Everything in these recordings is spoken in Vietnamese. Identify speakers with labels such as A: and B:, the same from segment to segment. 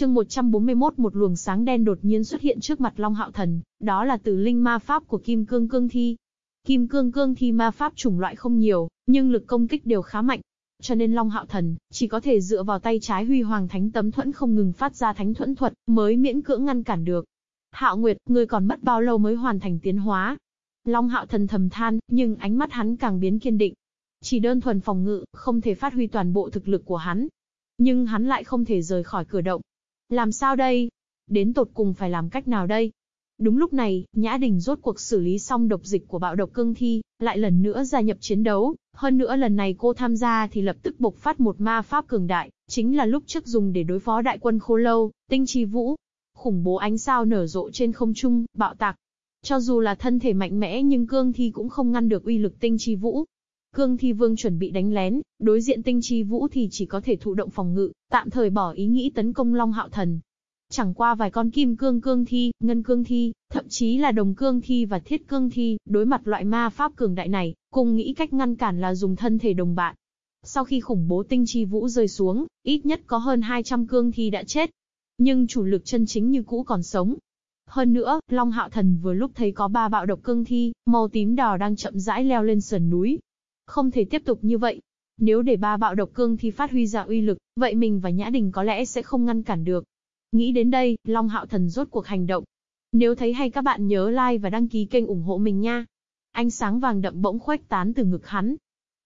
A: chương 141 một luồng sáng đen đột nhiên xuất hiện trước mặt Long Hạo Thần, đó là tử linh ma pháp của Kim Cương Cương Thi. Kim Cương Cương Thi ma pháp chủng loại không nhiều, nhưng lực công kích đều khá mạnh. Cho nên Long Hạo Thần, chỉ có thể dựa vào tay trái Huy Hoàng Thánh Tấm Thuẫn không ngừng phát ra Thánh Thuẫn thuật, mới miễn cưỡng ngăn cản được. Hạo Nguyệt, ngươi còn mất bao lâu mới hoàn thành tiến hóa? Long Hạo Thần thầm than, nhưng ánh mắt hắn càng biến kiên định. Chỉ đơn thuần phòng ngự, không thể phát huy toàn bộ thực lực của hắn. Nhưng hắn lại không thể rời khỏi cửa động. Làm sao đây? Đến tột cùng phải làm cách nào đây? Đúng lúc này, Nhã Đình rốt cuộc xử lý xong độc dịch của bạo độc cương thi, lại lần nữa gia nhập chiến đấu. Hơn nữa lần này cô tham gia thì lập tức bộc phát một ma pháp cường đại, chính là lúc trước dùng để đối phó đại quân khô lâu, tinh trì vũ. Khủng bố ánh sao nở rộ trên không trung, bạo tạc. Cho dù là thân thể mạnh mẽ nhưng cương thi cũng không ngăn được uy lực tinh trì vũ. Cương Thi Vương chuẩn bị đánh lén, đối diện Tinh Chi Vũ thì chỉ có thể thụ động phòng ngự, tạm thời bỏ ý nghĩ tấn công Long Hạo Thần. Chẳng qua vài con kim cương cương thi, ngân cương thi, thậm chí là đồng cương thi và thiết cương thi, đối mặt loại ma pháp cường đại này, cùng nghĩ cách ngăn cản là dùng thân thể đồng bạn. Sau khi khủng bố tinh chi vũ rơi xuống, ít nhất có hơn 200 cương thi đã chết. Nhưng chủ lực chân chính như cũ còn sống. Hơn nữa, Long Hạo Thần vừa lúc thấy có ba bạo độc cương thi, màu tím đỏ đang chậm rãi leo lên sườn núi, không thể tiếp tục như vậy. Nếu để ba bạo độc cương thi phát huy ra uy lực, vậy mình và Nhã Đình có lẽ sẽ không ngăn cản được. Nghĩ đến đây, Long Hạo Thần rốt cuộc hành động. Nếu thấy hay các bạn nhớ like và đăng ký kênh ủng hộ mình nha. Ánh sáng vàng đậm bỗng khuếch tán từ ngực hắn.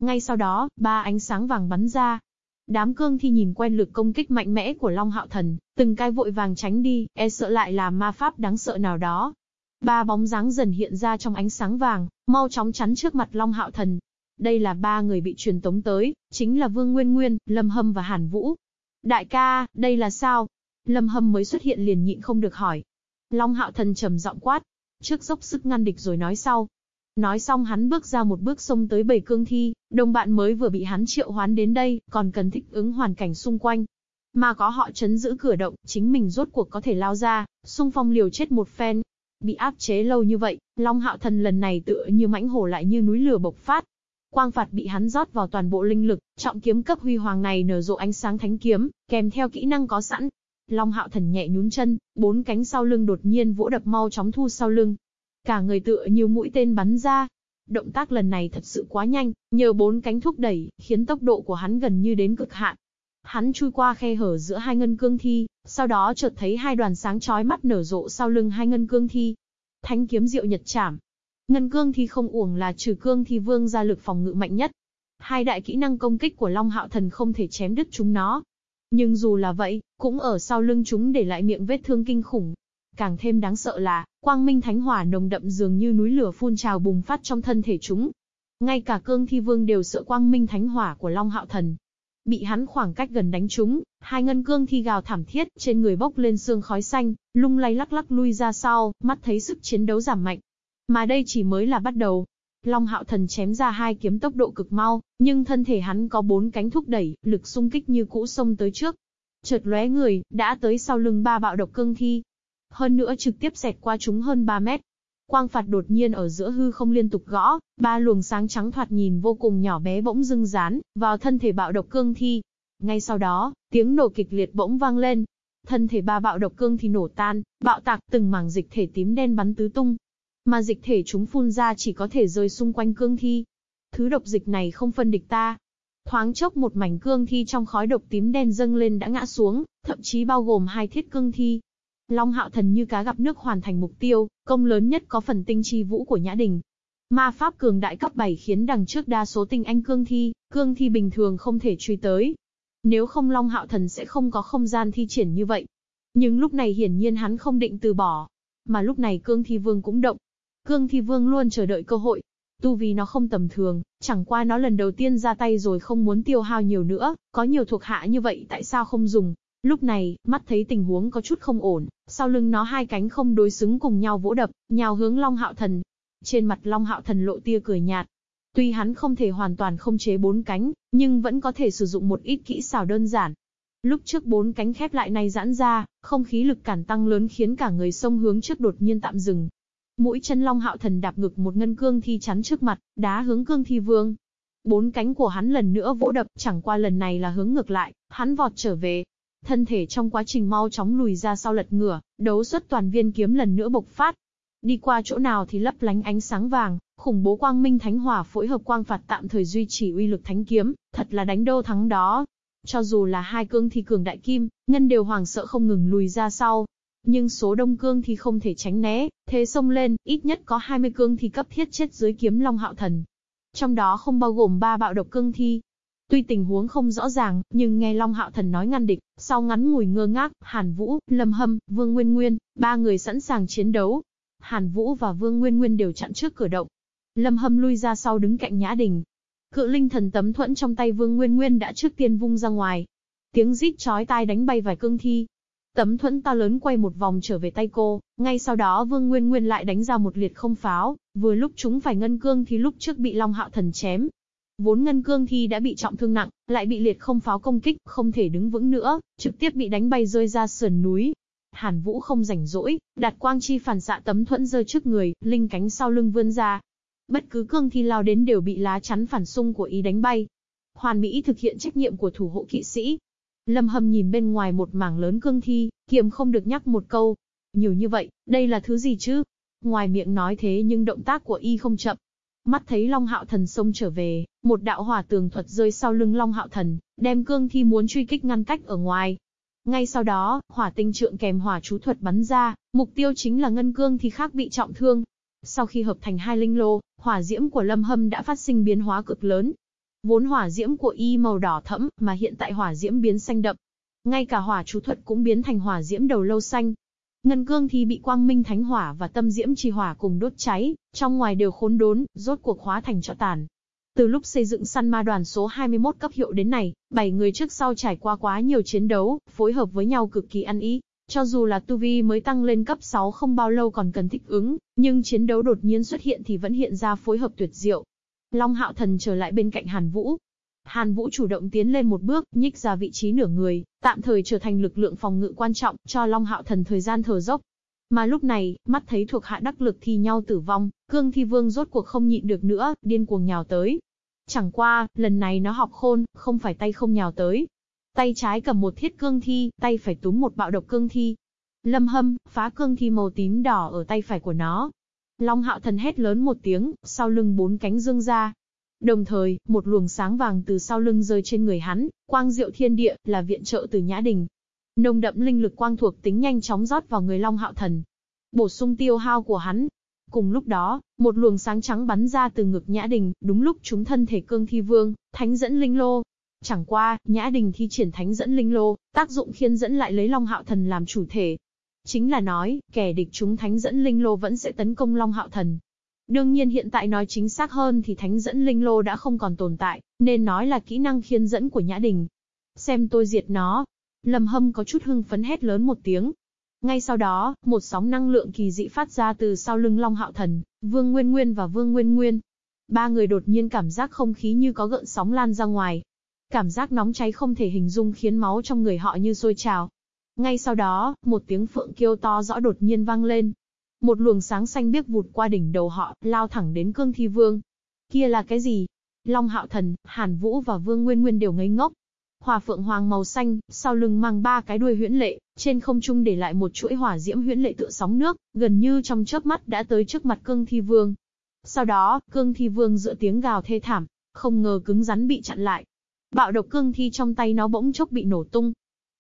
A: Ngay sau đó, ba ánh sáng vàng bắn ra. Đám cương thi nhìn quen lực công kích mạnh mẽ của Long Hạo Thần, từng cái vội vàng tránh đi, e sợ lại là ma pháp đáng sợ nào đó. Ba bóng dáng dần hiện ra trong ánh sáng vàng, mau chóng chắn trước mặt Long Hạo Thần, đây là ba người bị truyền tống tới, chính là Vương Nguyên Nguyên, Lâm Hâm và Hàn Vũ. Đại ca, đây là sao? Lâm Hâm mới xuất hiện liền nhịn không được hỏi. Long Hạo Thần trầm giọng quát, trước dốc sức ngăn địch rồi nói sau. Nói xong hắn bước ra một bước xông tới bầy cương thi, đồng bạn mới vừa bị hắn triệu hoán đến đây, còn cần thích ứng hoàn cảnh xung quanh. Mà có họ chấn giữ cửa động, chính mình rốt cuộc có thể lao ra, xung phong liều chết một phen. Bị áp chế lâu như vậy, Long Hạo Thần lần này tựa như mãnh hổ lại như núi lửa bộc phát, Quang phạt bị hắn rót vào toàn bộ linh lực, trọng kiếm cấp huy hoàng này nở rộ ánh sáng thánh kiếm, kèm theo kỹ năng có sẵn. Long hạo thần nhẹ nhún chân, bốn cánh sau lưng đột nhiên vỗ đập mau chóng thu sau lưng. Cả người tựa như mũi tên bắn ra. Động tác lần này thật sự quá nhanh, nhờ bốn cánh thúc đẩy, khiến tốc độ của hắn gần như đến cực hạn. Hắn chui qua khe hở giữa hai ngân cương thi, sau đó chợt thấy hai đoàn sáng chói mắt nở rộ sau lưng hai ngân cương thi. Thánh kiếm diệu nhật chảm, Ngân cương thì không uổng là trừ cương thì vương gia lực phòng ngự mạnh nhất. Hai đại kỹ năng công kích của Long Hạo Thần không thể chém đứt chúng nó. Nhưng dù là vậy, cũng ở sau lưng chúng để lại miệng vết thương kinh khủng. Càng thêm đáng sợ là, quang minh thánh hỏa nồng đậm dường như núi lửa phun trào bùng phát trong thân thể chúng. Ngay cả cương thi vương đều sợ quang minh thánh hỏa của Long Hạo Thần. Bị hắn khoảng cách gần đánh chúng, hai ngân cương thi gào thảm thiết, trên người bốc lên xương khói xanh, lung lay lắc lắc lui ra sau, mắt thấy sức chiến đấu giảm mạnh, mà đây chỉ mới là bắt đầu. Long hạo thần chém ra hai kiếm tốc độ cực mau, nhưng thân thể hắn có bốn cánh thúc đẩy, lực xung kích như cũ sông tới trước. Chợt lóe người, đã tới sau lưng ba bạo độc cương thi. Hơn nữa trực tiếp xẹt qua chúng hơn 3 mét. Quang phạt đột nhiên ở giữa hư không liên tục gõ, ba luồng sáng trắng thoạt nhìn vô cùng nhỏ bé bỗng dưng dán vào thân thể bạo độc cương thi. Ngay sau đó, tiếng nổ kịch liệt bỗng vang lên. Thân thể ba bạo độc cương thi nổ tan, bạo tạc từng mảng dịch thể tím đen bắn tứ tung, mà dịch thể chúng phun ra chỉ có thể rơi xung quanh cương thi. Thứ độc dịch này không phân địch ta. Thoáng chốc một mảnh cương thi trong khói độc tím đen dâng lên đã ngã xuống, thậm chí bao gồm hai thiết cương thi. Long hạo thần như cá gặp nước hoàn thành mục tiêu, công lớn nhất có phần tinh chi vũ của Nhã Đình. Ma pháp cường đại cấp 7 khiến đằng trước đa số tinh anh cương thi, cương thi bình thường không thể truy tới. Nếu không Long Hạo Thần sẽ không có không gian thi triển như vậy. Nhưng lúc này hiển nhiên hắn không định từ bỏ. Mà lúc này cương thi vương cũng động, Cương Thi Vương luôn chờ đợi cơ hội. Tu vì nó không tầm thường, chẳng qua nó lần đầu tiên ra tay rồi không muốn tiêu hao nhiều nữa, có nhiều thuộc hạ như vậy tại sao không dùng. Lúc này, mắt thấy tình huống có chút không ổn, sau lưng nó hai cánh không đối xứng cùng nhau vỗ đập, nhào hướng Long Hạo Thần. Trên mặt Long Hạo Thần lộ tia cười nhạt. Tuy hắn không thể hoàn toàn không chế bốn cánh, nhưng vẫn có thể sử dụng một ít kỹ xảo đơn giản. Lúc trước bốn cánh khép lại này giãn ra, không khí lực cản tăng lớn khiến cả người sông hướng trước đột nhiên tạm dừng, Mũi chân long hạo thần đạp ngực một ngân cương thi chắn trước mặt, đá hướng cương thi vương. Bốn cánh của hắn lần nữa vỗ đập, chẳng qua lần này là hướng ngược lại, hắn vọt trở về. thân thể trong quá trình mau chóng lùi ra sau lật ngửa, đấu xuất toàn viên kiếm lần nữa bộc phát. Đi qua chỗ nào thì lấp lánh ánh sáng vàng, khủng bố quang minh thánh hỏa phối hợp quang phạt tạm thời duy trì uy lực thánh kiếm, thật là đánh đâu thắng đó. Cho dù là hai cương thi cường đại kim, ngân đều hoàng sợ không ngừng lùi ra sau. Nhưng số đông cương thì không thể tránh né, thế xông lên, ít nhất có 20 cương thì cấp thiết chết dưới kiếm Long Hạo Thần. Trong đó không bao gồm ba bạo độc cương thi, Tuy tình huống không rõ ràng, nhưng nghe Long Hạo Thần nói ngăn địch, sau ngắn ngủi ngơ ngác, Hàn Vũ, Lâm Hâm, Vương Nguyên Nguyên, ba người sẵn sàng chiến đấu. Hàn Vũ và Vương Nguyên Nguyên đều chặn trước cửa động. Lâm Hâm lui ra sau đứng cạnh Nhã Đình. Cự linh thần tấm thuẫn trong tay Vương Nguyên Nguyên đã trước tiên vung ra ngoài. Tiếng rít chói tai đánh bay vài cương thi. Tấm thuẫn to lớn quay một vòng trở về tay cô, ngay sau đó Vương Nguyên Nguyên lại đánh ra một liệt không pháo, vừa lúc chúng phải ngân cương thì lúc trước bị Long Hạo Thần chém, Vốn ngân cương thi đã bị trọng thương nặng, lại bị liệt không pháo công kích, không thể đứng vững nữa, trực tiếp bị đánh bay rơi ra sườn núi. Hàn Vũ không rảnh rỗi, đặt quang chi phản xạ tấm thuẫn rơi trước người, linh cánh sau lưng vươn ra. Bất cứ cương thi lao đến đều bị lá chắn phản xung của ý đánh bay. Hoàn Mỹ thực hiện trách nhiệm của thủ hộ kỵ sĩ. Lâm Hâm nhìn bên ngoài một mảng lớn cương thi, kiềm không được nhắc một câu. Nhiều như vậy, đây là thứ gì chứ? Ngoài miệng nói thế nhưng động tác của y không chậm, Mắt thấy Long Hạo Thần xông trở về, một đạo hỏa tường thuật rơi sau lưng Long Hạo Thần, đem cương thi muốn truy kích ngăn cách ở ngoài. Ngay sau đó, hỏa tinh trượng kèm hỏa chú thuật bắn ra, mục tiêu chính là ngân cương Thi khác bị trọng thương. Sau khi hợp thành hai linh lô, hỏa diễm của Lâm Hâm đã phát sinh biến hóa cực lớn. Vốn hỏa diễm của y màu đỏ thẫm, mà hiện tại hỏa diễm biến xanh đậm. Ngay cả hỏa chú thuật cũng biến thành hỏa diễm đầu lâu xanh, Ngân cương thì bị quang minh thánh hỏa và tâm diễm trì hỏa cùng đốt cháy, trong ngoài đều khốn đốn, rốt cuộc hóa thành cho tàn. Từ lúc xây dựng săn ma đoàn số 21 cấp hiệu đến này, 7 người trước sau trải qua quá nhiều chiến đấu, phối hợp với nhau cực kỳ ăn ý. Cho dù là tu vi mới tăng lên cấp 6 không bao lâu còn cần thích ứng, nhưng chiến đấu đột nhiên xuất hiện thì vẫn hiện ra phối hợp tuyệt diệu. Long Hạo Thần trở lại bên cạnh Hàn Vũ, Hàn Vũ chủ động tiến lên một bước, nhích ra vị trí nửa người, tạm thời trở thành lực lượng phòng ngự quan trọng, cho Long Hạo Thần thời gian thở dốc. Mà lúc này, mắt thấy thuộc hạ đắc lực thi nhau tử vong, Cương Thi Vương rốt cuộc không nhịn được nữa, điên cuồng nhào tới. Chẳng qua, lần này nó học khôn, không phải tay không nhào tới. Tay trái cầm một thiết cương thi, tay phải túm một bạo độc cương thi. Lâm hâm, phá cương thi màu tím đỏ ở tay phải của nó. Long hạo thần hét lớn một tiếng, sau lưng bốn cánh dương ra, Đồng thời, một luồng sáng vàng từ sau lưng rơi trên người hắn, quang diệu thiên địa, là viện trợ từ Nhã Đình. Nồng đậm linh lực quang thuộc tính nhanh chóng rót vào người Long Hạo Thần. Bổ sung tiêu hao của hắn. Cùng lúc đó, một luồng sáng trắng bắn ra từ ngực Nhã Đình, đúng lúc chúng thân thể cương thi vương, thánh dẫn linh lô. Chẳng qua, Nhã Đình thi triển thánh dẫn linh lô, tác dụng khiên dẫn lại lấy Long Hạo Thần làm chủ thể. Chính là nói, kẻ địch chúng thánh dẫn linh lô vẫn sẽ tấn công Long Hạo Thần, Đương nhiên hiện tại nói chính xác hơn thì thánh dẫn linh lô đã không còn tồn tại, nên nói là kỹ năng khiên dẫn của Nhã Đình. Xem tôi diệt nó. Lâm Hâm có chút hưng phấn hét lớn một tiếng. Ngay sau đó, một sóng năng lượng kỳ dị phát ra từ sau lưng Long Hạo Thần, Vương Nguyên Nguyên và Vương Nguyên Nguyên. Ba người đột nhiên cảm giác không khí như có gợn sóng lan ra ngoài. Cảm giác nóng cháy không thể hình dung khiến máu trong người họ như sôi trào. Ngay sau đó, một tiếng phượng kêu to rõ đột nhiên vang lên, một luồng sáng xanh biếc vụt qua đỉnh đầu họ, lao thẳng đến cương thi vương. Kia là cái gì? Long hạo thần, Hàn Vũ và Vương Nguyên Nguyên đều ngây ngốc. Hỏa phượng hoàng màu xanh, sau lưng mang ba cái đuôi huyễn lệ, trên không trung để lại một chuỗi hỏa diễm huyễn lệ tựa sóng nước, gần như trong chớp mắt đã tới trước mặt cương thi vương. Sau đó, cương thi vương dựa tiếng gào thê thảm, không ngờ cứng rắn bị chặn lại. Bạo độc cương thi trong tay nó bỗng chốc bị nổ tung.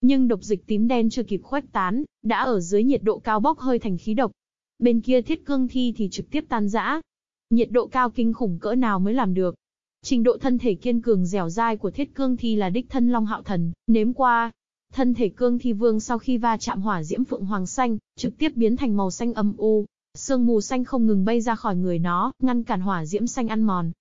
A: Nhưng độc dịch tím đen chưa kịp khuếch tán, đã ở dưới nhiệt độ cao bốc hơi thành khí độc, Bên kia thiết cương thi thì trực tiếp tan rã. Nhiệt độ cao kinh khủng cỡ nào mới làm được. Trình độ thân thể kiên cường dẻo dai của thiết cương thi là đích thân Long Hạo Thần, nếm qua. Thân thể cương thi vương sau khi va chạm hỏa diễm phượng hoàng xanh, trực tiếp biến thành màu xanh âm u. Sương mù xanh không ngừng bay ra khỏi người nó, ngăn cản hỏa diễm xanh ăn mòn.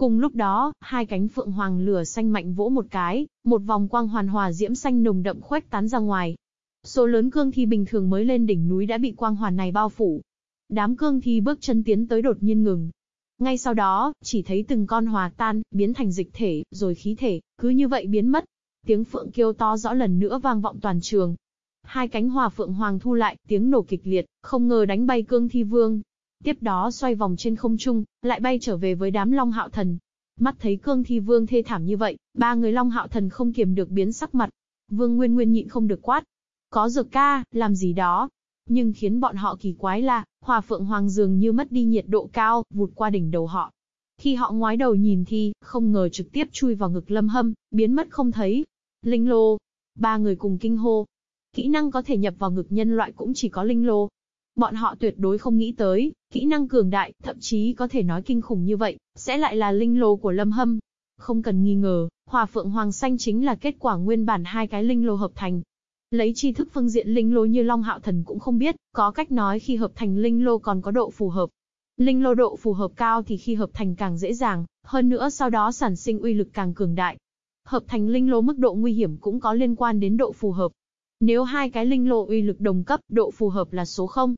A: Cùng lúc đó, hai cánh phượng hoàng lửa xanh mạnh vỗ một cái, một vòng quang hoàn hòa diễm xanh nồng đậm khuếch tán ra ngoài, Số lớn cương thi bình thường mới lên đỉnh núi đã bị quang hoàn này bao phủ. Đám cương thi bước chân tiến tới đột nhiên ngừng. Ngay sau đó, chỉ thấy từng con hòa tan, biến thành dịch thể, rồi khí thể, cứ như vậy biến mất. Tiếng phượng kêu to rõ lần nữa vang vọng toàn trường. Hai cánh hòa phượng hoàng thu lại, tiếng nổ kịch liệt, không ngờ đánh bay cương thi vương. Tiếp đó xoay vòng trên không trung, lại bay trở về với đám long hạo thần. Mắt thấy cương thi vương thê thảm như vậy, ba người long hạo thần không kiềm được biến sắc mặt, Vương Nguyên Nguyên nhịn không được quát. Có dược ca, làm gì đó. Nhưng khiến bọn họ kỳ quái là, Hòa Phượng Hoàng dường như mất đi nhiệt độ cao, vụt qua đỉnh đầu họ. Khi họ ngoái đầu nhìn thì, không ngờ trực tiếp chui vào ngực lâm hâm, biến mất không thấy. Linh lô. Ba người cùng kinh hô. Kỹ năng có thể nhập vào ngực nhân loại cũng chỉ có linh lô. Bọn họ tuyệt đối không nghĩ tới, kỹ năng cường đại, thậm chí có thể nói kinh khủng như vậy, sẽ lại là linh lô của lâm hâm. Không cần nghi ngờ, Hòa Phượng Hoàng Xanh chính là kết quả nguyên bản hai cái linh lô hợp thành. Lấy tri thức phương diện linh lô như Long Hạo Thần cũng không biết, có cách nói khi hợp thành linh lô còn có độ phù hợp. Linh lô độ phù hợp cao thì khi hợp thành càng dễ dàng, hơn nữa sau đó sản sinh uy lực càng cường đại. Hợp thành linh lô mức độ nguy hiểm cũng có liên quan đến độ phù hợp. Nếu hai cái linh lô uy lực đồng cấp, độ phù hợp là số 0.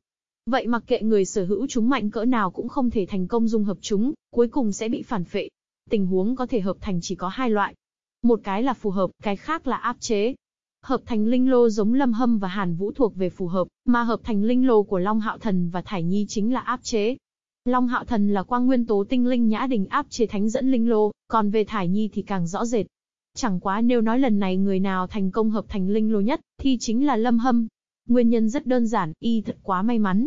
A: Vậy mặc kệ người sở hữu chúng mạnh cỡ nào cũng không thể thành công dung hợp chúng, cuối cùng sẽ bị phản phệ. Tình huống có thể hợp thành chỉ có hai loại. Một cái là phù hợp, cái khác là áp chế. Hợp thành linh lô giống Lâm Hâm và Hàn Vũ thuộc về phù hợp, mà hợp thành linh lô của Long Hạo Thần và Thải Nhi chính là áp chế. Long Hạo Thần là quang nguyên tố tinh linh nhã đình áp chế thánh dẫn linh lô, còn về Thải Nhi thì càng rõ rệt. Chẳng quá nếu nói lần này người nào thành công hợp thành linh lô nhất, thì chính là Lâm Hâm. Nguyên nhân rất đơn giản, y thật quá may mắn.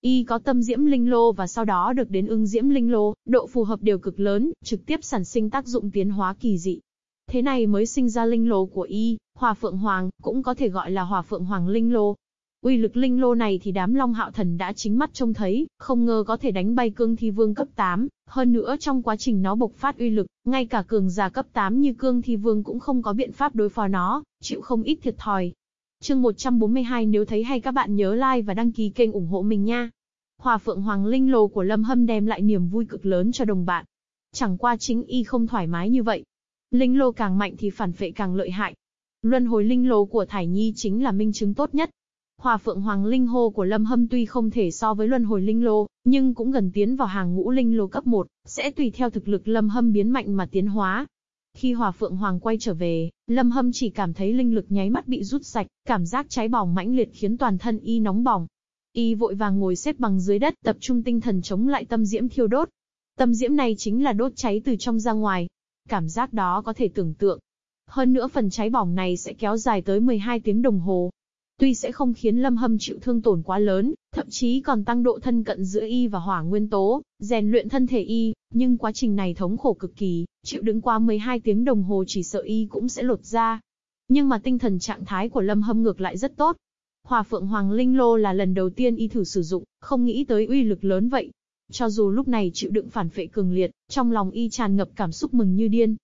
A: Y có tâm diễm linh lô và sau đó được đến ưng diễm linh lô, độ phù hợp đều cực lớn, trực tiếp sản sinh tác dụng tiến hóa kỳ dị. Thế này mới sinh ra linh lô của y, Hòa Phượng Hoàng, cũng có thể gọi là Hòa Phượng Hoàng linh lô. Uy lực linh lô này thì đám Long Hạo Thần đã chính mắt trông thấy, không ngờ có thể đánh bay cương thi vương cấp 8, hơn nữa trong quá trình nó bộc phát uy lực, ngay cả cường giả cấp 8 như cương thi vương cũng không có biện pháp đối phó nó, chịu không ít thiệt thòi. Chương 142 nếu thấy hay các bạn nhớ like và đăng ký kênh ủng hộ mình nha. Hòa Phượng Hoàng Linh Lô của Lâm Hâm đem lại niềm vui cực lớn cho đồng bạn. Chẳng qua chính y không thoải mái như vậy. Linh Lô càng mạnh thì phản phệ càng lợi hại. Luân hồi Linh Lô của Thải Nhi chính là minh chứng tốt nhất. Hòa Phượng Hoàng Linh Hô của Lâm Hâm tuy không thể so với Luân hồi Linh Lô, nhưng cũng gần tiến vào hàng ngũ Linh Lô cấp 1, sẽ tùy theo thực lực Lâm Hâm biến mạnh mà tiến hóa. Khi Hòa Phượng Hoàng quay trở về, Lâm Hâm chỉ cảm thấy linh lực nháy mắt bị rút sạch, cảm giác cháy bỏng mãnh liệt khiến toàn thân y nóng bỏng. Y vội vàng ngồi xếp bằng dưới đất, tập trung tinh thần chống lại tâm diễm thiêu đốt. Tâm diễm này chính là đốt cháy từ trong ra ngoài. Cảm giác đó có thể tưởng tượng. Hơn nữa phần cháy bỏng này sẽ kéo dài tới 12 tiếng đồng hồ. Tuy sẽ không khiến Lâm Hâm chịu thương tổn quá lớn, thậm chí còn tăng độ thân cận giữa y và hỏa nguyên tố, rèn luyện thân thể y, nhưng quá trình này thống khổ cực kỳ, chịu đựng qua 12 tiếng đồng hồ chỉ sợ y cũng sẽ lột ra. Nhưng mà tinh thần trạng thái của Lâm Hâm ngược lại rất tốt, Hòa Phượng Hoàng Linh Lô là lần đầu tiên y thử sử dụng, không nghĩ tới uy lực lớn vậy. Cho dù lúc này chịu đựng phản phệ cường liệt, trong lòng y tràn ngập cảm xúc mừng như điên.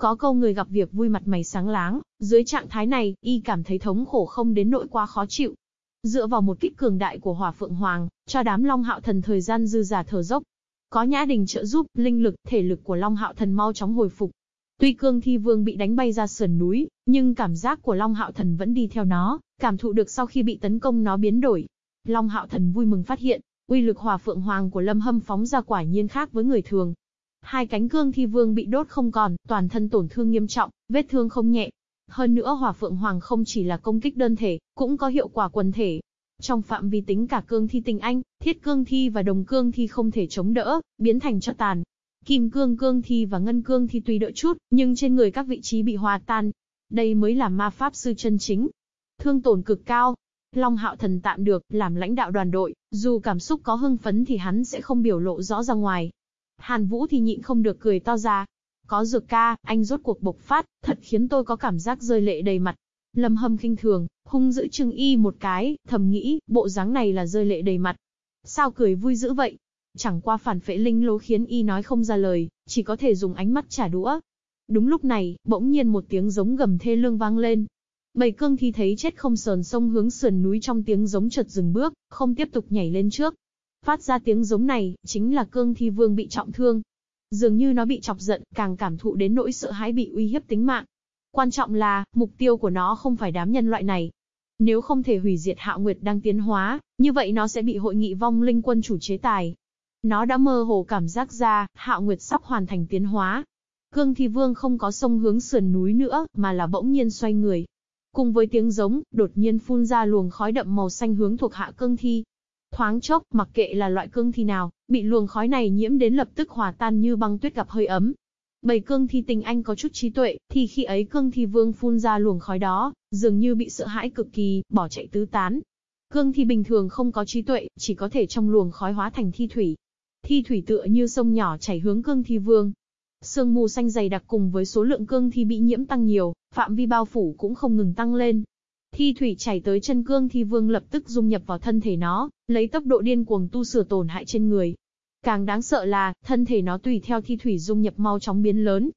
A: Có câu người gặp việc vui mặt mày sáng láng, dưới trạng thái này, y cảm thấy thống khổ không đến nỗi quá khó chịu. Dựa vào một kích cường đại của Hỏa Phượng Hoàng, cho đám Long Hạo Thần thời gian dư giả thở dốc. Có Nhã Đình trợ giúp, linh lực, thể lực của Long Hạo Thần mau chóng hồi phục. Tuy Cương Thi Vương bị đánh bay ra sườn núi, nhưng cảm giác của Long Hạo Thần vẫn đi theo nó, cảm thụ được sau khi bị tấn công nó biến đổi. Long Hạo Thần vui mừng phát hiện, uy lực hỏa phượng hoàng của Lâm Hâm phóng ra quả nhiên khác với người thường. Hai cánh cương thi vương bị đốt không còn, toàn thân tổn thương nghiêm trọng, vết thương không nhẹ. Hơn nữa hỏa phượng hoàng không chỉ là công kích đơn thể, cũng có hiệu quả quần thể. Trong phạm vi tính cả cương thi tình anh, thiết cương thi và đồng cương thi không thể chống đỡ, biến thành cho tàn. Kim cương cương thi và ngân cương thi tuy đỡ chút, nhưng trên người các vị trí bị hòa tan. Đây mới là ma pháp sư chân chính, thương tổn cực cao. Long Hạo Thần tạm được, làm lãnh đạo đoàn đội, dù cảm xúc có hưng phấn thì hắn sẽ không biểu lộ rõ ra ngoài. Hàn Vũ thì nhịn không được cười to ra. Có dược ca, anh rốt cuộc bộc phát, thật khiến tôi có cảm giác rơi lệ đầy mặt. Lâm hâm khinh thường, hung giữ trưng y một cái, thầm nghĩ, bộ dáng này là rơi lệ đầy mặt. Sao cười vui dữ vậy? Chẳng qua phản phệ linh lố khiến y nói không ra lời, chỉ có thể dùng ánh mắt trả đũa. Đúng lúc này, bỗng nhiên một tiếng giống gầm thê lương vang lên, Bầy cương thi thấy chết không sờn sông hướng sườn núi trong tiếng giống chợt dừng bước, không tiếp tục nhảy lên trước. Phát ra tiếng giống này, chính là cương thi vương bị trọng thương. Dường như nó bị chọc giận, càng cảm thụ đến nỗi sợ hãi bị uy hiếp tính mạng. Quan trọng là, mục tiêu của nó không phải đám nhân loại này. Nếu không thể hủy diệt hạo nguyệt đang tiến hóa, như vậy nó sẽ bị hội nghị vong linh quân chủ chế tài. Nó đã mơ hồ cảm giác ra, hạo nguyệt sắp hoàn thành tiến hóa. Cương thi vương không có sông hướng sườn núi nữa, mà là bỗng nhiên xoay người, Cùng với tiếng giống, đột nhiên phun ra luồng khói đậm màu xanh hướng thuộc hạ cương thi. Thoáng chốc, mặc kệ là loại cương thi nào, bị luồng khói này nhiễm đến lập tức hòa tan như băng tuyết gặp hơi ấm. Bầy cương thi tình anh có chút trí tuệ, thì khi ấy cương thi vương phun ra luồng khói đó, dường như bị sợ hãi cực kỳ, bỏ chạy tứ tán. Cương thi bình thường không có trí tuệ, chỉ có thể trong luồng khói hóa thành thi thủy. Thi thủy tựa như sông nhỏ chảy hướng cương thi vương. Sương mù xanh dày đặc cùng với số lượng cương thi bị nhiễm tăng nhiều, phạm vi bao phủ cũng không ngừng tăng lên. Thi thủy chảy tới chân cương thi vương lập tức dung nhập vào thân thể nó, lấy tốc độ điên cuồng tu sửa tổn hại trên người, Càng đáng sợ là, thân thể nó tùy theo thi thủy dung nhập mau chóng biến lớn.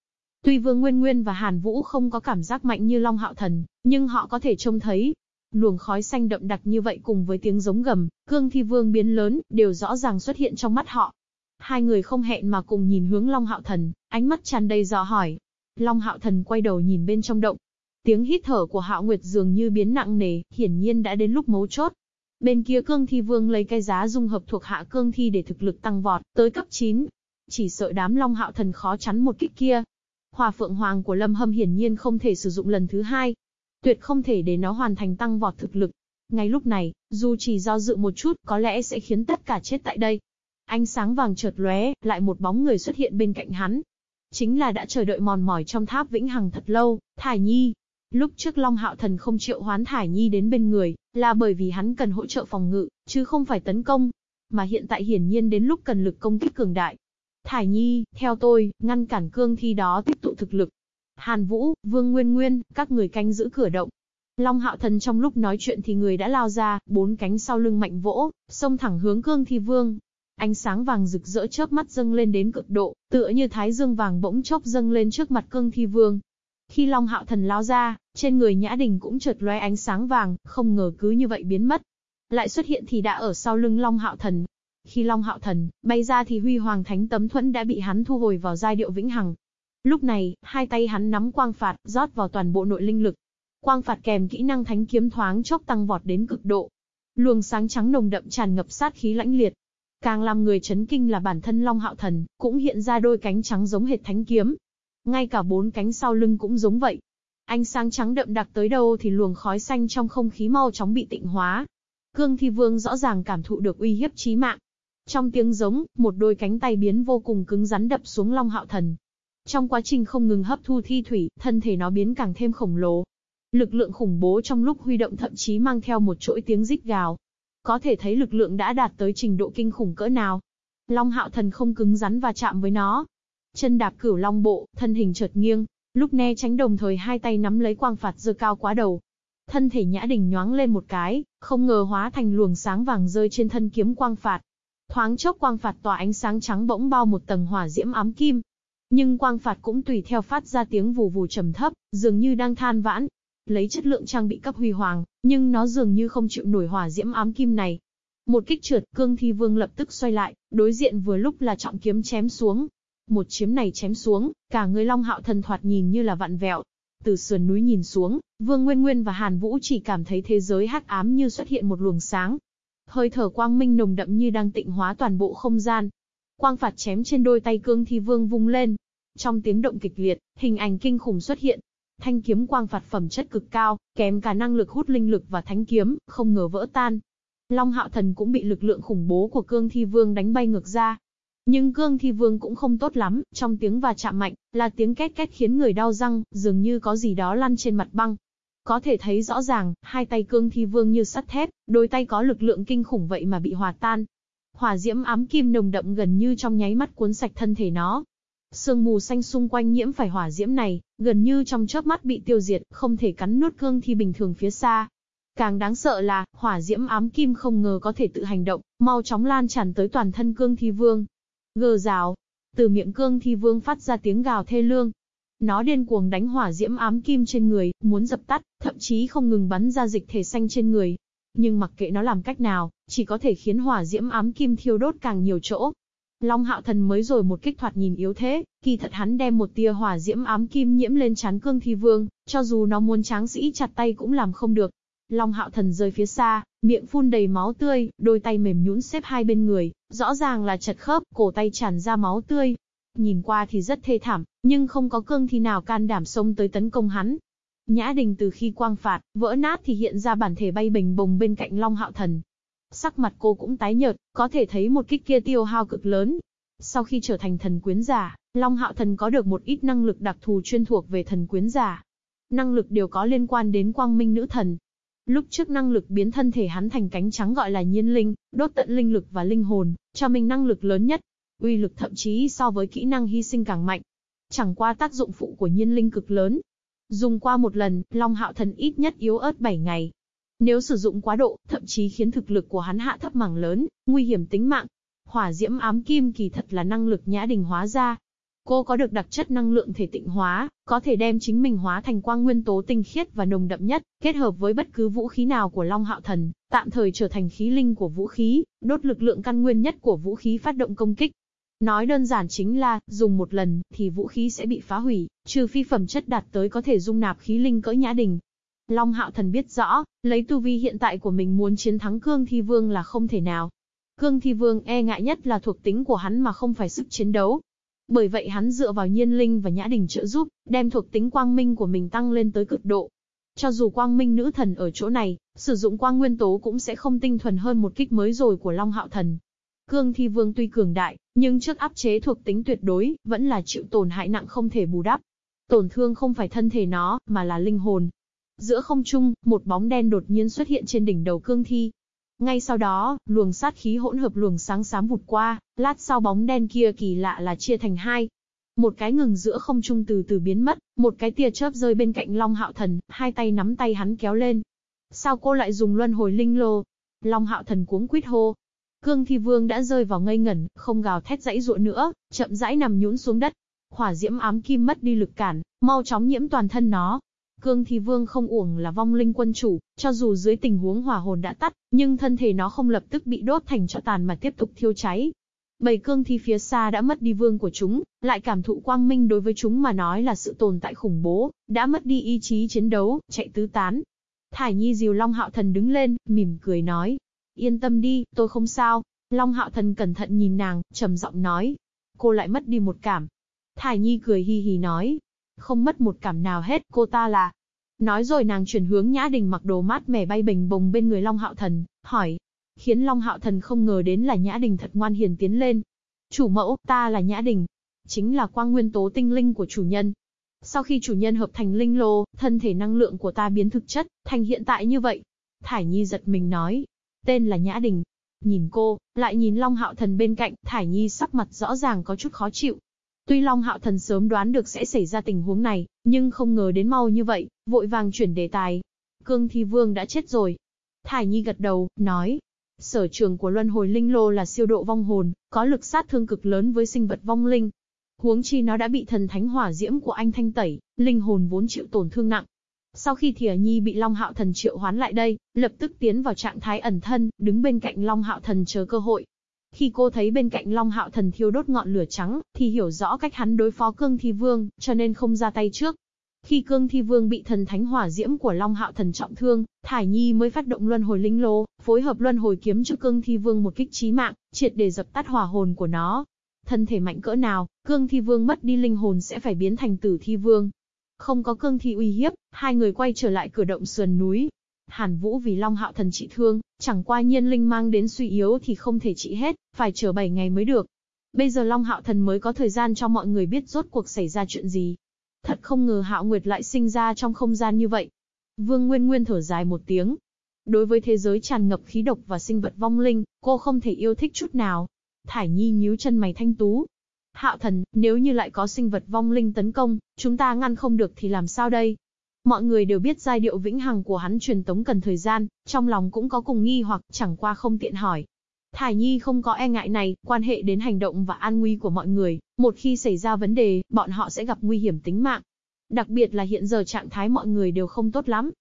A: Tuy Vương Nguyên Nguyên và Hàn Vũ không có cảm giác mạnh như Long Hạo Thần, nhưng họ có thể trông thấy. Luồng khói xanh đậm đặc như vậy cùng với tiếng giống gầm, cương thi vương biến lớn, đều rõ ràng xuất hiện trong mắt họ. Hai người không hẹn mà cùng nhìn hướng Long Hạo Thần, ánh mắt tràn đầy dò hỏi. Long Hạo Thần quay đầu nhìn bên trong động. Tiếng hít thở của Hạo Nguyệt dường như biến nặng nề, hiển nhiên đã đến lúc mấu chốt. Bên kia cương thi vương lấy cái giá dung hợp thuộc hạ cương thi để thực lực tăng vọt, tới cấp 9. Chỉ sợ đám long hạo thần khó chắn một kích kia. Hòa phượng hoàng của lâm hâm hiển nhiên không thể sử dụng lần thứ hai. Tuyệt không thể để nó hoàn thành tăng vọt thực lực. Ngay lúc này, dù chỉ do dự một chút, có lẽ sẽ khiến tất cả chết tại đây. Ánh sáng vàng chợt lóe, lại một bóng người xuất hiện bên cạnh hắn. Chính là đã chờ đợi mòn mỏi trong tháp vĩnh hằng thật lâu, Thải Nhi. Lúc trước Long Hạo Thần không triệu hoán Thải Nhi đến bên người, là bởi vì hắn cần hỗ trợ phòng ngự, chứ không phải tấn công. Mà hiện tại hiển nhiên đến lúc cần lực công kích cường đại. Thải Nhi, theo tôi, ngăn cản cương thi đó tích tụ thực lực. Hàn Vũ, Vương Nguyên Nguyên, các người canh giữ cửa động. Long Hạo Thần trong lúc nói chuyện thì người đã lao ra, bốn cánh sau lưng mạnh vỗ, xông thẳng hướng cương thi vương. Ánh sáng vàng rực rỡ chớp mắt dâng lên đến cực độ, tựa như thái dương vàng bỗng chốc dâng lên trước mặt cương thi vương, khi Long Hạo Thần lao ra, trên người Nhã Đình cũng chợt lóe ánh sáng vàng, không ngờ cứ như vậy biến mất. Lại xuất hiện thì đã ở sau lưng Long Hạo Thần. Khi Long Hạo Thần bay ra thì Huy Hoàng Thánh Tấm Thuẫn đã bị hắn thu hồi vào giai điệu vĩnh hằng. Lúc này, hai tay hắn nắm quang phạt, rót vào toàn bộ nội linh lực. Quang phạt kèm kỹ năng thánh kiếm thoáng chốc tăng vọt đến cực độ. Luồng sáng trắng nồng đậm tràn ngập sát khí lãnh liệt. Càng làm người chấn kinh là bản thân Long Hạo Thần, cũng hiện ra đôi cánh trắng giống hệt thánh kiếm, ngay cả bốn cánh sau lưng cũng giống vậy. Ánh sáng trắng đậm đặc tới đâu thì luồng khói xanh trong không khí mau chóng bị tịnh hóa. Cương Thi Vương rõ ràng cảm thụ được uy hiếp chí mạng. Trong tiếng giống, một đôi cánh tay biến vô cùng cứng rắn đập xuống Long Hạo Thần. Trong quá trình không ngừng hấp thu thi thủy, thân thể nó biến càng thêm khổng lồ. Lực lượng khủng bố trong lúc huy động thậm chí mang theo một chuỗi tiếng rít gào. Có thể thấy lực lượng đã đạt tới trình độ kinh khủng cỡ nào. Long Hạo Thần không cứng rắn và chạm với nó, Chân đạp cửu long bộ, thân hình chợt nghiêng, lúc né tránh đồng thời hai tay nắm lấy quang phạt giơ cao quá đầu. Thân thể Nhã Đình nhoáng lên một cái, không ngờ hóa thành luồng sáng vàng rơi trên thân kiếm quang phạt. Thoáng chốc quang phạt tỏa ánh sáng trắng bỗng bao một tầng hỏa diễm ám kim. Nhưng quang phạt cũng tùy theo phát ra tiếng vù vù trầm thấp, dường như đang than vãn. Lấy chất lượng trang bị cấp huy hoàng, nhưng nó dường như không chịu nổi hỏa diễm ám kim này. Một kích trượt, cương thi vương lập tức xoay lại, đối diện vừa lúc là trọng kiếm chém xuống, một chiếm này chém xuống, cả người Long Hạo thần thoạt nhìn như là vặn vẹo. Từ sườn núi nhìn xuống, Vương Nguyên Nguyên và Hàn Vũ chỉ cảm thấy thế giới hắc ám như xuất hiện một luồng sáng. Hơi thở quang minh nồng đậm như đang tịnh hóa toàn bộ không gian. Quang phạt chém trên đôi tay cương thi vương vung lên. Trong tiếng động kịch liệt, hình ảnh kinh khủng xuất hiện. Thanh kiếm quang phạt phẩm chất cực cao, kém cả năng lực hút linh lực và thánh kiếm, không ngờ vỡ tan. Long Hạo Thần cũng bị lực lượng khủng bố của cương thi vương đánh bay ngược ra, nhưng cương thi vương cũng không tốt lắm, trong tiếng và chạm mạnh, là tiếng két két khiến người đau răng, dường như có gì đó lăn trên mặt băng. Có thể thấy rõ ràng, hai tay cương thi vương như sắt thép, đôi tay có lực lượng kinh khủng vậy mà bị hòa tan. Hỏa diễm ám kim nồng đậm gần như trong nháy mắt cuốn sạch thân thể nó. Sương mù xanh xung quanh nhiễm phải hỏa diễm này, gần như trong chớp mắt bị tiêu diệt, không thể cắn nuốt cương thi bình thường phía xa. Càng đáng sợ là, hỏa diễm ám kim không ngờ có thể tự hành động, mau chóng lan tràn tới toàn thân cương thi vương. Gờ rào. Từ miệng cương thi vương phát ra tiếng gào thê lương. Nó điên cuồng đánh hỏa diễm ám kim trên người, muốn dập tắt, thậm chí không ngừng bắn ra dịch thể xanh trên người. Nhưng mặc kệ nó làm cách nào, chỉ có thể khiến hỏa diễm ám kim thiêu đốt càng nhiều chỗ. Long hạo thần mới rồi một kích thoạt nhìn yếu thế, kỳ thật hắn đem một tia hỏa diễm ám kim nhiễm lên chán cương thi vương, cho dù nó muốn tráng sĩ chặt tay cũng làm không được. Long hạo thần rơi phía xa, miệng phun đầy máu tươi, đôi tay mềm nhũn xếp hai bên người, rõ ràng là chật khớp, cổ tay tràn ra máu tươi. Nhìn qua thì rất thê thảm, nhưng không có cương thi nào can đảm xông tới tấn công hắn. Nhã đình từ khi quang phạt, vỡ nát thì hiện ra bản thể bay bình bồng bên cạnh Long hạo thần. Sắc mặt cô cũng tái nhợt, có thể thấy một kích kia tiêu hao cực lớn. Sau khi trở thành thần quyến giả, Long Hạo Thần có được một ít năng lực đặc thù chuyên thuộc về thần quyến giả. Năng lực đều có liên quan đến quang minh nữ thần. Lúc trước năng lực biến thân thể hắn thành cánh trắng gọi là nhiên linh, đốt tận linh lực và linh hồn, cho mình năng lực lớn nhất. Uy lực thậm chí so với kỹ năng hy sinh càng mạnh. Chẳng qua tác dụng phụ của nhiên linh cực lớn. Dùng qua một lần, Long Hạo Thần ít nhất yếu ớt 7 ngày. Nếu sử dụng quá độ, thậm chí khiến thực lực của hắn hạ thấp mảng lớn, nguy hiểm tính mạng. Hỏa diễm ám kim kỳ thật là năng lực nhã đình hóa ra, Cô có được đặc chất năng lượng thể tịnh hóa, có thể đem chính mình hóa thành quang nguyên tố tinh khiết và nồng đậm nhất, kết hợp với bất cứ vũ khí nào của Long Hạo Thần, tạm thời trở thành khí linh của vũ khí, đốt lực lượng căn nguyên nhất của vũ khí phát động công kích. Nói đơn giản chính là, dùng một lần, thì vũ khí sẽ bị phá hủy, trừ phi phẩm chất đạt tới có thể dung nạp khí linh cỡ nhã đình. Long Hạo Thần biết rõ, lấy tu vi hiện tại của mình muốn chiến thắng Cương Thi Vương là không thể nào. Cương Thi Vương e ngại nhất là thuộc tính của hắn mà không phải sức chiến đấu, bởi vậy hắn dựa vào nhiên linh và nhã đình trợ giúp, đem thuộc tính quang minh của mình tăng lên tới cực độ. Cho dù quang minh nữ thần ở chỗ này, sử dụng quang nguyên tố cũng sẽ không tinh thuần hơn một kích mới rồi của Long Hạo Thần. Cương Thi Vương tuy cường đại, nhưng trước áp chế thuộc tính tuyệt đối, vẫn là chịu tổn hại nặng không thể bù đắp. Tổn thương không phải thân thể nó, mà là linh hồn. Giữa không trung, một bóng đen đột nhiên xuất hiện trên đỉnh đầu Cương Thi, ngay sau đó, luồng sát khí hỗn hợp luồng sáng xám vụt qua, lát sau bóng đen kia kỳ lạ là chia thành hai. Một cái ngừng giữa không trung từ từ biến mất, một cái tia chớp rơi bên cạnh Long Hạo Thần, hai tay nắm tay hắn kéo lên. Sao cô lại dùng luân hồi linh lô? Long Hạo Thần cuống quýt hô. Cương Thi Vương đã rơi vào ngây ngẩn, không gào thét dãy dụa nữa, chậm rãi nằm nhũn xuống đất. Hỏa diễm ám kim mất đi lực cản, mau chóng nhiễm toàn thân nó, Cương Thi Vương không uổng là vong linh quân chủ, cho dù dưới tình huống hỏa hồn đã tắt, nhưng thân thể nó không lập tức bị đốt thành cho tàn mà tiếp tục thiêu cháy. bảy cương thi phía xa đã mất đi vương của chúng, lại cảm thụ quang minh đối với chúng mà nói là sự tồn tại khủng bố, đã mất đi ý chí chiến đấu, chạy tứ tán. Thải Nhi dìu Long Hạo Thần đứng lên, mỉm cười nói. Yên tâm đi, tôi không sao. Long Hạo Thần cẩn thận nhìn nàng, trầm giọng nói. Cô lại mất đi một cảm. Thải Nhi cười hi hi nói, không mất một cảm nào hết, cô ta là... Nói rồi nàng chuyển hướng Nhã Đình mặc đồ mát mẻ bay bình bồng bên người Long Hạo Thần, hỏi. Khiến Long Hạo Thần không ngờ đến là Nhã Đình thật ngoan hiền tiến lên. Chủ mẫu, ta là Nhã Đình. Chính là quang nguyên tố tinh linh của chủ nhân. Sau khi chủ nhân hợp thành linh lô, thân thể năng lượng của ta biến thực chất, thành hiện tại như vậy. Thải Nhi giật mình nói. Tên là Nhã Đình. Nhìn cô, lại nhìn Long Hạo Thần bên cạnh, Thải Nhi sắc mặt rõ ràng có chút khó chịu, Tuy Long Hạo Thần sớm đoán được sẽ xảy ra tình huống này, nhưng không ngờ đến mau như vậy, vội vàng chuyển đề tài. Cương Thi Vương đã chết rồi. Thải Nhi gật đầu, nói. Sở trường của Luân Hồi Linh Lô là siêu độ vong hồn, có lực sát thương cực lớn với sinh vật vong linh. Huống chi nó đã bị thần thánh hỏa diễm của anh thanh tẩy, linh hồn vốn chịu tổn thương nặng. Sau khi Thìa Nhi bị Long Hạo Thần triệu hoán lại đây, lập tức tiến vào trạng thái ẩn thân, đứng bên cạnh Long Hạo Thần chờ cơ hội. Khi cô thấy bên cạnh Long Hạo Thần thiêu đốt ngọn lửa trắng, thì hiểu rõ cách hắn đối phó Cương Thi Vương, cho nên không ra tay trước. Khi Cương Thi Vương bị thần thánh hỏa diễm của Long Hạo Thần trọng thương, Thải Nhi mới phát động luân hồi linh lô, phối hợp luân hồi kiếm cho Cương Thi Vương một kích chí mạng, triệt để dập tắt hỏa hồn của nó. Thân thể mạnh cỡ nào, Cương Thi Vương mất đi linh hồn sẽ phải biến thành Tử Thi Vương. Không có Cương Thi uy hiếp, hai người quay trở lại cửa động sườn núi, Hàn Vũ vì Long Hạo Thần trị thương, chẳng qua nhiên linh mang đến suy yếu thì không thể trị hết, phải chờ 7 ngày mới được. Bây giờ Long Hạo Thần mới có thời gian cho mọi người biết rốt cuộc xảy ra chuyện gì. Thật không ngờ Hạo Nguyệt lại sinh ra trong không gian như vậy. Vương Nguyên Nguyên thở dài một tiếng. Đối với thế giới tràn ngập khí độc và sinh vật vong linh, cô không thể yêu thích chút nào. Thải Nhi nhíu chân mày thanh tú. Hạo thần, nếu như lại có sinh vật vong linh tấn công, chúng ta ngăn không được thì làm sao đây? Mọi người đều biết giai điệu vĩnh hằng của hắn truyền tống cần thời gian, trong lòng cũng có cùng nghi hoặc chẳng qua không tiện hỏi. Thải Nhi không có e ngại này, quan hệ đến hành động và an nguy của mọi người, một khi xảy ra vấn đề, bọn họ sẽ gặp nguy hiểm tính mạng. Đặc biệt là hiện giờ trạng thái mọi người đều không tốt lắm.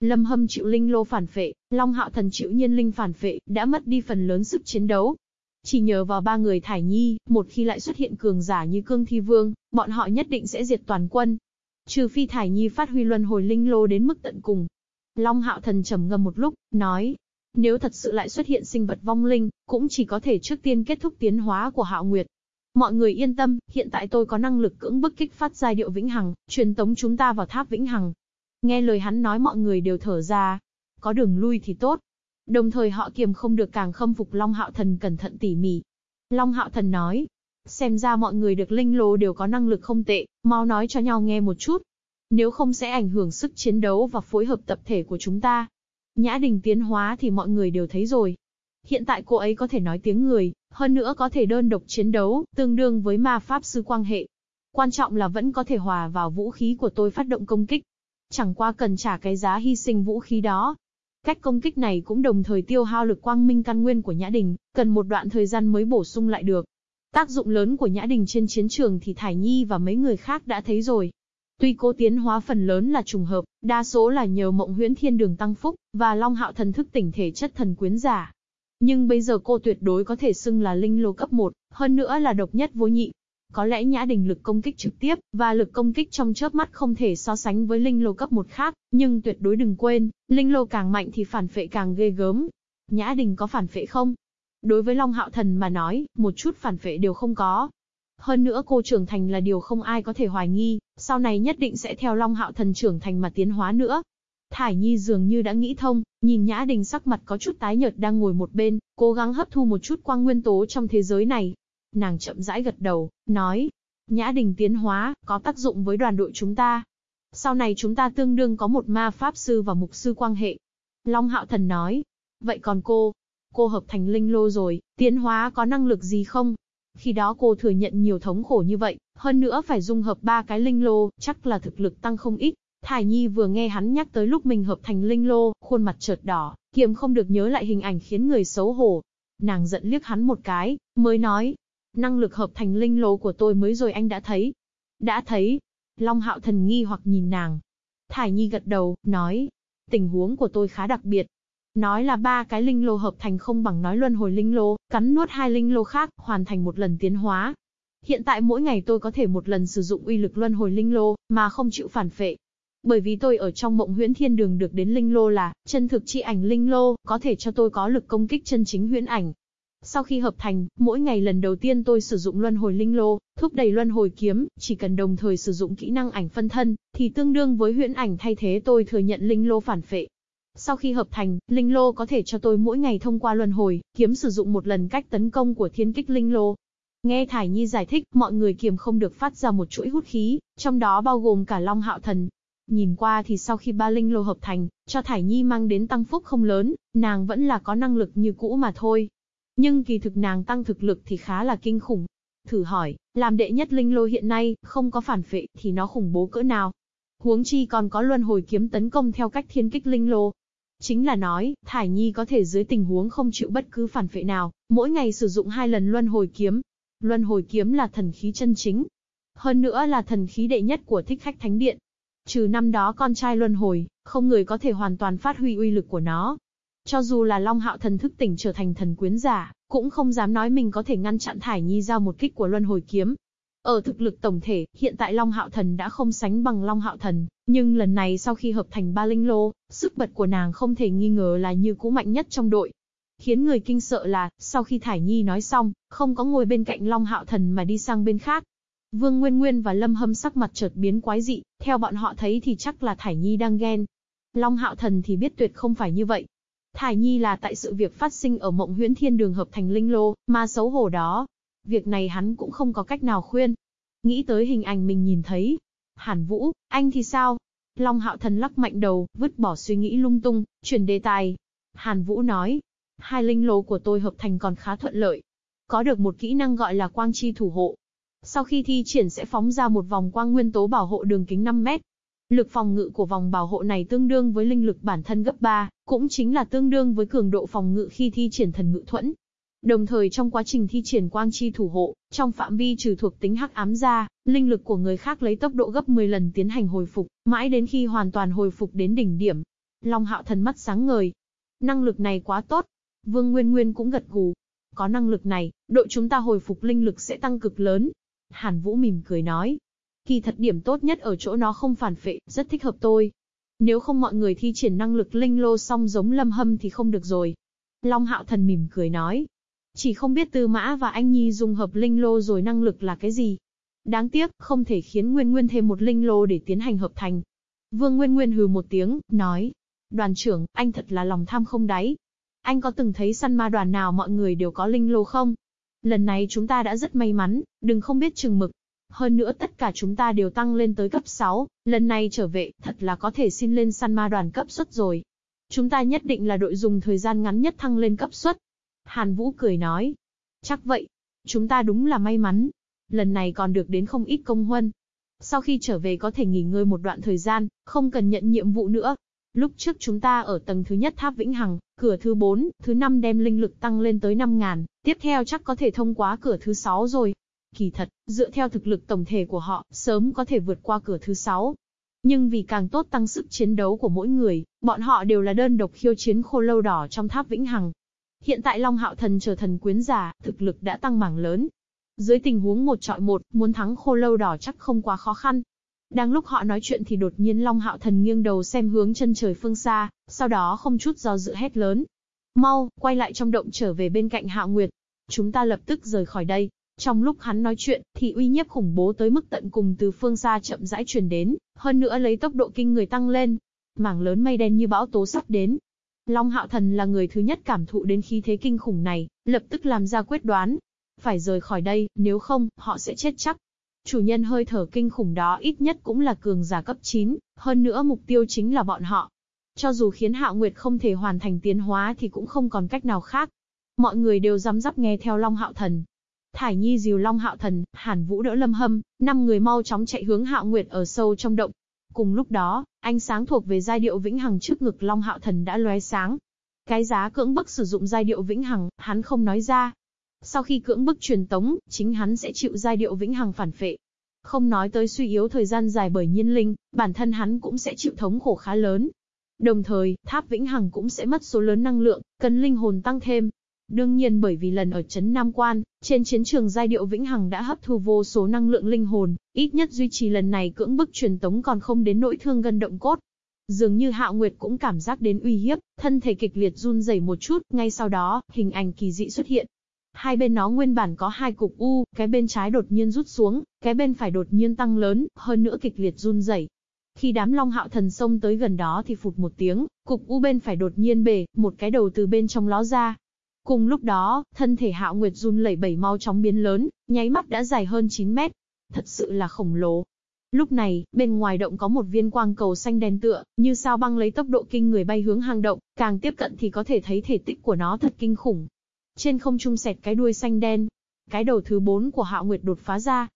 A: Lâm Hâm chịu linh lô phản phệ, Long Hạo Thần chịu nhiên linh phản phệ, đã mất đi phần lớn sức chiến đấu. Chỉ nhờ vào ba người Thải Nhi, một khi lại xuất hiện cường giả như Cương Thi Vương, bọn họ nhất định sẽ diệt toàn quân, Trừ phi Thải Nhi phát huy luân hồi linh lô đến mức tận cùng. Long Hạo Thần trầm ngâm một lúc, nói, nếu thật sự lại xuất hiện sinh vật vong linh, cũng chỉ có thể trước tiên kết thúc tiến hóa của Hạo Nguyệt. Mọi người yên tâm, hiện tại tôi có năng lực cưỡng bức kích phát giai điệu vĩnh hằng, truyền tống chúng ta vào tháp vĩnh hằng. Nghe lời hắn nói mọi người đều thở ra. Có đường lui thì tốt. Đồng thời họ kiềm không được càng khâm phục Long Hạo Thần cẩn thận tỉ mỉ. Long Hạo Thần nói, Xem ra mọi người được linh lô đều có năng lực không tệ, mau nói cho nhau nghe một chút. Nếu không sẽ ảnh hưởng sức chiến đấu và phối hợp tập thể của chúng ta. Nhã đình tiến hóa thì mọi người đều thấy rồi. Hiện tại cô ấy có thể nói tiếng người, hơn nữa có thể đơn độc chiến đấu, tương đương với ma pháp sư quang hệ. Quan trọng là vẫn có thể hòa vào vũ khí của tôi phát động công kích. Chẳng qua cần trả cái giá hy sinh vũ khí đó. Cách công kích này cũng đồng thời tiêu hao lực quang minh căn nguyên của Nhã Đình, cần một đoạn thời gian mới bổ sung lại được. Tác dụng lớn của Nhã Đình trên chiến trường thì Thải Nhi và mấy người khác đã thấy rồi. Tuy cô tiến hóa phần lớn là trùng hợp, đa số là nhờ mộng huyễn thiên đường tăng phúc, và long hạo thần thức tỉnh thể chất thần quyến giả. Nhưng bây giờ cô tuyệt đối có thể xưng là linh lô cấp 1, hơn nữa là độc nhất vô nhị. Có lẽ Nhã Đình lực công kích trực tiếp, và lực công kích trong chớp mắt không thể so sánh với linh lô cấp 1 khác, nhưng tuyệt đối đừng quên, linh lô càng mạnh thì phản phệ càng ghê gớm. Nhã Đình có phản phệ không? Đối với Long Hạo Thần mà nói, một chút phản phệ đều không có. Hơn nữa cô trưởng thành là điều không ai có thể hoài nghi, sau này nhất định sẽ theo Long Hạo Thần trưởng thành mà tiến hóa nữa. Thải Nhi dường như đã nghĩ thông, nhìn Nhã Đình sắc mặt có chút tái nhợt đang ngồi một bên, cố gắng hấp thu một chút quang nguyên tố trong thế giới này. Nàng chậm rãi gật đầu, nói, Nhã Đình tiến hóa, có tác dụng với đoàn đội chúng ta. Sau này chúng ta tương đương có một ma pháp sư và mục sư quan hệ. Long Hạo Thần nói, vậy còn cô, cô hợp thành linh lô rồi, tiến hóa có năng lực gì không? Khi đó cô thừa nhận nhiều thống khổ như vậy, hơn nữa phải dung hợp ba cái linh lô, chắc là thực lực tăng không ít. Thải Nhi vừa nghe hắn nhắc tới lúc mình hợp thành linh lô, khuôn mặt chợt đỏ, kiềm không được nhớ lại hình ảnh khiến người xấu hổ. Nàng giận liếc hắn một cái, mới nói, năng lực hợp thành linh lô của tôi mới rồi anh đã thấy. Đã thấy. Long hạo thần nghi hoặc nhìn nàng. Thải Nhi gật đầu, nói, tình huống của tôi khá đặc biệt, Nói là ba cái linh lô hợp thành không bằng nói luân hồi linh lô, cắn nuốt hai linh lô khác, hoàn thành một lần tiến hóa. Hiện tại mỗi ngày tôi có thể một lần sử dụng uy lực luân hồi linh lô, mà không chịu phản phệ. Bởi vì tôi ở trong mộng huyễn thiên đường được đến linh lô là, chân thực chi ảnh linh lô, có thể cho tôi có lực công kích chân chính huyễn ảnh. Sau khi hợp thành, mỗi ngày lần đầu tiên tôi sử dụng luân hồi linh lô, thúc đẩy luân hồi kiếm, chỉ cần đồng thời sử dụng kỹ năng ảnh phân thân, thì tương đương với huyễn ảnh thay thế tôi thừa nhận linh lô phản phệ. Sau khi hợp thành, linh lô có thể cho tôi mỗi ngày thông qua luân hồi, kiếm sử dụng một lần cách tấn công của thiên kích linh lô. Nghe Thải Nhi giải thích, mọi người kiềm không được phát ra một chuỗi hút khí, trong đó bao gồm cả Long Hạo Thần. Nhìn qua thì sau khi ba linh lô hợp thành, cho Thải Nhi mang đến tăng phúc không lớn, nàng vẫn là có năng lực như cũ mà thôi. Nhưng kỳ thực nàng tăng thực lực thì khá là kinh khủng. Thử hỏi, làm đệ nhất linh lô hiện nay, không có phản phệ thì nó khủng bố cỡ nào? Huống chi còn có luân hồi kiếm tấn công theo cách thiên kích linh lô, Chính là nói, Thải Nhi có thể dưới tình huống không chịu bất cứ phản phệ nào, mỗi ngày sử dụng hai lần luân hồi kiếm. Luân hồi kiếm là thần khí chân chính. Hơn nữa là thần khí đệ nhất của thích khách thánh điện. Trừ năm đó con trai luân hồi, không người có thể hoàn toàn phát huy uy lực của nó. Cho dù là Long Hạo thần thức tỉnh trở thành thần quyến giả, cũng không dám nói mình có thể ngăn chặn Thải Nhi giao một kích của luân hồi kiếm. Ở thực lực tổng thể, hiện tại Long Hạo Thần đã không sánh bằng Long Hạo Thần, nhưng lần này sau khi hợp thành ba linh lô, sức bật của nàng không thể nghi ngờ là như cũ mạnh nhất trong đội. Khiến người kinh sợ là, sau khi Thải Nhi nói xong, không có ngồi bên cạnh Long Hạo Thần mà đi sang bên khác. Vương Nguyên Nguyên và Lâm Hâm sắc mặt chợt biến quái dị, theo bọn họ thấy thì chắc là Thải Nhi đang ghen. Long Hạo Thần thì biết tuyệt không phải như vậy. Thải Nhi là tại sự việc phát sinh ở mộng huyễn thiên đường hợp thành linh lô, mà xấu hổ đó, Việc này hắn cũng không có cách nào khuyên. Nghĩ tới hình ảnh mình nhìn thấy. Hàn Vũ, anh thì sao? Long Hạo Thần lắc mạnh đầu, vứt bỏ suy nghĩ lung tung, chuyển đề tài. Hàn Vũ nói, hai linh lô của tôi hợp thành còn khá thuận lợi. Có được một kỹ năng gọi là quang chi thủ hộ. Sau khi thi triển sẽ phóng ra một vòng quang nguyên tố bảo hộ đường kính 5 mét. Lực phòng ngự của vòng bảo hộ này tương đương với linh lực bản thân gấp 3, cũng chính là tương đương với cường độ phòng ngự khi thi triển thần ngự thuẫn. Đồng thời trong quá trình thi triển quang chi thủ hộ, trong phạm vi trừ thuộc tính hắc ám ra, linh lực của người khác lấy tốc độ gấp 10 lần tiến hành hồi phục, mãi đến khi hoàn toàn hồi phục đến đỉnh điểm. Long hạo thần mắt sáng ngời. Năng lực này quá tốt. Vương Nguyên Nguyên cũng gật gù. Có năng lực này, đội chúng ta hồi phục linh lực sẽ tăng cực lớn. Hàn Vũ mỉm cười nói. Kỳ thật điểm tốt nhất ở chỗ nó không phản phệ, rất thích hợp tôi. Nếu không mọi người thi triển năng lực linh lô xong giống lâm hâm thì không được rồi. Long hạo thần mỉm cười nói. Chỉ không biết Tư Mã và anh Nhi dùng hợp linh lô rồi năng lực là cái gì. Đáng tiếc, không thể khiến Nguyên Nguyên thêm một linh lô để tiến hành hợp thành. Vương Nguyên Nguyên hừ một tiếng, nói. Đoàn trưởng, anh thật là lòng tham không đáy. Anh có từng thấy săn ma đoàn nào mọi người đều có linh lô không? Lần này chúng ta đã rất may mắn, đừng không biết chừng mực. Hơn nữa tất cả chúng ta đều tăng lên tới cấp 6, lần này trở về, thật là có thể xin lên săn ma đoàn cấp suất rồi. Chúng ta nhất định là đội dùng thời gian ngắn nhất thăng lên cấp suất. Hàn Vũ cười nói. Chắc vậy. Chúng ta đúng là may mắn. Lần này còn được đến không ít công huân. Sau khi trở về có thể nghỉ ngơi một đoạn thời gian, không cần nhận nhiệm vụ nữa. Lúc trước chúng ta ở tầng thứ nhất tháp Vĩnh Hằng, cửa thứ 4, thứ 5 đem linh lực tăng lên tới 5.000, tiếp theo chắc có thể thông qua cửa thứ 6 rồi. Kỳ thật, dựa theo thực lực tổng thể của họ, sớm có thể vượt qua cửa thứ 6. Nhưng vì càng tốt tăng sức chiến đấu của mỗi người, bọn họ đều là đơn độc khiêu chiến khô lâu đỏ trong tháp Vĩnh Hằng. Hiện tại Long Hạo Thần trở thần quyến giả, thực lực đã tăng mảng lớn. Dưới tình huống một trọi một, muốn thắng khô lâu đỏ chắc không quá khó khăn. Đang lúc họ nói chuyện thì đột nhiên Long Hạo Thần nghiêng đầu xem hướng chân trời phương xa, sau đó không chút do dự hét lớn. Mau, quay lại trong động trở về bên cạnh Hạo Nguyệt. Chúng ta lập tức rời khỏi đây. Trong lúc hắn nói chuyện, thì uy nhiếp khủng bố tới mức tận cùng từ phương xa chậm rãi truyền đến, hơn nữa lấy tốc độ kinh người tăng lên. Mảng lớn mây đen như bão tố sắp đến. Long Hạo Thần là người thứ nhất cảm thụ đến khí thế kinh khủng này, lập tức làm ra quyết đoán. Phải rời khỏi đây, nếu không, họ sẽ chết chắc. Chủ nhân hơi thở kinh khủng đó ít nhất cũng là cường giả cấp 9, hơn nữa mục tiêu chính là bọn họ. Cho dù khiến Hạo Nguyệt không thể hoàn thành tiến hóa thì cũng không còn cách nào khác. Mọi người đều dám dắp nghe theo Long Hạo Thần. Thải Nhi dìu Long Hạo Thần, Hàn Vũ đỡ Lâm Hâm, năm người mau chóng chạy hướng Hạo Nguyệt ở sâu trong động. Cùng lúc đó, ánh sáng thuộc về giai điệu vĩnh hằng trước ngực Long Hạo Thần đã lóe sáng. Cái giá cưỡng bức sử dụng giai điệu vĩnh hằng, hắn không nói ra, sau khi cưỡng bức truyền tống, chính hắn sẽ chịu giai điệu vĩnh hằng phản phệ. Không nói tới suy yếu thời gian dài bởi nhiên linh, bản thân hắn cũng sẽ chịu thống khổ khá lớn. Đồng thời, tháp vĩnh hằng cũng sẽ mất số lớn năng lượng, cần linh hồn tăng thêm. Đương nhiên bởi vì lần ở chấn Nam Quan, trên chiến trường giai điệu vĩnh hằng đã hấp thu vô số năng lượng linh hồn, ít nhất duy trì lần này cưỡng bức truyền tống còn không đến nỗi thương gân động cốt. Dường như Hạo Nguyệt cũng cảm giác đến uy hiếp, thân thể kịch liệt run rẩy một chút, ngay sau đó, hình ảnh kỳ dị xuất hiện, Hai bên nó nguyên bản có hai cục u, cái bên trái đột nhiên rút xuống, cái bên phải đột nhiên tăng lớn, hơn nữa kịch liệt run rẩy. Khi đám Long Hạo Thần xông tới gần đó thì phụt một tiếng, cục u bên phải đột nhiên bể, một cái đầu từ bên trong ló ra. Cùng lúc đó, thân thể Hạo Nguyệt run lẩy bẩy mau chóng biến lớn, nháy mắt đã dài hơn 9 mét. Thật sự là khổng lồ. Lúc này, bên ngoài động có một viên quang cầu xanh đen tựa, như sao băng lấy tốc độ kinh người bay hướng hang động, càng tiếp cận thì có thể thấy thể tích của nó thật kinh khủng, trên không trung xẹt cái đuôi xanh đen. Cái đầu thứ bốn của Hạo Nguyệt đột phá ra.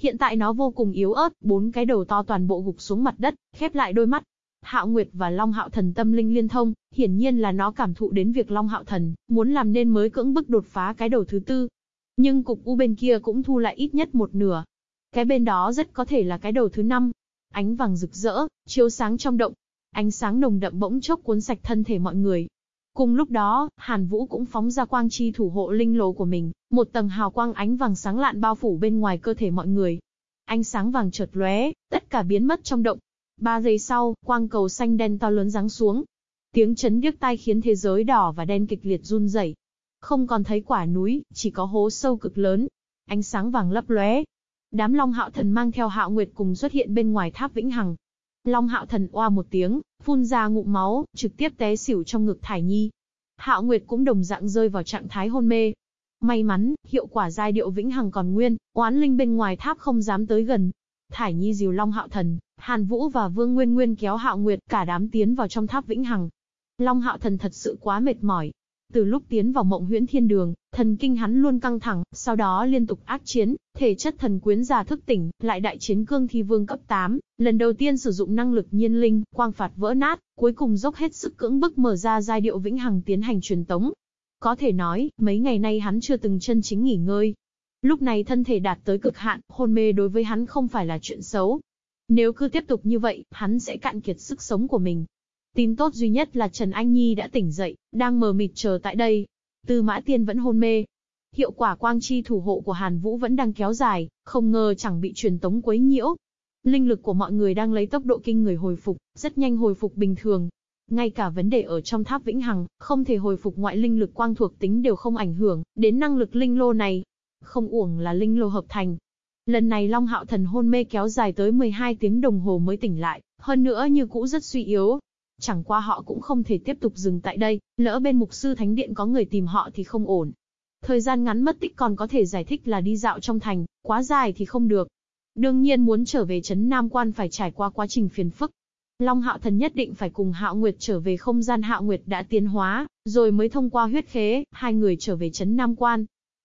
A: Hiện tại nó vô cùng yếu ớt, bốn cái đầu to toàn bộ gục xuống mặt đất, khép lại đôi mắt. Hạo Nguyệt và Long Hạo Thần tâm linh liên thông, hiển nhiên là nó cảm thụ đến việc Long Hạo Thần muốn làm nên mới cưỡng bức đột phá cái đầu thứ tư. Nhưng cục u bên kia cũng thu lại ít nhất một nửa. Cái bên đó rất có thể là cái đầu thứ năm. Ánh vàng rực rỡ, chiếu sáng trong động. Ánh sáng nồng đậm bỗng chốc cuốn sạch thân thể mọi người, Cùng lúc đó, Hàn Vũ cũng phóng ra quang chi thủ hộ linh lồ của mình, một tầng hào quang ánh vàng sáng lạn bao phủ bên ngoài cơ thể mọi người. Ánh sáng vàng chợt lóe, tất cả biến mất trong động. Ba giây sau, quang cầu xanh đen to lớn giáng xuống. Tiếng chấn điếc tai khiến thế giới đỏ và đen kịch liệt run rẩy. Không còn thấy quả núi, chỉ có hố sâu cực lớn. Ánh sáng vàng lấp lóe. Đám Long Hạo Thần mang theo Hạo Nguyệt cùng xuất hiện bên ngoài tháp Vĩnh Hằng. Long Hạo Thần oa một tiếng, phun ra ngụm máu, trực tiếp té xỉu trong ngực Thải Nhi. Hạo Nguyệt cũng đồng dạng rơi vào trạng thái hôn mê. May mắn, hiệu quả giai điệu vĩnh hằng còn nguyên, oán linh bên ngoài tháp không dám tới gần. Thải Nhi dìu Long Hạo Thần, Hàn Vũ và Vương Nguyên Nguyên kéo Hạo Nguyệt cả đám tiến vào trong tháp vĩnh hằng. Long Hạo Thần thật sự quá mệt mỏi, từ lúc tiến vào mộng huyễn thiên đường, thần kinh hắn luôn căng thẳng, sau đó liên tục ác chiến, thể chất thần quyến già thức tỉnh, lại đại chiến cương thi vương cấp 8, lần đầu tiên sử dụng năng lực nhiên linh, quang phạt vỡ nát, cuối cùng dốc hết sức cưỡng bức mở ra giai điệu vĩnh hằng tiến hành truyền tống. Có thể nói, mấy ngày nay hắn chưa từng chân chính nghỉ ngơi. Lúc này thân thể đạt tới cực hạn, hôn mê đối với hắn không phải là chuyện xấu. Nếu cứ tiếp tục như vậy, hắn sẽ cạn kiệt sức sống của mình, Tin tốt duy nhất là Trần Anh Nhi đã tỉnh dậy, đang mờ mịt chờ tại đây. Tư Mã Tiên vẫn hôn mê. Hiệu quả quang chi thủ hộ của Hàn Vũ vẫn đang kéo dài, không ngờ chẳng bị truyền tống quấy nhiễu. Linh lực của mọi người đang lấy tốc độ kinh người hồi phục, rất nhanh hồi phục bình thường. Ngay cả vấn đề ở trong tháp vĩnh hằng, không thể hồi phục ngoại linh lực quang thuộc tính đều không ảnh hưởng đến năng lực linh lô này. Không uổng là linh lô hợp thành, Lần này Long Hạo Thần hôn mê kéo dài tới 12 tiếng đồng hồ mới tỉnh lại, hơn nữa như cũ rất suy yếu, Chẳng qua họ cũng không thể tiếp tục dừng tại đây, lỡ bên mục sư thánh điện có người tìm họ thì không ổn. Thời gian ngắn mất tích còn có thể giải thích là đi dạo trong thành, quá dài thì không được. Đương nhiên muốn trở về Trấn Nam Quan phải trải qua quá trình phiền phức. Long Hạo Thần nhất định phải cùng Hạo Nguyệt trở về không gian Hạo Nguyệt đã tiến hóa, rồi mới thông qua huyết khế, hai người trở về Trấn Nam Quan.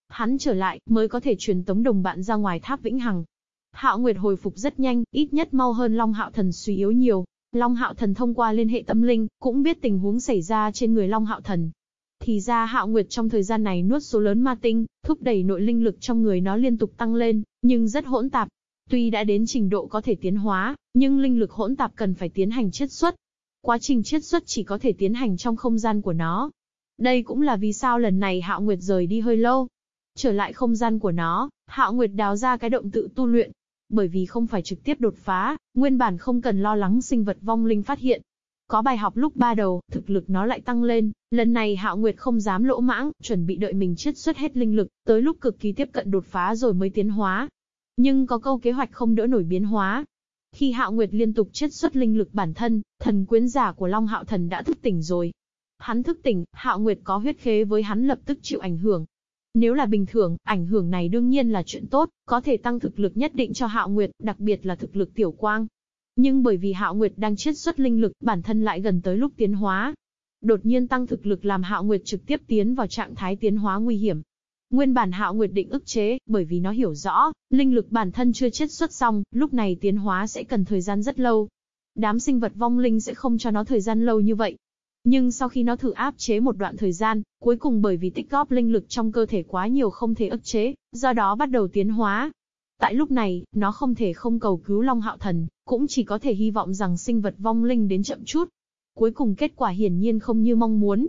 A: Hắn trở lại, mới có thể truyền tống đồng bạn ra ngoài tháp Vĩnh Hằng. Hạo Nguyệt hồi phục rất nhanh, ít nhất mau hơn Long Hạo Thần suy yếu nhiều. Long Hạo Thần thông qua liên hệ tâm linh, cũng biết tình huống xảy ra trên người Long Hạo Thần. Thì ra Hạo Nguyệt trong thời gian này nuốt số lớn ma tinh, thúc đẩy nội linh lực trong người nó liên tục tăng lên, nhưng rất hỗn tạp. Tuy đã đến trình độ có thể tiến hóa, nhưng linh lực hỗn tạp cần phải tiến hành chiết xuất. Quá trình chiết xuất chỉ có thể tiến hành trong không gian của nó. Đây cũng là vì sao lần này Hạo Nguyệt rời đi hơi lâu. Trở lại không gian của nó, Hạo Nguyệt đào ra cái động tự tu luyện. Bởi vì không phải trực tiếp đột phá, nguyên bản không cần lo lắng sinh vật vong linh phát hiện, có bài học lúc ba đầu, thực lực nó lại tăng lên, lần này Hạo Nguyệt không dám lỗ mãng, chuẩn bị đợi mình chiết xuất hết linh lực, tới lúc cực kỳ tiếp cận đột phá rồi mới tiến hóa. Nhưng có câu kế hoạch không đỡ nổi biến hóa. Khi Hạo Nguyệt liên tục chiết xuất linh lực bản thân, thần quyến giả của Long Hạo Thần đã thức tỉnh rồi. Hắn thức tỉnh, Hạo Nguyệt có huyết khế với hắn lập tức chịu ảnh hưởng. Nếu là bình thường, ảnh hưởng này đương nhiên là chuyện tốt, có thể tăng thực lực nhất định cho Hạo Nguyệt, đặc biệt là thực lực tiểu quang. Nhưng bởi vì Hạo Nguyệt đang chiết xuất linh lực, bản thân lại gần tới lúc tiến hóa. Đột nhiên tăng thực lực làm Hạo Nguyệt trực tiếp tiến vào trạng thái tiến hóa nguy hiểm. Nguyên bản Hạo Nguyệt định ức chế, bởi vì nó hiểu rõ, linh lực bản thân chưa chiết xuất xong, lúc này tiến hóa sẽ cần thời gian rất lâu. Đám sinh vật vong linh sẽ không cho nó thời gian lâu như vậy. Nhưng sau khi nó thử áp chế một đoạn thời gian, cuối cùng bởi vì tích góp linh lực trong cơ thể quá nhiều không thể ức chế, do đó bắt đầu tiến hóa. Tại lúc này, nó không thể không cầu cứu Long Hạo Thần, cũng chỉ có thể hy vọng rằng sinh vật vong linh đến chậm chút. Cuối cùng kết quả hiển nhiên không như mong muốn.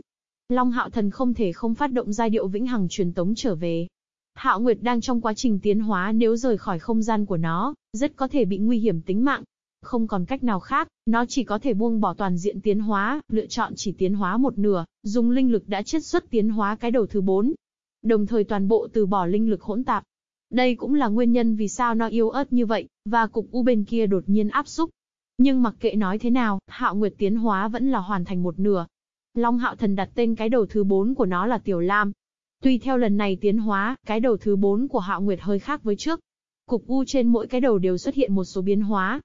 A: Long Hạo Thần không thể không phát động giai điệu vĩnh hằng truyền tống trở về. Hạo Nguyệt đang trong quá trình tiến hóa nếu rời khỏi không gian của nó, rất có thể bị nguy hiểm tính mạng. Không còn cách nào khác, nó chỉ có thể buông bỏ toàn diện tiến hóa, lựa chọn chỉ tiến hóa một nửa, dùng linh lực đã chiết xuất tiến hóa cái đầu thứ bốn. Đồng thời toàn bộ từ bỏ linh lực hỗn tạp, đây cũng là nguyên nhân vì sao nó yếu ớt như vậy, và cục u bên kia đột nhiên áp xúc. Nhưng mặc kệ nói thế nào, Hạo Nguyệt tiến hóa vẫn là hoàn thành một nửa. Long Hạo Thần đặt tên cái đầu thứ bốn của nó là Tiểu Lam. Tuy theo lần này tiến hóa, cái đầu thứ bốn của Hạo Nguyệt hơi khác với trước. Cục u trên mỗi cái đầu đều xuất hiện một số biến hóa.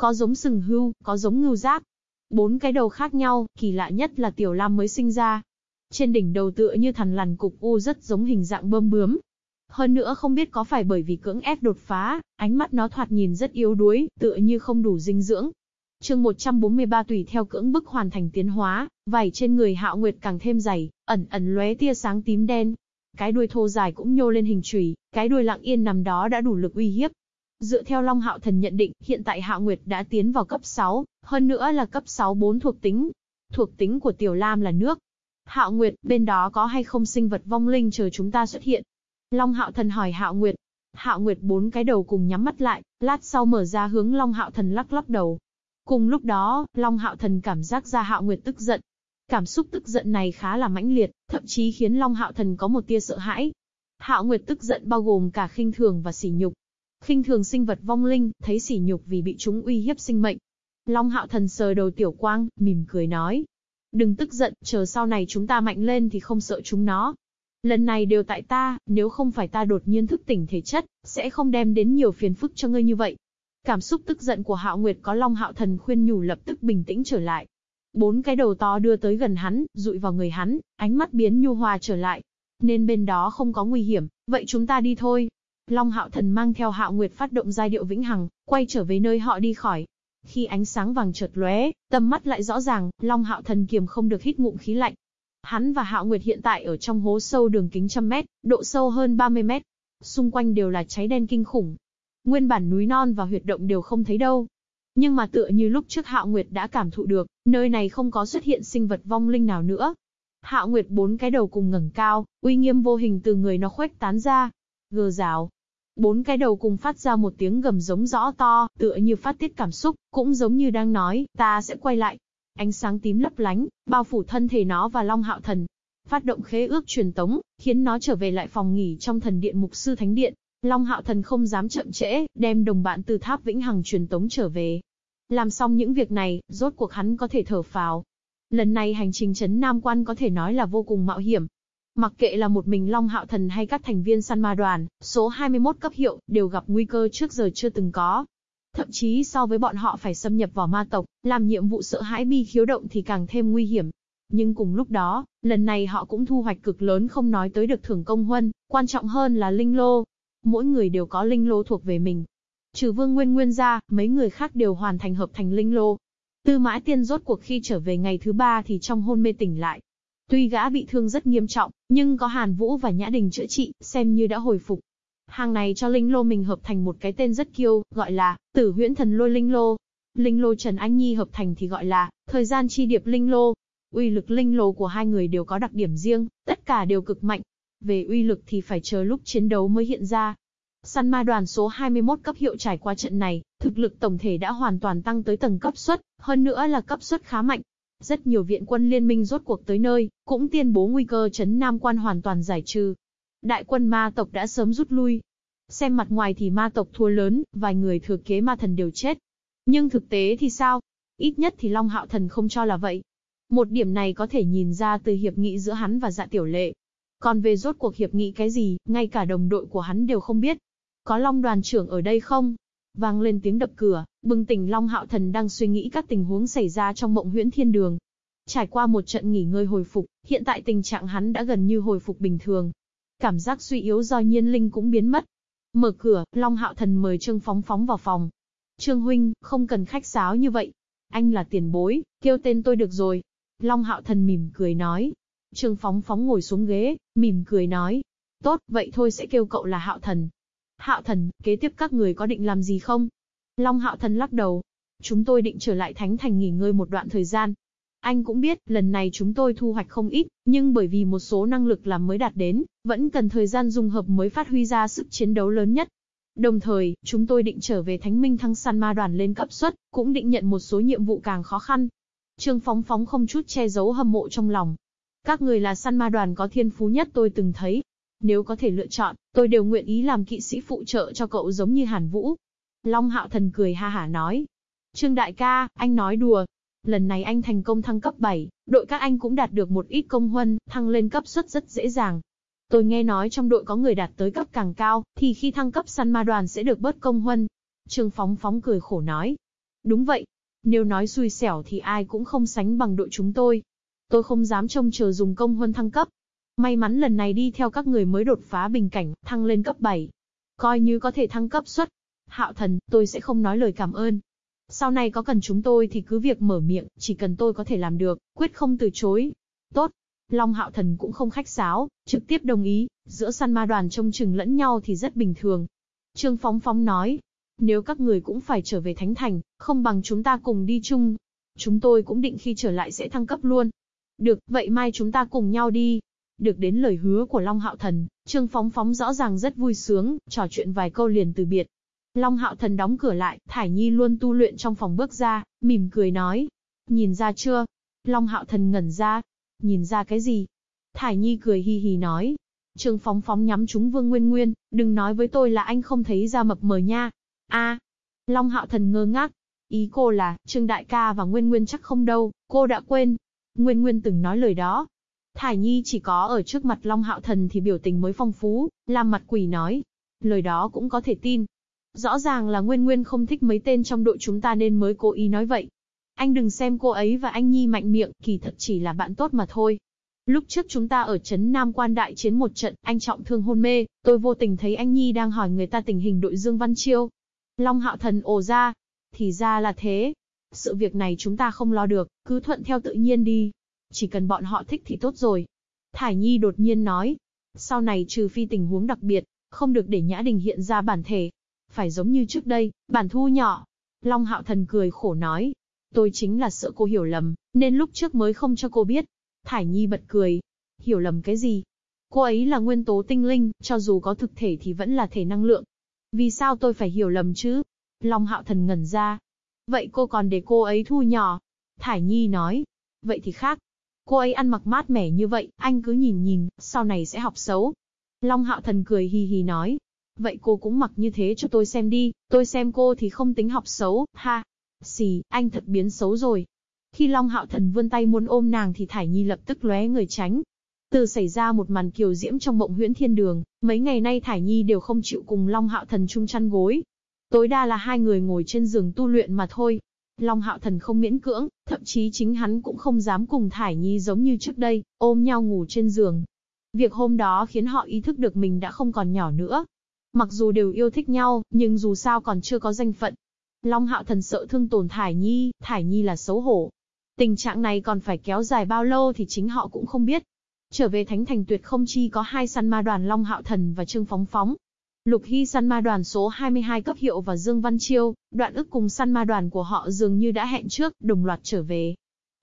A: Có giống sừng hưu, có giống ngưu giáp. Bốn cái đầu khác nhau, kỳ lạ nhất là Tiểu Lam mới sinh ra. Trên đỉnh đầu tựa như thằn lằn cục u rất giống hình dạng bơm bướm, hơn nữa không biết có phải bởi vì cưỡng ép đột phá, ánh mắt nó thoạt nhìn rất yếu đuối, tựa như không đủ dinh dưỡng. chương 143 tùy theo cưỡng bức hoàn thành tiến hóa, vảy trên người hạo nguyệt càng thêm dày, ẩn ẩn lóe tia sáng tím đen. Cái đuôi thô dài cũng nhô lên hình chùy, cái đuôi lặng yên nằm đó đã đủ lực uy hiếp. Dựa theo Long Hạo Thần nhận định, hiện tại Hạo Nguyệt đã tiến vào cấp 6, hơn nữa là cấp 6 4 thuộc tính. Thuộc tính của Tiểu Lam là nước. Hạo Nguyệt, bên đó có hay không sinh vật vong linh chờ chúng ta xuất hiện? Long Hạo Thần hỏi Hạo Nguyệt. Hạo Nguyệt bốn cái đầu cùng nhắm mắt lại, lát sau mở ra hướng Long Hạo Thần lắc lắc đầu. Cùng lúc đó, Long Hạo Thần cảm giác ra Hạo Nguyệt tức giận. Cảm xúc tức giận này khá là mãnh liệt, thậm chí khiến Long Hạo Thần có một tia sợ hãi. Hạo Nguyệt tức giận bao gồm cả khinh thường và sỉ nhục. Khinh thường sinh vật vong linh, thấy sỉ nhục vì bị chúng uy hiếp sinh mệnh. Long Hạo Thần sờ đầu Tiểu Quang, mỉm cười nói. Đừng tức giận, chờ sau này chúng ta mạnh lên thì không sợ chúng nó, Lần này đều tại ta, nếu không phải ta đột nhiên thức tỉnh thể chất, sẽ không đem đến nhiều phiền phức cho ngươi như vậy. Cảm xúc tức giận của Hạo Nguyệt có Long Hạo Thần khuyên nhủ lập tức bình tĩnh trở lại. Bốn cái đầu to đưa tới gần hắn, rụi vào người hắn, ánh mắt biến nhu hòa trở lại. Nên bên đó không có nguy hiểm, vậy chúng ta đi thôi. Long Hạo Thần mang theo Hạo Nguyệt phát động giai điệu vĩnh hằng, quay trở về nơi họ đi khỏi. Khi ánh sáng vàng chợt lóe, tầm mắt lại rõ ràng, Long Hạo Thần kiềm không được hít ngụm khí lạnh, Hắn và Hạo Nguyệt hiện tại ở trong hố sâu đường kính trăm mét, độ sâu hơn 30 mét. Xung quanh đều là cháy đen kinh khủng. Nguyên bản núi non và huyệt động đều không thấy đâu. Nhưng mà tựa như lúc trước Hạo Nguyệt đã cảm thụ được, nơi này không có xuất hiện sinh vật vong linh nào nữa. Hạo Nguyệt bốn cái đầu cùng ngẩng cao, uy nghiêm vô hình từ người nó khuếch tán ra. Gờ rào. Bốn cái đầu cùng phát ra một tiếng gầm giống rõ to, tựa như phát tiết cảm xúc, cũng giống như đang nói, ta sẽ quay lại. Ánh sáng tím lấp lánh, bao phủ thân thể nó và Long Hạo Thần. Phát động khế ước truyền tống, khiến nó trở về lại phòng nghỉ trong thần điện mục sư thánh điện. Long Hạo Thần không dám chậm trễ, đem đồng bạn từ tháp Vĩnh Hằng truyền tống trở về. Làm xong những việc này, rốt cuộc hắn có thể thở phào. Lần này hành trình chấn Nam Quan có thể nói là vô cùng mạo hiểm. Mặc kệ là một mình Long Hạo Thần hay các thành viên săn ma đoàn, số 21 cấp hiệu, đều gặp nguy cơ trước giờ chưa từng có. Thậm chí so với bọn họ phải xâm nhập vào ma tộc, làm nhiệm vụ sợ hãi bi khiếu động thì càng thêm nguy hiểm. Nhưng cùng lúc đó, lần này họ cũng thu hoạch cực lớn không nói tới được thưởng công huân, quan trọng hơn là linh lô. Mỗi người đều có linh lô thuộc về mình. Trừ vương nguyên nguyên ra, mấy người khác đều hoàn thành hợp thành linh lô. Tư mã tiên rốt cuộc khi trở về ngày thứ ba thì trong hôn mê tỉnh lại. Tuy gã bị thương rất nghiêm trọng, nhưng có Hàn Vũ và Nhã Đình chữa trị, xem như đã hồi phục. Hàng này cho linh lô mình hợp thành một cái tên rất kiêu, gọi là Tử Huyễn Thần Lôi Linh Lô. Linh lô Trần Anh Nhi hợp thành thì gọi là Thời gian chi điệp linh lô. Uy lực linh lô của hai người đều có đặc điểm riêng, tất cả đều cực mạnh. Về uy lực thì phải chờ lúc chiến đấu mới hiện ra. Săn ma đoàn số 21 cấp hiệu trải qua trận này, thực lực tổng thể đã hoàn toàn tăng tới tầng cấp suất, hơn nữa là cấp suất khá mạnh. Rất nhiều viện quân liên minh rốt cuộc tới nơi, cũng tuyên bố nguy cơ chấn Nam quan hoàn toàn giải trừ. Đại quân ma tộc đã sớm rút lui. Xem mặt ngoài thì ma tộc thua lớn, vài người thừa kế ma thần đều chết. Nhưng thực tế thì sao? Ít nhất thì Long Hạo Thần không cho là vậy. Một điểm này có thể nhìn ra từ hiệp nghị giữa hắn và dạ tiểu lệ. Còn về rốt cuộc hiệp nghị cái gì, ngay cả đồng đội của hắn đều không biết. Có Long đoàn trưởng ở đây không? Vang lên tiếng đập cửa, bừng tỉnh Long Hạo Thần đang suy nghĩ các tình huống xảy ra trong mộng huyễn thiên đường. Trải qua một trận nghỉ ngơi hồi phục, hiện tại tình trạng hắn đã gần như hồi phục bình thường. Cảm giác suy yếu do nhiên linh cũng biến mất. Mở cửa, Long Hạo Thần mời Trương Phóng Phóng vào phòng. Trương Huynh, không cần khách sáo như vậy. Anh là tiền bối, kêu tên tôi được rồi. Long Hạo Thần mỉm cười nói. Trương Phóng Phóng ngồi xuống ghế, mỉm cười nói. Tốt, vậy thôi sẽ kêu cậu là Hạo Thần. Hạo Thần, kế tiếp các người có định làm gì không? Long Hạo Thần lắc đầu. Chúng tôi định trở lại Thánh Thành nghỉ ngơi một đoạn thời gian. Anh cũng biết, lần này chúng tôi thu hoạch không ít, nhưng bởi vì một số năng lực làm mới đạt đến, vẫn cần thời gian dung hợp mới phát huy ra sức chiến đấu lớn nhất. Đồng thời, chúng tôi định trở về Thánh Minh Thăng Săn Ma đoàn lên cấp suất, cũng định nhận một số nhiệm vụ càng khó khăn. Trương Phóng Phóng không chút che giấu hâm mộ trong lòng. Các người là săn ma đoàn có thiên phú nhất tôi từng thấy, nếu có thể lựa chọn, tôi đều nguyện ý làm kỵ sĩ phụ trợ cho cậu giống như Hàn Vũ. Long Hạo Thần cười ha hả nói. Trương đại ca, anh nói đùa. Lần này anh thành công thăng cấp 7, đội các anh cũng đạt được một ít công huân, thăng lên cấp suất rất dễ dàng. Tôi nghe nói trong đội có người đạt tới cấp càng cao, thì khi thăng cấp săn ma đoàn sẽ được bớt công huân. Trương Phóng Phóng cười khổ nói. Đúng vậy. Nếu nói xui xẻo thì ai cũng không sánh bằng đội chúng tôi. Tôi không dám trông chờ dùng công huân thăng cấp. May mắn lần này đi theo các người mới đột phá bình cảnh, thăng lên cấp 7. Coi như có thể thăng cấp suất. Hạo thần, tôi sẽ không nói lời cảm ơn. Sau này có cần chúng tôi thì cứ việc mở miệng, chỉ cần tôi có thể làm được, quyết không từ chối. Tốt. Long hạo thần cũng không khách sáo, trực tiếp đồng ý, giữa săn ma đoàn trông chừng lẫn nhau thì rất bình thường. Trương Phóng Phóng nói, nếu các người cũng phải trở về Thánh Thành, không bằng chúng ta cùng đi chung. Chúng tôi cũng định khi trở lại sẽ thăng cấp luôn. Được, vậy mai chúng ta cùng nhau đi. Được đến lời hứa của Long Hạo Thần, Trương Phóng Phóng rõ ràng rất vui sướng, trò chuyện vài câu liền từ biệt. Long Hạo Thần đóng cửa lại, Thải Nhi luôn tu luyện trong phòng bước ra, mỉm cười nói. Nhìn ra chưa? Long Hạo Thần ngẩn ra. Nhìn ra cái gì? Thải Nhi cười hi hi nói. Trương Phóng Phóng nhắm chúng Vương Nguyên Nguyên, đừng nói với tôi là anh không thấy ra mập mờ nha. a Long Hạo Thần ngơ ngác. Ý cô là, Trương Đại ca và Nguyên Nguyên chắc không đâu, cô đã quên. Nguyên Nguyên từng nói lời đó, Thải Nhi chỉ có ở trước mặt Long Hạo Thần thì biểu tình mới phong phú, làm mặt quỷ nói. Lời đó cũng có thể tin. Rõ ràng là Nguyên Nguyên không thích mấy tên trong đội chúng ta nên mới cố ý nói vậy. Anh đừng xem cô ấy và anh Nhi mạnh miệng, kỳ thật chỉ là bạn tốt mà thôi. Lúc trước chúng ta ở Trấn Nam Quan Đại chiến một trận, anh trọng thương hôn mê, tôi vô tình thấy anh Nhi đang hỏi người ta tình hình đội Dương Văn Chiêu. Long Hạo Thần ồ ra. Thì ra là thế. Sự việc này chúng ta không lo được, cứ thuận theo tự nhiên đi. Chỉ cần bọn họ thích thì tốt rồi. Thải Nhi đột nhiên nói. Sau này trừ phi tình huống đặc biệt, không được để Nhã Đình hiện ra bản thể. Phải giống như trước đây, bản thu nhỏ. Long Hạo Thần cười khổ nói. Tôi chính là sợ cô hiểu lầm, nên lúc trước mới không cho cô biết. Thải Nhi bật cười. Hiểu lầm cái gì? Cô ấy là nguyên tố tinh linh, cho dù có thực thể thì vẫn là thể năng lượng. Vì sao tôi phải hiểu lầm chứ? Long Hạo Thần ngẩn ra. Vậy cô còn để cô ấy thu nhỏ? Thải Nhi nói. Vậy thì khác. Cô ấy ăn mặc mát mẻ như vậy, anh cứ nhìn nhìn, sau này sẽ học xấu. Long hạo thần cười hì hì nói. Vậy cô cũng mặc như thế cho tôi xem đi, tôi xem cô thì không tính học xấu, ha. Xì, anh thật biến xấu rồi. Khi Long hạo thần vươn tay muốn ôm nàng thì Thải Nhi lập tức lóe người tránh. Từ xảy ra một màn kiều diễm trong mộng huyễn thiên đường, mấy ngày nay Thải Nhi đều không chịu cùng Long Hạo Thần chung chăn gối. Tối đa là hai người ngồi trên giường tu luyện mà thôi. Long Hạo Thần không miễn cưỡng, thậm chí chính hắn cũng không dám cùng Thải Nhi giống như trước đây, ôm nhau ngủ trên giường. Việc hôm đó khiến họ ý thức được mình đã không còn nhỏ nữa. Mặc dù đều yêu thích nhau, nhưng dù sao còn chưa có danh phận. Long Hạo Thần sợ thương tổn Thải Nhi, Thải Nhi là xấu hổ. Tình trạng này còn phải kéo dài bao lâu thì chính họ cũng không biết. Trở về Thánh Thành tuyệt không chi có hai săn ma đoàn Long Hạo Thần và Trương Phóng Phóng. Lục Hy săn ma đoàn số 22 cấp hiệu và Dương Văn Chiêu, đoạn ức cùng săn ma đoàn của họ dường như đã hẹn trước, đồng loạt trở về.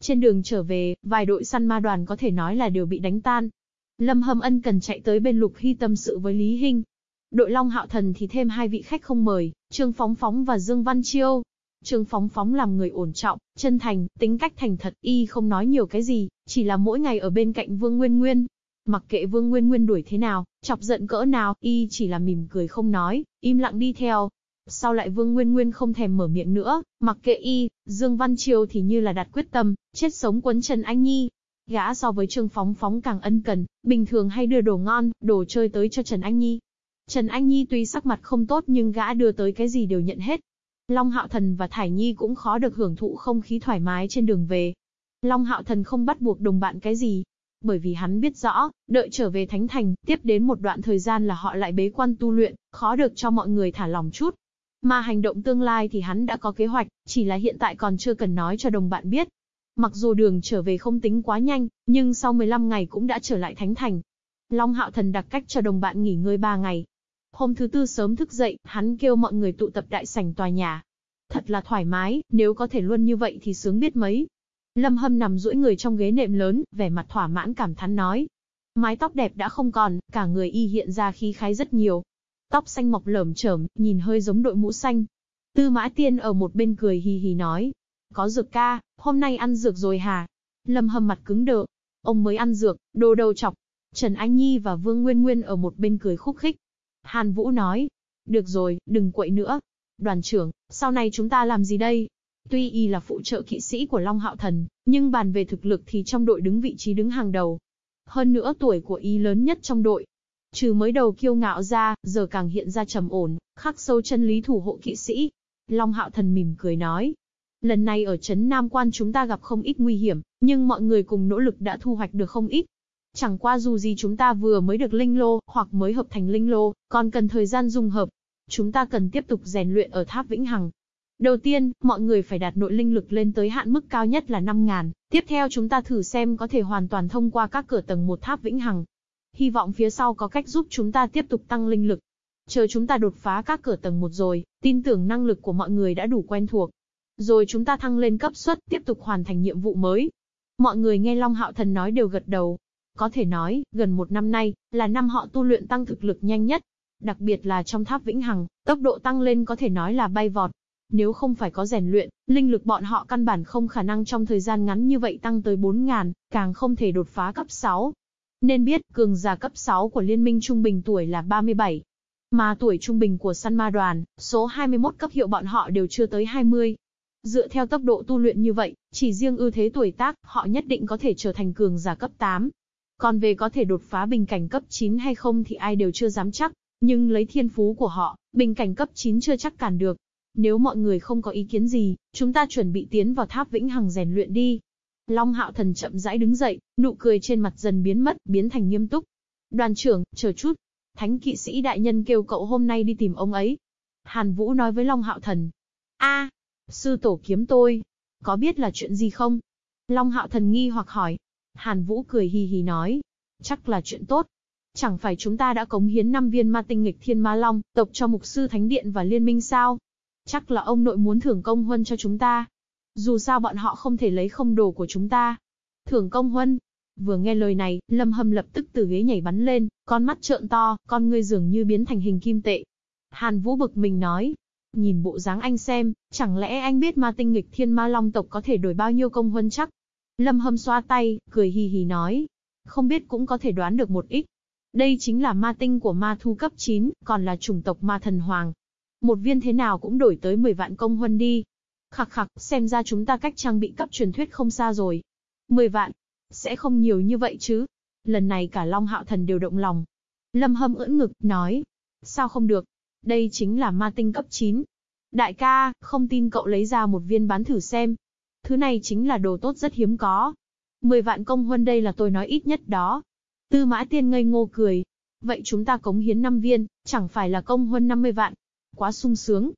A: Trên đường trở về, vài đội săn ma đoàn có thể nói là đều bị đánh tan. Lâm Hâm Ân cần chạy tới bên Lục Hy tâm sự với Lý Hinh. Đội Long Hạo Thần thì thêm hai vị khách không mời, Trương Phóng Phóng và Dương Văn Chiêu. Trương Phóng Phóng làm người ổn trọng, chân thành, tính cách thành thật, y không nói nhiều cái gì, chỉ là mỗi ngày ở bên cạnh Vương Nguyên Nguyên. Mặc kệ Vương Nguyên Nguyên đuổi thế nào, chọc giận cỡ nào, y chỉ là mỉm cười không nói, im lặng đi theo. Sau lại Vương Nguyên Nguyên không thèm mở miệng nữa, mặc kệ y, Dương Văn Triều thì như là đặt quyết tâm, chết sống quấn Trần Anh Nhi. Gã so với Trương Phóng Phóng càng ân cần, bình thường hay đưa đồ ngon, đồ chơi tới cho Trần Anh Nhi. Trần Anh Nhi tuy sắc mặt không tốt nhưng gã đưa tới cái gì đều nhận hết. Long Hạo Thần và Thải Nhi cũng khó được hưởng thụ không khí thoải mái trên đường về. Long Hạo Thần không bắt buộc đồng bạn cái gì, bởi vì hắn biết rõ, đợi trở về Thánh Thành, tiếp đến một đoạn thời gian là họ lại bế quan tu luyện, khó được cho mọi người thả lòng chút. Mà hành động tương lai thì hắn đã có kế hoạch, chỉ là hiện tại còn chưa cần nói cho đồng bạn biết. Mặc dù đường trở về không tính quá nhanh, nhưng sau 15 ngày cũng đã trở lại Thánh Thành. Long Hạo Thần đặt cách cho đồng bạn nghỉ ngơi 3 ngày. Hôm thứ tư sớm thức dậy, hắn kêu mọi người tụ tập đại sảnh tòa nhà. Thật là thoải mái, nếu có thể luôn như vậy thì sướng biết mấy. Lâm Hâm nằm duỗi người trong ghế nệm lớn, vẻ mặt thỏa mãn cảm thán nói. Mái tóc đẹp đã không còn, cả người y hiện ra khí khái rất nhiều. Tóc xanh mọc lởm chởm, nhìn hơi giống đội mũ xanh. Tư Mã Tiên ở một bên cười hì hì nói. Có dược ca, hôm nay ăn dược rồi hả? Lâm Hâm mặt cứng đờ. Ông mới ăn dược, đồ đầu chọc. Trần Anh Nhi và Vương Nguyên Nguyên ở một bên cười khúc khích. Hàn Vũ nói. Được rồi, đừng quậy nữa. Đoàn trưởng, sau này chúng ta làm gì đây? Tuy y là phụ trợ kỵ sĩ của Long Hạo Thần, nhưng bàn về thực lực thì trong đội đứng vị trí đứng hàng đầu. Hơn nữa tuổi của y lớn nhất trong đội. Trừ mới đầu kiêu ngạo ra, giờ càng hiện ra trầm ổn, khắc sâu chân lý thủ hộ kỵ sĩ. Long Hạo Thần mỉm cười nói. Lần này ở Trấn Nam Quan chúng ta gặp không ít nguy hiểm, nhưng mọi người cùng nỗ lực đã thu hoạch được không ít. Chẳng qua dù gì chúng ta vừa mới được linh lô, hoặc mới hợp thành linh lô, còn cần thời gian dung hợp. Chúng ta cần tiếp tục rèn luyện ở tháp Vĩnh Hằng, Đầu tiên, mọi người phải đạt nội linh lực lên tới hạn mức cao nhất là 5.000. Tiếp theo chúng ta thử xem có thể hoàn toàn thông qua các cửa tầng một tháp vĩnh hằng. Hy vọng phía sau có cách giúp chúng ta tiếp tục tăng linh lực. Chờ chúng ta đột phá các cửa tầng một rồi, tin tưởng năng lực của mọi người đã đủ quen thuộc. Rồi chúng ta thăng lên cấp suất, tiếp tục hoàn thành nhiệm vụ mới. Mọi người nghe Long Hạo Thần nói đều gật đầu. Có thể nói, gần một năm nay, là năm họ tu luyện tăng thực lực nhanh nhất. Đặc biệt là trong tháp vĩnh hằng, tốc độ tăng lên có thể nói là bay vọt. Nếu không phải có rèn luyện, linh lực bọn họ căn bản không khả năng trong thời gian ngắn như vậy tăng tới 4.000, càng không thể đột phá cấp 6. Nên biết, cường giả cấp 6 của liên minh trung bình tuổi là 37. Mà tuổi trung bình của săn ma đoàn, số 21 cấp hiệu bọn họ đều chưa tới 20. Dựa theo tốc độ tu luyện như vậy, chỉ riêng ưu thế tuổi tác, họ nhất định có thể trở thành cường giả cấp 8. Còn về có thể đột phá bình cảnh cấp 9 hay không thì ai đều chưa dám chắc, nhưng lấy thiên phú của họ, bình cảnh cấp 9 chưa chắc cản được. Nếu mọi người không có ý kiến gì, chúng ta chuẩn bị tiến vào tháp vĩnh hằng rèn luyện đi. Long hạo thần chậm rãi đứng dậy, nụ cười trên mặt dần biến mất, biến thành nghiêm túc. Đoàn trưởng, chờ chút. Thánh kỵ sĩ đại nhân kêu cậu hôm nay đi tìm ông ấy. Hàn Vũ nói với Long hạo thần. a sư tổ kiếm tôi. Có biết là chuyện gì không? Long hạo thần nghi hoặc hỏi. Hàn Vũ cười hì hì nói. Chắc là chuyện tốt. Chẳng phải chúng ta đã cống hiến 5 viên ma tinh nghịch thiên ma long, tộc cho mục sư thánh điện và liên minh sao? Chắc là ông nội muốn thưởng công huân cho chúng ta. Dù sao bọn họ không thể lấy không đồ của chúng ta. Thưởng công huân. Vừa nghe lời này, Lâm Hâm lập tức từ ghế nhảy bắn lên, con mắt trợn to, con ngươi dường như biến thành hình kim tệ. Hàn Vũ bực mình nói. Nhìn bộ dáng anh xem, chẳng lẽ anh biết ma tinh nghịch thiên ma long tộc có thể đổi bao nhiêu công huân chắc? Lâm Hâm xoa tay, cười hì hì nói. Không biết cũng có thể đoán được một ít. Đây chính là ma tinh của ma thu cấp 9, còn là chủng tộc ma thần hoàng, một viên thế nào cũng đổi tới 10 vạn công huân đi. Khặc khặc, xem ra chúng ta cách trang bị cấp truyền thuyết không xa rồi. 10 vạn. Sẽ không nhiều như vậy chứ. Lần này cả Long Hạo Thần đều động lòng. Lâm Hâm ưỡn ngực, nói. Sao không được? Đây chính là ma tinh cấp 9. Đại ca, không tin cậu lấy ra một viên bán thử xem. Thứ này chính là đồ tốt rất hiếm có. 10 vạn công huân đây là tôi nói ít nhất đó. Tư mã tiên ngây ngô cười. Vậy chúng ta cống hiến 5 viên, chẳng phải là công huân 50 vạn. Quá sung sướng.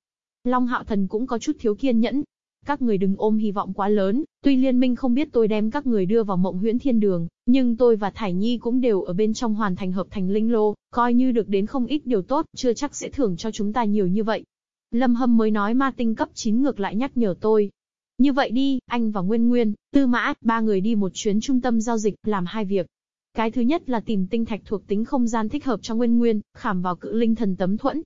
A: Long hạo thần cũng có chút thiếu kiên nhẫn. Các người đừng ôm hy vọng quá lớn, tuy liên minh không biết tôi đem các người đưa vào mộng huyễn thiên đường, nhưng tôi và Thải Nhi cũng đều ở bên trong hoàn thành hợp thành linh lô, coi như được đến không ít điều tốt, chưa chắc sẽ thưởng cho chúng ta nhiều như vậy. Lâm Hâm mới nói ma tinh cấp 9 ngược lại nhắc nhở tôi. Như vậy đi, anh và Nguyên Nguyên, Tư Mã, ba người đi một chuyến trung tâm giao dịch, làm hai việc. Cái thứ nhất là tìm tinh thạch thuộc tính không gian thích hợp cho Nguyên Nguyên, khảm vào cự linh thần tấm thuẫn.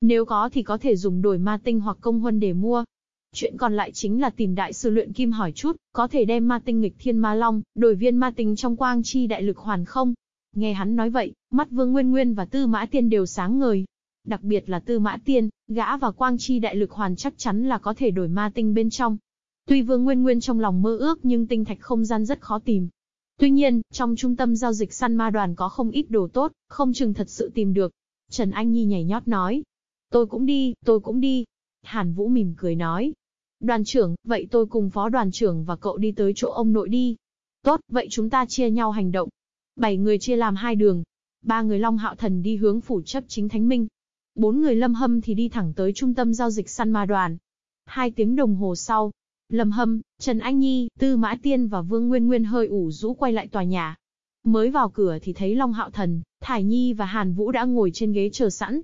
A: Nếu có thì có thể dùng đổi ma tinh hoặc công huân để mua. Chuyện còn lại chính là tìm đại sư luyện kim hỏi chút, có thể đem ma tinh nghịch thiên ma long, đổi viên ma tinh trong quang chi đại lực hoàn không? Nghe hắn nói vậy, mắt Vương Nguyên Nguyên và Tư Mã Tiên đều sáng ngời, đặc biệt là Tư Mã Tiên, gã và Quang Chi đại lực hoàn chắc chắn là có thể đổi ma tinh bên trong. Tuy Vương Nguyên Nguyên trong lòng mơ ước nhưng tinh thạch không gian rất khó tìm. Tuy nhiên, trong trung tâm giao dịch săn ma đoàn có không ít đồ tốt, không chừng thật sự tìm được. Trần Anh Nhi nhảy nhót nói. Tôi cũng đi, tôi cũng đi. Hàn Vũ mỉm cười nói. Đoàn trưởng, vậy tôi cùng phó đoàn trưởng và cậu đi tới chỗ ông nội đi. Tốt, vậy chúng ta chia nhau hành động. Bảy người chia làm hai đường. Ba người Long Hạo Thần đi hướng phủ chấp chính Thánh Minh. Bốn người lâm hâm thì đi thẳng tới trung tâm giao dịch săn ma đoàn. Hai tiếng đồng hồ sau, Lâm Hâm, Trần Anh Nhi, Tư Mã Tiên và Vương Nguyên Nguyên hơi ủ rũ quay lại tòa nhà. Mới vào cửa thì thấy Long Hạo Thần, Thải Nhi và Hàn Vũ đã ngồi trên ghế chờ sẵn.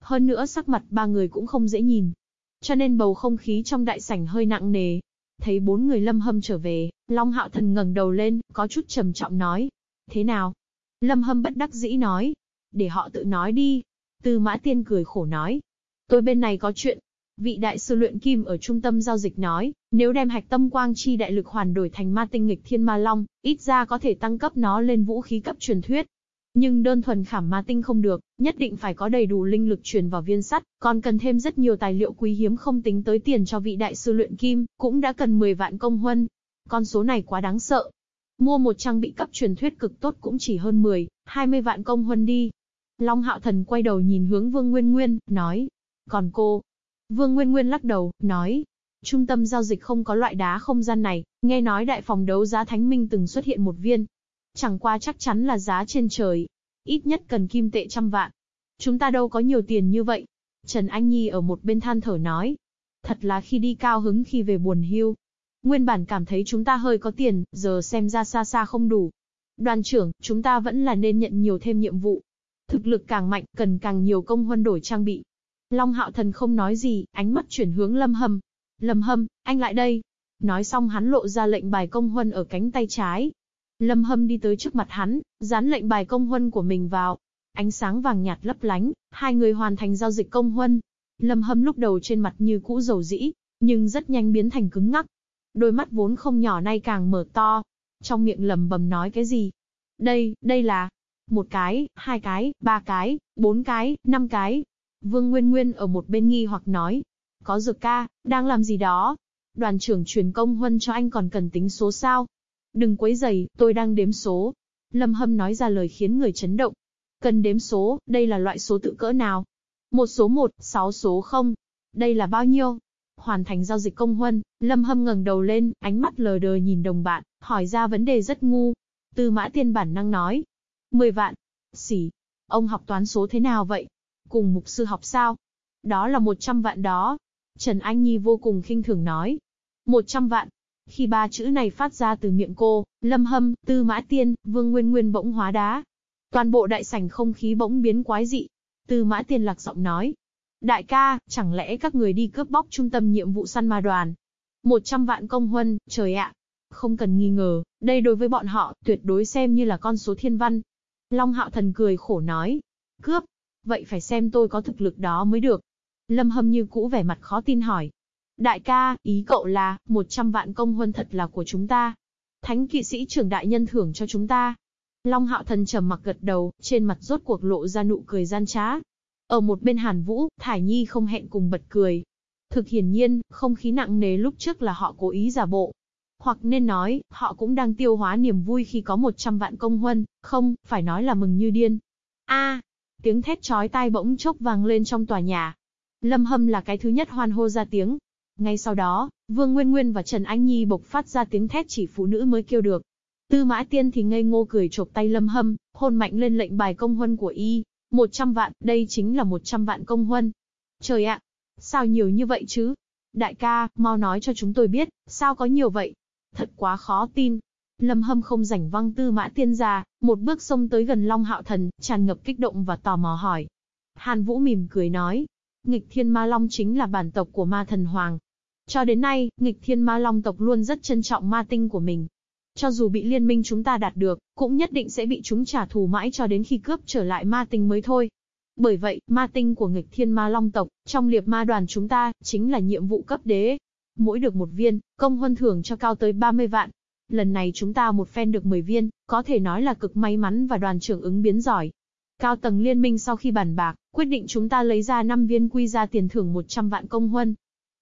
A: Hơn nữa sắc mặt ba người cũng không dễ nhìn. Cho nên bầu không khí trong đại sảnh hơi nặng nề. Thấy bốn người Lâm Hâm trở về, Long Hạo Thần ngẩng đầu lên, có chút trầm trọng nói. Thế nào? Lâm Hâm bất đắc dĩ nói. Để họ tự nói đi, Tư Mã Tiên cười khổ nói. Tôi bên này có chuyện. Vị đại sư luyện kim ở trung tâm giao dịch nói, nếu đem hạch tâm quang chi đại lực hoàn đổi thành ma tinh nghịch thiên ma long, ít ra có thể tăng cấp nó lên vũ khí cấp truyền thuyết. Nhưng đơn thuần khảm ma tinh không được, nhất định phải có đầy đủ linh lực truyền vào viên sắt, còn cần thêm rất nhiều tài liệu quý hiếm không tính tới tiền cho vị đại sư luyện kim, cũng đã cần 10 vạn công huân. Con số này quá đáng sợ. Mua một trang bị cấp truyền thuyết cực tốt cũng chỉ hơn 10, 20 vạn công huân đi, Long Hạo Thần quay đầu nhìn hướng Vương Nguyên Nguyên, nói. Còn cô? Vương Nguyên Nguyên lắc đầu, nói. Trung tâm giao dịch không có loại đá không gian này, nghe nói đại phòng đấu giá Thánh Minh từng xuất hiện một viên. Chẳng qua chắc chắn là giá trên trời. Ít nhất cần kim tệ trăm vạn. Chúng ta đâu có nhiều tiền như vậy. Trần Anh Nhi ở một bên than thở nói. Thật là khi đi cao hứng khi về buồn hưu. Nguyên bản cảm thấy chúng ta hơi có tiền, giờ xem ra xa xa không đủ. Đoàn trưởng, chúng ta vẫn là nên nhận nhiều thêm nhiệm vụ. Thực lực càng mạnh, cần càng nhiều công huân đổi trang bị. Long hạo thần không nói gì, ánh mắt chuyển hướng lâm hâm. Lâm hâm, anh lại đây. Nói xong hắn lộ ra lệnh bài công huân ở cánh tay trái. Lâm hâm đi tới trước mặt hắn, dán lệnh bài công huân của mình vào. Ánh sáng vàng nhạt lấp lánh, hai người hoàn thành giao dịch công huân. Lâm hâm lúc đầu trên mặt như cũ dầu dĩ, nhưng rất nhanh biến thành cứng ngắc. Đôi mắt vốn không nhỏ nay càng mở to. Trong miệng lầm bầm nói cái gì? Đây, đây là... Một cái, hai cái, ba cái, bốn cái, năm cái. Vương Nguyên Nguyên ở một bên nghi hoặc nói. Có dược ca, đang làm gì đó? Đoàn trưởng truyền công huân cho anh còn cần tính số sao? Đừng quấy giày, tôi đang đếm số. Lâm Hâm nói ra lời khiến người chấn động. Cần đếm số, đây là loại số tự cỡ nào? Một số một, sáu số không. Đây là bao nhiêu? Hoàn thành giao dịch công huân, Lâm Hâm ngẩng đầu lên, ánh mắt lờ đờ nhìn đồng bạn, hỏi ra vấn đề rất ngu. Tư mã tiên bản năng nói, 10 vạn. Xỉ. Ông học toán số thế nào vậy? Cùng mục sư học sao? Đó là 100 vạn đó. Trần Anh Nhi vô cùng khinh thường nói. 100 vạn. Khi ba chữ này phát ra từ miệng cô, Lâm Hâm, Tư Mã Tiên, Vương Nguyên Nguyên bỗng hóa đá. Toàn bộ đại sảnh không khí bỗng biến quái dị. Tư Mã Tiên lạc giọng nói. Đại ca, chẳng lẽ các người đi cướp bóc trung tâm nhiệm vụ săn ma đoàn? 100 vạn công huân, trời ạ. Không cần nghi ngờ, đây đối với bọn họ, tuyệt đối xem như là con số thiên văn. Long hạo thần cười khổ nói. Cướp. Vậy phải xem tôi có thực lực đó mới được. Lâm hâm như cũ vẻ mặt khó tin hỏi. Đại ca, ý cậu là, 100 vạn công huân thật là của chúng ta. Thánh kỵ sĩ trưởng đại nhân thưởng cho chúng ta. Long hạo thần trầm mặc gật đầu, trên mặt rốt cuộc lộ ra nụ cười gian trá. Ở một bên Hàn Vũ, Thải Nhi không hẹn cùng bật cười. Thực hiển nhiên, không khí nặng nề lúc trước là họ cố ý giả bộ. Hoặc nên nói, họ cũng đang tiêu hóa niềm vui khi có 100 vạn công huân, không, phải nói là mừng như điên. A, tiếng thét chói tai bỗng chốc vang lên trong tòa nhà. Lâm Hâm là cái thứ nhất hoan hô ra tiếng. Ngay sau đó, Vương Nguyên Nguyên và Trần Anh Nhi bộc phát ra tiếng thét chỉ phụ nữ mới kêu được. Tư Mã Tiên thì ngây ngô cười chộp tay Lâm Hâm, hôn mạnh lên lệnh bài công huân của y. 100 vạn, đây chính là 100 vạn công huân. Trời ạ, sao nhiều như vậy chứ? Đại ca, mau nói cho chúng tôi biết, sao có nhiều vậy? Thật quá khó tin. Lâm Hâm không rảnh văng tư mã tiên ra, một bước xông tới gần Long Hạo Thần, tràn ngập kích động và tò mò hỏi. Hàn Vũ mỉm cười nói, nghịch thiên ma long chính là bản tộc của ma thần hoàng. Cho đến nay, nghịch thiên ma long tộc luôn rất trân trọng ma tinh của mình. Cho dù bị liên minh chúng ta đạt được, cũng nhất định sẽ bị chúng trả thù mãi cho đến khi cướp trở lại ma tinh mới thôi. Bởi vậy, ma tinh của nghịch thiên ma long tộc, trong liệp ma đoàn chúng ta, chính là nhiệm vụ cấp đế. Mỗi được một viên, công huân thưởng cho cao tới 30 vạn. Lần này chúng ta một phen được 10 viên, có thể nói là cực may mắn và đoàn trưởng ứng biến giỏi. Cao tầng liên minh sau khi bàn bạc, quyết định chúng ta lấy ra 5 viên quy ra tiền thưởng 100 vạn công huân.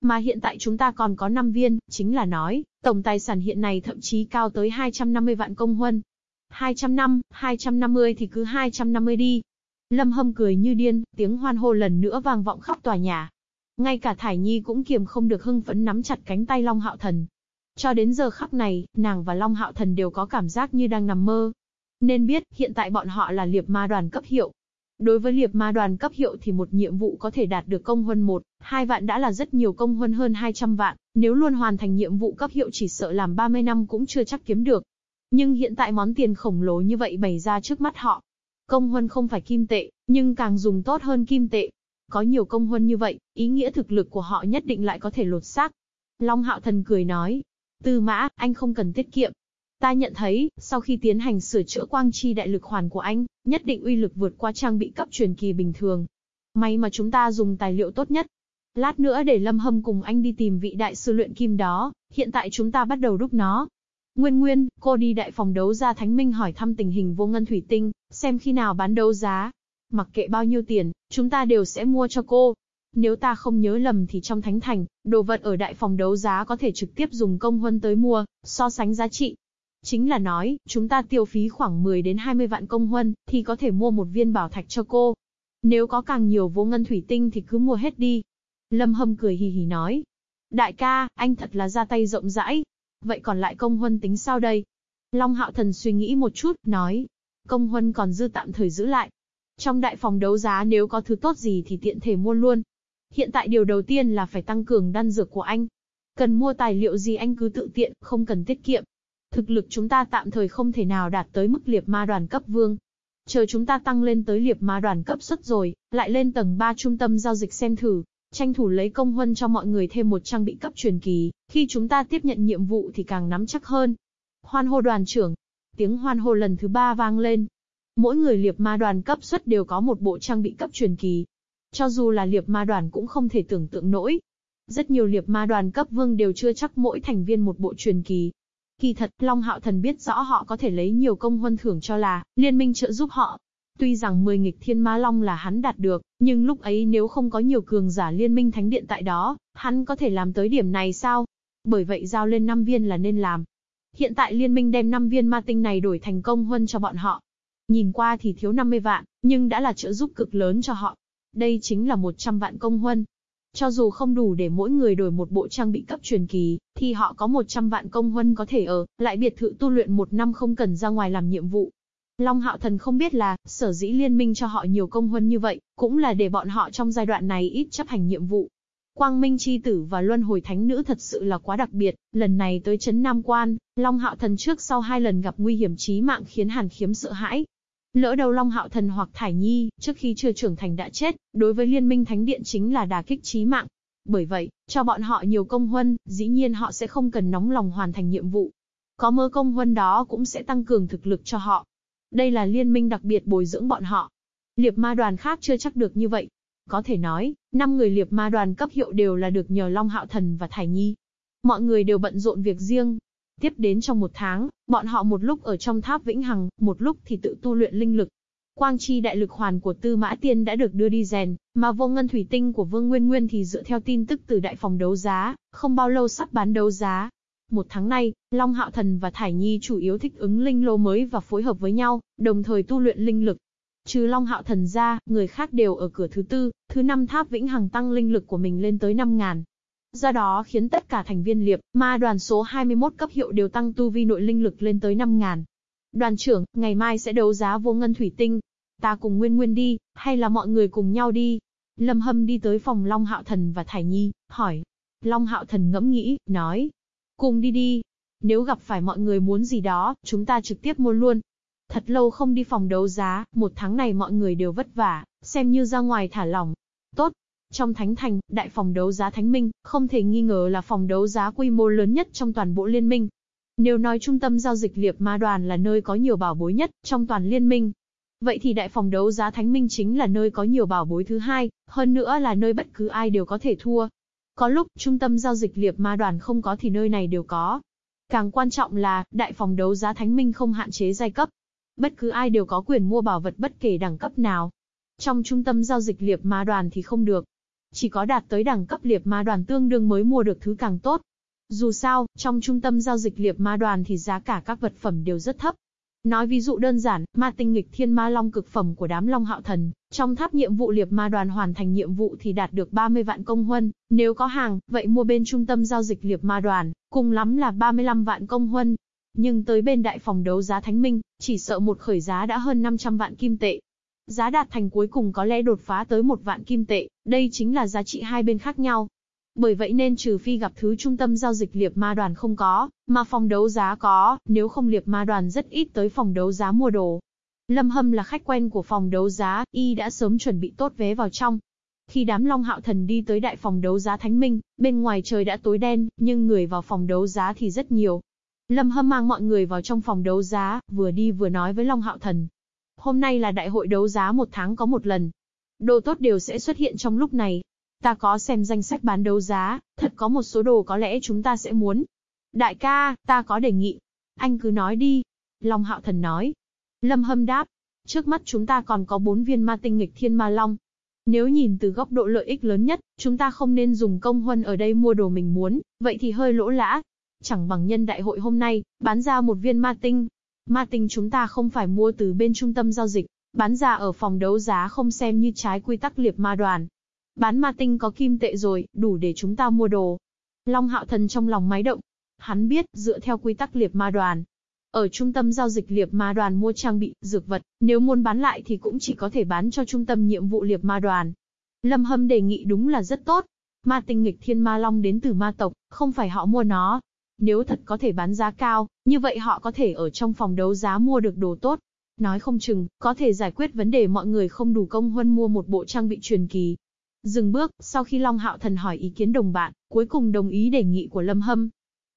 A: Mà hiện tại chúng ta còn có 5 viên, chính là nói, tổng tài sản hiện nay thậm chí cao tới 250 vạn công huân. 200 năm, 250 thì cứ 250 đi. Lâm Hâm cười như điên, tiếng hoan hô lần nữa vang vọng khắp tòa nhà. Ngay cả Thải Nhi cũng kiềm không được hưng phấn nắm chặt cánh tay Long Hạo Thần. Cho đến giờ khắc này, nàng và Long Hạo Thần đều có cảm giác như đang nằm mơ. Nên biết, hiện tại bọn họ là liệp ma đoàn cấp hiệu. Đối với liệp ma đoàn cấp hiệu thì một nhiệm vụ có thể đạt được công huân một. 2 vạn đã là rất nhiều công huân hơn 200 vạn, nếu luôn hoàn thành nhiệm vụ cấp hiệu chỉ sợ làm 30 năm cũng chưa chắc kiếm được. Nhưng hiện tại món tiền khổng lồ như vậy bày ra trước mắt họ. Công huân không phải kim tệ, nhưng càng dùng tốt hơn kim tệ. Có nhiều công huân như vậy, ý nghĩa thực lực của họ nhất định lại có thể lột xác. Long Hạo Thần cười nói, Tư Mã, anh không cần tiết kiệm, Ta nhận thấy, sau khi tiến hành sửa chữa quang chi đại lực hoàn của anh, nhất định uy lực vượt qua trang bị cấp truyền kỳ bình thường. May mà chúng ta dùng tài liệu tốt nhất. Lát nữa để Lâm Hâm cùng anh đi tìm vị đại sư luyện kim đó, hiện tại chúng ta bắt đầu đúc nó. Nguyên Nguyên, cô đi đại phòng đấu giá Thánh Minh hỏi thăm tình hình vô ngân thủy tinh, xem khi nào bán đấu giá. Mặc kệ bao nhiêu tiền, chúng ta đều sẽ mua cho cô. Nếu ta không nhớ lầm thì trong Thánh Thành, đồ vật ở đại phòng đấu giá có thể trực tiếp dùng công huân tới mua, so sánh giá trị, Chính là nói, chúng ta tiêu phí khoảng 10 đến 20 vạn công huân, thì có thể mua một viên bảo thạch cho cô. Nếu có càng nhiều vô ngân thủy tinh thì cứ mua hết đi. Lâm Hâm cười hì hì nói. Đại ca, anh thật là ra tay rộng rãi. Vậy còn lại công huân tính sao đây? Long Hạo Thần suy nghĩ một chút, nói. Công huân còn dư tạm thời giữ lại. Trong đại phòng đấu giá nếu có thứ tốt gì thì tiện thể mua luôn. Hiện tại điều đầu tiên là phải tăng cường đan dược của anh. Cần mua tài liệu gì anh cứ tự tiện, không cần tiết kiệm. Thực lực chúng ta tạm thời không thể nào đạt tới mức liệp ma đoàn cấp vương. Chờ chúng ta tăng lên tới liệp ma đoàn cấp xuất rồi, lại lên tầng 3 trung tâm giao dịch xem thử, tranh thủ lấy công huân cho mọi người thêm một trang bị cấp truyền kỳ, khi chúng ta tiếp nhận nhiệm vụ thì càng nắm chắc hơn. Hoan hô đoàn trưởng. Tiếng hoan hô lần thứ ba vang lên. Mỗi người liệp ma đoàn cấp xuất đều có một bộ trang bị cấp truyền kỳ. Cho dù là liệp ma đoàn cũng không thể tưởng tượng nổi. Rất nhiều liệp ma đoàn cấp vương đều chưa chắc mỗi thành viên một bộ truyền kỳ, Kỳ thật, Long Hạo Thần biết rõ họ có thể lấy nhiều công huân thưởng cho là, liên minh trợ giúp họ. Tuy rằng 10 nghịch thiên ma long là hắn đạt được, nhưng lúc ấy nếu không có nhiều cường giả liên minh thánh điện tại đó, hắn có thể làm tới điểm này sao? Bởi vậy giao lên 5 viên là nên làm. Hiện tại liên minh đem 5 viên ma tinh này đổi thành công huân cho bọn họ. Nhìn qua thì thiếu 50 vạn, nhưng đã là trợ giúp cực lớn cho họ. Đây chính là 100 vạn công huân. Cho dù không đủ để mỗi người đổi một bộ trang bị cấp truyền kỳ, thì họ có 100 vạn công huân có thể ở, lại biệt thự tu luyện một năm không cần ra ngoài làm nhiệm vụ. Long Hạo Thần không biết là, sở dĩ liên minh cho họ nhiều công huân như vậy, cũng là để bọn họ trong giai đoạn này ít chấp hành nhiệm vụ. Quang Minh Chi Tử và Luân Hồi Thánh Nữ thật sự là quá đặc biệt, lần này tới Trấn Nam Quan, Long Hạo Thần trước sau hai lần gặp nguy hiểm chí mạng khiến Hàn Khiếm sợ hãi, Lỡ đầu Long Hạo Thần hoặc Thải Nhi, trước khi chưa trưởng thành đã chết, đối với Liên minh Thánh Điện chính là đà kích chí mạng. Bởi vậy, cho bọn họ nhiều công huân, dĩ nhiên họ sẽ không cần nóng lòng hoàn thành nhiệm vụ. Có mơ công huân đó cũng sẽ tăng cường thực lực cho họ. Đây là liên minh đặc biệt bồi dưỡng bọn họ. Liệp ma đoàn khác chưa chắc được như vậy. Có thể nói, năm người liệp ma đoàn cấp hiệu đều là được nhờ Long Hạo Thần và Thải Nhi. Mọi người đều bận rộn việc riêng, Tiếp đến trong một tháng, bọn họ một lúc ở trong tháp Vĩnh Hằng, một lúc thì tự tu luyện linh lực. Quang chi đại lực hoàn của Tư Mã Tiên đã được đưa đi rèn, mà vô ngân thủy tinh của Vương Nguyên Nguyên thì dựa theo tin tức từ đại phòng đấu giá, không bao lâu sắp bán đấu giá. Một tháng nay, Long Hạo Thần và Thải Nhi chủ yếu thích ứng linh lô mới và phối hợp với nhau, đồng thời tu luyện linh lực. Trừ Long Hạo Thần ra, người khác đều ở cửa thứ tư, thứ năm tháp vĩnh hằng tăng linh lực của mình lên tới 5.000. Do đó khiến tất cả thành viên liệp, ma đoàn số 21 cấp hiệu đều tăng tu vi nội linh lực lên tới 5.000. Đoàn trưởng, ngày mai sẽ đấu giá vô ngân thủy tinh. Ta cùng Nguyên Nguyên đi, hay là mọi người cùng nhau đi? Lâm Hâm đi tới phòng Long Hạo Thần và Thải Nhi, hỏi. Long Hạo Thần ngẫm nghĩ, nói. Cùng đi đi. Nếu gặp phải mọi người muốn gì đó, chúng ta trực tiếp mua luôn. Thật lâu không đi phòng đấu giá, một tháng này mọi người đều vất vả, xem như ra ngoài thả lỏng. Tốt. Trong Thánh Thành, đại phòng đấu giá Thánh Minh, không thể nghi ngờ là phòng đấu giá quy mô lớn nhất trong toàn bộ liên minh. Nếu nói trung tâm giao dịch liệp ma đoàn là nơi có nhiều bảo bối nhất trong toàn liên minh, vậy thì đại phòng đấu giá Thánh Minh chính là nơi có nhiều bảo bối thứ hai, hơn nữa là nơi bất cứ ai đều có thể thua. Có lúc, trung tâm giao dịch liệp ma đoàn không có thì nơi này đều có. Càng quan trọng là, đại phòng đấu giá Thánh Minh không hạn chế giai cấp. Bất cứ ai đều có quyền mua bảo vật bất kể đẳng cấp nào. Trong trung tâm giao dịch liệp ma đoàn thì không được. Chỉ có đạt tới đẳng cấp liệp ma đoàn tương đương mới mua được thứ càng tốt. Dù sao, trong trung tâm giao dịch liệp ma đoàn thì giá cả các vật phẩm đều rất thấp. Nói ví dụ đơn giản, ma tinh nghịch thiên ma long cực phẩm của đám long hạo thần, trong tháp nhiệm vụ liệp ma đoàn hoàn thành nhiệm vụ thì đạt được 30 vạn công huân, nếu có hàng, vậy mua bên trung tâm giao dịch liệp ma đoàn, cùng lắm là 35 vạn công huân. Nhưng tới bên đại phòng đấu giá Thánh Minh, chỉ sợ một khởi giá đã hơn 500 vạn kim tệ. Giá đạt thành cuối cùng có lẽ đột phá tới một vạn kim tệ, đây chính là giá trị hai bên khác nhau. Bởi vậy nên trừ phi gặp thứ trung tâm giao dịch liệp ma đoàn không có, mà phòng đấu giá có, nếu không liệp ma đoàn rất ít tới phòng đấu giá mua đồ. Lâm Hâm là khách quen của phòng đấu giá, y đã sớm chuẩn bị tốt vé vào trong. Khi đám Long Hạo Thần đi tới đại phòng đấu giá Thánh Minh, bên ngoài trời đã tối đen, nhưng người vào phòng đấu giá thì rất nhiều. Lâm Hâm mang mọi người vào trong phòng đấu giá, vừa đi vừa nói với Long Hạo Thần. Hôm nay là đại hội đấu giá một tháng có một lần. Đồ tốt đều sẽ xuất hiện trong lúc này, Ta có xem danh sách bán đấu giá, thật có một số đồ có lẽ chúng ta sẽ muốn. Đại ca, ta có đề nghị. Anh cứ nói đi. Long Hạo Thần nói. Lâm Hâm đáp. Trước mắt chúng ta còn có bốn viên ma tinh nghịch thiên ma long. Nếu nhìn từ góc độ lợi ích lớn nhất, chúng ta không nên dùng công huân ở đây mua đồ mình muốn, vậy thì hơi lỗ lã. Chẳng bằng nhân đại hội hôm nay, bán ra một viên ma tinh. Ma tinh chúng ta không phải mua từ bên trung tâm giao dịch, bán ra ở phòng đấu giá không xem như trái quy tắc liệp ma đoàn. Bán ma tinh có kim tệ rồi, đủ để chúng ta mua đồ. Long hạo thần trong lòng máy động. Hắn biết, dựa theo quy tắc liệp ma đoàn. Ở trung tâm giao dịch liệp ma đoàn mua trang bị, dược vật, nếu muốn bán lại thì cũng chỉ có thể bán cho trung tâm nhiệm vụ liệp ma đoàn. Lâm Hâm đề nghị đúng là rất tốt. Ma tinh nghịch thiên ma long đến từ ma tộc, không phải họ mua nó. Nếu thật có thể bán giá cao, như vậy họ có thể ở trong phòng đấu giá mua được đồ tốt. Nói không chừng, có thể giải quyết vấn đề mọi người không đủ công huân mua một bộ trang bị truyền kỳ. Dừng bước, sau khi Long Hạo Thần hỏi ý kiến đồng bạn, cuối cùng đồng ý đề nghị của Lâm Hâm.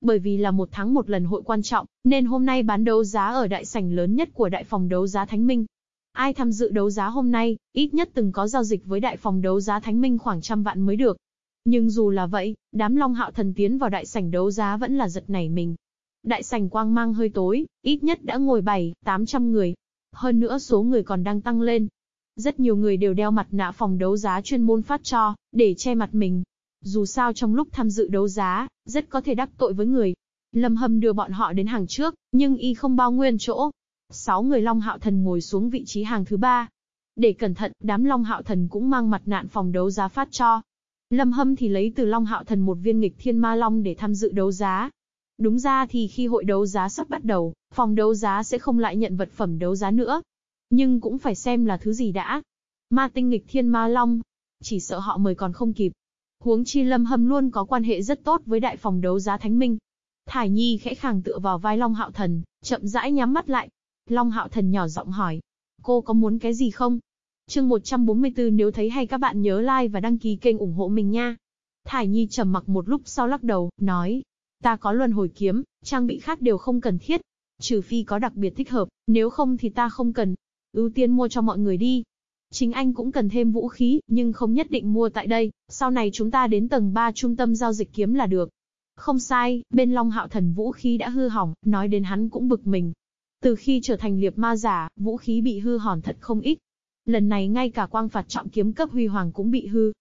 A: Bởi vì là một tháng một lần hội quan trọng, nên hôm nay bán đấu giá ở đại sảnh lớn nhất của đại phòng đấu giá Thánh Minh. Ai tham dự đấu giá hôm nay, ít nhất từng có giao dịch với đại phòng đấu giá Thánh Minh khoảng trăm vạn mới được. Nhưng dù là vậy, đám Long Hạo Thần tiến vào đại sảnh đấu giá vẫn là giật nảy mình. Đại sảnh quang mang hơi tối, ít nhất đã ngồi 7, 800 người. Hơn nữa số người còn đang tăng lên, rất nhiều người đều đeo mặt nạ phòng đấu giá chuyên môn phát cho, để che mặt mình. Dù sao trong lúc tham dự đấu giá, rất có thể đắc tội với người. Lâm Hâm đưa bọn họ đến hàng trước, nhưng y không bao nguyên chỗ. Sáu người Long Hạo Thần ngồi xuống vị trí hàng thứ ba. Để cẩn thận, đám Long Hạo Thần cũng mang mặt nạ phòng đấu giá phát cho. Lâm Hâm thì lấy từ Long Hạo Thần một viên nghịch thiên ma long để tham dự đấu giá. Đúng ra thì khi hội đấu giá sắp bắt đầu, phòng đấu giá sẽ không lại nhận vật phẩm đấu giá nữa, nhưng cũng phải xem là thứ gì đã. Ma tinh nghịch thiên ma long. Chỉ sợ họ mời còn không kịp. Huống chi lâm hâm luôn có quan hệ rất tốt với đại phòng đấu giá Thánh Minh. Thải Nhi khẽ khàng tựa vào vai Long Hạo Thần, chậm rãi nhắm mắt lại. Long Hạo Thần nhỏ giọng hỏi. Cô có muốn cái gì không? Chương 144 nếu thấy hay các bạn nhớ like và đăng ký kênh ủng hộ mình nha. Thải Nhi trầm mặc một lúc sau lắc đầu, nói. Ta có luân hồi kiếm, trang bị khác đều không cần thiết. Trừ phi có đặc biệt thích hợp, nếu không thì ta không cần ưu tiên mua cho mọi người đi. Chính anh cũng cần thêm vũ khí, nhưng không nhất định mua tại đây, sau này chúng ta đến tầng 3 trung tâm giao dịch kiếm là được. Không sai, bên Long Hạo Thần vũ khí đã hư hỏng, nói đến hắn cũng bực mình. Từ khi trở thành liệp ma giả, vũ khí bị hư hỏng thật không ít. Lần này ngay cả quang phạt trọng kiếm cấp huy hoàng cũng bị hư.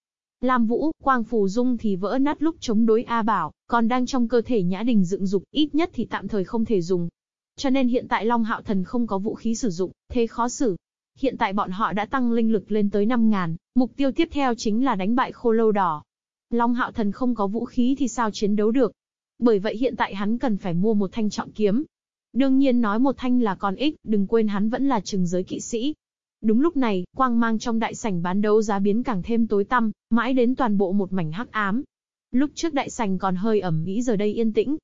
A: Lam Vũ, Quang Phù Dung thì vỡ nát lúc chống đối A Bảo, còn đang trong cơ thể Nhã Đình dựng dục, ít nhất thì tạm thời không thể dùng. Cho nên hiện tại Long Hạo Thần không có vũ khí sử dụng, thế khó xử. Hiện tại bọn họ đã tăng linh lực lên tới 5.000, mục tiêu tiếp theo chính là đánh bại khô lâu đỏ. Long Hạo Thần không có vũ khí thì sao chiến đấu được. Bởi vậy hiện tại hắn cần phải mua một thanh trọng kiếm. Đương nhiên nói một thanh là còn ích, đừng quên hắn vẫn là trừng giới kỵ sĩ, Đúng lúc này, quang mang trong đại sảnh bán đấu giá biến càng thêm tối tăm, mãi đến toàn bộ một mảnh hắc ám. Lúc trước đại sảnh còn hơi ẩm ý giờ đây yên tĩnh.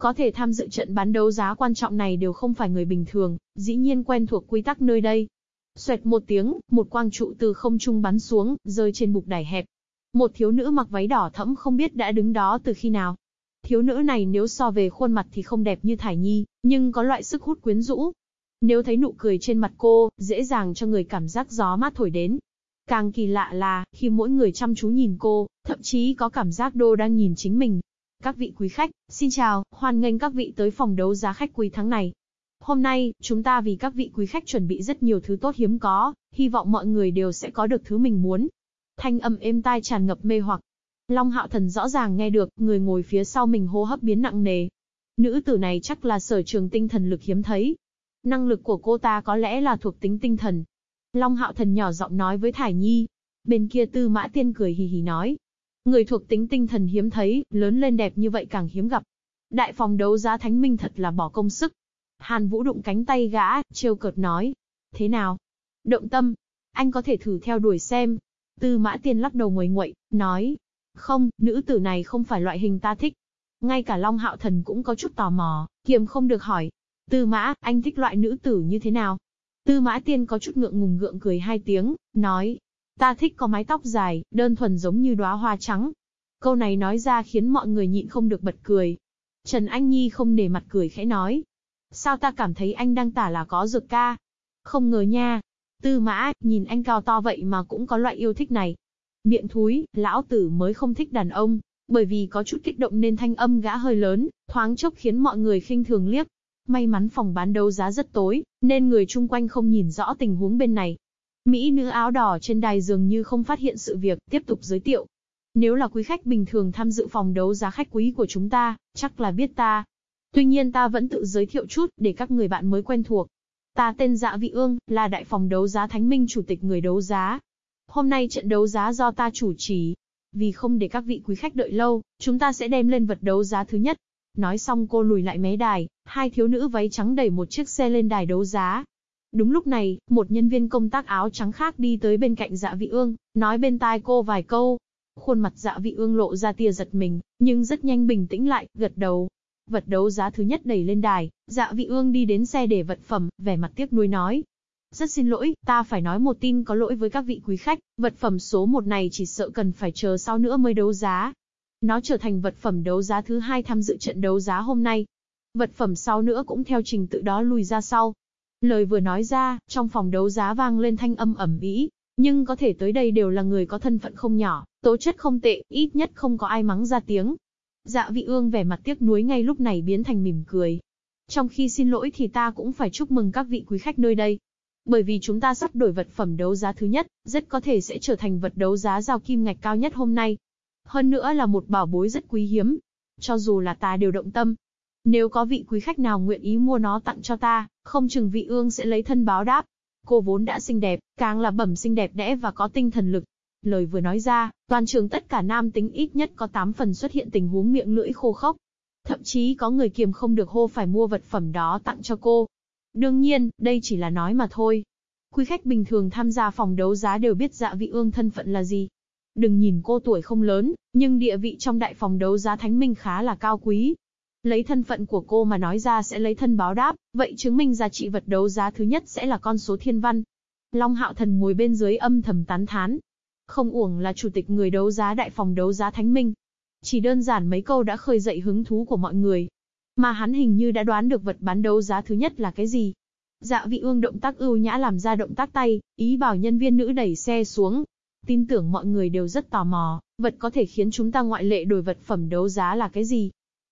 A: Có thể tham dự trận bán đấu giá quan trọng này đều không phải người bình thường, dĩ nhiên quen thuộc quy tắc nơi đây. Xoẹt một tiếng, một quang trụ từ không trung bắn xuống, rơi trên bục đài hẹp. Một thiếu nữ mặc váy đỏ thẫm không biết đã đứng đó từ khi nào. Thiếu nữ này nếu so về khuôn mặt thì không đẹp như Thải Nhi, nhưng có loại sức hút quyến rũ, nếu thấy nụ cười trên mặt cô, dễ dàng cho người cảm giác gió mát thổi đến. Càng kỳ lạ là, khi mỗi người chăm chú nhìn cô, thậm chí có cảm giác đô đang nhìn chính mình. Các vị quý khách, xin chào, hoan nghênh các vị tới phòng đấu giá khách quý tháng này. Hôm nay, chúng ta vì các vị quý khách chuẩn bị rất nhiều thứ tốt hiếm có, hy vọng mọi người đều sẽ có được thứ mình muốn. Thanh âm êm tai tràn ngập mê hoặc. Long Hạo Thần rõ ràng nghe được, người ngồi phía sau mình hô hấp biến nặng nề. Nữ tử này chắc là sở trường tinh thần lực hiếm thấy, Năng lực của cô ta có lẽ là thuộc tính tinh thần. Long hạo thần nhỏ giọng nói với Thải Nhi. Bên kia tư mã tiên cười hì hì nói. Người thuộc tính tinh thần hiếm thấy, lớn lên đẹp như vậy càng hiếm gặp. Đại phòng đấu giá thánh minh thật là bỏ công sức. Hàn Vũ đụng cánh tay gã, trêu cợt nói. Thế nào? Động tâm. Anh có thể thử theo đuổi xem. Tư mã tiên lắc đầu nguầy nguậy, nói. Không, nữ tử này không phải loại hình ta thích. Ngay cả Long Hạo Thần cũng có chút tò mò, kiềm không được hỏi, Tư mã, anh thích loại nữ tử như thế nào? Tư mã tiên có chút ngượng ngùng ngượng cười hai tiếng, nói. Ta thích có mái tóc dài, đơn thuần giống như đóa hoa trắng. Câu này nói ra khiến mọi người nhịn không được bật cười. Trần Anh Nhi không để mặt cười khẽ nói. Sao ta cảm thấy anh đang tả là có dược ca? Không ngờ nha. Tư mã, nhìn anh cao to vậy mà cũng có loại yêu thích này. Miệng thúi, lão tử mới không thích đàn ông, bởi vì có chút kích động nên thanh âm gã hơi lớn, thoáng chốc khiến mọi người khinh thường liếc. May mắn phòng bán đấu giá rất tối, nên người chung quanh không nhìn rõ tình huống bên này. Mỹ nữ áo đỏ trên đài dường như không phát hiện sự việc, tiếp tục giới thiệu. Nếu là quý khách bình thường tham dự phòng đấu giá khách quý của chúng ta, chắc là biết ta. Tuy nhiên ta vẫn tự giới thiệu chút, để các người bạn mới quen thuộc. Ta tên Dạ Vị Ương, là đại phòng đấu giá Thánh Minh chủ tịch người đấu giá. Hôm nay trận đấu giá do ta chủ trì. Vì không để các vị quý khách đợi lâu, chúng ta sẽ đem lên vật đấu giá thứ nhất, Nói xong cô lùi lại mé đài, hai thiếu nữ váy trắng đẩy một chiếc xe lên đài đấu giá. Đúng lúc này, một nhân viên công tác áo trắng khác đi tới bên cạnh dạ vị ương, nói bên tai cô vài câu. Khuôn mặt dạ vị ương lộ ra tia giật mình, nhưng rất nhanh bình tĩnh lại, gật đầu. Vật đấu giá thứ nhất đẩy lên đài, dạ vị ương đi đến xe để vật phẩm, vẻ mặt tiếc nuối nói. Rất xin lỗi, ta phải nói một tin có lỗi với các vị quý khách, vật phẩm số một này chỉ sợ cần phải chờ sau nữa mới đấu giá. Nó trở thành vật phẩm đấu giá thứ hai tham dự trận đấu giá hôm nay. Vật phẩm sau nữa cũng theo trình tự đó lùi ra sau. Lời vừa nói ra, trong phòng đấu giá vang lên thanh âm ẩm ý, nhưng có thể tới đây đều là người có thân phận không nhỏ, tố chất không tệ, ít nhất không có ai mắng ra tiếng. Dạ vị ương vẻ mặt tiếc nuối ngay lúc này biến thành mỉm cười. Trong khi xin lỗi thì ta cũng phải chúc mừng các vị quý khách nơi đây. Bởi vì chúng ta sắp đổi vật phẩm đấu giá thứ nhất, rất có thể sẽ trở thành vật đấu giá giao kim ngạch cao nhất hôm nay. Hơn nữa là một bảo bối rất quý hiếm. Cho dù là ta đều động tâm. Nếu có vị quý khách nào nguyện ý mua nó tặng cho ta, không chừng vị ương sẽ lấy thân báo đáp. Cô vốn đã xinh đẹp, càng là bẩm sinh đẹp đẽ và có tinh thần lực. Lời vừa nói ra, toàn trường tất cả nam tính ít nhất có 8 phần xuất hiện tình huống miệng lưỡi khô khốc. Thậm chí có người kiềm không được hô phải mua vật phẩm đó tặng cho cô. Đương nhiên, đây chỉ là nói mà thôi. Quý khách bình thường tham gia phòng đấu giá đều biết dạ vị ương thân phận là gì. Đừng nhìn cô tuổi không lớn, nhưng địa vị trong đại phòng đấu giá Thánh Minh khá là cao quý. Lấy thân phận của cô mà nói ra sẽ lấy thân báo đáp, vậy chứng minh giá trị vật đấu giá thứ nhất sẽ là con số thiên văn. Long Hạo Thần ngồi bên dưới âm thầm tán thán. Không uổng là chủ tịch người đấu giá đại phòng đấu giá Thánh Minh. Chỉ đơn giản mấy câu đã khơi dậy hứng thú của mọi người. Mà hắn hình như đã đoán được vật bán đấu giá thứ nhất là cái gì. Dạ vị ương động tác ưu nhã làm ra động tác tay, ý bảo nhân viên nữ đẩy xe xuống, Tin tưởng mọi người đều rất tò mò, vật có thể khiến chúng ta ngoại lệ đổi vật phẩm đấu giá là cái gì?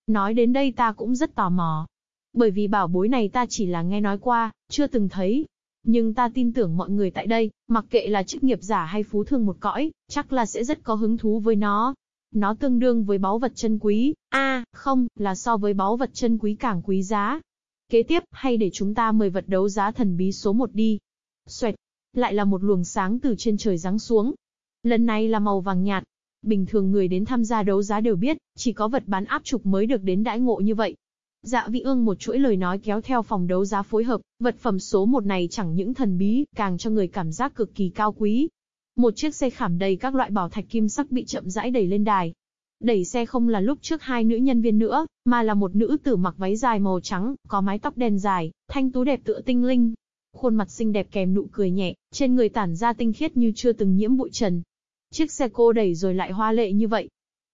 A: Nói đến đây ta cũng rất tò mò. Bởi vì bảo bối này ta chỉ là nghe nói qua, chưa từng thấy. Nhưng ta tin tưởng mọi người tại đây, mặc kệ là chức nghiệp giả hay phú thương một cõi, chắc là sẽ rất có hứng thú với nó. Nó tương đương với báu vật chân quý, a không, là so với báu vật chân quý càng quý giá. Kế tiếp, hay để chúng ta mời vật đấu giá thần bí số 1 đi. Xoẹt, lại là một luồng sáng từ trên trời giáng xuống. Lần này là màu vàng nhạt. Bình thường người đến tham gia đấu giá đều biết, chỉ có vật bán áp trục mới được đến đãi ngộ như vậy. Dạ vị ương một chuỗi lời nói kéo theo phòng đấu giá phối hợp, vật phẩm số một này chẳng những thần bí, càng cho người cảm giác cực kỳ cao quý. Một chiếc xe khảm đầy các loại bảo thạch kim sắc bị chậm rãi đẩy lên đài. Đẩy xe không là lúc trước hai nữ nhân viên nữa, mà là một nữ tử mặc váy dài màu trắng, có mái tóc đen dài, thanh tú đẹp tựa tinh linh. Khuôn mặt xinh đẹp kèm nụ cười nhẹ, trên người tản ra tinh khiết như chưa từng nhiễm bụi trần. Chiếc xe cô đẩy rồi lại hoa lệ như vậy,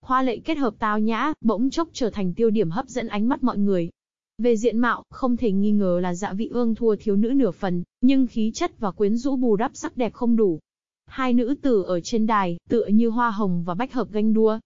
A: Hoa lệ kết hợp tao nhã, bỗng chốc trở thành tiêu điểm hấp dẫn ánh mắt mọi người. Về diện mạo, không thể nghi ngờ là dạ vị ương thua thiếu nữ nửa phần, nhưng khí chất và quyến rũ bù đắp sắc đẹp không đủ. Hai nữ tử ở trên đài, tựa như hoa hồng và bách hợp ganh đua.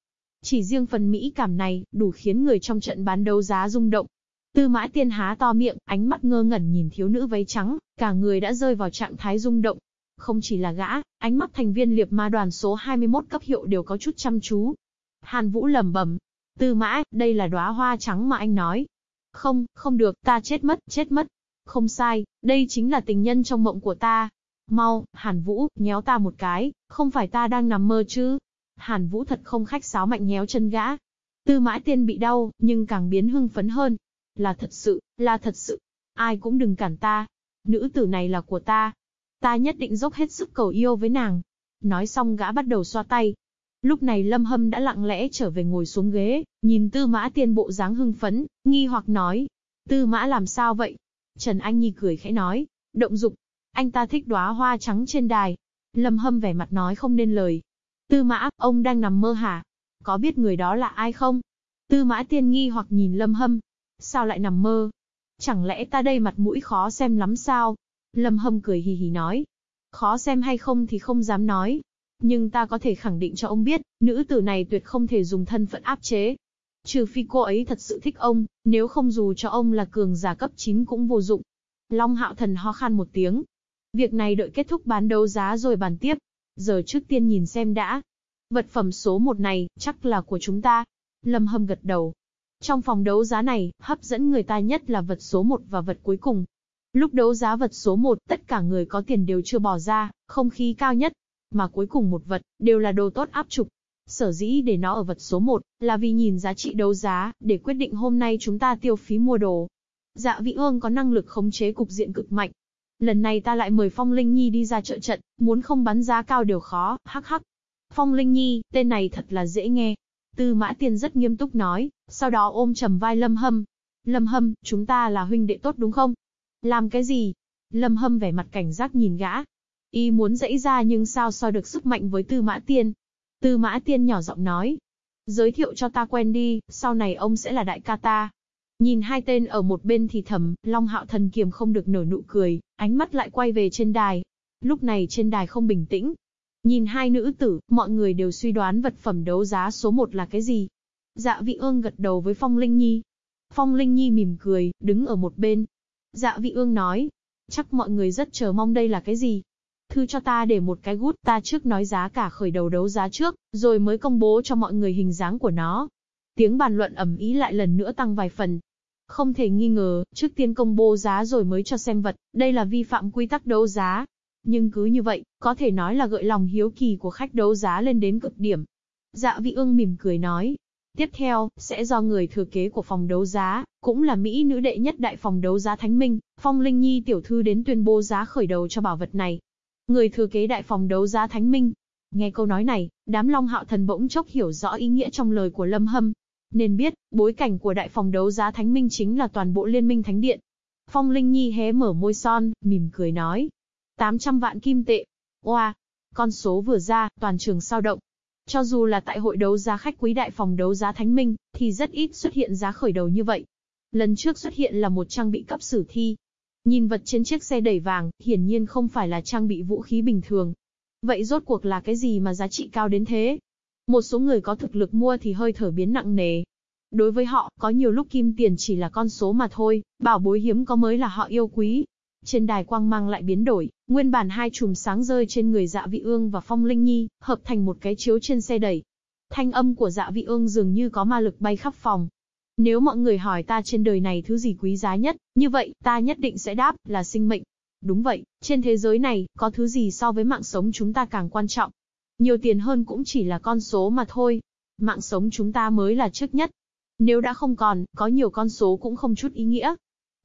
A: Chỉ riêng phần mỹ cảm này, đủ khiến người trong trận bán đấu giá rung động. Tư mã tiên há to miệng, ánh mắt ngơ ngẩn nhìn thiếu nữ váy trắng, cả người đã rơi vào trạng thái rung động. Không chỉ là gã, ánh mắt thành viên liệp ma đoàn số 21 cấp hiệu đều có chút chăm chú, Hàn Vũ lẩm bẩm. Tư mã, đây là đóa hoa trắng mà anh nói. Không, không được, ta chết mất, chết mất. Không sai, đây chính là tình nhân trong mộng của ta. Mau, Hàn Vũ, nhéo ta một cái, không phải ta đang nằm mơ chứ. Hàn Vũ thật không khách sáo mạnh nhéo chân gã. Tư mã tiên bị đau, nhưng càng biến hưng phấn hơn. Là thật sự, là thật sự. Ai cũng đừng cản ta. Nữ tử này là của ta. Ta nhất định dốc hết sức cầu yêu với nàng. Nói xong gã bắt đầu xoa tay, Lúc này Lâm Hâm đã lặng lẽ trở về ngồi xuống ghế, nhìn Tư Mã Tiên bộ dáng hưng phấn, nghi hoặc nói. Tư Mã làm sao vậy? Trần Anh Nhi cười khẽ nói, động dục. Anh ta thích đóa hoa trắng trên đài. Lâm Hâm vẻ mặt nói không nên lời. Tư Mã, ông đang nằm mơ hả? Có biết người đó là ai không? Tư Mã Tiên nghi hoặc nhìn Lâm Hâm. Sao lại nằm mơ? Chẳng lẽ ta đây mặt mũi khó xem lắm sao? Lâm Hâm cười hì hì nói. Khó xem hay không thì không dám nói, nhưng ta có thể khẳng định cho ông biết, nữ tử này tuyệt không thể dùng thân phận áp chế. Trừ phi cô ấy thật sự thích ông, nếu không dù cho ông là cường giả cấp 9 cũng vô dụng. Long hạo thần ho khan một tiếng. Việc này đợi kết thúc bán đấu giá rồi bàn tiếp. Giờ trước tiên nhìn xem đã. Vật phẩm số 1 này, chắc là của chúng ta. Lâm hâm gật đầu. Trong phòng đấu giá này, hấp dẫn người ta nhất là vật số 1 và vật cuối cùng. Lúc đấu giá vật số 1, tất cả người có tiền đều chưa bỏ ra, không khí cao nhất, mà cuối cùng một vật, đều là đồ tốt áp trục. Sở dĩ để nó ở vật số 1, là vì nhìn giá trị đấu giá, để quyết định hôm nay chúng ta tiêu phí mua đồ. Dạ vị ương có năng lực khống chế cục diện cực mạnh. Lần này ta lại mời Phong Linh Nhi đi ra trợ trận, muốn không bắn giá cao đều khó, hắc hắc. Phong Linh Nhi, tên này thật là dễ nghe. Tư Mã Tiên rất nghiêm túc nói, sau đó ôm trầm vai Lâm Hâm. Lâm Hâm, chúng ta là huynh đệ tốt đúng không? Làm cái gì? Lâm Hâm vẻ mặt cảnh giác nhìn gã, Y muốn dãy ra nhưng sao so được sức mạnh với Tư Mã Tiên. Tư Mã Tiên nhỏ giọng nói. Giới thiệu cho ta quen đi, sau này ông sẽ là đại ca ta. Nhìn hai tên ở một bên thì thầm, Long Hạo Thần kiềm không được nở nụ cười, ánh mắt lại quay về trên đài. Lúc này trên đài không bình tĩnh. Nhìn hai nữ tử, mọi người đều suy đoán vật phẩm đấu giá số một là cái gì. Dạ vị ương gật đầu với Phong Linh Nhi. Phong Linh Nhi mỉm cười, đứng ở một bên. Dạ vị ương nói, chắc mọi người rất chờ mong đây là cái gì. Thư cho ta để một cái gút, ta trước nói giá cả khởi đầu đấu giá trước, rồi mới công bố cho mọi người hình dáng của nó. Tiếng bàn luận ẩm ý lại lần nữa tăng vài phần. Không thể nghi ngờ, trước tiên công bố giá rồi mới cho xem vật, đây là vi phạm quy tắc đấu giá. Nhưng cứ như vậy, có thể nói là gợi lòng hiếu kỳ của khách đấu giá lên đến cực điểm. Dạ vị ương mỉm cười nói, Tiếp theo, sẽ do người thừa kế của phòng đấu giá, cũng là Mỹ nữ đệ nhất đại phòng đấu giá Thánh Minh, Phong Linh Nhi tiểu thư đến tuyên bố giá khởi đầu cho bảo vật này. Người thừa kế đại phòng đấu giá Thánh Minh. Nghe câu nói này, đám Long Hạo Thần bỗng chốc hiểu rõ ý nghĩa trong lời của Lâm Hâm. Nên biết, bối cảnh của đại phòng đấu giá Thánh Minh chính là toàn bộ liên minh Thánh Điện. Phong Linh Nhi hé mở môi son, mỉm cười nói. 800 vạn kim tệ. Oa! Con số vừa ra, toàn trường sao động. Cho dù là tại hội đấu giá khách quý đại phòng đấu giá Thánh Minh, thì rất ít xuất hiện giá khởi đầu như vậy. Lần trước xuất hiện là một trang bị cấp sử thi, Nhìn vật trên chiếc xe đẩy vàng, hiển nhiên không phải là trang bị vũ khí bình thường. Vậy rốt cuộc là cái gì mà giá trị cao đến thế? Một số người có thực lực mua thì hơi thở biến nặng nề. Đối với họ, có nhiều lúc kim tiền chỉ là con số mà thôi, bảo bối hiếm có mới là họ yêu quý trên đài quang mang lại biến đổi, nguyên bản hai chùm sáng rơi trên người dạ vị ương và phong linh nhi, hợp thành một cái chiếu trên xe đẩy. Thanh âm của dạ vị ương dường như có ma lực bay khắp phòng. Nếu mọi người hỏi ta trên đời này thứ gì quý giá nhất, như vậy, ta nhất định sẽ đáp, là sinh mệnh. Đúng vậy, trên thế giới này, có thứ gì so với mạng sống chúng ta càng quan trọng. Nhiều tiền hơn cũng chỉ là con số mà thôi. Mạng sống chúng ta mới là trước nhất. Nếu đã không còn, có nhiều con số cũng không chút ý nghĩa.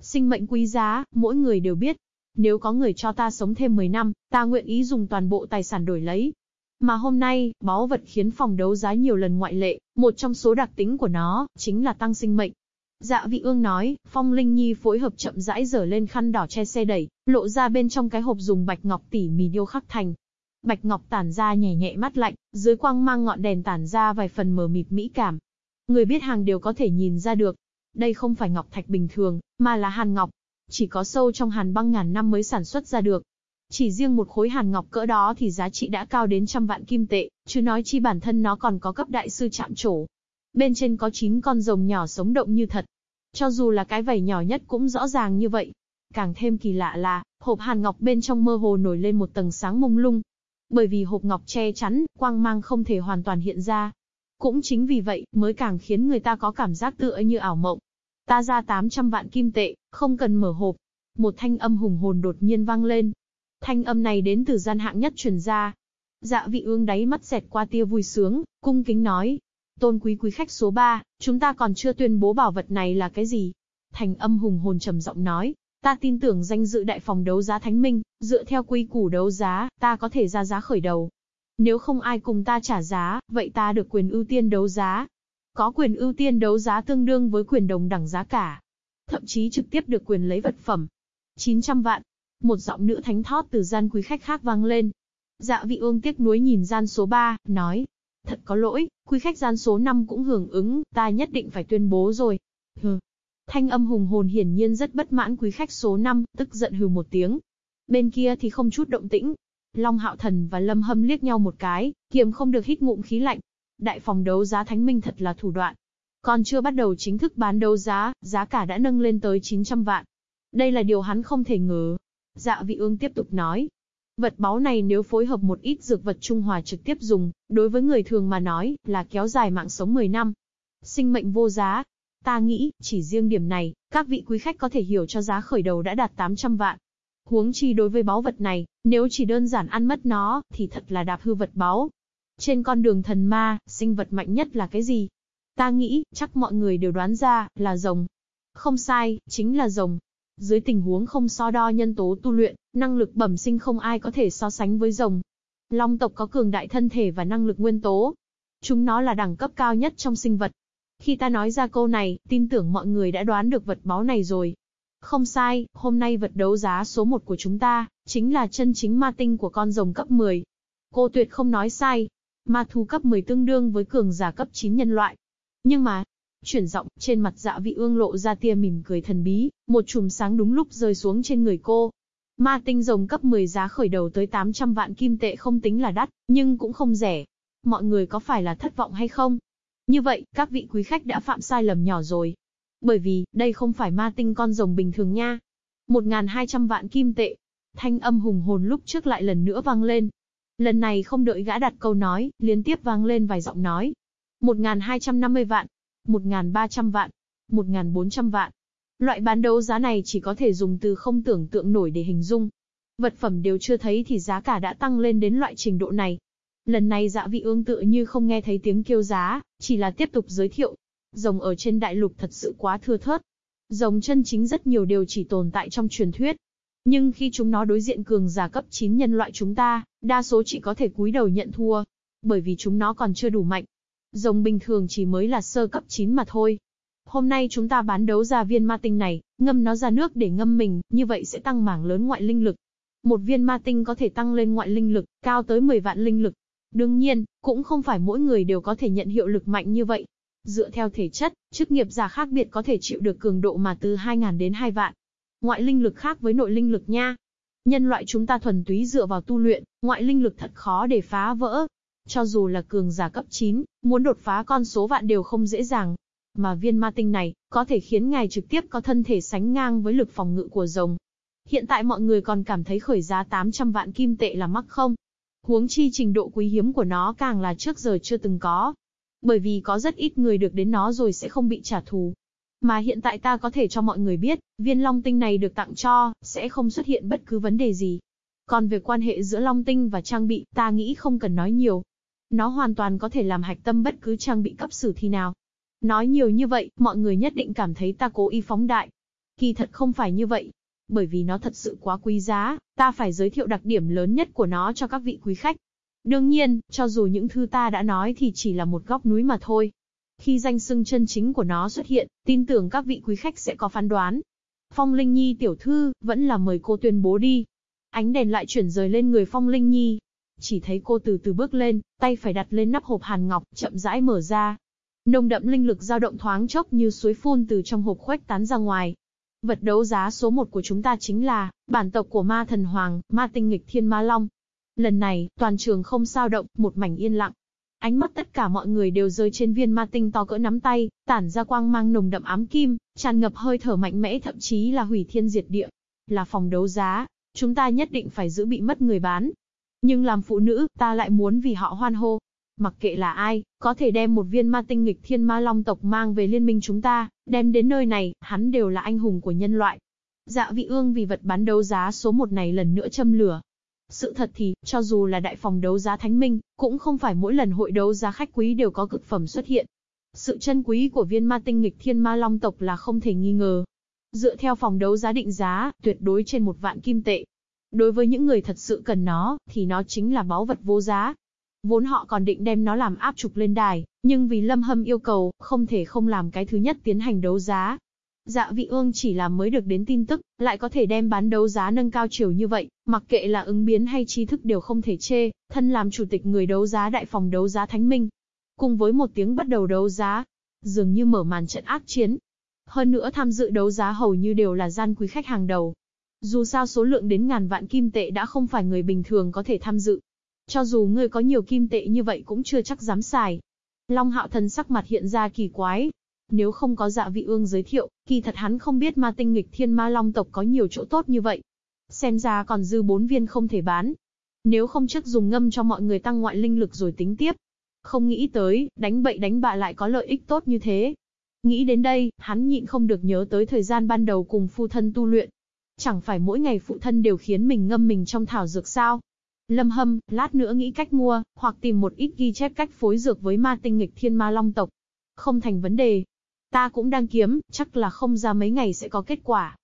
A: Sinh mệnh quý giá, mỗi người đều biết. Nếu có người cho ta sống thêm 10 năm, ta nguyện ý dùng toàn bộ tài sản đổi lấy. Mà hôm nay, báu vật khiến phòng đấu giá nhiều lần ngoại lệ, một trong số đặc tính của nó, chính là tăng sinh mệnh. Dạ vị ương nói, Phong Linh Nhi phối hợp chậm rãi dở lên khăn đỏ che xe đẩy, lộ ra bên trong cái hộp dùng bạch ngọc tỉ mì điêu khắc thành. Bạch ngọc tản ra nhẹ nhẹ mắt lạnh, dưới quang mang ngọn đèn tản ra vài phần mờ mịt mỹ cảm. Người biết hàng đều có thể nhìn ra được. Đây không phải ngọc thạch bình thường, mà là hàn ngọc. Chỉ có sâu trong hàn băng ngàn năm mới sản xuất ra được. Chỉ riêng một khối hàn ngọc cỡ đó thì giá trị đã cao đến trăm vạn kim tệ, chứ nói chi bản thân nó còn có cấp đại sư chạm trổ. Bên trên có 9 con rồng nhỏ sống động như thật. Cho dù là cái vảy nhỏ nhất cũng rõ ràng như vậy. Càng thêm kỳ lạ là, hộp hàn ngọc bên trong mơ hồ nổi lên một tầng sáng mông lung. Bởi vì hộp ngọc che chắn, quang mang không thể hoàn toàn hiện ra. Cũng chính vì vậy, mới càng khiến người ta có cảm giác tựa như ảo mộng. Ta ra 800 vạn kim tệ, không cần mở hộp. Một thanh âm hùng hồn đột nhiên vang lên. Thanh âm này đến từ gian hạng nhất truyền ra. Dạ vị ương đáy mắt xẹt qua tia vui sướng, cung kính nói. Tôn quý quý khách số 3, chúng ta còn chưa tuyên bố bảo vật này là cái gì. Thành âm hùng hồn trầm giọng nói. Ta tin tưởng danh dự đại phòng đấu giá Thánh Minh, dựa theo quy củ đấu giá, ta có thể ra giá khởi đầu. Nếu không ai cùng ta trả giá, vậy ta được quyền ưu tiên đấu giá. Có quyền ưu tiên đấu giá tương đương với quyền đồng đẳng giá cả. Thậm chí trực tiếp được quyền lấy vật phẩm. 900 vạn. Một giọng nữ thánh thót từ gian quý khách khác vang lên. Dạ vị ương tiếc nuối nhìn gian số 3, nói. Thật có lỗi, quý khách gian số 5 cũng hưởng ứng, ta nhất định phải tuyên bố rồi. Hừ. Thanh âm hùng hồn hiển nhiên rất bất mãn quý khách số 5, tức giận hừ một tiếng. Bên kia thì không chút động tĩnh. Long Hạo Thần và Lâm Hâm liếc nhau một cái, kiềm không được hít ngụm khí lạnh. Đại phòng đấu giá Thánh Minh thật là thủ đoạn. Còn chưa bắt đầu chính thức bán đấu giá, giá cả đã nâng lên tới 900 vạn. Đây là điều hắn không thể ngờ. Dạ vị ương tiếp tục nói. Vật báu này nếu phối hợp một ít dược vật trung hòa trực tiếp dùng, đối với người thường mà nói, là kéo dài mạng sống 10 năm. Sinh mệnh vô giá. Ta nghĩ, chỉ riêng điểm này, các vị quý khách có thể hiểu cho giá khởi đầu đã đạt 800 vạn. Huống chi đối với báu vật này, nếu chỉ đơn giản ăn mất nó, thì thật là đạp hư vật báu. Trên con đường thần ma, sinh vật mạnh nhất là cái gì? Ta nghĩ, chắc mọi người đều đoán ra, là rồng. Không sai, chính là rồng. Dưới tình huống không so đo nhân tố tu luyện, năng lực bẩm sinh không ai có thể so sánh với rồng. Long tộc có cường đại thân thể và năng lực nguyên tố. Chúng nó là đẳng cấp cao nhất trong sinh vật. Khi ta nói ra câu này, tin tưởng mọi người đã đoán được vật báu này rồi. Không sai, hôm nay vật đấu giá số 1 của chúng ta, chính là chân chính ma tinh của con rồng cấp 10. Cô tuyệt không nói sai. Ma thú cấp 10 tương đương với cường giả cấp 9 nhân loại. Nhưng mà, chuyển giọng, trên mặt dạ vị ương lộ ra tia mỉm cười thần bí, một chùm sáng đúng lúc rơi xuống trên người cô. Ma tinh rồng cấp 10 giá khởi đầu tới 800 vạn kim tệ không tính là đắt, nhưng cũng không rẻ. Mọi người có phải là thất vọng hay không? Như vậy, các vị quý khách đã phạm sai lầm nhỏ rồi. Bởi vì, đây không phải ma tinh con rồng bình thường nha. 1.200 vạn kim tệ. Thanh âm hùng hồn lúc trước lại lần nữa vang lên. Lần này không đợi gã đặt câu nói, liên tiếp vang lên vài giọng nói. 1.250 vạn. 1.300 vạn. 1.400 vạn. Loại bán đấu giá này chỉ có thể dùng từ không tưởng tượng nổi để hình dung. Vật phẩm đều chưa thấy thì giá cả đã tăng lên đến loại trình độ này. Lần này dạ vị ương tự như không nghe thấy tiếng kêu giá, chỉ là tiếp tục giới thiệu. Rồng ở trên đại lục thật sự quá thưa thớt. Rồng chân chính rất nhiều đều chỉ tồn tại trong truyền thuyết. Nhưng khi chúng nó đối diện cường giả cấp 9 nhân loại chúng ta, đa số chỉ có thể cúi đầu nhận thua. Bởi vì chúng nó còn chưa đủ mạnh. Rồng bình thường chỉ mới là sơ cấp 9 mà thôi. Hôm nay chúng ta bán đấu ra viên ma tinh này, ngâm nó ra nước để ngâm mình, như vậy sẽ tăng mảng lớn ngoại linh lực. Một viên ma tinh có thể tăng lên ngoại linh lực, cao tới 10 vạn linh lực. Đương nhiên, cũng không phải mỗi người đều có thể nhận hiệu lực mạnh như vậy. Dựa theo thể chất, chức nghiệp giả khác biệt có thể chịu được cường độ mà từ 2.000 đến 2 vạn. Ngoại linh lực khác với nội linh lực nha. Nhân loại chúng ta thuần túy dựa vào tu luyện, ngoại linh lực thật khó để phá vỡ. Cho dù là cường giả cấp 9, muốn đột phá con số vạn đều không dễ dàng. Mà viên ma tinh này, có thể khiến ngài trực tiếp có thân thể sánh ngang với lực phòng ngự của rồng. Hiện tại mọi người còn cảm thấy khởi giá 800 vạn kim tệ là mắc không? Huống chi trình độ quý hiếm của nó càng là trước giờ chưa từng có. Bởi vì có rất ít người được đến nó rồi sẽ không bị trả thù. Mà hiện tại ta có thể cho mọi người biết, viên long tinh này được tặng cho, sẽ không xuất hiện bất cứ vấn đề gì. Còn về quan hệ giữa long tinh và trang bị, ta nghĩ không cần nói nhiều. Nó hoàn toàn có thể làm hạch tâm bất cứ trang bị cấp sử thi nào. Nói nhiều như vậy, mọi người nhất định cảm thấy ta cố ý phóng đại. Kỳ thật không phải như vậy. Bởi vì nó thật sự quá quý giá, ta phải giới thiệu đặc điểm lớn nhất của nó cho các vị quý khách. Đương nhiên, cho dù những thư ta đã nói thì chỉ là một góc núi mà thôi. Khi danh xưng chân chính của nó xuất hiện, tin tưởng các vị quý khách sẽ có phán đoán. Phong Linh Nhi tiểu thư, vẫn là mời cô tuyên bố đi. Ánh đèn lại chuyển rời lên người Phong Linh Nhi. Chỉ thấy cô từ từ bước lên, tay phải đặt lên nắp hộp hàn ngọc, chậm rãi mở ra. Nồng đậm linh lực dao động thoáng chốc như suối phun từ trong hộp khuếch tán ra ngoài. Vật đấu giá số một của chúng ta chính là, bản tộc của ma thần hoàng, ma tinh nghịch thiên ma long. Lần này, toàn trường không sao động, một mảnh yên lặng. Ánh mắt tất cả mọi người đều rơi trên viên ma tinh to cỡ nắm tay, tản ra quang mang nồng đậm ám kim, tràn ngập hơi thở mạnh mẽ thậm chí là hủy thiên diệt địa. Là phòng đấu giá, chúng ta nhất định phải giữ bị mất người bán. Nhưng làm phụ nữ, ta lại muốn vì họ hoan hô. Mặc kệ là ai, có thể đem một viên ma tinh nghịch thiên ma long tộc mang về liên minh chúng ta, đem đến nơi này, hắn đều là anh hùng của nhân loại. Dạ vị ương vì vật bán đấu giá số một này lần nữa châm lửa, sự thật thì, cho dù là đại phòng đấu giá Thánh Minh, cũng không phải mỗi lần hội đấu giá khách quý đều có cực phẩm xuất hiện. Sự chân quý của viên ma tinh nghịch thiên ma long tộc là không thể nghi ngờ. Dựa theo phòng đấu giá định giá, tuyệt đối trên một vạn kim tệ. Đối với những người thật sự cần nó, thì nó chính là báu vật vô giá. Vốn họ còn định đem nó làm áp trục lên đài, nhưng vì Lâm Hâm yêu cầu, không thể không làm cái thứ nhất tiến hành đấu giá. Dạ vị ương chỉ là mới được đến tin tức, lại có thể đem bán đấu giá nâng cao chiều như vậy, mặc kệ là ứng biến hay trí thức đều không thể chê, thân làm chủ tịch người đấu giá đại phòng đấu giá Thánh Minh. Cùng với một tiếng bắt đầu đấu giá, dường như mở màn trận ác chiến. Hơn nữa tham dự đấu giá hầu như đều là gian quý khách hàng đầu. Dù sao số lượng đến ngàn vạn kim tệ đã không phải người bình thường có thể tham dự. Cho dù người có nhiều kim tệ như vậy cũng chưa chắc dám xài. Long hạo thần sắc mặt hiện ra kỳ quái, nếu không có dạ vị ương giới thiệu, kỳ thật hắn không biết ma tinh nghịch thiên ma long tộc có nhiều chỗ tốt như vậy. Xem ra còn dư bốn viên không thể bán. Nếu không trước dùng ngâm cho mọi người tăng ngoại linh lực rồi tính tiếp. Không nghĩ tới, đánh bậy đánh bạ lại có lợi ích tốt như thế. Nghĩ đến đây, hắn nhịn không được nhớ tới thời gian ban đầu cùng phu thân tu luyện. Chẳng phải mỗi ngày phụ thân đều khiến mình ngâm mình trong thảo dược sao? Lâm Hâm, lát nữa nghĩ cách mua, hoặc tìm một ít ghi chép cách phối dược với ma tinh nghịch thiên ma long tộc. Không thành vấn đề, Ta cũng đang kiếm, chắc là không ra mấy ngày sẽ có kết quả.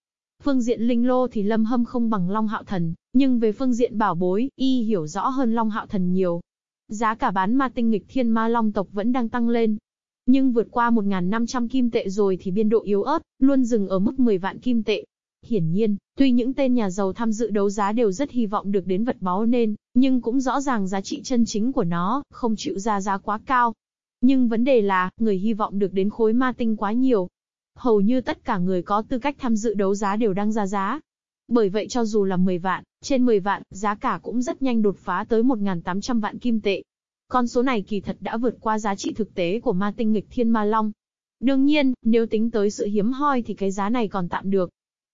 A: Phương diện linh lô thì Lâm Hâm không bằng Long Hạo Thần, nhưng về phương diện bảo bối, y hiểu rõ hơn Long Hạo Thần nhiều. Giá cả bán ma tinh nghịch thiên ma long tộc vẫn đang tăng lên. Nhưng vượt qua 1.500 kim tệ rồi thì biên độ yếu ớt, luôn dừng ở mức 10 vạn kim tệ. Hiển nhiên, tuy những tên nhà giàu tham dự đấu giá đều rất hy vọng được đến vật báu nên, nhưng cũng rõ ràng giá trị chân chính của nó, không chịu ra giá quá cao. Nhưng vấn đề là, người hy vọng được đến khối ma tinh quá nhiều. Hầu như tất cả người có tư cách tham dự đấu giá đều đang ra giá. Bởi vậy cho dù là 10 vạn, trên 10 vạn, giá cả cũng rất nhanh đột phá tới 1.800 vạn kim tệ. Con số này kỳ thật đã vượt qua giá trị thực tế của ma tinh nghịch thiên ma long. Đương nhiên, nếu tính tới sự hiếm hoi thì cái giá này còn tạm được.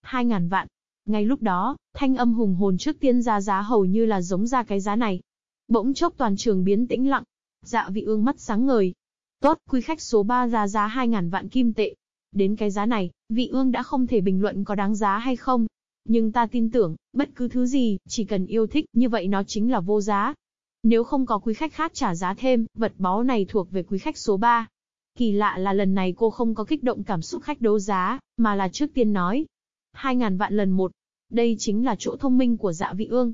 A: 2.000 vạn. Ngay lúc đó, thanh âm hùng hồn trước tiên ra giá hầu như là giống ra cái giá này. Bỗng chốc toàn trường biến tĩnh lặng, Dạ vị ương mắt sáng ngời. Tốt, quý khách số 3 ra giá 2.000 vạn kim tệ. Đến cái giá này, vị ương đã không thể bình luận có đáng giá hay không. Nhưng ta tin tưởng, bất cứ thứ gì, chỉ cần yêu thích, như vậy nó chính là vô giá. Nếu không có quý khách khác trả giá thêm, vật báu này thuộc về quý khách số 3. Kỳ lạ là lần này cô không có kích động cảm xúc khách đấu giá, mà là trước tiên nói. 2.000 vạn lần một. Đây chính là chỗ thông minh của dạ vị ương.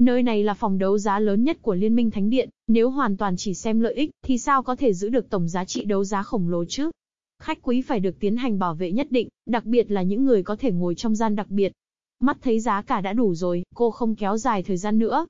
A: Nơi này là phòng đấu giá lớn nhất của Liên minh Thánh Điện, nếu hoàn toàn chỉ xem lợi ích, thì sao có thể giữ được tổng giá trị đấu giá khổng lồ chứ? Khách quý phải được tiến hành bảo vệ nhất định, đặc biệt là những người có thể ngồi trong gian đặc biệt. Mắt thấy giá cả đã đủ rồi, cô không kéo dài thời gian nữa.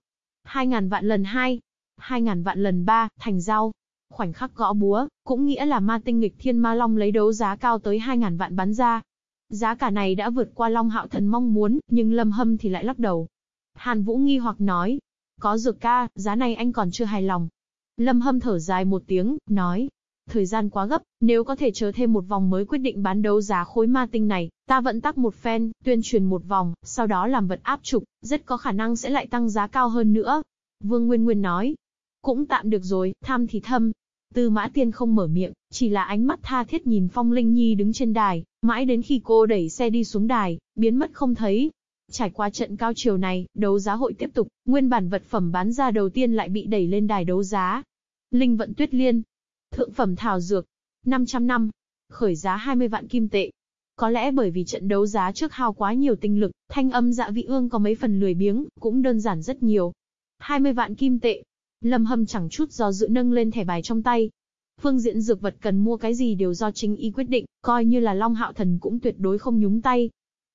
A: 2.000 vạn lần 2, 2.000 vạn lần 3, thành giao. Khoảnh khắc gõ búa, cũng nghĩa là ma tinh nghịch thiên ma long lấy đấu giá cao tới 2.000 vạn bán ra. Giá cả này đã vượt qua Long Hạo Thần mong muốn, nhưng Lâm Hâm thì lại lắc đầu, Hàn Vũ nghi hoặc nói. Có dược ca, giá này anh còn chưa hài lòng. Lâm Hâm thở dài một tiếng, nói. Thời gian quá gấp, nếu có thể chờ thêm một vòng mới quyết định bán đấu giá khối ma tinh này, ta vận tắc một phen, tuyên truyền một vòng, sau đó làm vật áp trục, rất có khả năng sẽ lại tăng giá cao hơn nữa. Vương Nguyên Nguyên nói, cũng tạm được rồi, tham thì thâm. Tư mã tiên không mở miệng, chỉ là ánh mắt tha thiết nhìn Phong Linh Nhi đứng trên đài, mãi đến khi cô đẩy xe đi xuống đài, biến mất không thấy. Trải qua trận cao chiều này, đấu giá hội tiếp tục, nguyên bản vật phẩm bán ra đầu tiên lại bị đẩy lên đài đấu giá. Linh vận tuyết liên, thượng phẩm thảo dược, 500 năm, khởi giá 20 vạn kim tệ. Có lẽ bởi vì trận đấu giá trước hao quá nhiều tinh lực, thanh âm dạ vị ương có mấy phần lười biếng, cũng đơn giản rất nhiều. 20 vạn kim tệ, Lâm Hâm chẳng chút do dự nâng lên thẻ bài trong tay. Phương diện dược vật cần mua cái gì đều do chính y quyết định, coi như là Long Hạo Thần cũng tuyệt đối không nhúng tay.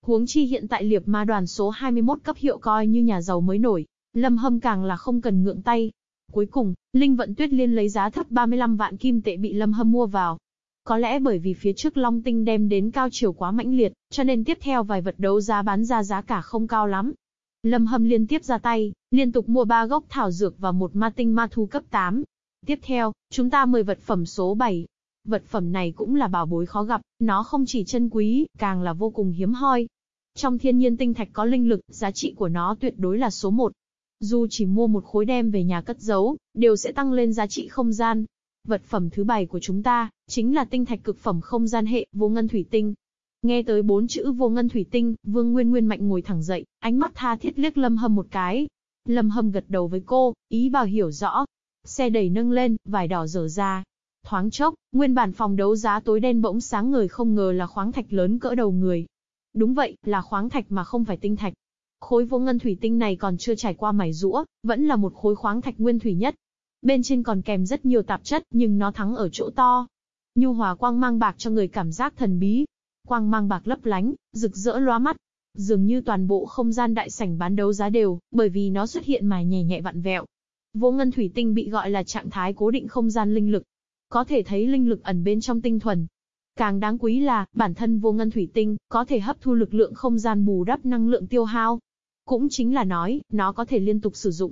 A: Huống chi hiện tại liệp ma đoàn số 21 cấp hiệu coi như nhà giàu mới nổi, Lâm Hâm càng là không cần ngượng tay. Cuối cùng, Linh Vận Tuyết Liên lấy giá thấp 35 vạn kim tệ bị Lâm Hâm mua vào. Có lẽ bởi vì phía trước Long Tinh đem đến cao chiều quá mãnh liệt, cho nên tiếp theo vài vật đấu giá bán ra giá cả không cao lắm, Lâm Hâm liên tiếp ra tay, liên tục mua ba gốc thảo dược và một ma tinh ma thu cấp 8. Tiếp theo, chúng ta mời vật phẩm số 7. Vật phẩm này cũng là bảo bối khó gặp, nó không chỉ chân quý, càng là vô cùng hiếm hoi. Trong thiên nhiên tinh thạch có linh lực, giá trị của nó tuyệt đối là số 1. Dù chỉ mua một khối đem về nhà cất giấu, đều sẽ tăng lên giá trị không gian. Vật phẩm thứ bảy của chúng ta, chính là tinh thạch cực phẩm không gian hệ, vô ngân thủy tinh. Nghe tới bốn chữ vô ngân thủy tinh, Vương Nguyên Nguyên mạnh ngồi thẳng dậy, ánh mắt tha thiết liếc Lâm Hâm một cái. Lâm Hâm gật đầu với cô, ý bảo hiểu rõ. Xe đẩy nâng lên, vải đỏ dở ra. Thoáng chốc, nguyên bản phòng đấu giá tối đen bỗng sáng người không ngờ là khoáng thạch lớn cỡ đầu người. Đúng vậy, là khoáng thạch mà không phải tinh thạch. Khối vô ngân thủy tinh này còn chưa trải qua mài rũa, vẫn là một khối khoáng thạch nguyên thủy nhất. Bên trên còn kèm rất nhiều tạp chất, nhưng nó thắng ở chỗ to. Nhu hòa quang mang bạc cho người cảm giác thần bí, quang mang bạc lấp lánh, rực rỡ lóa mắt. Dường như toàn bộ không gian đại sảnh bán đấu giá đều, bởi vì nó xuất hiện mài nhẹ nhẹ vặn vẹo. Vô ngân thủy tinh bị gọi là trạng thái cố định không gian linh lực. Có thể thấy linh lực ẩn bên trong tinh thuần. Càng đáng quý là, bản thân vô ngân thủy tinh, có thể hấp thu lực lượng không gian bù đắp năng lượng tiêu hao. Cũng chính là nói, nó có thể liên tục sử dụng.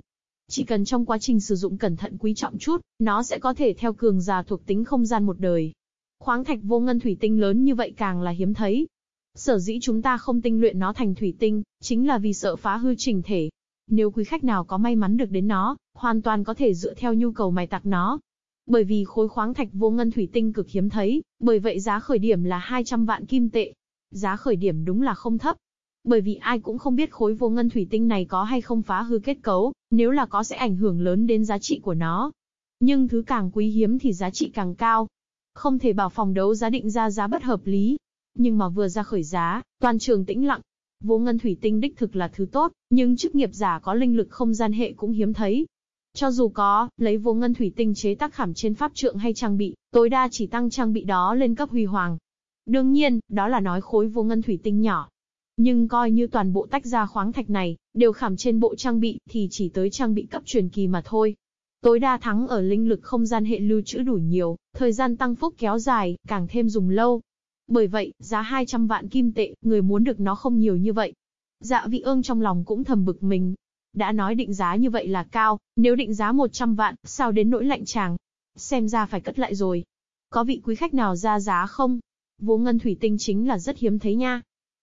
A: Chỉ cần trong quá trình sử dụng cẩn thận quý trọng chút, nó sẽ có thể theo cường già thuộc tính không gian một đời. Khoáng thạch vô ngân thủy tinh lớn như vậy càng là hiếm thấy. Sở dĩ chúng ta không tinh luyện nó thành thủy tinh, chính là vì sợ phá hư trình thể. Nếu quý khách nào có may mắn được đến nó, hoàn toàn có thể dựa theo nhu cầu mài tạc nó. Bởi vì khối khoáng thạch vô ngân thủy tinh cực hiếm thấy, bởi vậy giá khởi điểm là 200 vạn kim tệ. Giá khởi điểm đúng là không thấp. Bởi vì ai cũng không biết khối vô ngân thủy tinh này có hay không phá hư kết cấu, nếu là có sẽ ảnh hưởng lớn đến giá trị của nó. Nhưng thứ càng quý hiếm thì giá trị càng cao, không thể bảo phòng đấu giá định ra giá bất hợp lý. Nhưng mà vừa ra khởi giá, toàn trường tĩnh lặng. Vô ngân thủy tinh đích thực là thứ tốt, nhưng chức nghiệp giả có linh lực không gian hệ cũng hiếm thấy. Cho dù có, lấy vô ngân thủy tinh chế tác khảm trên pháp trượng hay trang bị, tối đa chỉ tăng trang bị đó lên cấp huy hoàng. Đương nhiên, đó là nói khối vô ngân thủy tinh nhỏ. Nhưng coi như toàn bộ tách ra khoáng thạch này, đều khảm trên bộ trang bị, thì chỉ tới trang bị cấp truyền kỳ mà thôi. Tối đa thắng ở linh lực không gian hệ lưu trữ đủ nhiều, thời gian tăng phúc kéo dài, càng thêm dùng lâu. Bởi vậy, giá 200 vạn kim tệ, người muốn được nó không nhiều như vậy. Dạ vị ương trong lòng cũng thầm bực mình. Đã nói định giá như vậy là cao, nếu định giá 100 vạn, sao đến nỗi lạnh chàng. Xem ra phải cất lại rồi. Có vị quý khách nào ra giá không? Vô ngân thủy tinh chính là rất hiếm thấy nha.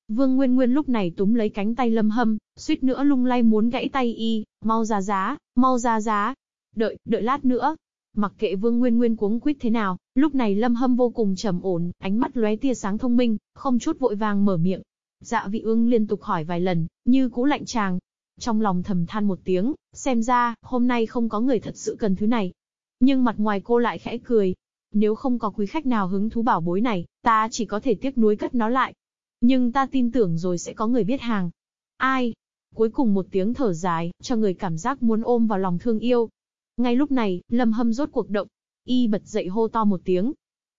A: Vương Nguyên Nguyên lúc này túm lấy cánh tay lâm hâm, suýt nữa lung lay muốn gãy tay y, mau ra giá, mau ra giá. Đợi, đợi lát nữa. Mặc kệ Vương Nguyên Nguyên cuống quýt thế nào, lúc này Lâm Hâm vô cùng trầm ổn, ánh mắt lóe tia sáng thông minh, không chút vội vàng mở miệng. Dạ vị ương liên tục hỏi vài lần, như cũ lạnh chàng. Trong lòng thầm than một tiếng, xem ra, hôm nay không có người thật sự cần thứ này. Nhưng mặt ngoài cô lại khẽ cười. Nếu không có quý khách nào hứng thú bảo bối này, ta chỉ có thể tiếc nuối cất nó lại. Nhưng ta tin tưởng rồi sẽ có người biết hàng. Ai? Cuối cùng một tiếng thở dài, cho người cảm giác muốn ôm vào lòng thương yêu. Ngay lúc này, Lâm Hâm rốt cuộc động. Y bật dậy hô to một tiếng.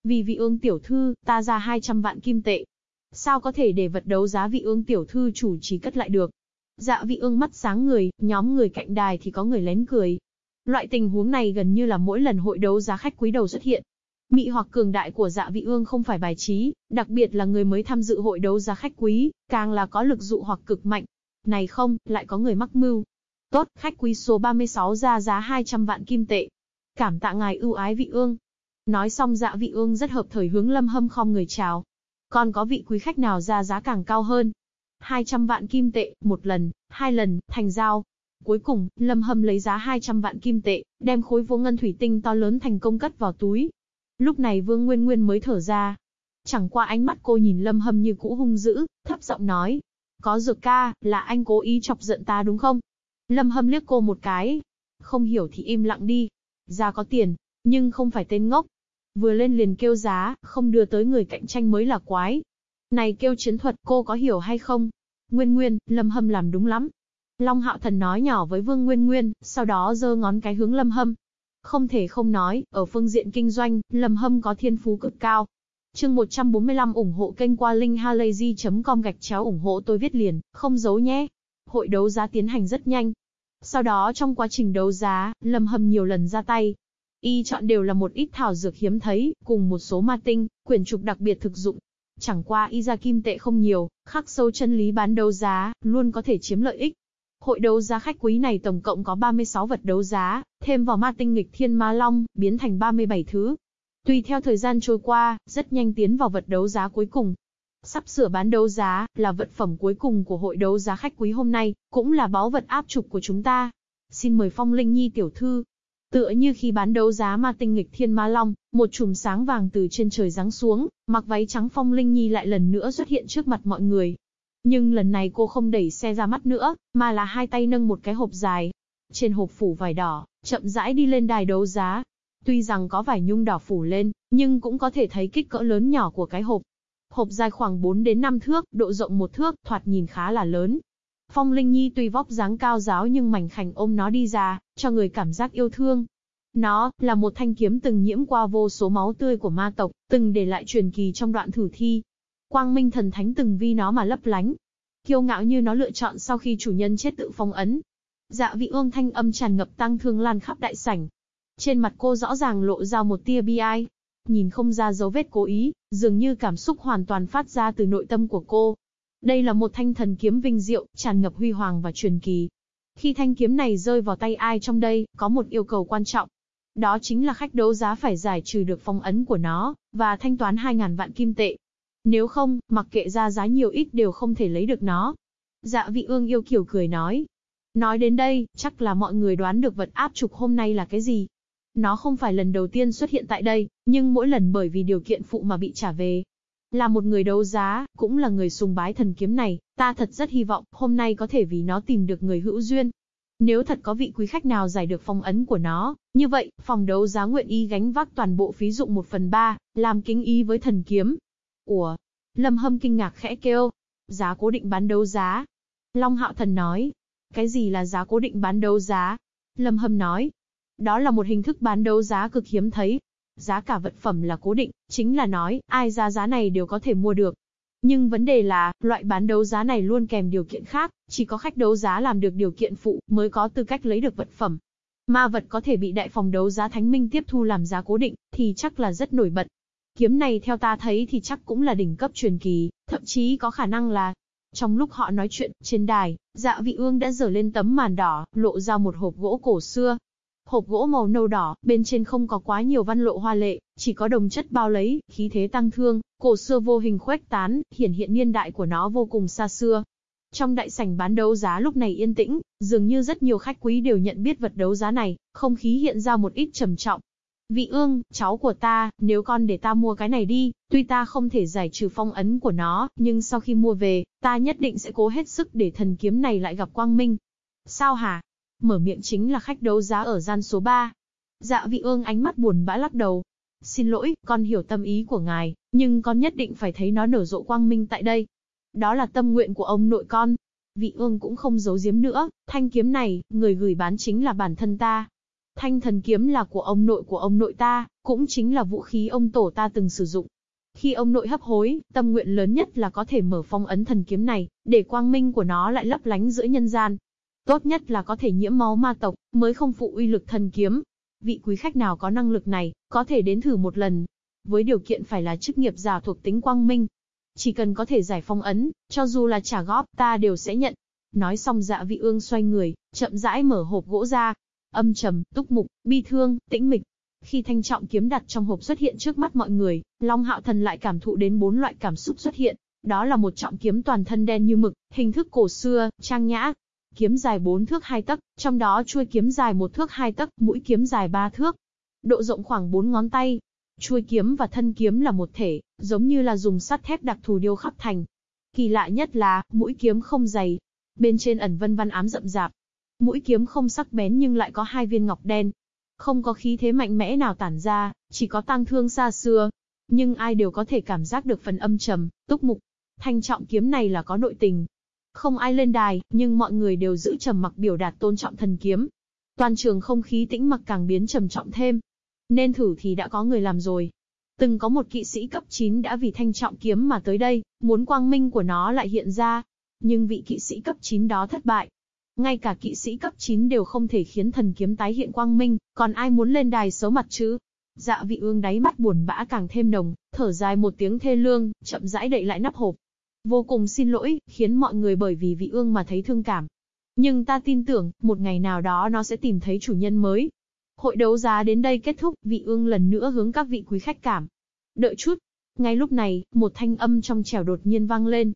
A: Vì vị ương tiểu thư, ta ra 200 vạn kim tệ. Sao có thể để vật đấu giá vị ương tiểu thư chủ trì cất lại được? Dạ vị ương mắt sáng người, nhóm người cạnh đài thì có người lén cười. Loại tình huống này gần như là mỗi lần hội đấu giá khách quý đầu xuất hiện. Mị hoặc cường đại của dạ vị ương không phải bài trí, đặc biệt là người mới tham dự hội đấu giá khách quý, càng là có lực dụ hoặc cực mạnh. Này không, lại có người mắc mưu, Tốt, khách quý số 36 ra giá 200 vạn kim tệ. Cảm tạ ngài ưu ái vị ương. Nói xong dạ vị ương rất hợp thời hướng lâm hâm không người chào. Còn có vị quý khách nào ra giá càng cao hơn? 200 vạn kim tệ, một lần, hai lần, thành giao. Cuối cùng, Lâm Hâm lấy giá 200 vạn kim tệ, đem khối vô ngân thủy tinh to lớn thành công cất vào túi. Lúc này Vương Nguyên Nguyên mới thở ra. Chẳng qua ánh mắt cô nhìn Lâm Hâm như cũ hung dữ, thấp giọng nói. Có dược ca, là anh cố ý chọc giận ta đúng không? Lâm Hâm liếc cô một cái. Không hiểu thì im lặng đi. Ra có tiền, nhưng không phải tên ngốc. Vừa lên liền kêu giá, không đưa tới người cạnh tranh mới là quái. Này kêu chiến thuật, cô có hiểu hay không? Nguyên Nguyên, Lâm Hâm làm đúng lắm. Long Hạo Thần nói nhỏ với Vương Nguyên Nguyên, sau đó giơ ngón cái hướng Lâm Hâm. Không thể không nói, ở phương diện kinh doanh, Lâm Hâm có thiên phú cực cao. Chương 145 ủng hộ kênh qua linkhalazy.com gạch chéo ủng hộ tôi viết liền, không giấu nhé. Hội đấu giá tiến hành rất nhanh. Sau đó trong quá trình đấu giá, Lâm Hâm nhiều lần ra tay. Y chọn đều là một ít thảo dược hiếm thấy, cùng một số ma tinh, quyển trục đặc biệt thực dụng, Chẳng qua y ra kim tệ không nhiều, khắc sâu chân lý bán đấu giá, luôn có thể chiếm lợi ích. Hội đấu giá khách quý này tổng cộng có 36 vật đấu giá, thêm vào ma tinh nghịch thiên ma long, biến thành 37 thứ. Tùy theo thời gian trôi qua, rất nhanh tiến vào vật đấu giá cuối cùng. Sắp sửa bán đấu giá, là vật phẩm cuối cùng của hội đấu giá khách quý hôm nay, cũng là báu vật áp trục của chúng ta. Xin mời Phong Linh Nhi tiểu thư, Tựa như khi bán đấu giá ma tinh nghịch thiên ma long, một chùm sáng vàng từ trên trời giáng xuống, mặc váy trắng phong linh nhi lại lần nữa xuất hiện trước mặt mọi người. Nhưng lần này cô không đẩy xe ra mắt nữa, mà là hai tay nâng một cái hộp dài. Trên hộp phủ vải đỏ, chậm rãi đi lên đài đấu giá. Tuy rằng có vải nhung đỏ phủ lên, nhưng cũng có thể thấy kích cỡ lớn nhỏ của cái hộp. Hộp dài khoảng 4 đến 5 thước, độ rộng một thước, thoạt nhìn khá là lớn, Phong Linh Nhi tuy vóc dáng cao giáo nhưng mảnh khảnh ôm nó đi ra, cho người cảm giác yêu thương. Nó, là một thanh kiếm từng nhiễm qua vô số máu tươi của ma tộc, từng để lại truyền kỳ trong đoạn thử thi. Quang Minh thần thánh từng vi nó mà lấp lánh. Kiêu ngạo như nó lựa chọn sau khi chủ nhân chết tự phong ấn. Dạ vị ương thanh âm tràn ngập tăng thương lan khắp đại sảnh. Trên mặt cô rõ ràng lộ ra một tia bi ai. Nhìn không ra dấu vết cố ý, dường như cảm xúc hoàn toàn phát ra từ nội tâm của cô. Đây là một thanh thần kiếm vinh diệu, tràn ngập huy hoàng và truyền kỳ. Khi thanh kiếm này rơi vào tay ai trong đây, có một yêu cầu quan trọng. Đó chính là khách đấu giá phải giải trừ được phong ấn của nó, và thanh toán 2.000 vạn kim tệ. Nếu không, mặc kệ ra giá nhiều ít đều không thể lấy được nó. Dạ vị ương yêu kiểu cười nói. Nói đến đây, chắc là mọi người đoán được vật áp trục hôm nay là cái gì. Nó không phải lần đầu tiên xuất hiện tại đây, nhưng mỗi lần bởi vì điều kiện phụ mà bị trả về. Là một người đấu giá, cũng là người sùng bái thần kiếm này, ta thật rất hy vọng, hôm nay có thể vì nó tìm được người hữu duyên. Nếu thật có vị quý khách nào giải được phong ấn của nó, như vậy, phòng đấu giá nguyện ý gánh vác toàn bộ phí dụng một phần ba, làm kính ý với thần kiếm. Ủa? Lâm Hâm kinh ngạc khẽ kêu. Giá cố định bán đấu giá. Long Hạo Thần nói. Cái gì là giá cố định bán đấu giá? Lâm Hâm nói. Đó là một hình thức bán đấu giá cực hiếm thấy, Giá cả vật phẩm là cố định, chính là nói, ai ra giá này đều có thể mua được. Nhưng vấn đề là, loại bán đấu giá này luôn kèm điều kiện khác, chỉ có khách đấu giá làm được điều kiện phụ mới có tư cách lấy được vật phẩm. Ma vật có thể bị đại phòng đấu giá Thánh Minh tiếp thu làm giá cố định, thì chắc là rất nổi bật. Kiếm này theo ta thấy thì chắc cũng là đỉnh cấp truyền kỳ, thậm chí có khả năng là... Trong lúc họ nói chuyện, trên đài, dạ vị ương đã dở lên tấm màn đỏ, lộ ra một hộp gỗ cổ xưa, Hộp gỗ màu nâu đỏ, bên trên không có quá nhiều văn lộ hoa lệ, chỉ có đồng chất bao lấy, khí thế tăng thương, cổ xưa vô hình khuếch tán, hiển hiện niên đại của nó vô cùng xa xưa. Trong đại sảnh bán đấu giá lúc này yên tĩnh, dường như rất nhiều khách quý đều nhận biết vật đấu giá này, không khí hiện ra một ít trầm trọng. Vị ương, cháu của ta, nếu con để ta mua cái này đi, tuy ta không thể giải trừ phong ấn của nó, nhưng sau khi mua về, ta nhất định sẽ cố hết sức để thần kiếm này lại gặp quang minh. Sao hả? Mở miệng chính là khách đấu giá ở gian số 3. Dạ vị ương ánh mắt buồn bã lắc đầu. Xin lỗi, con hiểu tâm ý của ngài, nhưng con nhất định phải thấy nó nở rộ quang minh tại đây. Đó là tâm nguyện của ông nội con. Vị ương cũng không giấu giếm nữa, thanh kiếm này, người gửi bán chính là bản thân ta. Thanh thần kiếm là của ông nội của ông nội ta, cũng chính là vũ khí ông tổ ta từng sử dụng. Khi ông nội hấp hối, tâm nguyện lớn nhất là có thể mở phong ấn thần kiếm này, để quang minh của nó lại lấp lánh giữa nhân gian, Tốt nhất là có thể nhiễm máu ma tộc, mới không phụ uy lực thần kiếm. Vị quý khách nào có năng lực này, có thể đến thử một lần. Với điều kiện phải là chức nghiệp giả thuộc tính quang minh. Chỉ cần có thể giải phong ấn, cho dù là trả góp, ta đều sẽ nhận. Nói xong dạ vị ương xoay người, chậm rãi mở hộp gỗ ra. Âm trầm, túc mục, bi thương, tĩnh mịch. Khi thanh trọng kiếm đặt trong hộp xuất hiện trước mắt mọi người, Long Hạo Thần lại cảm thụ đến bốn loại cảm xúc xuất hiện. Đó là một trọng kiếm toàn thân đen như mực, hình thức cổ xưa, trang nhã. Kiếm dài 4 thước 2 tấc, trong đó chuôi kiếm dài một thước 2 tấc, mũi kiếm dài 3 thước. Độ rộng khoảng 4 ngón tay. Chuôi kiếm và thân kiếm là một thể, giống như là dùng sắt thép đặc thù điêu khắc thành. Kỳ lạ nhất là, mũi kiếm không dày. Bên trên ẩn vân văn ám rậm rạp. Mũi kiếm không sắc bén nhưng lại có hai viên ngọc đen, không có khí thế mạnh mẽ nào tản ra, chỉ có tang thương xa xưa. Nhưng ai đều có thể cảm giác được phần âm trầm, túc mục. Thanh trọng kiếm này là có nội tình. Không ai lên đài, nhưng mọi người đều giữ trầm mặc biểu đạt tôn trọng thần kiếm. Toàn trường không khí tĩnh mặc càng biến trầm trọng thêm. Nên thử thì đã có người làm rồi. Từng có một kỵ sĩ cấp 9 đã vì thanh trọng kiếm mà tới đây, muốn quang minh của nó lại hiện ra. Nhưng vị kỵ sĩ cấp 9 đó thất bại, ngay cả kỵ sĩ cấp 9 đều không thể khiến thần kiếm tái hiện quang minh, còn ai muốn lên đài xấu mặt chứ? Dạ vị ương đáy mắt buồn bã càng thêm nồng, thở dài một tiếng thê lương, chậm rãi đậy lại nắp hộp. Vô cùng xin lỗi, khiến mọi người bởi vì vị ương mà thấy thương cảm. Nhưng ta tin tưởng, một ngày nào đó nó sẽ tìm thấy chủ nhân mới. Hội đấu giá đến đây kết thúc, vị ương lần nữa hướng các vị quý khách cảm. Đợi chút. Ngay lúc này, một thanh âm trong trẻo đột nhiên vang lên.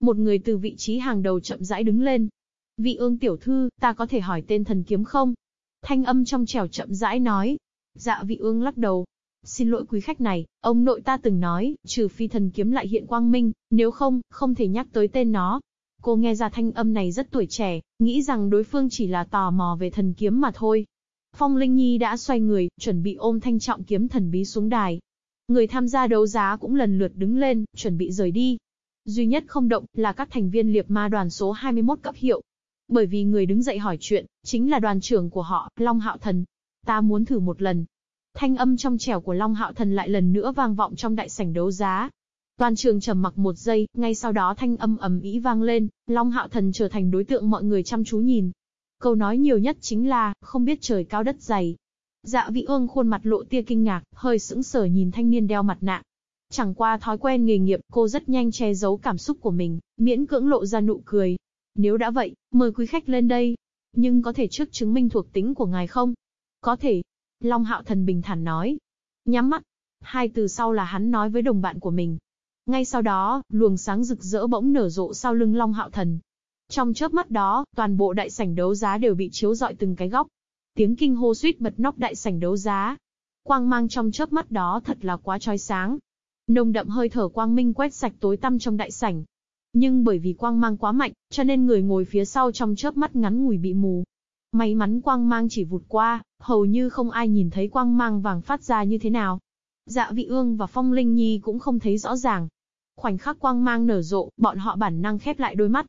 A: Một người từ vị trí hàng đầu chậm rãi đứng lên, Vị ương tiểu thư, ta có thể hỏi tên thần kiếm không? Thanh âm trong trèo chậm rãi nói. Dạ vị ương lắc đầu. Xin lỗi quý khách này, ông nội ta từng nói, trừ phi thần kiếm lại hiện quang minh, nếu không, không thể nhắc tới tên nó. Cô nghe ra thanh âm này rất tuổi trẻ, nghĩ rằng đối phương chỉ là tò mò về thần kiếm mà thôi. Phong Linh Nhi đã xoay người, chuẩn bị ôm thanh trọng kiếm thần bí xuống đài. Người tham gia đấu giá cũng lần lượt đứng lên, chuẩn bị rời đi. Duy nhất không động, là các thành viên liệp ma đoàn số 21 cấp hiệu. Bởi vì người đứng dậy hỏi chuyện, chính là đoàn trưởng của họ, Long Hạo Thần. Ta muốn thử một lần. Thanh âm trong trẻo của Long Hạo Thần lại lần nữa vang vọng trong đại sảnh đấu giá. Toàn trường trầm mặc một giây, ngay sau đó thanh âm ầm ĩ vang lên, Long Hạo Thần trở thành đối tượng mọi người chăm chú nhìn. Câu nói nhiều nhất chính là, không biết trời cao đất dày. Dạ vị ương khuôn mặt lộ tia kinh ngạc, hơi sững sờ nhìn thanh niên đeo mặt nạ. Chẳng qua thói quen nghề nghiệp, cô rất nhanh che giấu cảm xúc của mình, miễn cưỡng lộ ra nụ cười, nếu đã vậy, mời quý khách lên đây. Nhưng có thể trước chứng minh thuộc tính của ngài không? Có thể. Long Hạo Thần bình thản nói. Nhắm mắt. Hai từ sau là hắn nói với đồng bạn của mình. Ngay sau đó, luồng sáng rực rỡ bỗng nở rộ sau lưng Long Hạo Thần. Trong chớp mắt đó, toàn bộ đại sảnh đấu giá đều bị chiếu rọi từng cái góc. Tiếng kinh hô suýt bật nóc đại sảnh đấu giá. Quang mang trong chớp mắt đó thật là quá chói sáng. Nồng đậm hơi thở quang minh quét sạch tối tăm trong đại sảnh, nhưng bởi vì quang mang quá mạnh, cho nên người ngồi phía sau trong chớp mắt ngắn ngủi bị mù. May mắn quang mang chỉ vụt qua, hầu như không ai nhìn thấy quang mang vàng phát ra như thế nào. Dạ vị ương và phong linh nhi cũng không thấy rõ ràng. Khoảnh khắc quang mang nở rộ, bọn họ bản năng khép lại đôi mắt.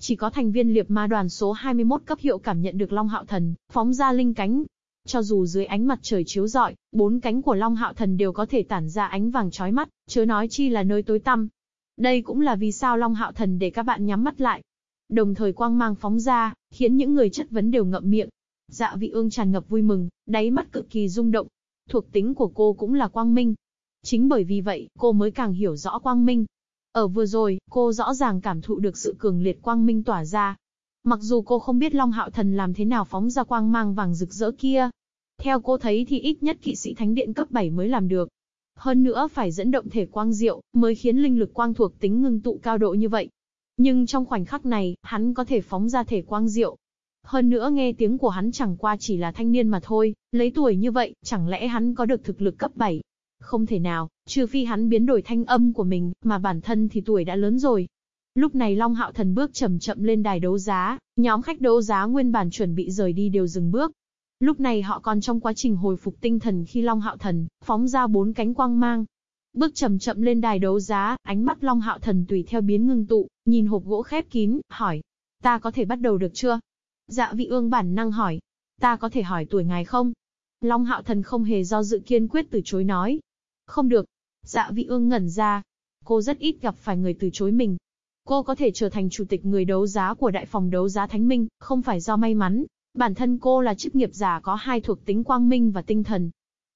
A: Chỉ có thành viên liệp ma đoàn số 21 cấp hiệu cảm nhận được Long Hạo Thần, phóng ra linh cánh. Cho dù dưới ánh mặt trời chiếu rọi, bốn cánh của Long Hạo Thần đều có thể tản ra ánh vàng chói mắt, chớ nói chi là nơi tối tăm, đây cũng là vì sao Long Hạo Thần để các bạn nhắm mắt lại. Đồng thời quang mang phóng ra, khiến những người chất vấn đều ngậm miệng. Dạ vị ương tràn ngập vui mừng, đáy mắt cực kỳ rung động. Thuộc tính của cô cũng là quang minh. Chính bởi vì vậy, cô mới càng hiểu rõ quang minh. Ở vừa rồi, cô rõ ràng cảm thụ được sự cường liệt quang minh tỏa ra. Mặc dù cô không biết Long Hạo Thần làm thế nào phóng ra quang mang vàng rực rỡ kia. Theo cô thấy thì ít nhất kỵ sĩ thánh điện cấp 7 mới làm được. Hơn nữa phải dẫn động thể quang diệu, mới khiến linh lực quang thuộc tính ngưng tụ cao độ như vậy. Nhưng trong khoảnh khắc này, hắn có thể phóng ra thể quang diệu. Hơn nữa nghe tiếng của hắn chẳng qua chỉ là thanh niên mà thôi, lấy tuổi như vậy, chẳng lẽ hắn có được thực lực cấp 7? Không thể nào, trừ phi hắn biến đổi thanh âm của mình, mà bản thân thì tuổi đã lớn rồi. Lúc này Long Hạo Thần bước chậm chậm lên đài đấu giá, nhóm khách đấu giá nguyên bản chuẩn bị rời đi đều dừng bước, Lúc này họ còn trong quá trình hồi phục tinh thần khi Long Hạo Thần phóng ra bốn cánh quang mang. Bước chậm chậm lên đài đấu giá, ánh mắt Long Hạo Thần tùy theo biến ngưng tụ, nhìn hộp gỗ khép kín, hỏi: "Ta có thể bắt đầu được chưa?" Dạ Vị Ương bản năng hỏi: "Ta có thể hỏi tuổi ngài không?" Long Hạo Thần không hề do dự kiên quyết từ chối nói: "Không được." Dạ Vị Ương ngẩn ra, cô rất ít gặp phải người từ chối mình. Cô có thể trở thành chủ tịch người đấu giá của đại phòng đấu giá Thánh Minh, không phải do may mắn, Bản thân cô là chức nghiệp giả có hai thuộc tính quang minh và tinh thần.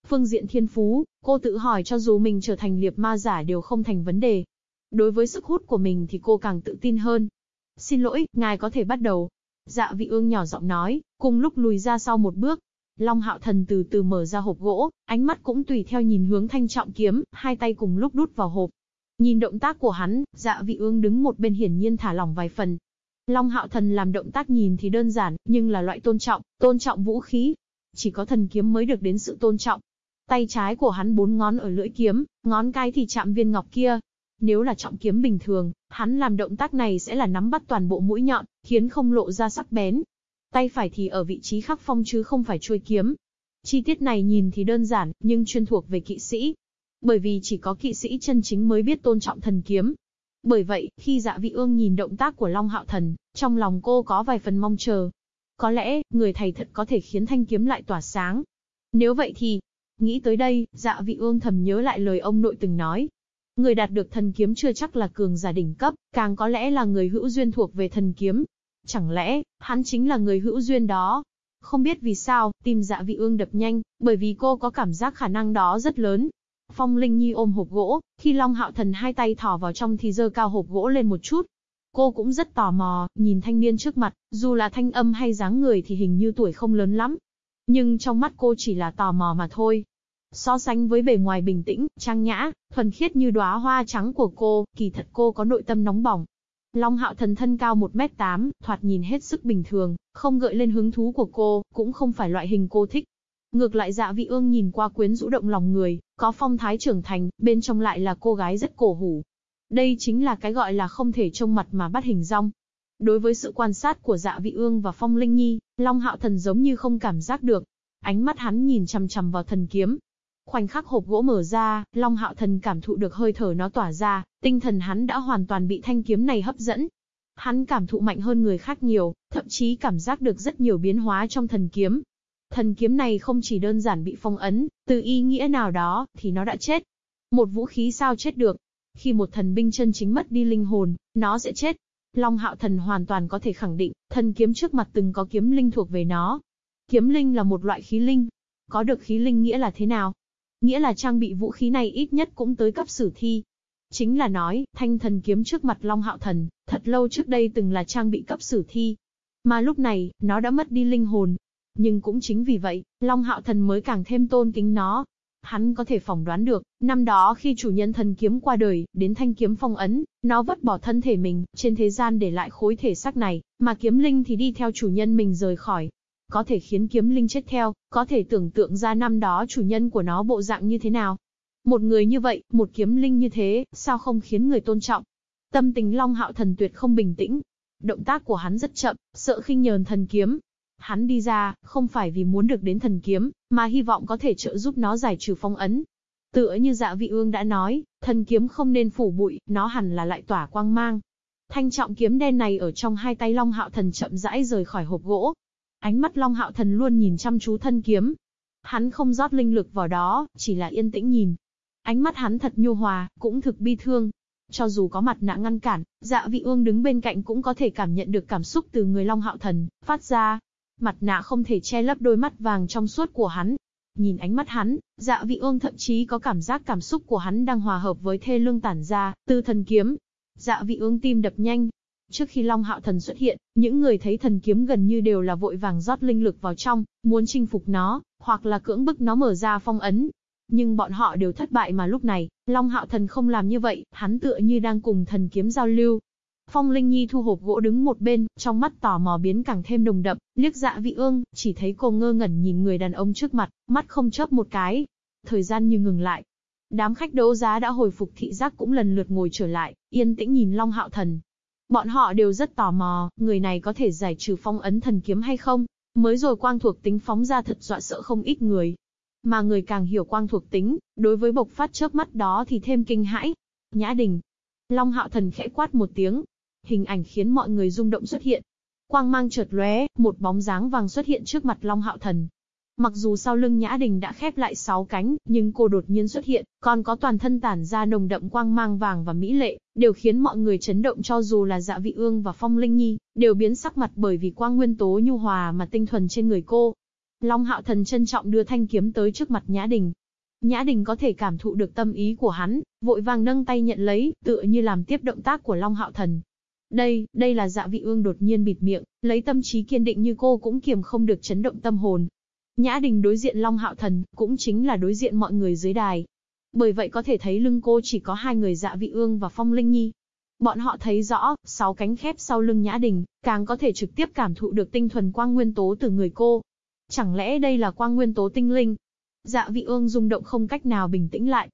A: Phương diện thiên phú, cô tự hỏi cho dù mình trở thành liệp ma giả đều không thành vấn đề. Đối với sức hút của mình thì cô càng tự tin hơn. Xin lỗi, ngài có thể bắt đầu. Dạ vị ương nhỏ giọng nói, cùng lúc lùi ra sau một bước. Long Hạo Thần từ từ mở ra hộp gỗ, ánh mắt cũng tùy theo nhìn hướng thanh trọng kiếm, hai tay cùng lúc đút vào hộp. Nhìn động tác của hắn, dạ vị ương đứng một bên hiển nhiên thả lỏng vài phần. Long Hạo Thần làm động tác nhìn thì đơn giản, nhưng là loại tôn trọng, tôn trọng vũ khí. Chỉ có thần kiếm mới được đến sự tôn trọng. Tay trái của hắn bốn ngón ở lưỡi kiếm, ngón cái thì chạm viên ngọc kia. Nếu là trọng kiếm bình thường, hắn làm động tác này sẽ là nắm bắt toàn bộ mũi nhọn, khiến không lộ ra sắc bén. Tay phải thì ở vị trí khắc phong chứ không phải chuôi kiếm. Chi tiết này nhìn thì đơn giản, nhưng chuyên thuộc về kỵ sĩ. Bởi vì chỉ có kỵ sĩ chân chính mới biết tôn trọng thần kiếm. Bởi vậy, khi dạ vị ương nhìn động tác của Long Hạo Thần, trong lòng cô có vài phần mong chờ. Có lẽ, người thầy thật có thể khiến thanh kiếm lại tỏa sáng. Nếu vậy thì, nghĩ tới đây, dạ vị ương thầm nhớ lại lời ông nội từng nói. Người đạt được thần kiếm chưa chắc là cường giả đỉnh cấp, càng có lẽ là người hữu duyên thuộc về thần kiếm. Chẳng lẽ, hắn chính là người hữu duyên đó? Không biết vì sao, tim dạ vị ương đập nhanh, bởi vì cô có cảm giác khả năng đó rất lớn. Phong Linh Nhi ôm hộp gỗ, khi Long Hạo Thần hai tay thò vào trong thì giơ cao hộp gỗ lên một chút. Cô cũng rất tò mò, nhìn thanh niên trước mặt, dù là thanh âm hay dáng người thì hình như tuổi không lớn lắm. Nhưng trong mắt cô chỉ là tò mò mà thôi. So sánh với bề ngoài bình tĩnh, trang nhã, thuần khiết như đóa hoa trắng của cô, kỳ thật cô có nội tâm nóng bỏng. Long hạo thần thân cao 1m8, thoạt nhìn hết sức bình thường, không gợi lên hứng thú của cô, cũng không phải loại hình cô thích. Ngược lại dạ vị ương nhìn qua quyến rũ động lòng người, có phong thái trưởng thành, bên trong lại là cô gái rất cổ hủ. Đây chính là cái gọi là không thể trông mặt mà bắt hình rong. Đối với sự quan sát của dạ vị ương và phong linh nhi, Long hạo thần giống như không cảm giác được. Ánh mắt hắn nhìn chằm chằm vào thần kiếm, Khoảnh khắc hộp gỗ mở ra, Long Hạo Thần cảm thụ được hơi thở nó tỏa ra, tinh thần hắn đã hoàn toàn bị thanh kiếm này hấp dẫn. Hắn cảm thụ mạnh hơn người khác nhiều, thậm chí cảm giác được rất nhiều biến hóa trong thần kiếm. Thần kiếm này không chỉ đơn giản bị phong ấn, từ ý nghĩa nào đó, thì nó đã chết. Một vũ khí sao chết được? Khi một thần binh chân chính mất đi linh hồn, nó sẽ chết. Long Hạo Thần hoàn toàn có thể khẳng định, thần kiếm trước mặt từng có kiếm linh thuộc về nó. Kiếm linh là một loại khí linh. Có được khí linh nghĩa là thế nào? Nghĩa là trang bị vũ khí này ít nhất cũng tới cấp sử thi. Chính là nói, thanh thần kiếm trước mặt Long Hạo Thần, thật lâu trước đây từng là trang bị cấp sử thi. Mà lúc này, nó đã mất đi linh hồn. Nhưng cũng chính vì vậy, Long Hạo Thần mới càng thêm tôn kính nó. Hắn có thể phỏng đoán được, năm đó khi chủ nhân thần kiếm qua đời, đến thanh kiếm phong ấn, nó vứt bỏ thân thể mình, trên thế gian để lại khối thể xác này, mà kiếm linh thì đi theo chủ nhân mình rời khỏi, có thể khiến kiếm linh chết theo, có thể tưởng tượng ra năm đó chủ nhân của nó bộ dạng như thế nào. Một người như vậy, một kiếm linh như thế, sao không khiến người tôn trọng? Tâm tình Long Hạo Thần tuyệt không bình tĩnh. Động tác của hắn rất chậm, sợ khinh nhờn thần kiếm. Hắn đi ra, không phải vì muốn được đến thần kiếm, mà hy vọng có thể trợ giúp nó giải trừ phong ấn. Tựa như dạ vị ương đã nói, thần kiếm không nên phủ bụi, nó hẳn là lại tỏa quang mang. Thanh trọng kiếm đen này ở trong hai tay Long Hạo Thần chậm rãi rời khỏi hộp gỗ, Ánh mắt Long Hạo Thần luôn nhìn chăm chú thân kiếm. Hắn không rót linh lực vào đó, chỉ là yên tĩnh nhìn. Ánh mắt hắn thật nhu hòa, cũng thực bi thương. Cho dù có mặt nạ ngăn cản, dạ vị ương đứng bên cạnh cũng có thể cảm nhận được cảm xúc từ người Long Hạo Thần, phát ra. Mặt nạ không thể che lấp đôi mắt vàng trong suốt của hắn. Nhìn ánh mắt hắn, dạ vị ương thậm chí có cảm giác cảm xúc của hắn đang hòa hợp với thê lương tản ra, từ thần kiếm. Dạ vị ương tim đập nhanh, Trước khi Long Hạo Thần xuất hiện, những người thấy thần kiếm gần như đều là vội vàng rót linh lực vào trong, muốn chinh phục nó, hoặc là cưỡng bức nó mở ra phong ấn. Nhưng bọn họ đều thất bại mà lúc này, Long Hạo Thần không làm như vậy, hắn tựa như đang cùng thần kiếm giao lưu. Phong Linh Nhi thu hộp gỗ đứng một bên, trong mắt tò mò biến càng thêm nồng đậm, liếc dạ vị ương, chỉ thấy cô ngơ ngẩn nhìn người đàn ông trước mặt, mắt không chớp một cái. Thời gian như ngừng lại. Đám khách đấu giá đã hồi phục thị giác cũng lần lượt ngồi trở lại, yên tĩnh nhìn Long Hạo Thần. Bọn họ đều rất tò mò, người này có thể giải trừ phong ấn thần kiếm hay không? Mới rồi quang thuộc tính phóng ra thật dọa sợ không ít người. Mà người càng hiểu quang thuộc tính, đối với bộc phát chớp mắt đó thì thêm kinh hãi. Nhã đình. Long hạo thần khẽ quát một tiếng. Hình ảnh khiến mọi người rung động xuất hiện. Quang mang chợt lóe, một bóng dáng vàng xuất hiện trước mặt Long hạo thần. Mặc dù sau lưng Nhã Đình đã khép lại sáu cánh, nhưng cô đột nhiên xuất hiện, còn có toàn thân tản ra nồng đậm quang mang vàng và mỹ lệ, đều khiến mọi người chấn động cho dù là Dạ Vị Ương và Phong Linh Nhi, đều biến sắc mặt bởi vì quang nguyên tố nhu hòa mà tinh thuần trên người cô. Long Hạo Thần trân trọng đưa thanh kiếm tới trước mặt Nhã Đình. Nhã Đình có thể cảm thụ được tâm ý của hắn, vội vàng nâng tay nhận lấy, tựa như làm tiếp động tác của Long Hạo Thần. Đây, đây là Dạ Vị Ương đột nhiên bịt miệng, lấy tâm trí kiên định như cô cũng kiềm không được chấn động tâm hồn, Nhã Đình đối diện Long Hạo Thần, cũng chính là đối diện mọi người dưới đài. Bởi vậy có thể thấy lưng cô chỉ có hai người dạ vị ương và Phong Linh Nhi. Bọn họ thấy rõ, sáu cánh khép sau lưng Nhã Đình, càng có thể trực tiếp cảm thụ được tinh thuần quang nguyên tố từ người cô. Chẳng lẽ đây là quang nguyên tố tinh linh? Dạ vị ương rung động không cách nào bình tĩnh lại.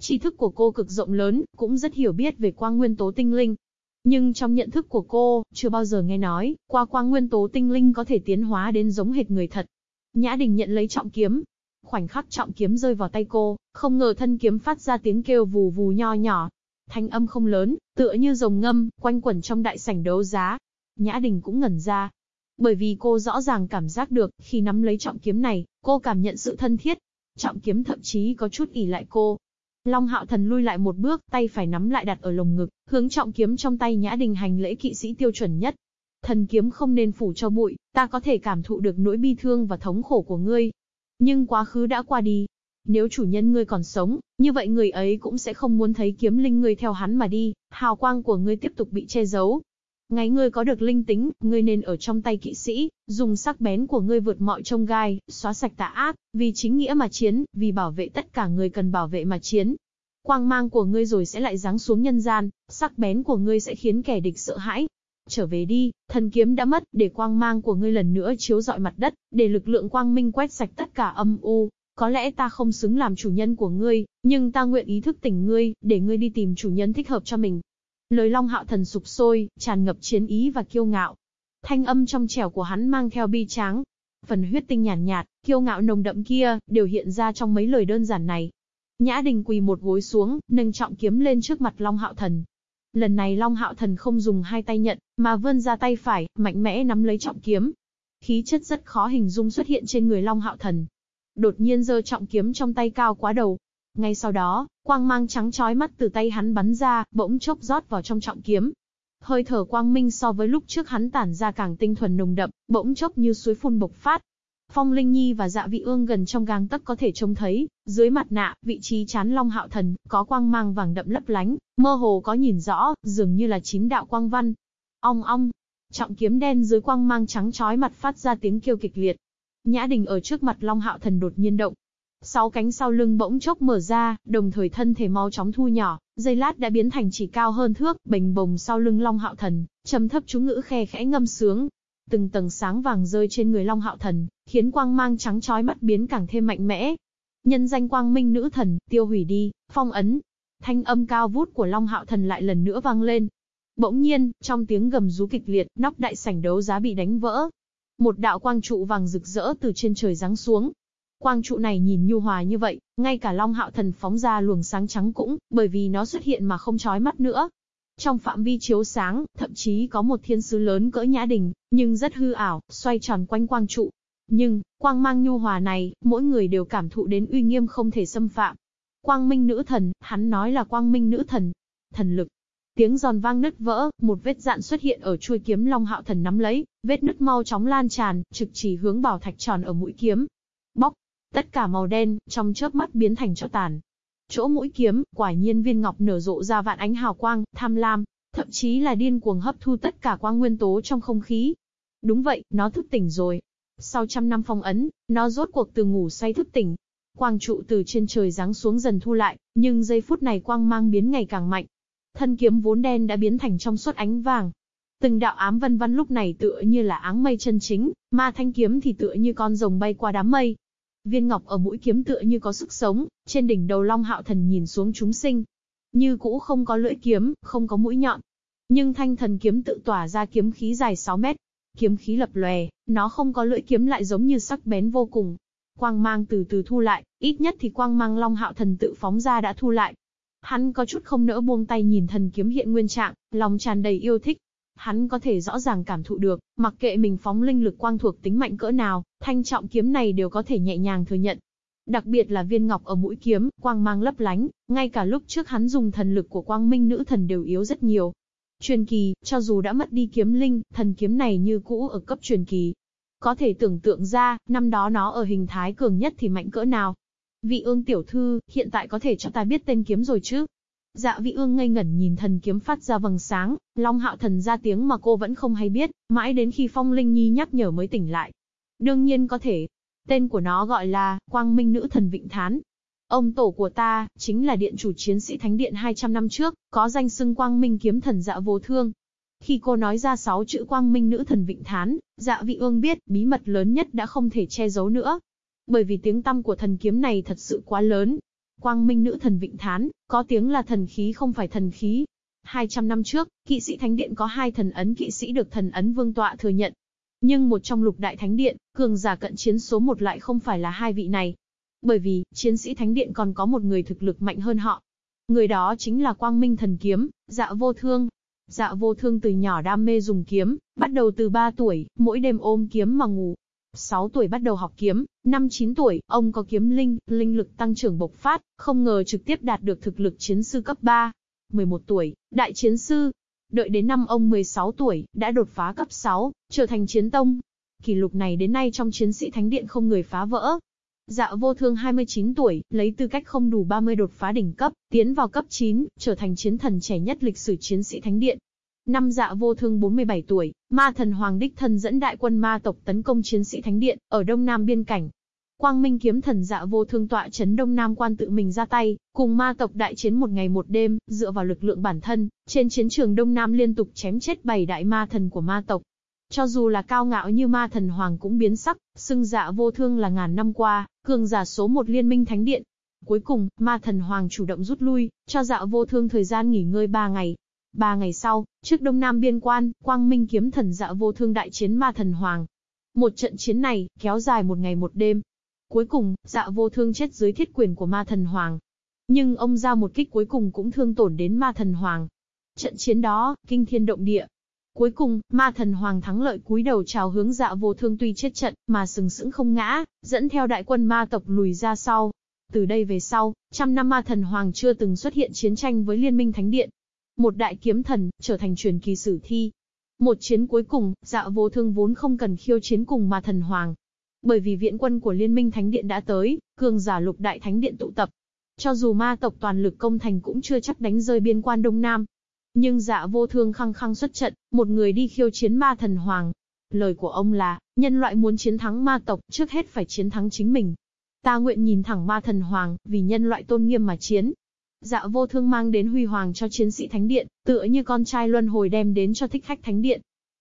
A: Tri thức của cô cực rộng lớn, cũng rất hiểu biết về quang nguyên tố tinh linh. Nhưng trong nhận thức của cô, chưa bao giờ nghe nói, qua quang nguyên tố tinh linh có thể tiến hóa đến giống hệt người thật. Nhã Đình nhận lấy trọng kiếm. Khoảnh khắc trọng kiếm rơi vào tay cô, không ngờ thân kiếm phát ra tiếng kêu vù vù nho nhỏ. Thanh âm không lớn, tựa như rồng ngâm, quanh quẩn trong đại sảnh đấu giá. Nhã Đình cũng ngẩn ra. Bởi vì cô rõ ràng cảm giác được, khi nắm lấy trọng kiếm này, cô cảm nhận sự thân thiết. Trọng kiếm thậm chí có chút ỉ lại cô, Long Hạo Thần lui lại một bước, tay phải nắm lại đặt ở lồng ngực, hướng trọng kiếm trong tay Nhã Đình hành lễ kỵ sĩ tiêu chuẩn nhất. Thần kiếm không nên phủ cho bụi, ta có thể cảm thụ được nỗi bi thương và thống khổ của ngươi. Nhưng quá khứ đã qua đi. Nếu chủ nhân ngươi còn sống, như vậy người ấy cũng sẽ không muốn thấy kiếm linh ngươi theo hắn mà đi, hào quang của ngươi tiếp tục bị che giấu. Ngày ngươi có được linh tính, ngươi nên ở trong tay kỵ sĩ, dùng sắc bén của ngươi vượt mọi trông gai, xóa sạch tà ác, vì chính nghĩa mà chiến, vì bảo vệ tất cả người cần bảo vệ mà chiến. Quang mang của ngươi rồi sẽ lại giáng xuống nhân gian, sắc bén của ngươi sẽ khiến kẻ địch sợ hãi. Trở về đi, thần kiếm đã mất, để quang mang của ngươi lần nữa chiếu rọi mặt đất, để lực lượng quang minh quét sạch tất cả âm u. Có lẽ ta không xứng làm chủ nhân của ngươi, nhưng ta nguyện ý thức tỉnh ngươi, để ngươi đi tìm chủ nhân thích hợp cho mình. Lời Long Hạo Thần sụp sôi, tràn ngập chiến ý và kiêu ngạo. Thanh âm trong trẻo của hắn mang theo bi tráng. Phần huyết tinh nhàn nhạt, nhạt, kiêu ngạo nồng đậm kia, đều hiện ra trong mấy lời đơn giản này. Nhã Đình quỳ một gối xuống, nâng trọng kiếm lên trước mặt Long Hạo Thần. Lần này Long Hạo Thần không dùng hai tay nhận, mà vươn ra tay phải, mạnh mẽ nắm lấy trọng kiếm. Khí chất rất khó hình dung xuất hiện trên người Long Hạo Thần. Đột nhiên giơ trọng kiếm trong tay cao quá đầu, ngay sau đó, quang mang trắng chói mắt từ tay hắn bắn ra, bỗng chốc rót vào trong trọng kiếm. Hơi thở quang minh so với lúc trước hắn tản ra càng tinh thuần nồng đậm, bỗng chốc như suối phun bộc phát. Phong Linh Nhi và Dạ Vị Ương gần trong gang tấc có thể trông thấy, dưới mặt nạ, vị trí chán Long Hạo Thần, có quang mang vàng đậm lấp lánh, mơ hồ có nhìn rõ, dường như là chín đạo quang văn. Ong ong, trọng kiếm đen dưới quang mang trắng chói mặt phát ra tiếng kêu kịch liệt. Nhã Đình ở trước mặt Long Hạo Thần đột nhiên động, Sáu cánh sau lưng bỗng chốc mở ra, đồng thời thân thể mau chóng thu nhỏ, dây lát đã biến thành chỉ cao hơn thước, bềnh bồng sau lưng Long Hạo Thần, trầm thấp chú ngữ khe khẽ ngâm sướng. Từng tầng sáng vàng rơi trên người Long Hạo Thần, khiến quang mang trắng chói mắt biến càng thêm mạnh mẽ. Nhân danh quang minh nữ thần, tiêu hủy đi, phong ấn. Thanh âm cao vút của Long Hạo Thần lại lần nữa vang lên. Bỗng nhiên, trong tiếng gầm rú kịch liệt, nóc đại sảnh đấu giá bị đánh vỡ. Một đạo quang trụ vàng rực rỡ từ trên trời giáng xuống, Quang trụ này nhìn nhu hòa như vậy, ngay cả Long Hạo Thần phóng ra luồng sáng trắng cũng, bởi vì nó xuất hiện mà không chói mắt nữa. Trong phạm vi chiếu sáng, thậm chí có một thiên sứ lớn cỡ nhã đình, nhưng rất hư ảo, xoay tròn quanh quang trụ. Nhưng, quang mang nhu hòa này, mỗi người đều cảm thụ đến uy nghiêm không thể xâm phạm. Quang minh nữ thần, hắn nói là quang minh nữ thần. Thần lực. Tiếng giòn vang nứt vỡ, một vết dạn xuất hiện ở chuôi kiếm Long Hạo Thần nắm lấy, vết nứt mau chóng lan tràn, trực chỉ hướng bảo thạch tròn ở mũi kiếm. Bóc, Tất cả màu đen, trong chớp mắt biến thành cho tàn. Chỗ mũi kiếm, quả nhiên viên ngọc nở rộ ra vạn ánh hào quang, tham lam, thậm chí là điên cuồng hấp thu tất cả quang nguyên tố trong không khí. Đúng vậy, nó thức tỉnh rồi. Sau trăm năm phong ấn, nó rốt cuộc từ ngủ say thức tỉnh. Quang trụ từ trên trời giáng xuống dần thu lại, nhưng giây phút này quang mang biến ngày càng mạnh. Thân kiếm vốn đen đã biến thành trong suốt ánh vàng. Từng đạo ám vân vân lúc này tựa như là áng mây chân chính, mà thanh kiếm thì tựa như con rồng bay qua đám mây, Viên ngọc ở mũi kiếm tựa như có sức sống, trên đỉnh đầu Long Hạo Thần nhìn xuống chúng sinh. Như cũ không có lưỡi kiếm, không có mũi nhọn. Nhưng thanh thần kiếm tự tỏa ra kiếm khí dài 6 mét. Kiếm khí lập lòe, nó không có lưỡi kiếm lại giống như sắc bén vô cùng. Quang mang từ từ thu lại, ít nhất thì quang mang Long Hạo Thần tự phóng ra đã thu lại. Hắn có chút không nỡ buông tay nhìn thần kiếm hiện nguyên trạng, lòng tràn đầy yêu thích. Hắn có thể rõ ràng cảm thụ được, mặc kệ mình phóng linh lực quang thuộc tính mạnh cỡ nào, thanh trọng kiếm này đều có thể nhẹ nhàng thừa nhận. Đặc biệt là viên ngọc ở mũi kiếm, quang mang lấp lánh, ngay cả lúc trước hắn dùng thần lực của quang minh nữ thần đều yếu rất nhiều. Truyền kỳ, cho dù đã mất đi kiếm linh, thần kiếm này như cũ ở cấp truyền kỳ. Có thể tưởng tượng ra, năm đó nó ở hình thái cường nhất thì mạnh cỡ nào. Vị ương tiểu thư, hiện tại có thể cho ta biết tên kiếm rồi chứ? Dạ vị ương ngây ngẩn nhìn thần kiếm phát ra vầng sáng, Long hạo thần ra tiếng mà cô vẫn không hay biết, mãi đến khi Phong Linh Nhi nhắc nhở mới tỉnh lại. Đương nhiên có thể. Tên của nó gọi là Quang Minh Nữ Thần Vịnh Thán. Ông tổ của ta, chính là điện chủ chiến sĩ Thánh Điện 200 năm trước, có danh xưng Quang Minh Kiếm Thần Dạ Vô Thương. Khi cô nói ra sáu chữ Quang Minh Nữ Thần Vịnh Thán, Dạ Vị Ương biết bí mật lớn nhất đã không thể che giấu nữa. Bởi vì tiếng tăm của thần kiếm này thật sự quá lớn. Quang Minh Nữ Thần Vịnh Thán, có tiếng là thần khí không phải thần khí. 200 năm trước, kỵ sĩ Thánh Điện có hai thần ấn kỵ sĩ được thần ấn Vương Tọa thừa nhận, nhưng một trong lục đại thánh điện, cường giả cận chiến số một lại không phải là hai vị này. Bởi vì, chiến sĩ thánh điện còn có một người thực lực mạnh hơn họ. Người đó chính là quang minh thần kiếm, dạ vô thương. Dạ vô thương từ nhỏ đam mê dùng kiếm, bắt đầu từ 3 tuổi, mỗi đêm ôm kiếm mà ngủ. 6 tuổi bắt đầu học kiếm, năm 9 tuổi, ông có kiếm linh, linh lực tăng trưởng bộc phát, không ngờ trực tiếp đạt được thực lực chiến sư cấp 3. 11 tuổi, đại chiến sư, Đợi đến năm ông 16 tuổi, đã đột phá cấp 6, trở thành chiến tông. Kỷ lục này đến nay trong chiến sĩ thánh điện không người phá vỡ. Dạ vô thương 29 tuổi, lấy tư cách không đủ 30 đột phá đỉnh cấp, tiến vào cấp 9, trở thành chiến thần trẻ nhất lịch sử chiến sĩ thánh điện. Năm dạ vô thương 47 tuổi, ma thần Hoàng Đích Thân dẫn đại quân ma tộc tấn công chiến sĩ thánh điện, ở đông nam biên cảnh, Quang Minh kiếm thần dạ vô thương tọa chấn Đông Nam quan tự mình ra tay, cùng ma tộc đại chiến một ngày một đêm, dựa vào lực lượng bản thân, trên chiến trường Đông Nam liên tục chém chết bảy đại ma thần của ma tộc. Cho dù là cao ngạo như ma thần hoàng cũng biến sắc, xưng dạ vô thương là ngàn năm qua, cường giả số một liên minh thánh điện. Cuối cùng, ma thần hoàng chủ động rút lui, cho dạ vô thương thời gian nghỉ ngơi ba ngày. Ba ngày sau, trước Đông Nam biên quan, Quang Minh kiếm thần dạ vô thương đại chiến ma thần hoàng. Một trận chiến này, kéo dài một ngày một đêm, Cuối cùng, dạ vô thương chết dưới thiết quyền của ma thần hoàng. Nhưng ông ra một kích cuối cùng cũng thương tổn đến ma thần hoàng. Trận chiến đó, kinh thiên động địa. Cuối cùng, ma thần hoàng thắng lợi cúi đầu chào hướng dạ vô thương tuy chết trận, mà sừng sững không ngã, dẫn theo đại quân ma tộc lùi ra sau. Từ đây về sau, trăm năm ma thần hoàng chưa từng xuất hiện chiến tranh với liên minh thánh điện. Một đại kiếm thần, trở thành truyền kỳ sử thi. Một chiến cuối cùng, dạ vô thương vốn không cần khiêu chiến cùng ma thần hoàng, bởi vì viện quân của Liên minh Thánh Điện đã tới, cường giả lục đại Thánh Điện tụ tập. Cho dù ma tộc toàn lực công thành cũng chưa chắc đánh rơi biên quan Đông Nam. Nhưng dạ vô thương khăng khăng xuất trận, một người đi khiêu chiến ma thần hoàng. Lời của ông là, nhân loại muốn chiến thắng ma tộc, trước hết phải chiến thắng chính mình. Ta nguyện nhìn thẳng ma thần hoàng, vì nhân loại tôn nghiêm mà chiến. Dạ vô thương mang đến huy hoàng cho chiến sĩ Thánh Điện, tựa như con trai luân hồi đem đến cho thích khách Thánh Điện.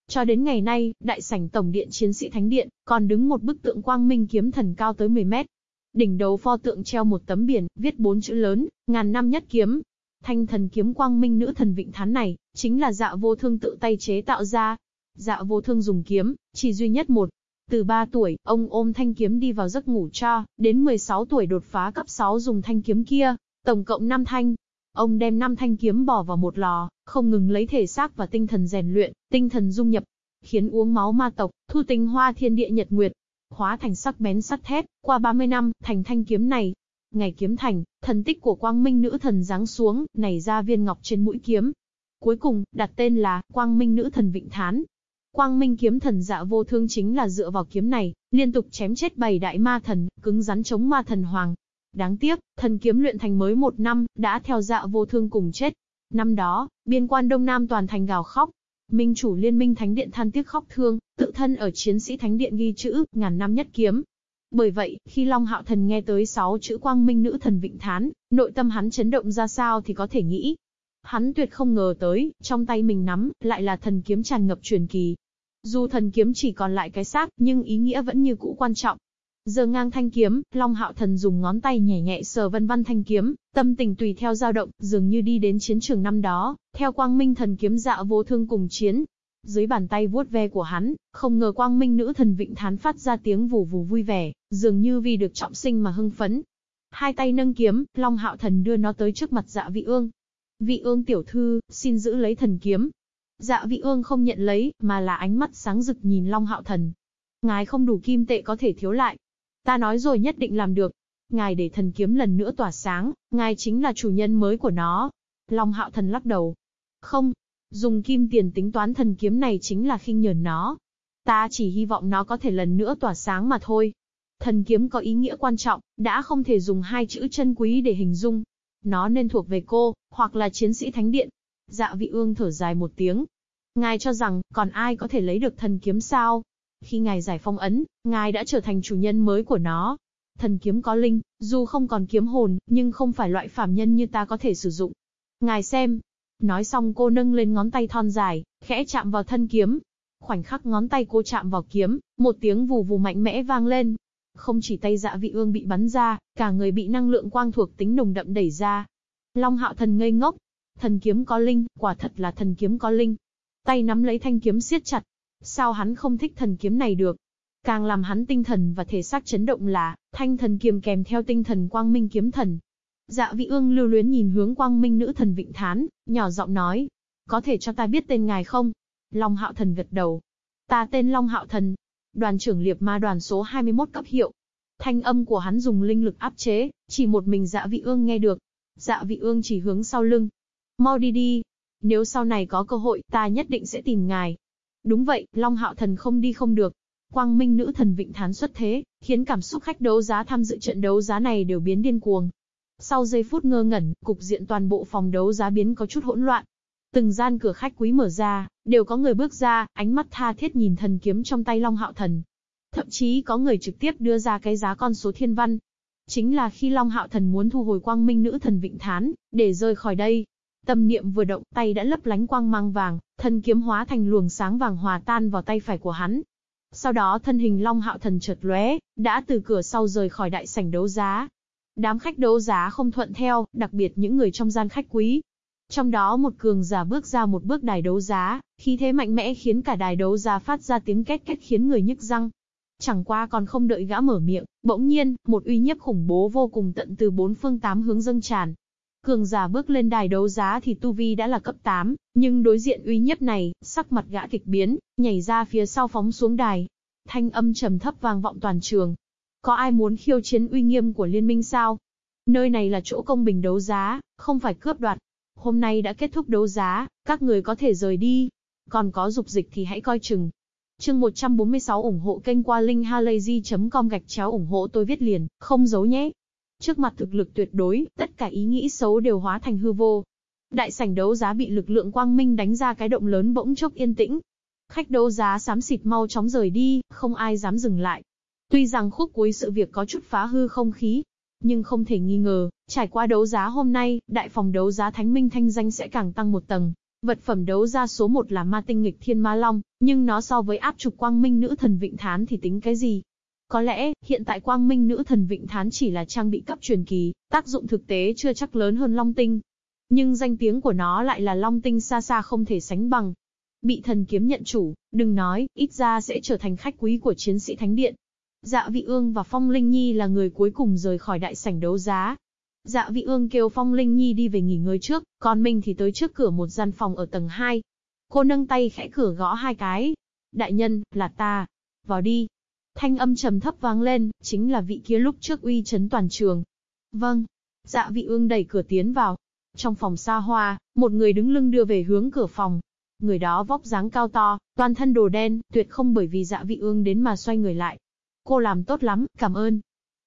A: Cho đến ngày nay, đại sảnh tổng điện chiến sĩ thánh điện, còn đứng một bức tượng quang minh kiếm thần cao tới 10 mét. Đỉnh đầu pho tượng treo một tấm biển, viết bốn chữ lớn, ngàn năm nhất kiếm. Thanh thần kiếm quang minh nữ thần vịnh thán này, chính là dạ vô thương tự tay chế tạo ra. Dạ vô thương dùng kiếm, chỉ duy nhất một. Từ 3 tuổi, ông ôm thanh kiếm đi vào giấc ngủ cho, đến 16 tuổi đột phá cấp 6 dùng thanh kiếm kia, tổng cộng 5 thanh, Ông đem năm thanh kiếm bỏ vào một lò, không ngừng lấy thể xác và tinh thần rèn luyện, tinh thần dung nhập, khiến uống máu ma tộc, thu tinh hoa thiên địa nhật nguyệt, hóa thành sắc bén sắt thép, qua 30 năm, thành thanh kiếm này. Ngày kiếm thành, thần tích của quang minh nữ thần giáng xuống, nảy ra viên ngọc trên mũi kiếm. Cuối cùng, đặt tên là quang minh nữ thần vịnh thán. Quang minh kiếm thần dạ vô thương chính là dựa vào kiếm này, liên tục chém chết bảy đại ma thần, cứng rắn chống ma thần hoàng, Đáng tiếc, thần kiếm luyện thành mới một năm, đã theo dạ vô thương cùng chết. Năm đó, biên quan Đông Nam toàn thành gào khóc. Minh chủ liên minh thánh điện than tiếc khóc thương, tự thân ở chiến sĩ thánh điện ghi chữ, ngàn năm nhất kiếm. Bởi vậy, khi Long Hạo Thần nghe tới sáu chữ quang minh nữ thần vịnh thán, nội tâm hắn chấn động ra sao thì có thể nghĩ. Hắn tuyệt không ngờ tới, trong tay mình nắm, lại là thần kiếm tràn ngập truyền kỳ. Dù thần kiếm chỉ còn lại cái xác, nhưng ý nghĩa vẫn như cũ quan trọng. Giờ ngang thanh kiếm, Long Hạo Thần dùng ngón tay nhẹ nhẹ sờ vân vân thanh kiếm, tâm tình tùy theo dao động, dường như đi đến chiến trường năm đó, theo quang minh thần kiếm dạ vô thương cùng chiến. Dưới bàn tay vuốt ve của hắn, không ngờ quang minh nữ thần vịnh thán phát ra tiếng vù vù vui vẻ, dường như vì được trọng sinh mà hưng phấn. Hai tay nâng kiếm, Long Hạo Thần đưa nó tới trước mặt dạ vị ương. Vị ương tiểu thư, xin giữ lấy thần kiếm. Dạ vị ương không nhận lấy, mà là ánh mắt sáng rực nhìn Long Hạo Thần. Ngài không đủ kim tệ có thể thiếu lại, Ta nói rồi nhất định làm được. Ngài để thần kiếm lần nữa tỏa sáng, ngài chính là chủ nhân mới của nó. Long hạo thần lắc đầu. Không, dùng kim tiền tính toán thần kiếm này chính là khinh nhờn nó. Ta chỉ hy vọng nó có thể lần nữa tỏa sáng mà thôi. Thần kiếm có ý nghĩa quan trọng, đã không thể dùng hai chữ chân quý để hình dung. Nó nên thuộc về cô, hoặc là chiến sĩ thánh điện. Dạ vị ương thở dài một tiếng. Ngài cho rằng, còn ai có thể lấy được thần kiếm sao? Khi ngài giải phong ấn, ngài đã trở thành chủ nhân mới của nó. Thần kiếm có linh, dù không còn kiếm hồn, nhưng không phải loại phàm nhân như ta có thể sử dụng. Ngài xem. Nói xong cô nâng lên ngón tay thon dài, khẽ chạm vào thân kiếm. Khoảnh khắc ngón tay cô chạm vào kiếm, một tiếng vù vù mạnh mẽ vang lên. Không chỉ tay dạ vị ương bị bắn ra, cả người bị năng lượng quang thuộc tính nồng đậm đẩy ra. Long hạo thần ngây ngốc. Thần kiếm có linh, quả thật là thần kiếm có linh. Tay nắm lấy thanh kiếm siết chặt. Sao hắn không thích thần kiếm này được? Càng làm hắn tinh thần và thể xác chấn động là, thanh thần kiếm kèm theo tinh thần quang minh kiếm thần. Dạ vị ương lưu luyến nhìn hướng quang minh nữ thần vịnh thán, nhỏ giọng nói. Có thể cho ta biết tên ngài không? Long hạo thần gật đầu. Ta tên Long hạo thần. Đoàn trưởng liệp ma đoàn số 21 cấp hiệu. Thanh âm của hắn dùng linh lực áp chế, chỉ một mình dạ vị ương nghe được. Dạ vị ương chỉ hướng sau lưng. Mau đi đi. Nếu sau này có cơ hội, ta nhất định sẽ tìm ngài. Đúng vậy, Long hạo thần không đi không được. Quang Minh nữ thần Vịnh Thán xuất thế, khiến cảm xúc khách đấu giá tham dự trận đấu giá này đều biến điên cuồng. Sau giây phút ngơ ngẩn, cục diện toàn bộ phòng đấu giá biến có chút hỗn loạn. Từng gian cửa khách quý mở ra, đều có người bước ra, ánh mắt tha thiết nhìn thần kiếm trong tay Long Hạo Thần. Thậm chí có người trực tiếp đưa ra cái giá con số thiên văn. Chính là khi Long Hạo Thần muốn thu hồi quang minh nữ thần Vịnh Thán, để rời khỏi đây. Tâm niệm vừa động, tay đã lấp lánh quang mang vàng, thân kiếm hóa thành luồng sáng vàng hòa tan vào tay phải của hắn, sau đó thân hình Long Hạo Thần chợt lóe, đã từ cửa sau rời khỏi đại sảnh đấu giá. Đám khách đấu giá không thuận theo, đặc biệt những người trong gian khách quý. Trong đó một cường giả bước ra một bước đài đấu giá, khí thế mạnh mẽ khiến cả đài đấu giá phát ra tiếng két két khiến người nhức răng. Chẳng qua còn không đợi gã mở miệng, bỗng nhiên, một uy nhiếp khủng bố vô cùng tận từ bốn phương tám hướng dâng tràn. Cường giả bước lên đài đấu giá thì tu vi đã là cấp 8, nhưng đối diện uy nhiếp này, sắc mặt gã kịch biến, nhảy ra phía sau phóng xuống đài. Thanh âm trầm thấp vang vọng toàn trường. Có ai muốn khiêu chiến uy nghiêm của liên minh sao? Nơi này là chỗ công bình đấu giá, không phải cướp đoạt. Hôm nay đã kết thúc đấu giá, các người có thể rời đi. Còn có dục dịch thì hãy coi chừng. Chương 146 ủng hộ kênh qua linkhalazy.com gạch chéo ủng hộ tôi viết liền, không giấu nhé. Trước mặt thực lực tuyệt đối, tất cả ý nghĩ xấu đều hóa thành hư vô. Đại sảnh đấu giá bị lực lượng quang minh đánh ra cái động lớn bỗng chốc yên tĩnh. Khách đấu giá xám xịt mau chóng rời đi, không ai dám dừng lại. Tuy rằng khúc cuối sự việc có chút phá hư không khí, nhưng không thể nghi ngờ, trải qua đấu giá hôm nay, đại phòng đấu giá Thánh Minh thanh danh sẽ càng tăng một tầng. Vật phẩm đấu giá số 1 là ma tinh nghịch thiên ma long, nhưng nó so với áp trục quang minh nữ thần vịnh thán thì tính cái gì? Có lẽ, hiện tại quang minh nữ thần Vịnh Thán chỉ là trang bị cấp truyền kỳ, tác dụng thực tế chưa chắc lớn hơn Long Tinh. Nhưng danh tiếng của nó lại là Long Tinh xa xa không thể sánh bằng. Bị thần kiếm nhận chủ, đừng nói, ít ra sẽ trở thành khách quý của chiến sĩ Thánh Điện. Dạ Vị Ương và Phong Linh Nhi là người cuối cùng rời khỏi đại sảnh đấu giá. Dạ Vị Ương kêu Phong Linh Nhi đi về nghỉ ngơi trước, còn mình thì tới trước cửa một gian phòng ở tầng 2. Cô nâng tay khẽ cửa gõ hai cái. Đại nhân, là ta. Vào đi. Thanh âm trầm thấp vang lên, chính là vị kia lúc trước uy chấn toàn trường. Vâng. Dạ vị ương đẩy cửa tiến vào. Trong phòng xa hoa, một người đứng lưng đưa về hướng cửa phòng. Người đó vóc dáng cao to, toàn thân đồ đen, tuyệt không bởi vì dạ vị ương đến mà xoay người lại. Cô làm tốt lắm, cảm ơn.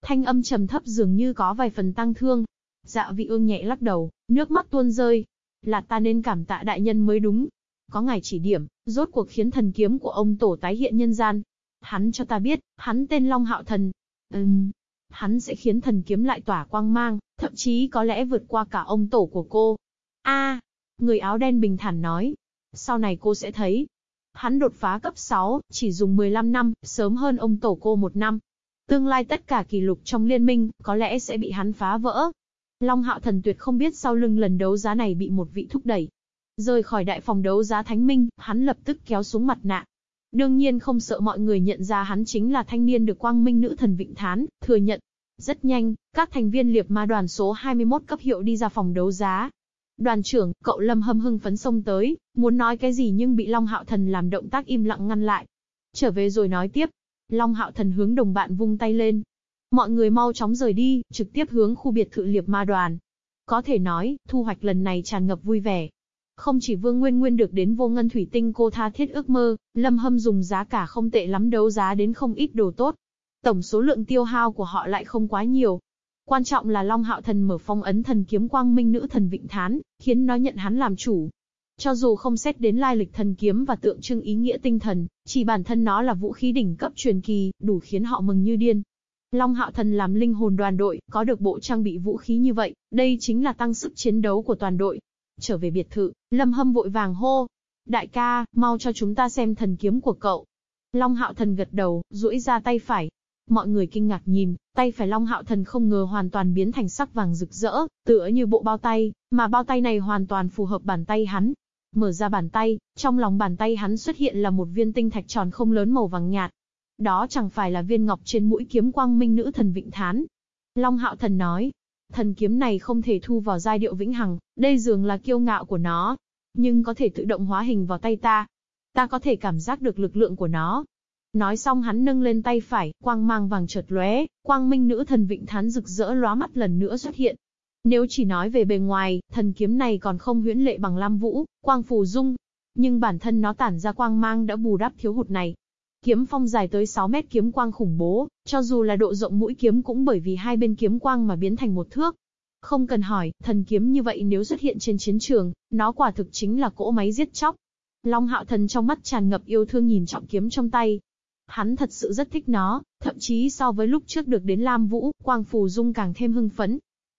A: Thanh âm trầm thấp dường như có vài phần tăng thương. Dạ vị ương nhẹ lắc đầu, nước mắt tuôn rơi. Là ta nên cảm tạ đại nhân mới đúng. Có ngài chỉ điểm, rốt cuộc khiến thần kiếm của ông tổ tái hiện nhân gian. Hắn cho ta biết, hắn tên Long Hạo Thần. Ừm, hắn sẽ khiến thần kiếm lại tỏa quang mang, thậm chí có lẽ vượt qua cả ông tổ của cô. A, người áo đen bình thản nói. Sau này cô sẽ thấy. Hắn đột phá cấp 6, chỉ dùng 15 năm, sớm hơn ông tổ cô một năm. Tương lai tất cả kỷ lục trong liên minh, có lẽ sẽ bị hắn phá vỡ. Long Hạo Thần tuyệt không biết sau lưng lần đấu giá này bị một vị thúc đẩy. Rời khỏi đại phòng đấu giá Thánh Minh, hắn lập tức kéo xuống mặt nạ, Đương nhiên không sợ mọi người nhận ra hắn chính là thanh niên được quang minh nữ thần Vịnh Thán, thừa nhận. Rất nhanh, các thành viên liệp ma đoàn số 21 cấp hiệu đi ra phòng đấu giá. Đoàn trưởng, cậu Lâm hâm hưng phấn xông tới, muốn nói cái gì nhưng bị Long Hạo Thần làm động tác im lặng ngăn lại. Trở về rồi nói tiếp. Long Hạo Thần hướng đồng bạn vung tay lên. Mọi người mau chóng rời đi, trực tiếp hướng khu biệt thự liệp ma đoàn. Có thể nói, thu hoạch lần này tràn ngập vui vẻ, không chỉ Vương Nguyên Nguyên được đến vô ngân thủy tinh cô tha thiết ước mơ, Lâm Hâm dùng giá cả không tệ lắm đấu giá đến không ít đồ tốt. Tổng số lượng tiêu hao của họ lại không quá nhiều. Quan trọng là Long Hạo Thần mở phong ấn thần kiếm quang minh nữ thần Vịnh Thán, khiến nó nhận hắn làm chủ. Cho dù không xét đến lai lịch thần kiếm và tượng trưng ý nghĩa tinh thần, chỉ bản thân nó là vũ khí đỉnh cấp truyền kỳ, đủ khiến họ mừng như điên. Long Hạo Thần làm linh hồn đoàn đội, có được bộ trang bị vũ khí như vậy, đây chính là tăng sức chiến đấu của toàn đội. Trở về biệt thự, Lâm Hâm vội vàng hô. Đại ca, mau cho chúng ta xem thần kiếm của cậu. Long Hạo Thần gật đầu, duỗi ra tay phải. Mọi người kinh ngạc nhìn, tay phải Long Hạo Thần không ngờ hoàn toàn biến thành sắc vàng rực rỡ, tựa như bộ bao tay, mà bao tay này hoàn toàn phù hợp bàn tay hắn. Mở ra bàn tay, trong lòng bàn tay hắn xuất hiện là một viên tinh thạch tròn không lớn màu vàng nhạt. Đó chẳng phải là viên ngọc trên mũi kiếm quang minh nữ thần Vịnh Thán. Long Hạo Thần nói, thần kiếm này không thể thu vào giai điệu vĩnh hằng, đây dường là kiêu ngạo của nó, nhưng có thể tự động hóa hình vào tay ta. Ta có thể cảm giác được lực lượng của nó. Nói xong hắn nâng lên tay phải, quang mang vàng chợt lóe, quang minh nữ thần Vịnh Thán rực rỡ lóa mắt lần nữa xuất hiện. Nếu chỉ nói về bề ngoài, thần kiếm này còn không huyễn lệ bằng Lam Vũ, quang phù dung, nhưng bản thân nó tản ra quang mang đã bù đắp thiếu hụt này. Kiếm phong dài tới 6 mét kiếm quang khủng bố, cho dù là độ rộng mũi kiếm cũng bởi vì hai bên kiếm quang mà biến thành một thước. Không cần hỏi, thần kiếm như vậy nếu xuất hiện trên chiến trường, nó quả thực chính là cỗ máy giết chóc. Long hạo thần trong mắt tràn ngập yêu thương nhìn trọng kiếm trong tay. Hắn thật sự rất thích nó, thậm chí so với lúc trước được đến Lam Vũ, Quang Phù Dung càng thêm hưng phấn.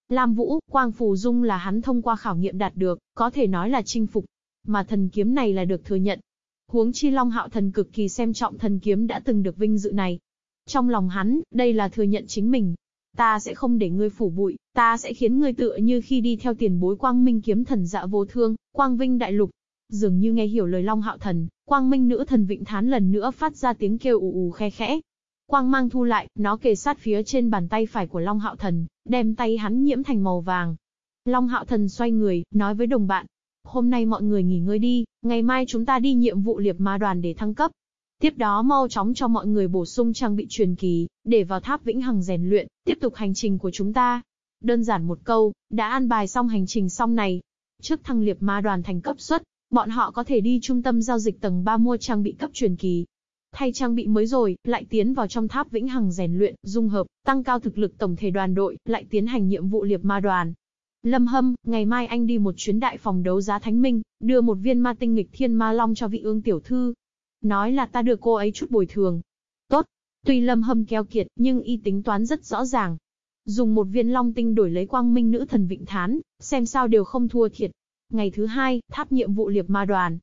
A: Lam Vũ, Quang Phù Dung là hắn thông qua khảo nghiệm đạt được, có thể nói là chinh phục. Mà thần kiếm này là được thừa nhận, Huống chi Long Hạo Thần cực kỳ xem trọng thần kiếm đã từng được vinh dự này. Trong lòng hắn, đây là thừa nhận chính mình. Ta sẽ không để ngươi phủ bụi, ta sẽ khiến ngươi tựa như khi đi theo tiền bối quang minh kiếm thần dạ vô thương, quang vinh đại lục. Dường như nghe hiểu lời Long Hạo Thần, quang minh nữ thần vịnh thán lần nữa phát ra tiếng kêu ù ù khe khẽ. Quang mang thu lại, nó kề sát phía trên bàn tay phải của Long Hạo Thần, đem tay hắn nhiễm thành màu vàng. Long Hạo Thần xoay người, nói với đồng bạn, Hôm nay mọi người nghỉ ngơi đi, ngày mai chúng ta đi nhiệm vụ liệp ma đoàn để thăng cấp. Tiếp đó mau chóng cho mọi người bổ sung trang bị truyền kỳ, để vào tháp vĩnh hằng rèn luyện, tiếp tục hành trình của chúng ta. Đơn giản một câu, đã an bài xong hành trình xong này. Trước thăng liệp ma đoàn thành cấp suất, bọn họ có thể đi trung tâm giao dịch tầng 3 mua trang bị cấp truyền kỳ. Thay trang bị mới rồi, lại tiến vào trong tháp vĩnh hằng rèn luyện, dung hợp, tăng cao thực lực tổng thể đoàn đội, lại tiến hành nhiệm vụ liệp ma đoàn. Lâm Hâm, ngày mai anh đi một chuyến đại phòng đấu giá Thánh Minh, đưa một viên ma tinh nghịch thiên ma long cho vị ương tiểu thư. Nói là ta đưa cô ấy chút bồi thường. Tốt. Tuy Lâm Hâm keo kiệt, nhưng y tính toán rất rõ ràng. Dùng một viên long tinh đổi lấy quang minh nữ thần vịnh thán, xem sao đều không thua thiệt. Ngày thứ hai, tháp nhiệm vụ liệp ma đoàn.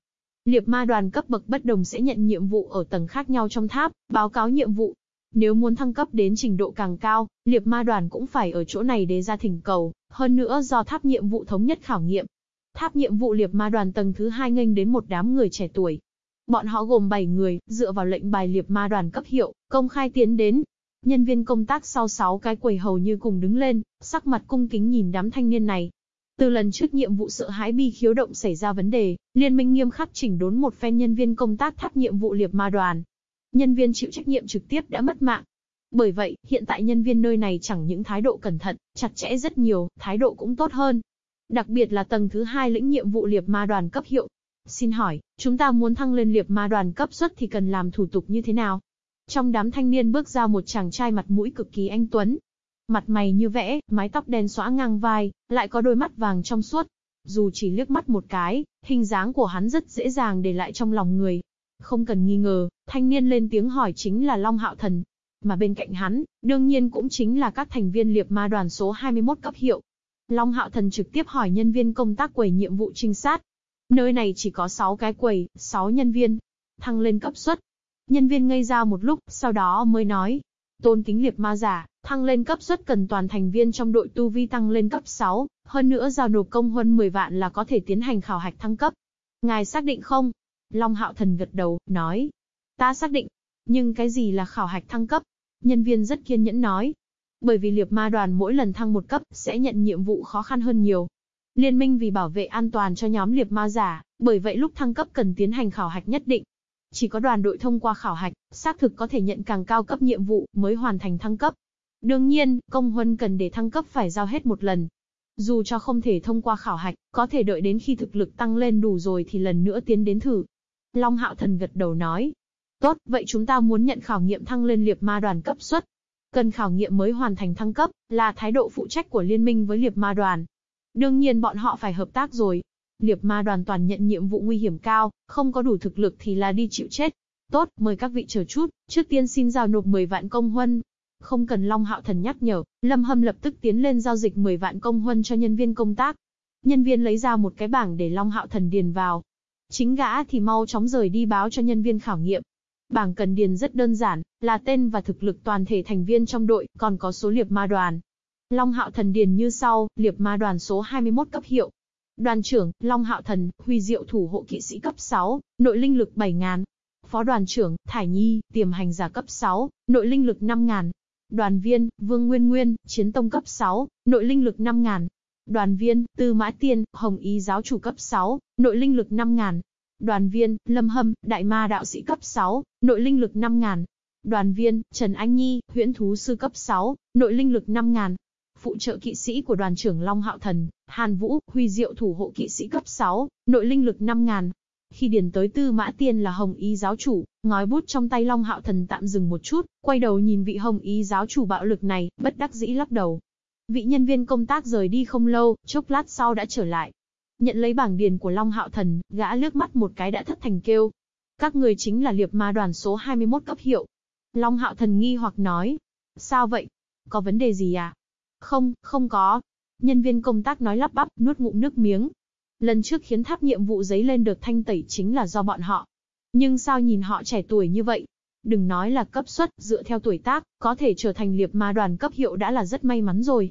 A: Liệp ma đoàn cấp bậc bất đồng sẽ nhận nhiệm vụ ở tầng khác nhau trong tháp, báo cáo nhiệm vụ, nếu muốn thăng cấp đến trình độ càng cao, liệp ma đoàn cũng phải ở chỗ này để ra thỉnh cầu, hơn nữa do tháp nhiệm vụ thống nhất khảo nghiệm. Tháp nhiệm vụ liệp ma đoàn tầng thứ hai nghênh đến một đám người trẻ tuổi. Bọn họ gồm 7 người, dựa vào lệnh bài liệp ma đoàn cấp hiệu, công khai tiến đến. Nhân viên công tác sau 6 cái quầy hầu như cùng đứng lên, sắc mặt cung kính nhìn đám thanh niên này. Từ lần trước nhiệm vụ sợ hãi bi khiếu động xảy ra vấn đề, liên minh nghiêm khắc chỉnh đốn một phen nhân viên công tác tháp nhiệm vụ liệp ma đoàn, nhân viên chịu trách nhiệm trực tiếp đã mất mạng. Bởi vậy, hiện tại nhân viên nơi này chẳng những thái độ cẩn thận, chặt chẽ rất nhiều, thái độ cũng tốt hơn. Đặc biệt là tầng thứ hai lĩnh nhiệm vụ liệp ma đoàn cấp hiệu. Xin hỏi, chúng ta muốn thăng lên liệp ma đoàn cấp suất thì cần làm thủ tục như thế nào? Trong đám thanh niên bước ra một chàng trai mặt mũi cực kỳ anh tuấn. Mặt mày như vẽ, mái tóc đen xõa ngang vai, lại có đôi mắt vàng trong suốt. Dù chỉ liếc mắt một cái, hình dáng của hắn rất dễ dàng để lại trong lòng người. Không cần nghi ngờ, thanh niên lên tiếng hỏi chính là Long Hạo Thần. Mà bên cạnh hắn, đương nhiên cũng chính là các thành viên liệp ma đoàn số 21 cấp hiệu. Long Hạo Thần trực tiếp hỏi nhân viên công tác quầy nhiệm vụ trinh sát. Nơi này chỉ có 6 cái quầy, 6 nhân viên. Thăng lên cấp suất. Nhân viên ngây ra một lúc, sau đó mới nói. Tôn kính liệp ma giả, thăng lên cấp suất cần toàn thành viên trong đội tu vi tăng lên cấp 6, hơn nữa giao nộp công huân 10 vạn là có thể tiến hành khảo hạch thăng cấp. Ngài xác định không? Long Hạo Thần gật đầu, nói. Ta xác định. Nhưng cái gì là khảo hạch thăng cấp? Nhân viên rất kiên nhẫn nói. Bởi vì liệp ma đoàn mỗi lần thăng một cấp, sẽ nhận nhiệm vụ khó khăn hơn nhiều. Liên minh vì bảo vệ an toàn cho nhóm liệp ma giả, bởi vậy lúc thăng cấp cần tiến hành khảo hạch nhất định. Chỉ có đoàn đội thông qua khảo hạch, xác thực có thể nhận càng cao cấp nhiệm vụ, mới hoàn thành thăng cấp. Đương nhiên, công huân cần để thăng cấp phải giao hết một lần, dù cho không thể thông qua khảo hạch, có thể đợi đến khi thực lực tăng lên đủ rồi thì lần nữa tiến đến thử. Long Hạo Thần gật đầu nói. Tốt, vậy chúng ta muốn nhận khảo nghiệm thăng lên liệp ma đoàn cấp suất. Cần khảo nghiệm mới hoàn thành thăng cấp, là thái độ phụ trách của liên minh với liệp ma đoàn. Đương nhiên bọn họ phải hợp tác rồi. Liệp ma đoàn toàn nhận nhiệm vụ nguy hiểm cao, không có đủ thực lực thì là đi chịu chết. Tốt, mời các vị chờ chút, trước tiên xin giao nộp 10 vạn công huân. Không cần Long Hạo Thần nhắc nhở, Lâm Hâm lập tức tiến lên giao dịch 10 vạn công huân cho nhân viên công tác. Nhân viên lấy ra một cái bảng để Long Hạo Thần điền vào. Chính gã thì mau chóng rời đi báo cho nhân viên khảo nghiệm. Bảng cần điền rất đơn giản, là tên và thực lực toàn thể thành viên trong đội, còn có số liệp ma đoàn. Long Hạo Thần điền như sau, liệp ma đoàn số 21 cấp hiệu. Đoàn trưởng, Long Hạo Thần, huy diệu thủ hộ kỵ sĩ cấp 6, nội linh lực 7.000. Phó đoàn trưởng, Thải Nhi, tiềm hành giả cấp 6, nội linh lực 5.000. Đoàn viên, Vương Nguyên Nguyên, chiến tông cấp 6, nội linh lực 5.000. Đoàn viên, Tư Mã Tiên, Hồng Y giáo chủ cấp 6, nội linh lực 5.000. Đoàn viên, Lâm Hâm, Đại Ma đạo sĩ cấp 6, nội linh lực 5.000. Đoàn viên, Trần Anh Nhi, huyễn thú sư cấp 6, nội linh lực 5.000. Phụ trợ kỵ sĩ của đoàn trưởng Long Hạo Thần, Hàn Vũ, Huy Diệu thủ hộ kỵ sĩ cấp 6, nội linh lực 5.000. Khi điền tới Tư Mã Tiên là Hồng y giáo chủ, ngói bút trong tay Long Hạo Thần tạm dừng một chút, quay đầu nhìn vị Hồng y giáo chủ bạo lực này, bất đắc dĩ lắc đầu. Vị nhân viên công tác rời đi không lâu, chốc lát sau đã trở lại. Nhận lấy bảng điền của Long Hạo Thần, gã lướt mắt một cái đã thất thành kêu. Các người chính là liệp ma đoàn số 21 cấp hiệu. Long Hạo Thần nghi hoặc nói. Sao vậy? Có vấn đề gì à? Không, không có. Nhân viên công tác nói lắp bắp, nuốt ngụm nước miếng. Lần trước khiến tháp nhiệm vụ giấy lên được thanh tẩy chính là do bọn họ. Nhưng sao nhìn họ trẻ tuổi như vậy? Đừng nói là cấp suất, dựa theo tuổi tác, có thể trở thành liệp ma đoàn cấp hiệu đã là rất may mắn rồi.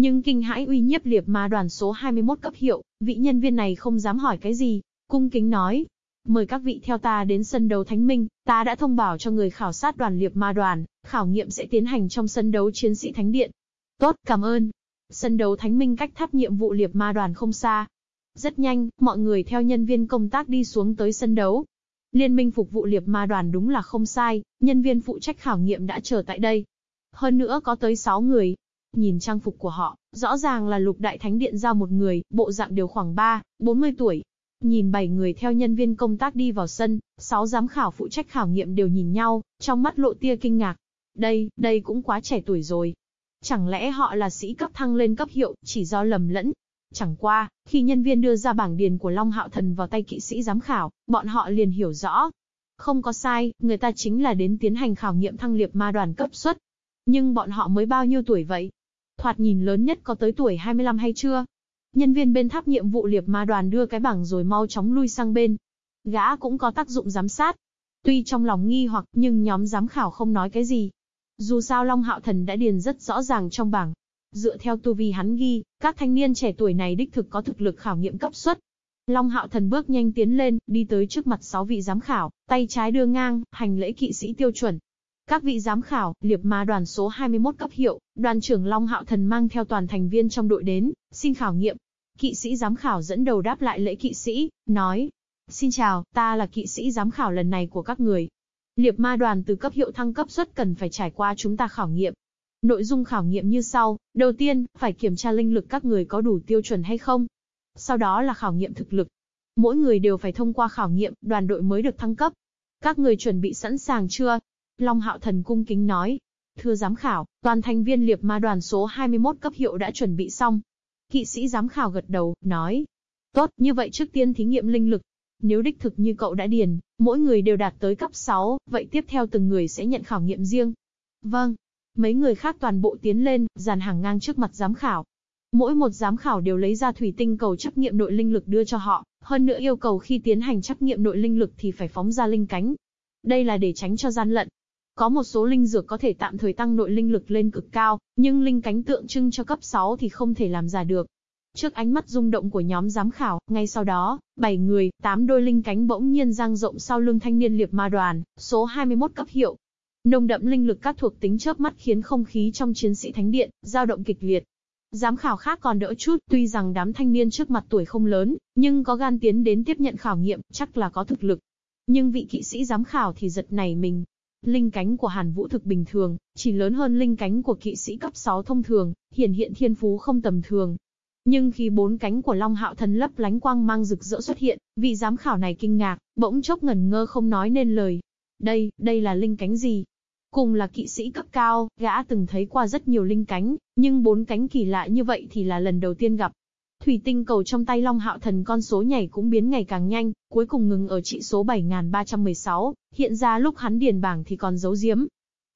A: Nhưng kinh hãi uy nhiếp liệp ma đoàn số 21 cấp hiệu, vị nhân viên này không dám hỏi cái gì, cung kính nói. Mời các vị theo ta đến sân đấu Thánh Minh, ta đã thông báo cho người khảo sát đoàn liệp ma đoàn, khảo nghiệm sẽ tiến hành trong sân đấu chiến sĩ Thánh Điện. Tốt, cảm ơn. Sân đấu Thánh Minh cách tháp nhiệm vụ liệp ma đoàn không xa. Rất nhanh, mọi người theo nhân viên công tác đi xuống tới sân đấu. Liên minh phục vụ liệp ma đoàn đúng là không sai, nhân viên phụ trách khảo nghiệm đã chờ tại đây. Hơn nữa có tới 6 người, Nhìn trang phục của họ, rõ ràng là lục đại thánh điện giao một người, bộ dạng đều khoảng 3, 40 tuổi. Nhìn bảy người theo nhân viên công tác đi vào sân, sáu giám khảo phụ trách khảo nghiệm đều nhìn nhau, trong mắt lộ tia kinh ngạc. Đây, đây cũng quá trẻ tuổi rồi. Chẳng lẽ họ là sĩ cấp thăng lên cấp hiệu, chỉ do lầm lẫn. Chẳng qua, khi nhân viên đưa ra bảng điền của Long Hạo Thần vào tay kỵ sĩ giám khảo, bọn họ liền hiểu rõ. Không có sai, người ta chính là đến tiến hành khảo nghiệm thăng liệp ma đoàn cấp suất. Nhưng bọn họ mới bao nhiêu tuổi vậy? Thoạt nhìn lớn nhất có tới tuổi 25 hay chưa? Nhân viên bên tháp nhiệm vụ liệp ma đoàn đưa cái bảng rồi mau chóng lui sang bên. Gã cũng có tác dụng giám sát. Tuy trong lòng nghi hoặc nhưng nhóm giám khảo không nói cái gì. Dù sao Long Hạo Thần đã điền rất rõ ràng trong bảng. Dựa theo tu vi hắn ghi, các thanh niên trẻ tuổi này đích thực có thực lực khảo nghiệm cấp suất. Long Hạo Thần bước nhanh tiến lên, đi tới trước mặt sáu vị giám khảo, tay trái đưa ngang, hành lễ kỵ sĩ tiêu chuẩn. Các vị giám khảo, liệp ma đoàn số 21 cấp hiệu, đoàn trưởng Long Hạo Thần mang theo toàn thành viên trong đội đến, xin khảo nghiệm. Kỵ sĩ giám khảo dẫn đầu đáp lại lễ kỵ sĩ, nói. Xin chào, ta là kỵ sĩ giám khảo lần này của các người. Liệp ma đoàn từ cấp hiệu thăng cấp suất cần phải trải qua chúng ta khảo nghiệm. Nội dung khảo nghiệm như sau, đầu tiên, phải kiểm tra linh lực các người có đủ tiêu chuẩn hay không. Sau đó là khảo nghiệm thực lực. Mỗi người đều phải thông qua khảo nghiệm, đoàn đội mới được thăng cấp. Các người chuẩn bị sẵn sàng chưa? Long Hạo Thần cung kính nói. Thưa giám khảo, toàn thành viên liệp ma đoàn số 21 cấp hiệu đã chuẩn bị xong. Kỵ sĩ giám khảo gật đầu, nói. Tốt, như vậy trước tiên thí nghiệm linh lực. Nếu đích thực như cậu đã điền, mỗi người đều đạt tới cấp 6, vậy tiếp theo từng người sẽ nhận khảo nghiệm riêng. Vâng. Mấy người khác toàn bộ tiến lên, dàn hàng ngang trước mặt giám khảo. Mỗi một giám khảo đều lấy ra thủy tinh cầu trắc nghiệm nội linh lực đưa cho họ, hơn nữa yêu cầu khi tiến hành trắc nghiệm nội linh lực thì phải phóng ra linh cánh. Đây là để tránh cho gian lận. Có một số linh dược có thể tạm thời tăng nội linh lực lên cực cao, nhưng linh cánh tượng trưng cho cấp 6 thì không thể làm giả được. Trước ánh mắt rung động của nhóm giám khảo, ngay sau đó, 7 người, 8 đôi linh cánh bỗng nhiên dang rộng sau lưng thanh niên liệp ma đoàn, số 21 cấp hiệu. Nồng đậm linh lực các thuộc tính chớp mắt khiến không khí trong chiến sĩ thánh điện dao động kịch liệt. Giám khảo khác còn đỡ chút, tuy rằng đám thanh niên trước mặt tuổi không lớn, nhưng có gan tiến đến tiếp nhận khảo nghiệm, chắc là có thực lực. Nhưng vị kỵ sĩ giám khảo thì giật nảy mình, Linh cánh của Hàn Vũ thực bình thường, chỉ lớn hơn linh cánh của kỵ sĩ cấp 6 thông thường, hiển hiện thiên phú không tầm thường. Nhưng khi bốn cánh của Long Hạo Thần lấp lánh quang mang rực rỡ xuất hiện, vị giám khảo này kinh ngạc, bỗng chốc ngẩn ngơ không nói nên lời. Đây, đây là linh cánh gì? Cùng là kỵ sĩ cấp cao, gã từng thấy qua rất nhiều linh cánh, nhưng bốn cánh kỳ lạ như vậy thì là lần đầu tiên gặp. Thủy tinh cầu trong tay Long Hạo Thần con số nhảy cũng biến ngày càng nhanh, cuối cùng ngừng ở trị số 7316, hiện ra lúc hắn điền bảng thì còn giấu giếm.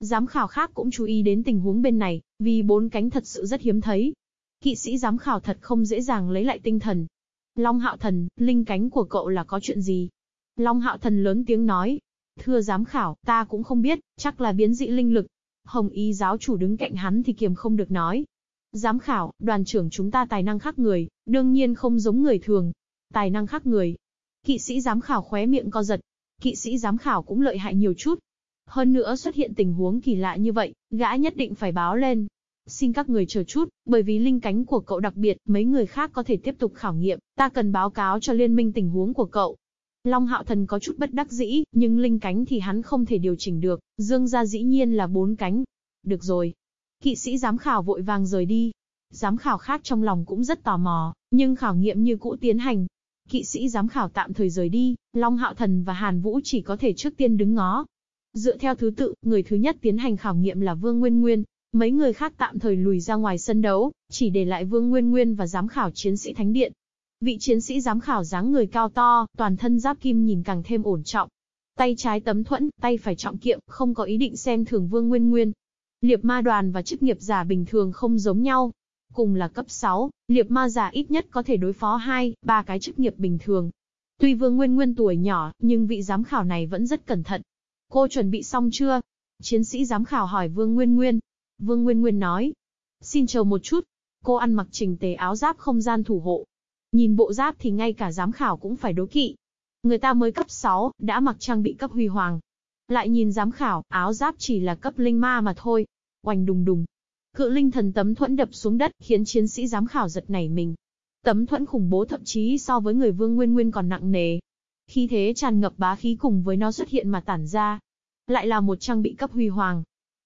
A: Giám khảo khác cũng chú ý đến tình huống bên này, vì bốn cánh thật sự rất hiếm thấy. Kỵ sĩ giám khảo thật không dễ dàng lấy lại tinh thần. Long Hạo Thần, linh cánh của cậu là có chuyện gì? Long Hạo Thần lớn tiếng nói. Thưa giám khảo, ta cũng không biết, chắc là biến dị linh lực. Hồng y giáo chủ đứng cạnh hắn thì kiềm không được nói. Giám khảo, đoàn trưởng chúng ta tài năng khác người, đương nhiên không giống người thường. Tài năng khác người. Kỵ sĩ giám khảo khóe miệng co giật. Kỵ sĩ giám khảo cũng lợi hại nhiều chút. Hơn nữa xuất hiện tình huống kỳ lạ như vậy, gã nhất định phải báo lên. Xin các người chờ chút, bởi vì linh cánh của cậu đặc biệt, mấy người khác có thể tiếp tục khảo nghiệm, ta cần báo cáo cho liên minh tình huống của cậu. Long Hạo Thần có chút bất đắc dĩ, nhưng linh cánh thì hắn không thể điều chỉnh được, dương ra dĩ nhiên là bốn cánh. Được rồi, Kỵ sĩ giám khảo vội vàng rời đi. Giám khảo khác trong lòng cũng rất tò mò, nhưng khảo nghiệm như cũ tiến hành. Kỵ sĩ giám khảo tạm thời rời đi, Long Hạo Thần và Hàn Vũ chỉ có thể trước tiên đứng ngó. Dựa theo thứ tự, người thứ nhất tiến hành khảo nghiệm là Vương Nguyên Nguyên, mấy người khác tạm thời lùi ra ngoài sân đấu, chỉ để lại Vương Nguyên Nguyên và giám khảo chiến sĩ Thánh Điện. Vị chiến sĩ giám khảo dáng người cao to, toàn thân giáp kim nhìn càng thêm ổn trọng. Tay trái tấm thuẫn, tay phải trọng kiệm, không có ý định xem thường Vương Nguyên Nguyên. Liệp ma đoàn và chức nghiệp giả bình thường không giống nhau. Cùng là cấp 6, liệp ma giả ít nhất có thể đối phó 2, 3 cái chức nghiệp bình thường. Tuy Vương Nguyên Nguyên tuổi nhỏ, nhưng vị giám khảo này vẫn rất cẩn thận. Cô chuẩn bị xong chưa? Chiến sĩ giám khảo hỏi Vương Nguyên Nguyên. Vương Nguyên Nguyên nói. Xin chờ một chút. Cô ăn mặc trình tề áo giáp không gian thủ hộ. Nhìn bộ giáp thì ngay cả giám khảo cũng phải đố kỵ. Người ta mới cấp 6, đã mặc trang bị cấp huy hoàng. Lại nhìn giám khảo, áo giáp chỉ là cấp linh ma mà thôi. Oanh đùng đùng. Cự linh thần tấm thuẫn đập xuống đất, khiến chiến sĩ giám khảo giật nảy mình. Tấm thuẫn khủng bố thậm chí so với người vương nguyên nguyên còn nặng nề. Khi thế tràn ngập bá khí cùng với nó xuất hiện mà tản ra. Lại là một trang bị cấp huy hoàng.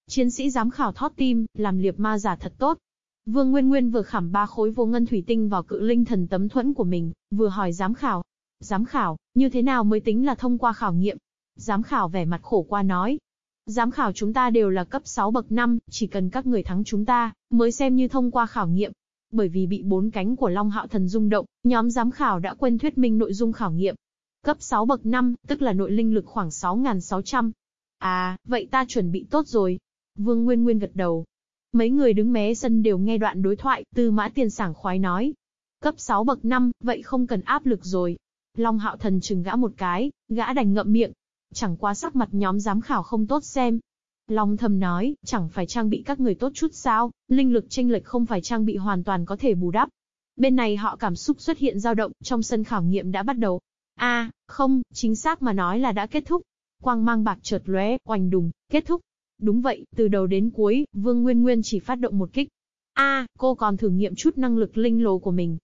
A: Chiến sĩ giám khảo thót tim, làm liệp ma giả thật tốt. Vương Nguyên Nguyên vừa khảm ba khối vô ngân thủy tinh vào cự linh thần tấm thuẫn của mình, vừa hỏi giám khảo. Giám khảo, như thế nào mới tính là thông qua khảo nghiệm? Giám khảo vẻ mặt khổ qua nói, Giám khảo chúng ta đều là cấp 6 bậc 5, chỉ cần các người thắng chúng ta, mới xem như thông qua khảo nghiệm. Bởi vì bị bốn cánh của Long Hạo Thần rung động, nhóm giám khảo đã quên thuyết minh nội dung khảo nghiệm. Cấp 6 bậc 5, tức là nội linh lực khoảng 6.600. À, vậy ta chuẩn bị tốt rồi. Vương Nguyên Nguyên gật đầu. Mấy người đứng mé sân đều nghe đoạn đối thoại, tư mã tiền sảng khoái nói. Cấp 6 bậc 5, vậy không cần áp lực rồi. Long Hạo Thần chừng gã một cái, gã đành ngậm miệng, Chẳng qua sắc mặt nhóm giám khảo không tốt xem. Long thầm nói, chẳng phải trang bị các người tốt chút sao, linh lực tranh lệch không phải trang bị hoàn toàn có thể bù đắp. Bên này họ cảm xúc xuất hiện dao động, trong sân khảo nghiệm đã bắt đầu. a à, không, chính xác mà nói là đã kết thúc. Quang mang bạc chợt lóe, oành đùng, kết thúc. Đúng vậy, từ đầu đến cuối, Vương Nguyên Nguyên chỉ phát động một kích. a cô còn thử nghiệm chút năng lực linh lồ của mình.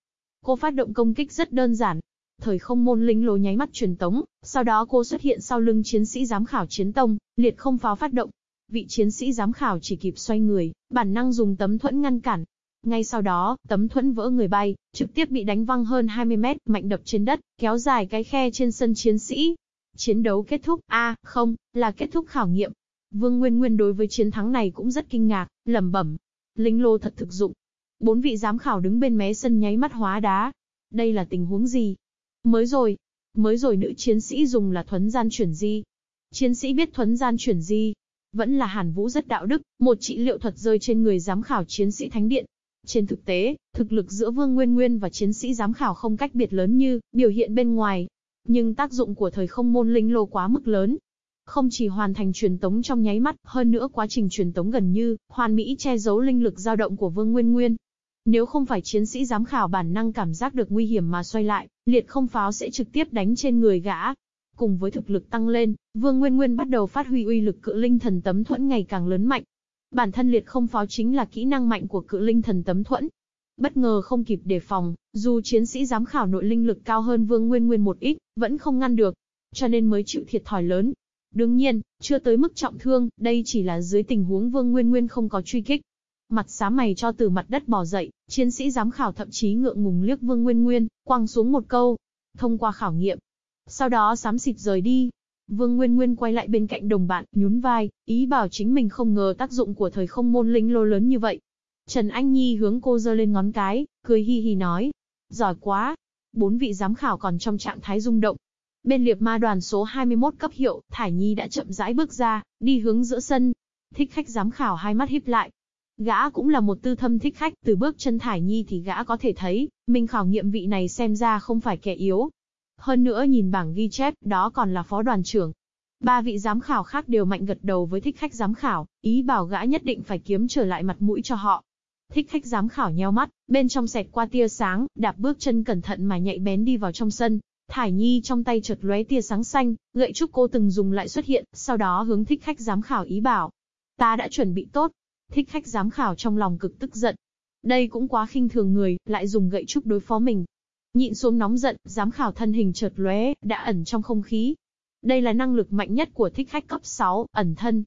A: Cô phát động công kích rất đơn giản, Thời không môn linh lô nháy mắt truyền tống, sau đó cô xuất hiện sau lưng chiến sĩ giám khảo chiến tông, liệt không pháo phát động. Vị chiến sĩ giám khảo chỉ kịp xoay người, bản năng dùng tấm thuẫn ngăn cản. Ngay sau đó, tấm thuẫn vỡ người bay, trực tiếp bị đánh văng hơn 20 mét, mạnh đập trên đất, kéo dài cái khe trên sân chiến sĩ. Chiến đấu kết thúc, a không, là kết thúc khảo nghiệm. Vương Nguyên Nguyên đối với chiến thắng này cũng rất kinh ngạc, lẩm bẩm. Linh lô thật thực dụng. Bốn vị giám khảo đứng bên mé sân nháy mắt hóa đá. Đây là tình huống gì? Mới rồi, mới rồi nữ chiến sĩ dùng là thuấn gian chuyển di. Chiến sĩ biết thuấn gian chuyển di. Vẫn là Hàn Vũ rất đạo đức, một trị liệu thuật rơi trên người giám khảo chiến sĩ Thánh Điện. Trên thực tế, thực lực giữa Vương Nguyên Nguyên và chiến sĩ giám khảo không cách biệt lớn như biểu hiện bên ngoài. Nhưng tác dụng của thời không môn linh lô quá mức lớn, không chỉ hoàn thành truyền tống trong nháy mắt, hơn nữa quá trình truyền tống gần như hoàn mỹ che giấu linh lực dao động của Vương Nguyên Nguyên. Nếu không phải chiến sĩ giám khảo bản năng cảm giác được nguy hiểm mà xoay lại, liệt không pháo sẽ trực tiếp đánh trên người gã. Cùng với thực lực tăng lên, Vương Nguyên Nguyên bắt đầu phát huy uy lực cự linh thần tấm thuẫn ngày càng lớn mạnh. Bản thân liệt không pháo chính là kỹ năng mạnh của cự linh thần tấm thuẫn. Bất ngờ không kịp đề phòng, dù chiến sĩ giám khảo nội linh lực cao hơn Vương Nguyên Nguyên một ít, vẫn không ngăn được. Cho nên mới chịu thiệt thòi lớn. Đương nhiên, chưa tới mức trọng thương, đây chỉ là dưới tình huống Vương Nguyên Nguyên không có truy kích. Mặt xám mày cho từ mặt đất bò dậy, chiến sĩ giám khảo thậm chí ngượng ngùng liếc Vương Nguyên Nguyên, quăng xuống một câu. Thông qua khảo nghiệm. Sau đó sám xịt rời đi. Vương Nguyên Nguyên quay lại bên cạnh đồng bạn, nhún vai, ý bảo chính mình không ngờ tác dụng của thời không môn linh lô lớn như vậy. Trần Anh Nhi hướng cô giơ lên ngón cái, cười hi hi nói. Giỏi quá. Bốn vị giám khảo còn trong trạng thái rung động. Bên liệp ma đoàn số 21 cấp hiệu, Thải Nhi đã chậm rãi bước ra, đi hướng giữa sân. Thích khách giám khảo hai mắt híp lại. Gã cũng là một tư thâm thích khách, từ bước chân Thải Nhi thì gã có thể thấy, mình khảo nghiệm vị này xem ra không phải kẻ yếu. Hơn nữa nhìn bảng ghi chép, đó còn là phó đoàn trưởng, Ba vị giám khảo khác đều mạnh gật đầu với thích khách giám khảo, ý bảo gã nhất định phải kiếm trở lại mặt mũi cho họ. Thích khách giám khảo nheo mắt, bên trong xẹt qua tia sáng, đạp bước chân cẩn thận mà nhạy bén đi vào trong sân. Thải Nhi trong tay chợt lóe tia sáng xanh, gậy trúc cô từng dùng lại xuất hiện, sau đó hướng thích khách giám khảo ý bảo. Ta đã chuẩn bị tốt. Thích khách giám khảo trong lòng cực tức giận. Đây cũng quá khinh thường người, lại dùng gậy trúc đối phó mình. Nhịn xuống nóng giận, giám khảo thân hình chợt lóe, đã ẩn trong không khí, đây là năng lực mạnh nhất của thích khách cấp 6, ẩn thân.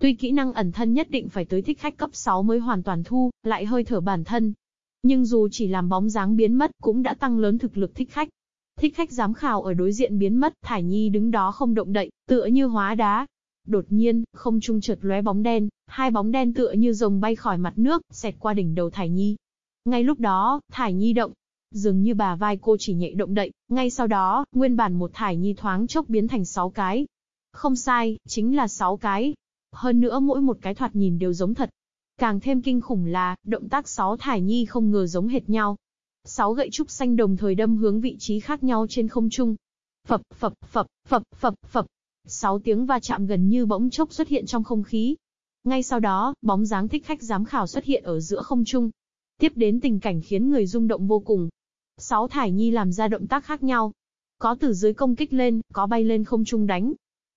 A: Tuy kỹ năng ẩn thân nhất định phải tới thích khách cấp 6 mới hoàn toàn thu, lại hơi thở bản thân. Nhưng dù chỉ làm bóng dáng biến mất cũng đã tăng lớn thực lực thích khách. Thích khách giám khảo ở đối diện biến mất, Thải Nhi đứng đó không động đậy, tựa như hóa đá. Đột nhiên, không trung chợt lóe bóng đen, hai bóng đen tựa như rồng bay khỏi mặt nước, xẹt qua đỉnh đầu Thải Nhi. Ngay lúc đó, Thải Nhi động, Dường như bà vai cô chỉ nhẹ động đậy, ngay sau đó, nguyên bản một thải nhi thoáng chốc biến thành sáu cái. Không sai, chính là sáu cái. Hơn nữa mỗi một cái thoạt nhìn đều giống thật. Càng thêm kinh khủng là, động tác sáu thải nhi không ngờ giống hệt nhau. Sáu gậy trúc xanh đồng thời đâm hướng vị trí khác nhau trên không trung. Phập, phập, phập, phập, phập, phập. Sáu tiếng va chạm gần như bỗng chốc xuất hiện trong không khí. Ngay sau đó, bóng dáng thích khách giám khảo xuất hiện ở giữa không trung. Tiếp đến tình cảnh khiến người rung động vô cùng. Sáu thải nhi làm ra động tác khác nhau. Có từ dưới công kích lên, có bay lên không trung đánh.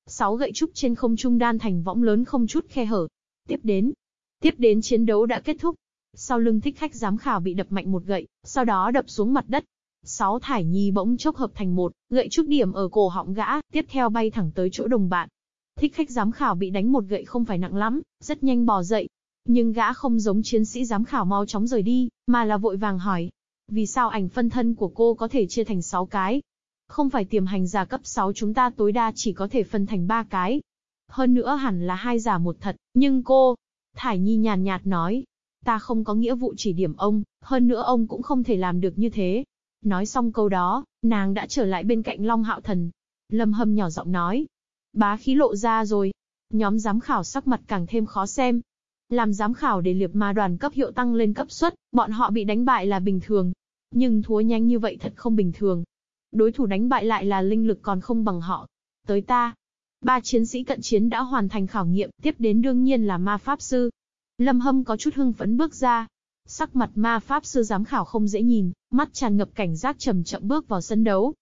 A: Sáu gậy trúc trên không trung đan thành võng lớn không chút khe hở. Tiếp đến. Tiếp đến chiến đấu đã kết thúc. Sau lưng thích khách giám khảo bị đập mạnh một gậy, sau đó đập xuống mặt đất. Sáu thải nhi bỗng chốc hợp thành một, gậy trúc điểm ở cổ họng gã, tiếp theo bay thẳng tới chỗ đồng bạn. Thích khách giám khảo bị đánh một gậy không phải nặng lắm, rất nhanh bò dậy. Nhưng gã không giống chiến sĩ giám khảo mau chóng rời đi, mà là vội vàng hỏi, vì sao ảnh phân thân của cô có thể chia thành 6 cái? Không phải tiềm hành giả cấp 6 chúng ta tối đa chỉ có thể phân thành 3 cái. Hơn nữa hẳn là hai giả một thật, nhưng cô... Thải Nhi nhàn nhạt nói. Ta không có nghĩa vụ chỉ điểm ông, hơn nữa ông cũng không thể làm được như thế. Nói xong câu đó, nàng đã trở lại bên cạnh Long Hạo Thần. Lâm Hâm nhỏ giọng nói. Bá khí lộ ra rồi. Nhóm giám khảo sắc mặt càng thêm khó xem, làm giám khảo để liệp ma đoàn cấp hiệu tăng lên cấp suất, bọn họ bị đánh bại là bình thường. Nhưng thua nhanh như vậy thật không bình thường. Đối thủ đánh bại lại là linh lực còn không bằng họ. Tới ta. Ba chiến sĩ cận chiến đã hoàn thành khảo nghiệm, tiếp đến đương nhiên là ma pháp sư. Lâm Hâm có chút hưng phấn bước ra. Sắc mặt ma pháp sư giám khảo không dễ nhìn, mắt tràn ngập cảnh giác chậm chậm bước vào sân đấu.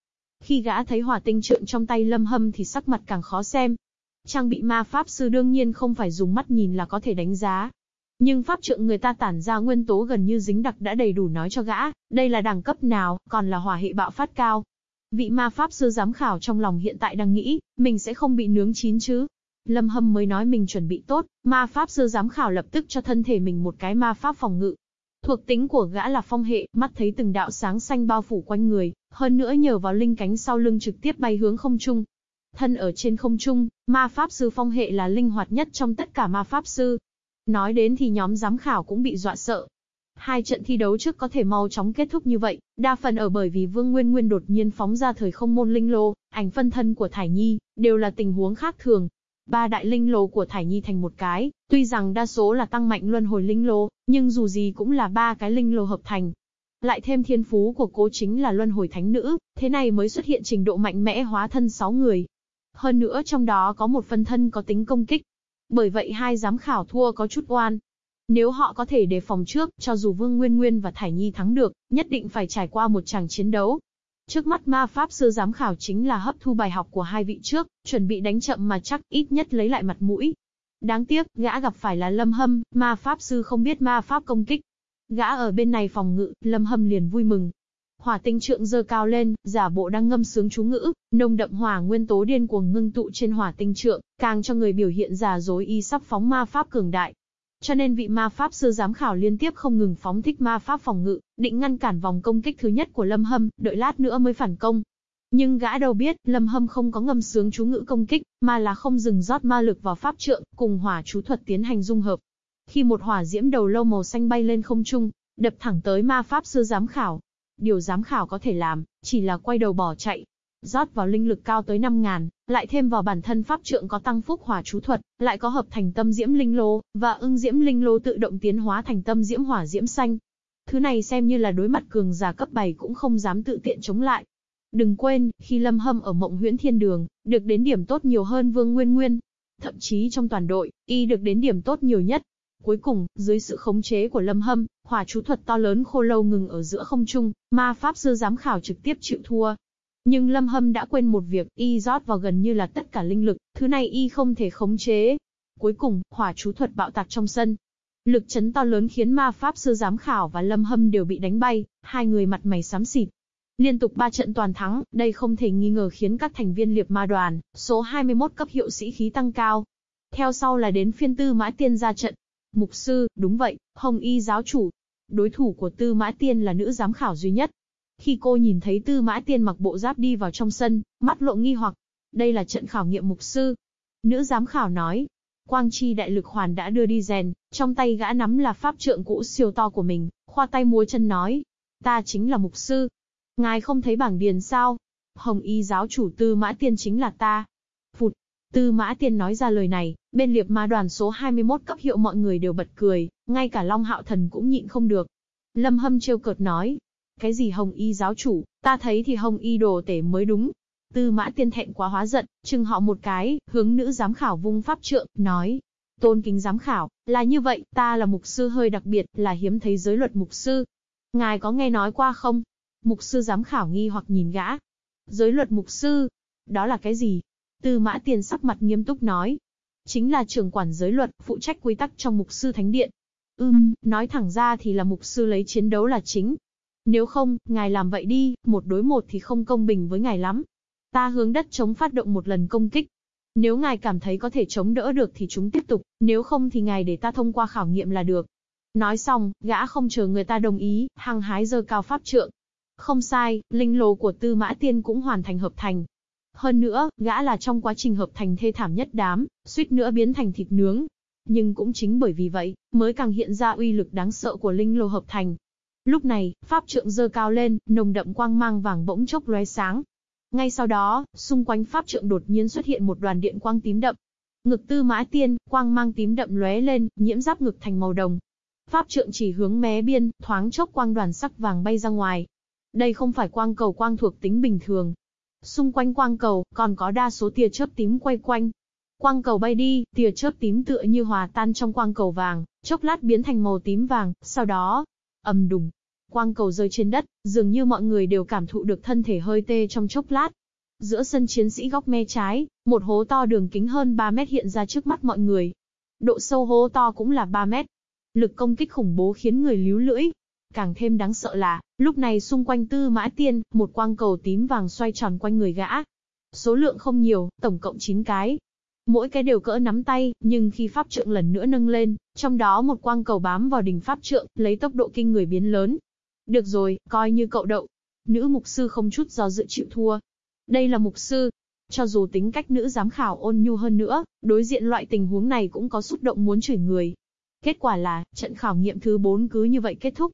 A: Khi gã thấy hỏa tinh trượng trong tay Lâm Hâm thì sắc mặt càng khó xem, Trang bị ma pháp sư đương nhiên không phải dùng mắt nhìn là có thể đánh giá. Nhưng pháp trượng người ta tản ra nguyên tố gần như dính đặc đã đầy đủ nói cho gã, đây là đẳng cấp nào, còn là hỏa hệ bạo phát cao. Vị ma pháp sư giám khảo trong lòng hiện tại đang nghĩ, mình sẽ không bị nướng chín chứ. Lâm Hâm mới nói mình chuẩn bị tốt, ma pháp sư giám khảo lập tức cho thân thể mình một cái ma pháp phòng ngự. Thuộc tính của gã là phong hệ, mắt thấy từng đạo sáng xanh bao phủ quanh người, hơn nữa nhờ vào linh cánh sau lưng trực tiếp bay hướng không trung, Thân ở trên không trung, ma pháp sư phong hệ là linh hoạt nhất trong tất cả ma pháp sư. Nói đến thì nhóm giám khảo cũng bị dọa sợ. Hai trận thi đấu trước có thể mau chóng kết thúc như vậy, đa phần ở bởi vì Vương Nguyên Nguyên đột nhiên phóng ra thời không môn linh lô, ảnh phân thân của Thải Nhi, đều là tình huống khác thường. Ba đại linh lô của Thải Nhi thành một cái, tuy rằng đa số là tăng mạnh luân hồi linh lô, nhưng dù gì cũng là ba cái linh lô hợp thành, lại thêm thiên phú của cô chính là luân hồi thánh nữ, thế này mới xuất hiện trình độ mạnh mẽ hóa thân 6 người. Hơn nữa trong đó có một phân thân có tính công kích. Bởi vậy hai giám khảo thua có chút oan. Nếu họ có thể đề phòng trước, cho dù Vương Nguyên Nguyên và Thải Nhi thắng được, nhất định phải trải qua một tràng chiến đấu. Trước mắt ma pháp sư giám khảo chính là hấp thu bài học của hai vị trước, chuẩn bị đánh chậm mà chắc ít nhất lấy lại mặt mũi. Đáng tiếc, gã gặp phải là Lâm Hâm, ma pháp sư không biết ma pháp công kích. Gã ở bên này phòng ngự, Lâm Hâm liền vui mừng, Hỏa tinh trượng dơ cao lên, giả bộ đang ngâm sướng chú ngữ, nồng đậm hỏa nguyên tố điên cuồng ngưng tụ trên hỏa tinh trượng, càng cho người biểu hiện giả dối y sắp phóng ma pháp cường đại. Cho nên vị ma pháp sư giám khảo liên tiếp không ngừng phóng thích ma pháp phòng ngự, định ngăn cản vòng công kích thứ nhất của Lâm Hâm, đợi lát nữa mới phản công. Nhưng gã đâu biết, Lâm Hâm không có ngâm sướng chú ngữ công kích, mà là không dừng rót ma lực vào pháp trượng, cùng hỏa chú thuật tiến hành dung hợp. Khi một hỏa diễm đầu lâu màu xanh bay lên không trung, đập thẳng tới ma pháp sư giám khảo, Điều giám khảo có thể làm, chỉ là quay đầu bỏ chạy. Rót vào linh lực cao tới 5.000, lại thêm vào bản thân pháp trượng có tăng phúc hỏa chú thuật, lại có hợp thành tâm diễm linh lô, và ưng diễm linh lô tự động tiến hóa thành tâm diễm hỏa diễm xanh. Thứ này xem như là đối mặt cường giả cấp 7 cũng không dám tự tiện chống lại. Đừng quên, khi Lâm Hâm ở Mộng Huyễn Thiên Đường, được đến điểm tốt nhiều hơn Vương Nguyên Nguyên. Thậm chí trong toàn đội, y được đến điểm tốt nhiều nhất. Cuối cùng, dưới sự khống chế của Lâm Hâm, hỏa chú thuật to lớn khô lâu ngừng ở giữa không trung, ma pháp sư giám khảo trực tiếp chịu thua. Nhưng Lâm Hâm đã quên một việc, y rót vào gần như là tất cả linh lực, thứ này y không thể khống chế. Cuối cùng, hỏa chú thuật bạo tạc trong sân. Lực chấn to lớn khiến ma pháp sư giám khảo và Lâm Hâm đều bị đánh bay, hai người mặt mày xám xịt, Liên tục 3 trận toàn thắng, đây không thể nghi ngờ khiến các thành viên liệp ma đoàn, số 21 cấp hiệu sĩ khí tăng cao. Theo sau là đến phiên tư mã tiên ra trận. Mục sư, đúng vậy, hồng y giáo chủ. Đối thủ của tư mã tiên là nữ giám khảo duy nhất. Khi cô nhìn thấy tư mã tiên mặc bộ giáp đi vào trong sân, mắt lộ nghi hoặc. Đây là trận khảo nghiệm mục sư. Nữ giám khảo nói, Quang chi đại lực hoàn đã đưa đi rèn, trong tay gã nắm là pháp trượng cũ siêu to của mình, khoa tay múa chân nói. Ta chính là mục sư, Ngài không thấy bảng điền sao? Hồng y giáo chủ tư mã tiên chính là ta. Phụt. Tư mã tiên nói ra lời này, bên liệp ma đoàn số 21 cấp hiệu mọi người đều bật cười, ngay cả Long Hạo Thần cũng nhịn không được. Lâm Hâm trêu cợt nói. Cái gì hồng y giáo chủ, ta thấy thì hồng y đồ tể mới đúng. Tư mã tiên thẹn quá hóa giận, chừng họ một cái, hướng nữ giám khảo vung pháp trượng, nói. Tôn kính giám khảo, là như vậy, ta là mục sư hơi đặc biệt, là hiếm thấy giới luật mục sư. Ngài có nghe nói qua không? Mục sư giám khảo nghi hoặc nhìn gã. Giới luật mục sư? Đó là cái gì? Tư mã tiền sắc mặt nghiêm túc nói. Chính là trưởng quản giới luật, phụ trách quy tắc trong mục sư thánh điện. Ừm, nói thẳng ra thì là mục sư lấy chiến đấu là chính. Nếu không, ngài làm vậy đi, một đối một thì không công bình với ngài lắm. Ta hướng đất chống phát động một lần công kích. Nếu ngài cảm thấy có thể chống đỡ được thì chúng tiếp tục, nếu không thì ngài để ta thông qua khảo nghiệm là được. Nói xong, gã không chờ người ta đồng ý, hăng hái dơ cao pháp trượng, không sai, linh lồ của Tư Mã Tiên cũng hoàn thành hợp thành. Hơn nữa, gã là trong quá trình hợp thành thê thảm nhất đám, suýt nữa biến thành thịt nướng. Nhưng cũng chính bởi vì vậy, mới càng hiện ra uy lực đáng sợ của linh lô hợp thành. Lúc này, pháp trượng dơ cao lên, nồng đậm quang mang vàng bỗng chốc lóe sáng. Ngay sau đó, xung quanh pháp trượng đột nhiên xuất hiện một đoàn điện quang tím đậm. Ngực tư mã tiên, quang mang tím đậm lóe lên, nhiễm giáp ngực thành màu đồng. Pháp trượng chỉ hướng mé biên, thoáng chốc quang đoàn sắc vàng bay ra ngoài, đây không phải quang cầu quang thuộc tính bình thường. Xung quanh quang cầu, còn có đa số tia chớp tím quay quanh. Quang cầu bay đi, tia chớp tím tựa như hòa tan trong quang cầu vàng, chốc lát biến thành màu tím vàng, sau đó, ầm đùng. Quang cầu rơi trên đất, dường như mọi người đều cảm thụ được thân thể hơi tê trong chốc lát. Giữa sân chiến sĩ góc me trái, một hố to đường kính hơn 3 mét hiện ra trước mắt mọi người. Độ sâu hố to cũng là 3 mét. Lực công kích khủng bố khiến người líu lưỡi, Càng thêm đáng sợ là, lúc này xung quanh tư mã tiên, một quang cầu tím vàng xoay tròn quanh người gã. Số lượng không nhiều, tổng cộng 9 cái. Mỗi cái đều cỡ nắm tay, nhưng khi pháp trượng lần nữa nâng lên, trong đó một quang cầu bám vào đỉnh pháp trượng, lấy tốc độ kinh người biến lớn. Được rồi, coi như cậu đậu. Nữ mục sư không chút do dự chịu thua. Đây là mục sư, cho dù tính cách nữ giám khảo ôn nhu hơn nữa, đối diện loại tình huống này cũng có xúc động muốn chửi người. Kết quả là, trận khảo nghiệm thứ 4 cứ như vậy kết thúc.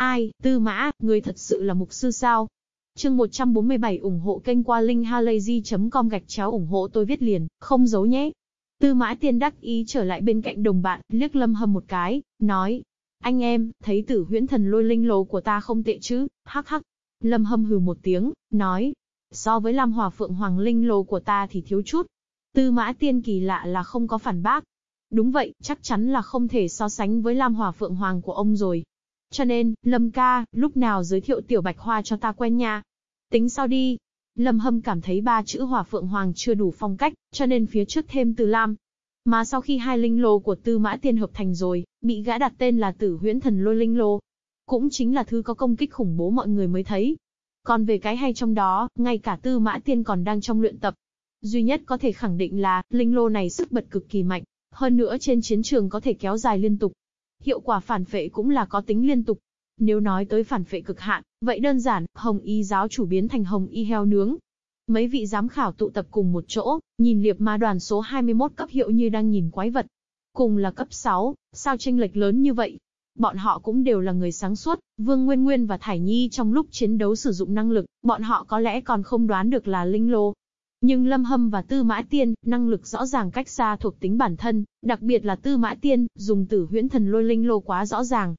A: Ai, Tư Mã, người thật sự là mục sư sao? Chương 147 ủng hộ kênh qua linkhalazy.com gạch chéo ủng hộ tôi viết liền, không giấu nhé. Tư Mã Tiên đắc ý trở lại bên cạnh đồng bạn, liếc Lâm Hâm một cái, nói: "Anh em, thấy Tử Huyễn Thần Lôi linh lồ của ta không tệ chứ?" Hắc hắc. Lâm Hâm hừ một tiếng, nói: "So với Lam Hỏa Phượng Hoàng linh lồ của ta thì thiếu chút." Tư Mã Tiên kỳ lạ là không có phản bác. Đúng vậy, chắc chắn là không thể so sánh với Lam Hỏa Phượng Hoàng của ông rồi. Cho nên, Lâm ca, lúc nào giới thiệu tiểu bạch hoa cho ta quen nha. Tính sao đi. Lâm hâm cảm thấy ba chữ hỏa phượng hoàng chưa đủ phong cách, cho nên phía trước thêm từ lam. Mà sau khi hai linh lô của tư mã tiên hợp thành rồi, bị gã đặt tên là tử huyễn thần lôi linh lô. Cũng chính là thứ có công kích khủng bố mọi người mới thấy. Còn về cái hay trong đó, ngay cả tư mã tiên còn đang trong luyện tập. Duy nhất có thể khẳng định là, linh lô này sức bật cực kỳ mạnh, hơn nữa trên chiến trường có thể kéo dài liên tục. Hiệu quả phản phệ cũng là có tính liên tục. Nếu nói tới phản phệ cực hạn, vậy đơn giản, hồng y giáo chủ biến thành hồng y heo nướng. Mấy vị giám khảo tụ tập cùng một chỗ, nhìn liệp ma đoàn số 21 cấp hiệu như đang nhìn quái vật. Cùng là cấp 6, sao tranh lệch lớn như vậy? Bọn họ cũng đều là người sáng suốt, Vương Nguyên Nguyên và Thải Nhi trong lúc chiến đấu sử dụng năng lực, bọn họ có lẽ còn không đoán được là linh lô. Nhưng Lâm Hâm và Tư Mã Tiên, năng lực rõ ràng cách xa thuộc tính bản thân, đặc biệt là Tư Mã Tiên, dùng tử huyễn thần lôi linh lô quá rõ ràng.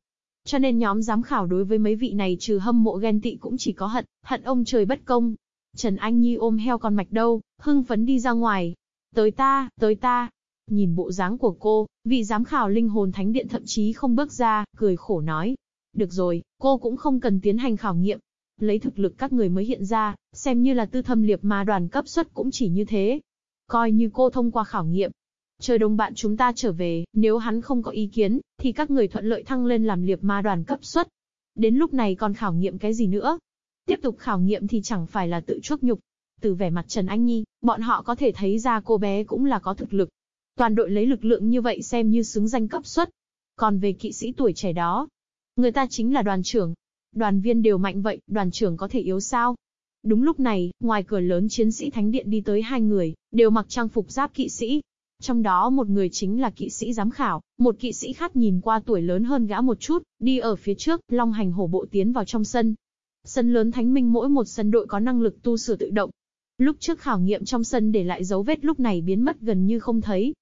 A: Cho nên nhóm giám khảo đối với mấy vị này trừ hâm mộ ghen tị cũng chỉ có hận, hận ông trời bất công. Trần Anh Nhi ôm heo con mạch đâu, hưng phấn đi ra ngoài. Tới ta, tới ta, Nhìn bộ dáng của cô, vị giám khảo linh hồn thánh điện thậm chí không bước ra, cười khổ nói. Được rồi, cô cũng không cần tiến hành khảo nghiệm. Lấy thực lực các người mới hiện ra, xem như là tư thâm liệp mà đoàn cấp suất cũng chỉ như thế. Coi như cô thông qua khảo nghiệm. Chờ đồng bạn chúng ta trở về, nếu hắn không có ý kiến, thì các người thuận lợi thăng lên làm liệp ma đoàn cấp suất. Đến lúc này còn khảo nghiệm cái gì nữa? Tiếp tục khảo nghiệm thì chẳng phải là tự chuốc nhục. Từ vẻ mặt Trần Anh Nhi, bọn họ có thể thấy ra cô bé cũng là có thực lực, Toàn đội lấy lực lượng như vậy xem như xứng danh cấp suất. Còn về kỵ sĩ tuổi trẻ đó, người ta chính là đoàn trưởng. Đoàn viên đều mạnh vậy, đoàn trưởng có thể yếu sao? Đúng lúc này, ngoài cửa lớn chiến sĩ thánh điện đi tới hai người, đều mặc trang phục giáp kỵ sĩ. Trong đó một người chính là kỵ sĩ giám khảo, một kỵ sĩ khác nhìn qua tuổi lớn hơn gã một chút, đi ở phía trước, long hành hổ bộ tiến vào trong sân. Sân lớn thánh minh mỗi một sân đội có năng lực tu sửa tự động. Lúc trước khảo nghiệm trong sân để lại dấu vết lúc này biến mất gần như không thấy.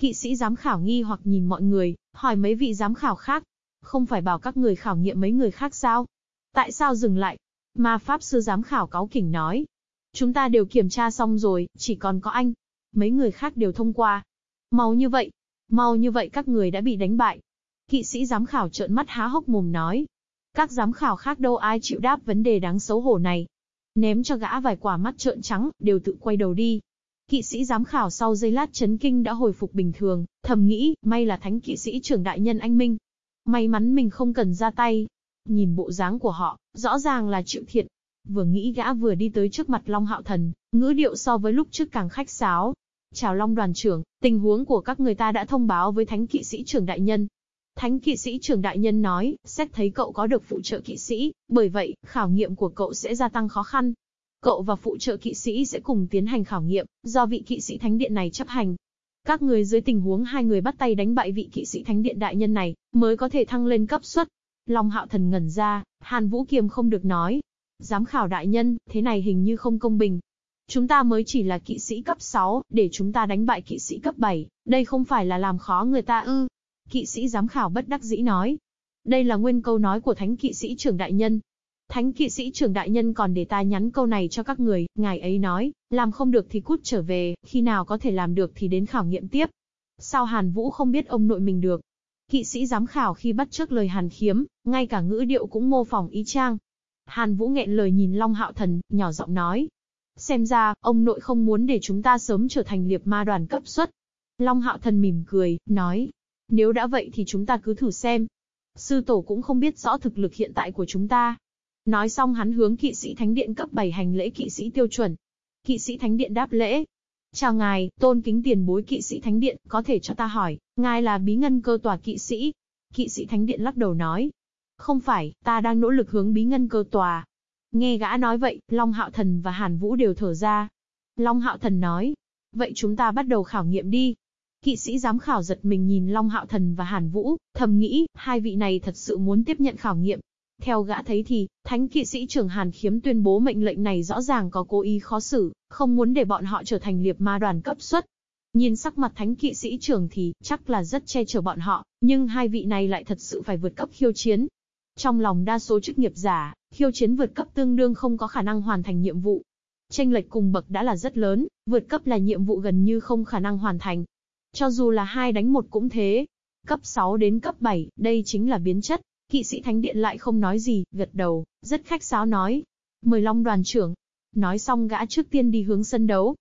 A: Kỵ sĩ giám khảo nghi hoặc nhìn mọi người, hỏi mấy vị giám khảo khác. Không phải bảo các người khảo nghiệm mấy người khác sao? Tại sao dừng lại? Ma Pháp Sư giám khảo cáo kỉnh nói. Chúng ta đều kiểm tra xong rồi, chỉ còn có anh. Mấy người khác đều thông qua. Mau như vậy. Mau như vậy các người đã bị đánh bại. Kỵ sĩ giám khảo trợn mắt há hốc mồm nói. Các giám khảo khác đâu ai chịu đáp vấn đề đáng xấu hổ này. Ném cho gã vài quả mắt trợn trắng, đều tự quay đầu đi. Kỵ sĩ giám khảo sau giây lát chấn kinh đã hồi phục bình thường, thầm nghĩ, may là thánh kỵ sĩ trưởng đại nhân anh Minh. May mắn mình không cần ra tay. Nhìn bộ dáng của họ, rõ ràng là chịu thiệt. Vừa nghĩ gã vừa đi tới trước mặt Long Hạo Thần, ngữ điệu so với lúc trước càng khách sáo. Chào Long đoàn trưởng, tình huống của các người ta đã thông báo với thánh kỵ sĩ trưởng đại nhân. Thánh kỵ sĩ trưởng đại nhân nói, xét thấy cậu có được phụ trợ kỵ sĩ, bởi vậy, khảo nghiệm của cậu sẽ gia tăng khó khăn, Cậu và phụ trợ kỵ sĩ sẽ cùng tiến hành khảo nghiệm, do vị kỵ sĩ thánh điện này chấp hành. Các người dưới tình huống hai người bắt tay đánh bại vị kỵ sĩ thánh điện đại nhân này, mới có thể thăng lên cấp suất. Long hạo thần ngẩn ra, Hàn Vũ Kiềm không được nói. Giám khảo đại nhân, thế này hình như không công bình. Chúng ta mới chỉ là kỵ sĩ cấp 6, để chúng ta đánh bại kỵ sĩ cấp 7, đây không phải là làm khó người ta ư. Kỵ sĩ giám khảo bất đắc dĩ nói. Đây là nguyên câu nói của thánh kỵ sĩ trưởng đại nhân, Thánh kỵ sĩ trưởng đại nhân còn để ta nhắn câu này cho các người, ngài ấy nói, làm không được thì cút trở về, khi nào có thể làm được thì đến khảo nghiệm tiếp. Sao Hàn Vũ không biết ông nội mình được? Kỵ sĩ giám khảo khi bắt trước lời Hàn khiếm, ngay cả ngữ điệu cũng mô phỏng ý trang. Hàn Vũ nghẹn lời nhìn Long Hạo Thần, nhỏ giọng nói. Xem ra, ông nội không muốn để chúng ta sớm trở thành liệp ma đoàn cấp suất. Long Hạo Thần mỉm cười, nói. Nếu đã vậy thì chúng ta cứ thử xem. Sư tổ cũng không biết rõ thực lực hiện tại của chúng ta, Nói xong hắn hướng kỵ sĩ thánh điện cấp 7 hành lễ kỵ sĩ tiêu chuẩn. Kỵ sĩ thánh điện đáp lễ. Chào ngài, tôn kính tiền bối kỵ sĩ thánh điện, có thể cho ta hỏi, ngài là bí ngân cơ tòa kỵ sĩ. Kỵ sĩ thánh điện lắc đầu nói. Không phải, ta đang nỗ lực hướng bí ngân cơ tòa. Nghe gã nói vậy, Long Hạo Thần và Hàn Vũ đều thở ra. Long Hạo Thần nói. Vậy chúng ta bắt đầu khảo nghiệm đi. Kỵ sĩ giám khảo giật mình nhìn Long Hạo Thần và Hàn Vũ, thầm nghĩ, hai vị này thật sự muốn tiếp nhận khảo nghiệm. Theo gã thấy thì, thánh kỵ sĩ trưởng Hàn Khiếm tuyên bố mệnh lệnh này rõ ràng có cố ý khó xử, không muốn để bọn họ trở thành liệp ma đoàn cấp suất. Nhìn sắc mặt thánh kỵ sĩ trưởng thì, chắc là rất che chở bọn họ, nhưng hai vị này lại thật sự phải vượt cấp khiêu chiến. Trong lòng đa số chức nghiệp giả, khiêu chiến vượt cấp tương đương không có khả năng hoàn thành nhiệm vụ. Tranh lệch cùng bậc đã là rất lớn, vượt cấp là nhiệm vụ gần như không khả năng hoàn thành. Cho dù là hai đánh một cũng thế. Cấp 6 đến cấp 7, đây chính là biến chất. Kỵ sĩ thánh điện lại không nói gì, gật đầu, rất khách sáo nói. Mời Long đoàn trưởng. Nói xong gã trước tiên đi hướng sân đấu.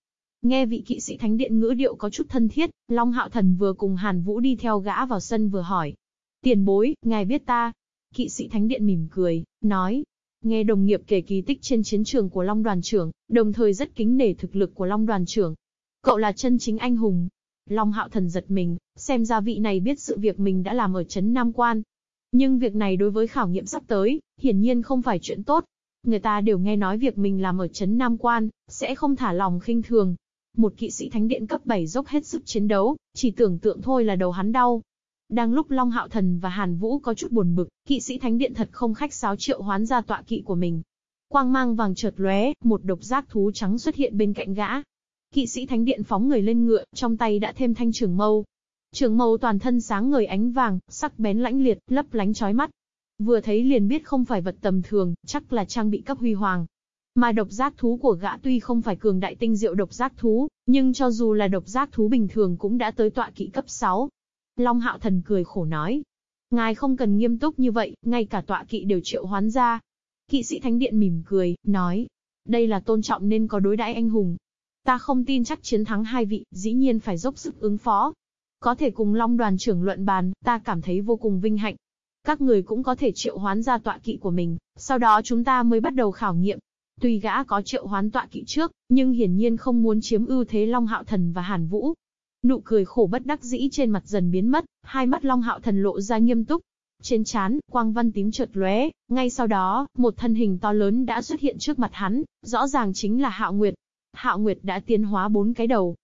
A: Nghe vị kỵ sĩ thánh điện ngữ điệu có chút thân thiết, Long hạo thần vừa cùng Hàn Vũ đi theo gã vào sân vừa hỏi. Tiền bối, ngài biết ta. Kỵ sĩ thánh điện mỉm cười, nói. Nghe đồng nghiệp kể kỳ tích trên chiến trường của Long đoàn trưởng, đồng thời rất kính nể thực lực của Long đoàn trưởng. Cậu là chân chính anh hùng, Long Hạo Thần giật mình, xem ra vị này biết sự việc mình đã làm ở Trấn Nam Quan, nhưng việc này đối với khảo nghiệm sắp tới, hiển nhiên không phải chuyện tốt. Người ta đều nghe nói việc mình làm ở Trấn Nam Quan, sẽ không thả lòng khinh thường. Một kỵ sĩ thánh điện cấp 7 dốc hết sức chiến đấu, chỉ tưởng tượng thôi là đầu hắn đau. Đang lúc Long Hạo Thần và Hàn Vũ có chút buồn bực, kỵ sĩ thánh điện thật không khách sáo triệu hoán ra tọa kỵ của mình. Quang mang vàng chợt lóe, một độc giác thú trắng xuất hiện bên cạnh gã. Kỵ sĩ thánh điện phóng người lên ngựa, trong tay đã thêm thanh trường mâu. Trường mâu toàn thân sáng ngời ánh vàng, sắc bén lãnh liệt, lấp lánh chói mắt. Vừa thấy liền biết không phải vật tầm thường, chắc là trang bị cấp huy hoàng. Mà độc giác thú của gã tuy không phải cường đại tinh diệu độc giác thú, nhưng cho dù là độc giác thú bình thường cũng đã tới tọa kỵ cấp 6. Long Hạo Thần cười khổ nói. Ngài không cần nghiêm túc như vậy, ngay cả tọa kỵ đều triệu hoán ra. Kỵ sĩ Thánh Điện mỉm cười, nói. Đây là tôn trọng nên có đối đãi anh hùng. Ta không tin chắc chiến thắng hai vị, dĩ nhiên phải dốc sức ứng phó. Có thể cùng Long đoàn trưởng luận bàn, ta cảm thấy vô cùng vinh hạnh. Các người cũng có thể triệu hoán ra tọa kỵ của mình, sau đó chúng ta mới bắt đầu khảo nghiệm. Tuy gã có triệu hoán tọa kỵ trước, nhưng hiển nhiên không muốn chiếm ưu thế Long Hạo Thần và Hàn Vũ. Nụ cười khổ bất đắc dĩ trên mặt dần biến mất, hai mắt Long Hạo Thần lộ ra nghiêm túc. Trên trán, quang văn tím chợt lóe, ngay sau đó, một thân hình to lớn đã xuất hiện trước mặt hắn, rõ ràng chính là Hạo Nguyệt. Hạo Nguyệt đã tiến hóa bốn cái đầu.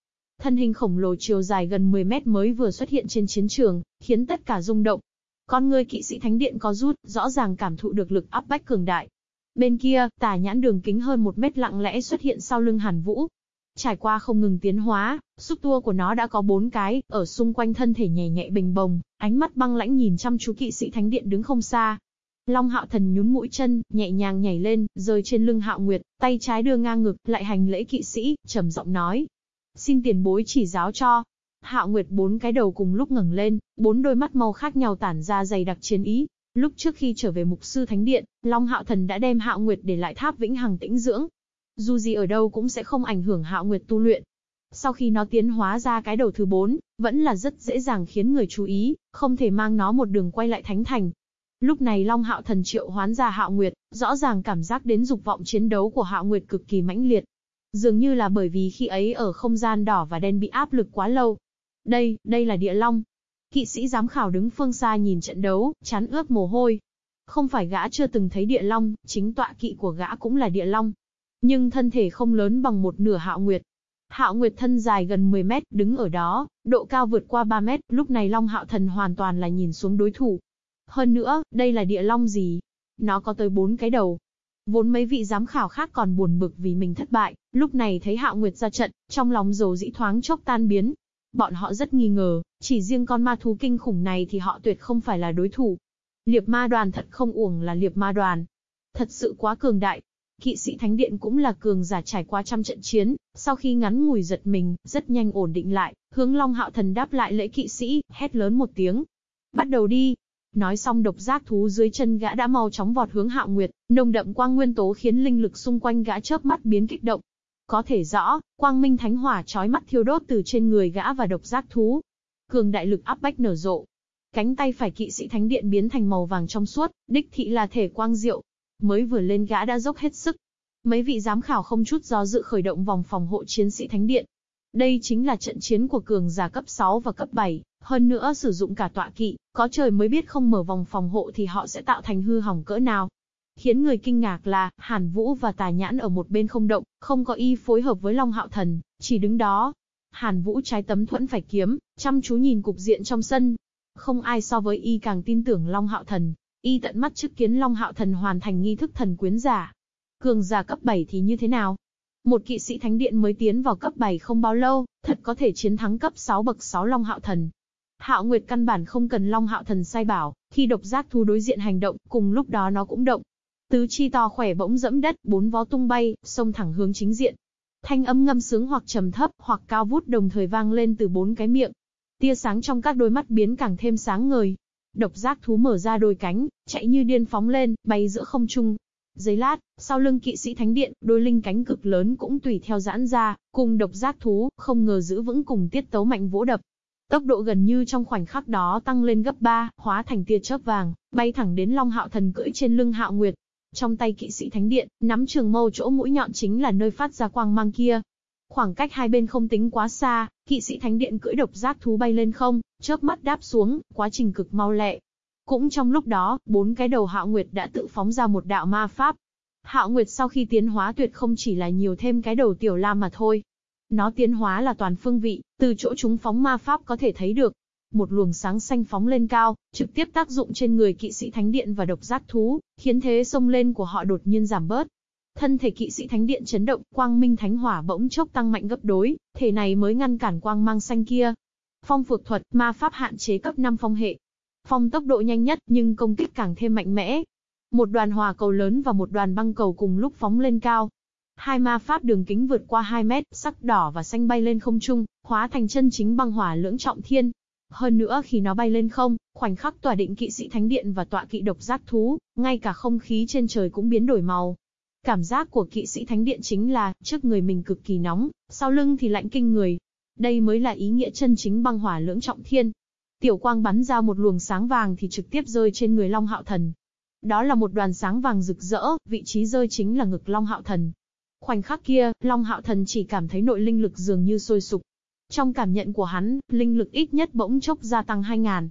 A: Thân hình khổng lồ chiều dài gần 10 mét mới vừa xuất hiện trên chiến trường, khiến tất cả rung động. Con người kỵ sĩ thánh điện có rút, rõ ràng cảm thụ được lực áp bách cường đại. Bên kia, tà nhãn đường kính hơn một mét lặng lẽ xuất hiện sau lưng Hàn Vũ. Trải qua không ngừng tiến hóa, xúc tua của nó đã có bốn cái, ở xung quanh thân thể nhảy nhẹ bình bồng, ánh mắt băng lãnh nhìn chăm chú kỵ sĩ thánh điện đứng không xa. Long hạo thần nhún mũi chân, nhẹ nhàng nhảy lên, rơi trên lưng hạo nguyệt, tay trái đưa ngang ngực, lại hành lễ kỵ sĩ, trầm giọng nói. Xin tiền bối chỉ giáo cho. Hạo nguyệt bốn cái đầu cùng lúc ngẩng lên, bốn đôi mắt màu khác nhau tản ra dày đặc chiến ý, Lúc trước khi trở về mục sư thánh điện, Long Hạo Thần đã đem Hạo Nguyệt để lại tháp vĩnh hằng tĩnh dưỡng. Dù gì ở đâu cũng sẽ không ảnh hưởng Hạo Nguyệt tu luyện. Sau khi nó tiến hóa ra cái đầu thứ bốn, vẫn là rất dễ dàng khiến người chú ý, không thể mang nó một đường quay lại thánh thành. Lúc này Long Hạo Thần triệu hoán ra Hạo Nguyệt, rõ ràng cảm giác đến dục vọng chiến đấu của Hạo Nguyệt cực kỳ mãnh liệt. Dường như là bởi vì khi ấy ở không gian đỏ và đen bị áp lực quá lâu. Đây, đây là địa long. Kỵ sĩ giám khảo đứng phương xa nhìn trận đấu, chán ướt mồ hôi. Không phải gã chưa từng thấy địa long, chính tọa kỵ của gã cũng là địa long. Nhưng thân thể không lớn bằng một nửa hạo nguyệt. Hạo Nguyệt thân dài gần 10 mét, đứng ở đó, độ cao vượt qua 3 mét, lúc này Long Hạo Thần hoàn toàn là nhìn xuống đối thủ. Hơn nữa, đây là địa long gì? Nó có tới 4 cái đầu. Vốn mấy vị giám khảo khác còn buồn bực vì mình thất bại, lúc này thấy Hạo Nguyệt ra trận, trong lòng dầu dĩ thoáng chốc tan biến. Bọn họ rất nghi ngờ, chỉ riêng con ma thú kinh khủng này thì họ tuyệt không phải là đối thủ. Liệp ma đoàn thật không uổng là liệp ma đoàn. Thật sự quá cường đại. Kỵ sĩ Thánh Điện cũng là cường giả trải qua trăm trận chiến, sau khi ngắn ngủi giật mình, rất nhanh ổn định lại, hướng Long Hạo Thần đáp lại lễ kỵ sĩ, hét lớn một tiếng. Bắt đầu đi. Nói xong độc giác thú dưới chân gã đã mau chóng vọt hướng Hạo Nguyệt, nồng đậm quang nguyên tố khiến linh lực xung quanh gã chớp mắt biến kích động, có thể rõ, quang minh thánh hỏa chói mắt thiêu đốt từ trên người gã và độc giác thú. Cường đại lực áp bách nở rộ. Cánh tay phải kỵ sĩ thánh điện biến thành màu vàng trong suốt, đích thị là thể quang diệu. Mới vừa lên gã đã dốc hết sức. Mấy vị giám khảo không chút do dự khởi động vòng phòng hộ chiến sĩ thánh điện. Đây chính là trận chiến của cường giả cấp 6 và cấp 7, hơn nữa sử dụng cả tọa kỵ, có trời mới biết không mở vòng phòng hộ thì họ sẽ tạo thành hư hỏng cỡ nào. Khiến người kinh ngạc là, Hàn Vũ và Tà Nhãn ở một bên không động, không có y phối hợp với Long Hạo Thần, chỉ đứng đó. Hàn Vũ trái tấm thuẫn phải kiếm, chăm chú nhìn cục diện trong sân. Không ai so với y càng tin tưởng Long Hạo Thần, y tận mắt chứng kiến Long Hạo Thần hoàn thành nghi thức thần quyến giả. Cường giả cấp 7 thì như thế nào? Một kỵ sĩ thánh điện mới tiến vào cấp 7 không bao lâu, thật có thể chiến thắng cấp 6 bậc 6 Long Hạo Thần. Hạo Nguyệt căn bản không cần Long Hạo Thần sai bảo, khi độc giác thú đối diện hành động, cùng lúc đó nó cũng động. Tứ chi to khỏe bỗng dẫm đất, bốn vó tung bay, xông thẳng hướng chính diện. Thanh âm ngâm sướng hoặc trầm thấp, hoặc cao vút đồng thời vang lên từ bốn cái miệng. Tia sáng trong các đôi mắt biến càng thêm sáng ngời. Độc giác thú mở ra đôi cánh, chạy như điên phóng lên, bay giữa không trung. giấy lát, sau lưng kỵ sĩ thánh điện, đôi linh cánh cực lớn cũng tùy theo giãn ra, cùng độc giác thú, không ngờ giữ vững cùng tiết tấu mạnh vỗ đập. Tốc độ gần như trong khoảnh khắc đó tăng lên gấp 3, hóa thành tia chớp vàng, bay thẳng đến Long Hạo Thần cưỡi trên lưng Hạo Nguyệt. Trong tay kỵ sĩ thánh điện, nắm trường mâu chỗ mũi nhọn chính là nơi phát ra quang mang kia. Khoảng cách hai bên không tính quá xa, kỵ sĩ thánh điện cưỡi độc giác thú bay lên không, chớp mắt đáp xuống, quá trình cực mau lẹ. Cũng trong lúc đó, bốn cái đầu Hạo Nguyệt đã tự phóng ra một đạo ma pháp. Hạo Nguyệt sau khi tiến hóa tuyệt không chỉ là nhiều thêm cái đầu tiểu lam mà thôi. Nó tiến hóa là toàn phương vị, từ chỗ chúng phóng ma pháp có thể thấy được một luồng sáng xanh phóng lên cao, trực tiếp tác dụng trên người kỵ sĩ thánh điện và độc giác thú, khiến thế sông lên của họ đột nhiên giảm bớt. Thân thể kỵ sĩ thánh điện chấn động, quang minh thánh hỏa bỗng chốc tăng mạnh gấp đối, thể này mới ngăn cản quang mang xanh kia. Phong phược thuật, ma pháp hạn chế cấp 5 phong hệ. Phong tốc độ nhanh nhất nhưng công kích càng thêm mạnh mẽ. Một đoàn hỏa cầu lớn và một đoàn băng cầu cùng lúc phóng lên cao, Hai ma pháp đường kính vượt qua 2 mét, sắc đỏ và xanh bay lên không trung, hóa thành chân chính băng hỏa lưỡng trọng thiên. Hơn nữa khi nó bay lên không, khoảnh khắc tỏa định kỵ sĩ thánh điện và tọa kỵ độc giác thú, ngay cả không khí trên trời cũng biến đổi màu. Cảm giác của kỵ sĩ thánh điện chính là, trước người mình cực kỳ nóng, sau lưng thì lạnh kinh người. Đây mới là ý nghĩa chân chính băng hỏa lưỡng trọng thiên. Tiểu quang bắn ra một luồng sáng vàng thì trực tiếp rơi trên người Long Hạo Thần. Đó là một đoàn sáng vàng rực rỡ, vị trí rơi chính là ngực Long Hạo Thần. Khoảnh khắc kia, Long Hạo Thần chỉ cảm thấy nội linh lực dường như sôi sục. Trong cảm nhận của hắn, linh lực ít nhất bỗng chốc gia tăng 2.000.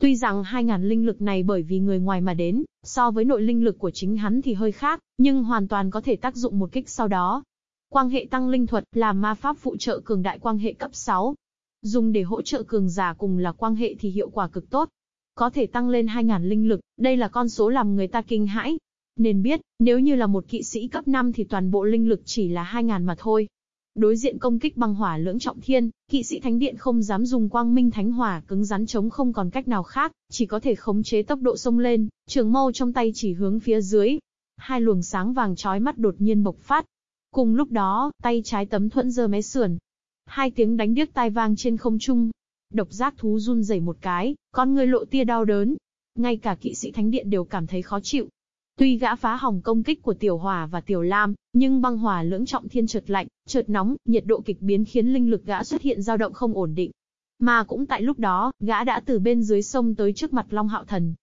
A: Tuy rằng 2.000 linh lực này bởi vì người ngoài mà đến, so với nội linh lực của chính hắn thì hơi khác, nhưng hoàn toàn có thể tác dụng một kích sau đó. Quang hệ tăng linh thuật là ma pháp phụ trợ cường đại quang hệ cấp 6. Dùng để hỗ trợ cường giả cùng là quang hệ thì hiệu quả cực tốt. Có thể tăng lên 2.000 linh lực, đây là con số làm người ta kinh hãi, nên biết, nếu như là một kỵ sĩ cấp 5 thì toàn bộ linh lực chỉ là 2.000 mà thôi. Đối diện công kích băng hỏa lưỡng trọng thiên, kỵ sĩ thánh điện không dám dùng quang minh thánh hỏa cứng rắn chống không còn cách nào khác, chỉ có thể khống chế tốc độ sông lên, trường mâu trong tay chỉ hướng phía dưới. Hai luồng sáng vàng chói mắt đột nhiên bộc phát. Cùng lúc đó, tay trái tấm thuẫn giơ mé sườn. Hai tiếng đánh điếc tai vang trên không trung. Độc giác thú run rẩy một cái, con người lộ tia đau đớn. Ngay cả kỵ sĩ thánh điện đều cảm thấy khó chịu, Tuy gã phá hỏng công kích của Tiểu Hỏa và Tiểu Lam, nhưng băng hỏa lưỡng trọng thiên chợt lạnh, chợt nóng, nhiệt độ kịch biến khiến linh lực gã xuất hiện dao động không ổn định. Mà cũng tại lúc đó, gã đã từ bên dưới sông tới trước mặt Long Hạo Thần.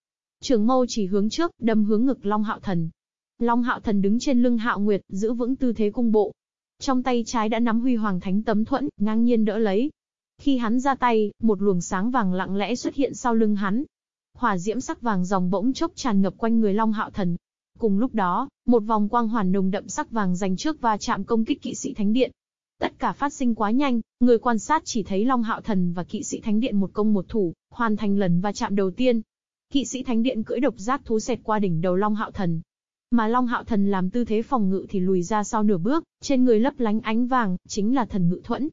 A: Trường mâu chỉ hướng trước, đâm hướng ngực Long Hạo Thần. Long Hạo Thần đứng trên lưng Hạo Nguyệt, giữ vững tư thế cung bộ. Trong tay trái đã nắm Huy Hoàng Thánh tấm thuẫn, ngang nhiên đỡ lấy. Khi hắn ra tay, một luồng sáng vàng lặng lẽ xuất hiện sau lưng hắn, hỏa diễm sắc vàng dòng bỗng chốc tràn ngập quanh người Long Hạo Thần. Cùng lúc đó, một vòng quang hoàn nồng đậm sắc vàng dành trước và chạm công kích kỵ sĩ thánh điện. Tất cả phát sinh quá nhanh, người quan sát chỉ thấy Long Hạo Thần và kỵ sĩ thánh điện một công một thủ, hoàn thành lần va chạm đầu tiên. Kỵ sĩ thánh điện cưỡi độc giác thú xẹt qua đỉnh đầu Long Hạo Thần. Mà Long Hạo Thần làm tư thế phòng ngự thì lùi ra sau nửa bước, trên người lấp lánh ánh vàng, chính là thần ngự thuẫn.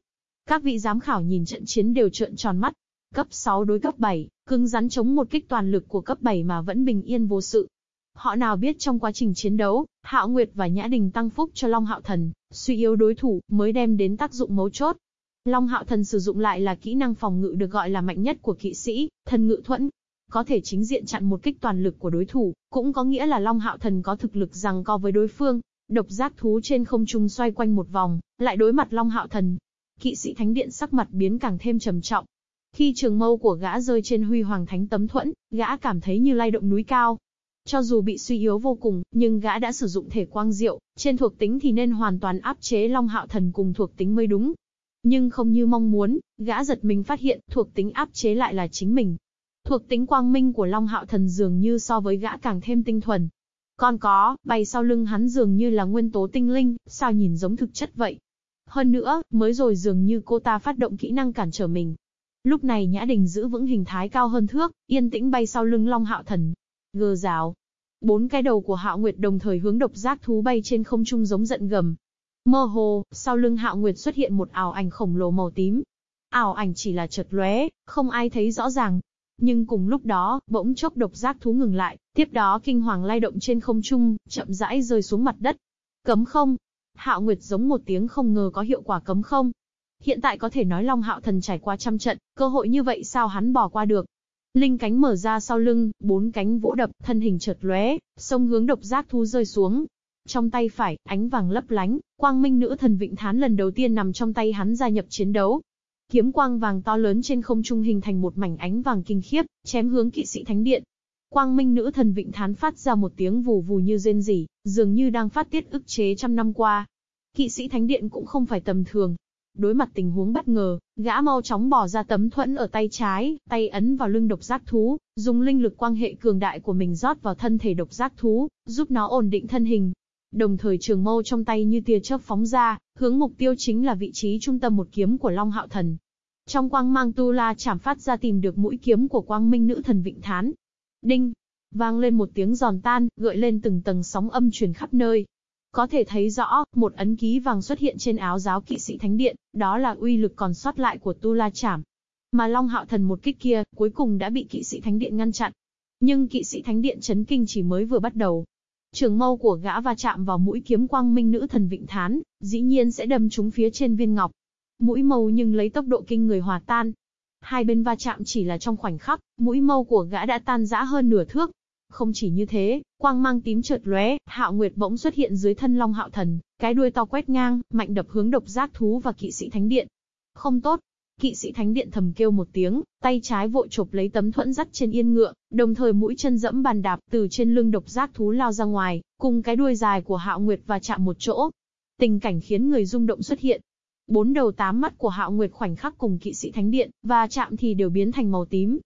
A: Các vị giám khảo nhìn trận chiến đều trợn tròn mắt, Cấp 6 đối cấp 7, cứng rắn chống một kích toàn lực của cấp 7 mà vẫn bình yên vô sự. Họ nào biết trong quá trình chiến đấu, Hạo Nguyệt và Nhã Đình tăng phúc cho Long Hạo Thần, suy yếu đối thủ, mới đem đến tác dụng mấu chốt. Long Hạo Thần sử dụng lại là kỹ năng phòng ngự được gọi là mạnh nhất của kỵ sĩ, thần ngự thuẫn. Có thể chính diện chặn một kích toàn lực của đối thủ, cũng có nghĩa là Long Hạo Thần có thực lực rằng co với đối phương. Độc giác thú trên không trung xoay quanh một vòng, lại đối mặt Long Hạo Thần. Kỵ sĩ Thánh Điện sắc mặt biến càng thêm trầm trọng, khi trường mâu của gã rơi trên huy hoàng thánh tấm thuẫn, gã cảm thấy như lay động núi cao. Cho dù bị suy yếu vô cùng, nhưng gã đã sử dụng thể quang diệu, trên thuộc tính thì nên hoàn toàn áp chế Long Hạo Thần cùng thuộc tính mới đúng. Nhưng không như mong muốn, gã giật mình phát hiện thuộc tính áp chế lại là chính mình. Thuộc tính quang minh của Long Hạo Thần dường như so với gã càng thêm tinh thuần. Còn có, bay sau lưng hắn dường như là nguyên tố tinh linh, sao nhìn giống thực chất vậy. Hơn nữa, mới rồi dường như cô ta phát động kỹ năng cản trở mình, Lúc này Nhã Đình giữ vững hình thái cao hơn thước, yên tĩnh bay sau lưng Long Hạo Thần. Gờ rào. Bốn cái đầu của Hạo Nguyệt đồng thời hướng độc giác thú bay trên không trung giống giận gầm. Mơ hồ, sau lưng Hạo Nguyệt xuất hiện một ảo ảnh khổng lồ màu tím. Ảo ảnh chỉ là chợt lóe, không ai thấy rõ ràng. Nhưng cùng lúc đó, bỗng chốc độc giác thú ngừng lại, tiếp đó kinh hoàng lay động trên không trung, chậm rãi rơi xuống mặt đất. Cấm không? Hạo Nguyệt giống một tiếng không ngờ có hiệu quả cấm không. Hiện tại có thể nói Long Hạo Thần trải qua trăm trận, cơ hội như vậy sao hắn bỏ qua được. Linh cánh mở ra sau lưng, bốn cánh vỗ đập, thân hình chợt lóe, sông hướng độc giác thu rơi xuống. Trong tay phải, ánh vàng lấp lánh, quang minh nữ thần vịnh thán lần đầu tiên nằm trong tay hắn gia nhập chiến đấu. Kiếm quang vàng to lớn trên không trung hình thành một mảnh ánh vàng kinh khiếp, chém hướng kỵ sĩ thánh điện. Quang minh nữ thần vịnh thán phát ra một tiếng vù vù như rên rỉ, dường như đang phát tiết ức chế trăm năm qua. Kỵ sĩ thánh điện cũng không phải tầm thường, Đối mặt tình huống bất ngờ, gã mau chóng bỏ ra tấm thuẫn ở tay trái, tay ấn vào lưng độc giác thú, dùng linh lực quang hệ cường đại của mình rót vào thân thể độc giác thú, giúp nó ổn định thân hình. Đồng thời trường mâu trong tay như tia chớp phóng ra, hướng mục tiêu chính là vị trí trung tâm một kiếm của Long Hạo Thần. Trong quang mang tu la chảm phát ra tìm được mũi kiếm của quang minh nữ thần Vịnh Thán. Đinh! Vang lên một tiếng giòn tan, gợi lên từng tầng sóng âm truyền khắp nơi. Có thể thấy rõ, một ấn ký vàng xuất hiện trên áo giáo kỵ sĩ thánh điện, đó là uy lực còn sót lại của tu la chảm. Mà Long Hạo Thần một kích kia, cuối cùng đã bị kỵ sĩ thánh điện ngăn chặn. Nhưng kỵ sĩ thánh điện chấn kinh chỉ mới vừa bắt đầu. Trường mâu của gã va chạm vào mũi kiếm quang minh nữ thần Vịnh Thán, dĩ nhiên sẽ đâm trúng phía trên viên ngọc. Mũi mâu nhưng lấy tốc độ kinh người hòa tan. Hai bên va chạm chỉ là trong khoảnh khắc, mũi mâu của gã đã tan rã hơn nửa thước. Không chỉ như thế, quang mang tím chợt lóe, Hạo Nguyệt bỗng xuất hiện dưới thân Long Hạo Thần, cái đuôi to quét ngang, mạnh đập hướng độc giác thú và kỵ sĩ thánh điện. Không tốt, Kỵ sĩ thánh điện thầm kêu một tiếng, tay trái vội chộp lấy tấm thuẫn dắt trên yên ngựa, đồng thời mũi chân dẫm bàn đạp từ trên lưng độc giác thú lao ra ngoài, cùng cái đuôi dài của Hạo Nguyệt và chạm một chỗ. Tình cảnh khiến người rung động xuất hiện. Bốn đầu tám mắt của Hạo Nguyệt khoảnh khắc cùng kỵ sĩ thánh điện, và chạm thì đều biến thành màu tím.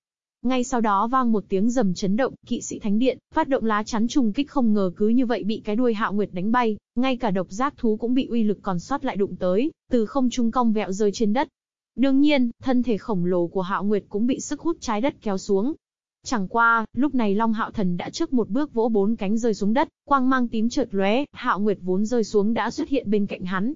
A: Ngay sau đó vang một tiếng rầm chấn động, kỵ sĩ thánh điện, phát động lá chắn trùng kích không ngờ cứ như vậy bị cái đuôi Hạo Nguyệt đánh bay, ngay cả độc giác thú cũng bị uy lực còn sót lại đụng tới, từ không trung cong vẹo rơi trên đất, Đương nhiên, thân thể khổng lồ của Hạo Nguyệt cũng bị sức hút trái đất kéo xuống. Chẳng qua, lúc này Long Hạo Thần đã trước một bước vỗ bốn cánh rơi xuống đất, quang mang tím chợt lóe, Hạo Nguyệt vốn rơi xuống đã xuất hiện bên cạnh hắn.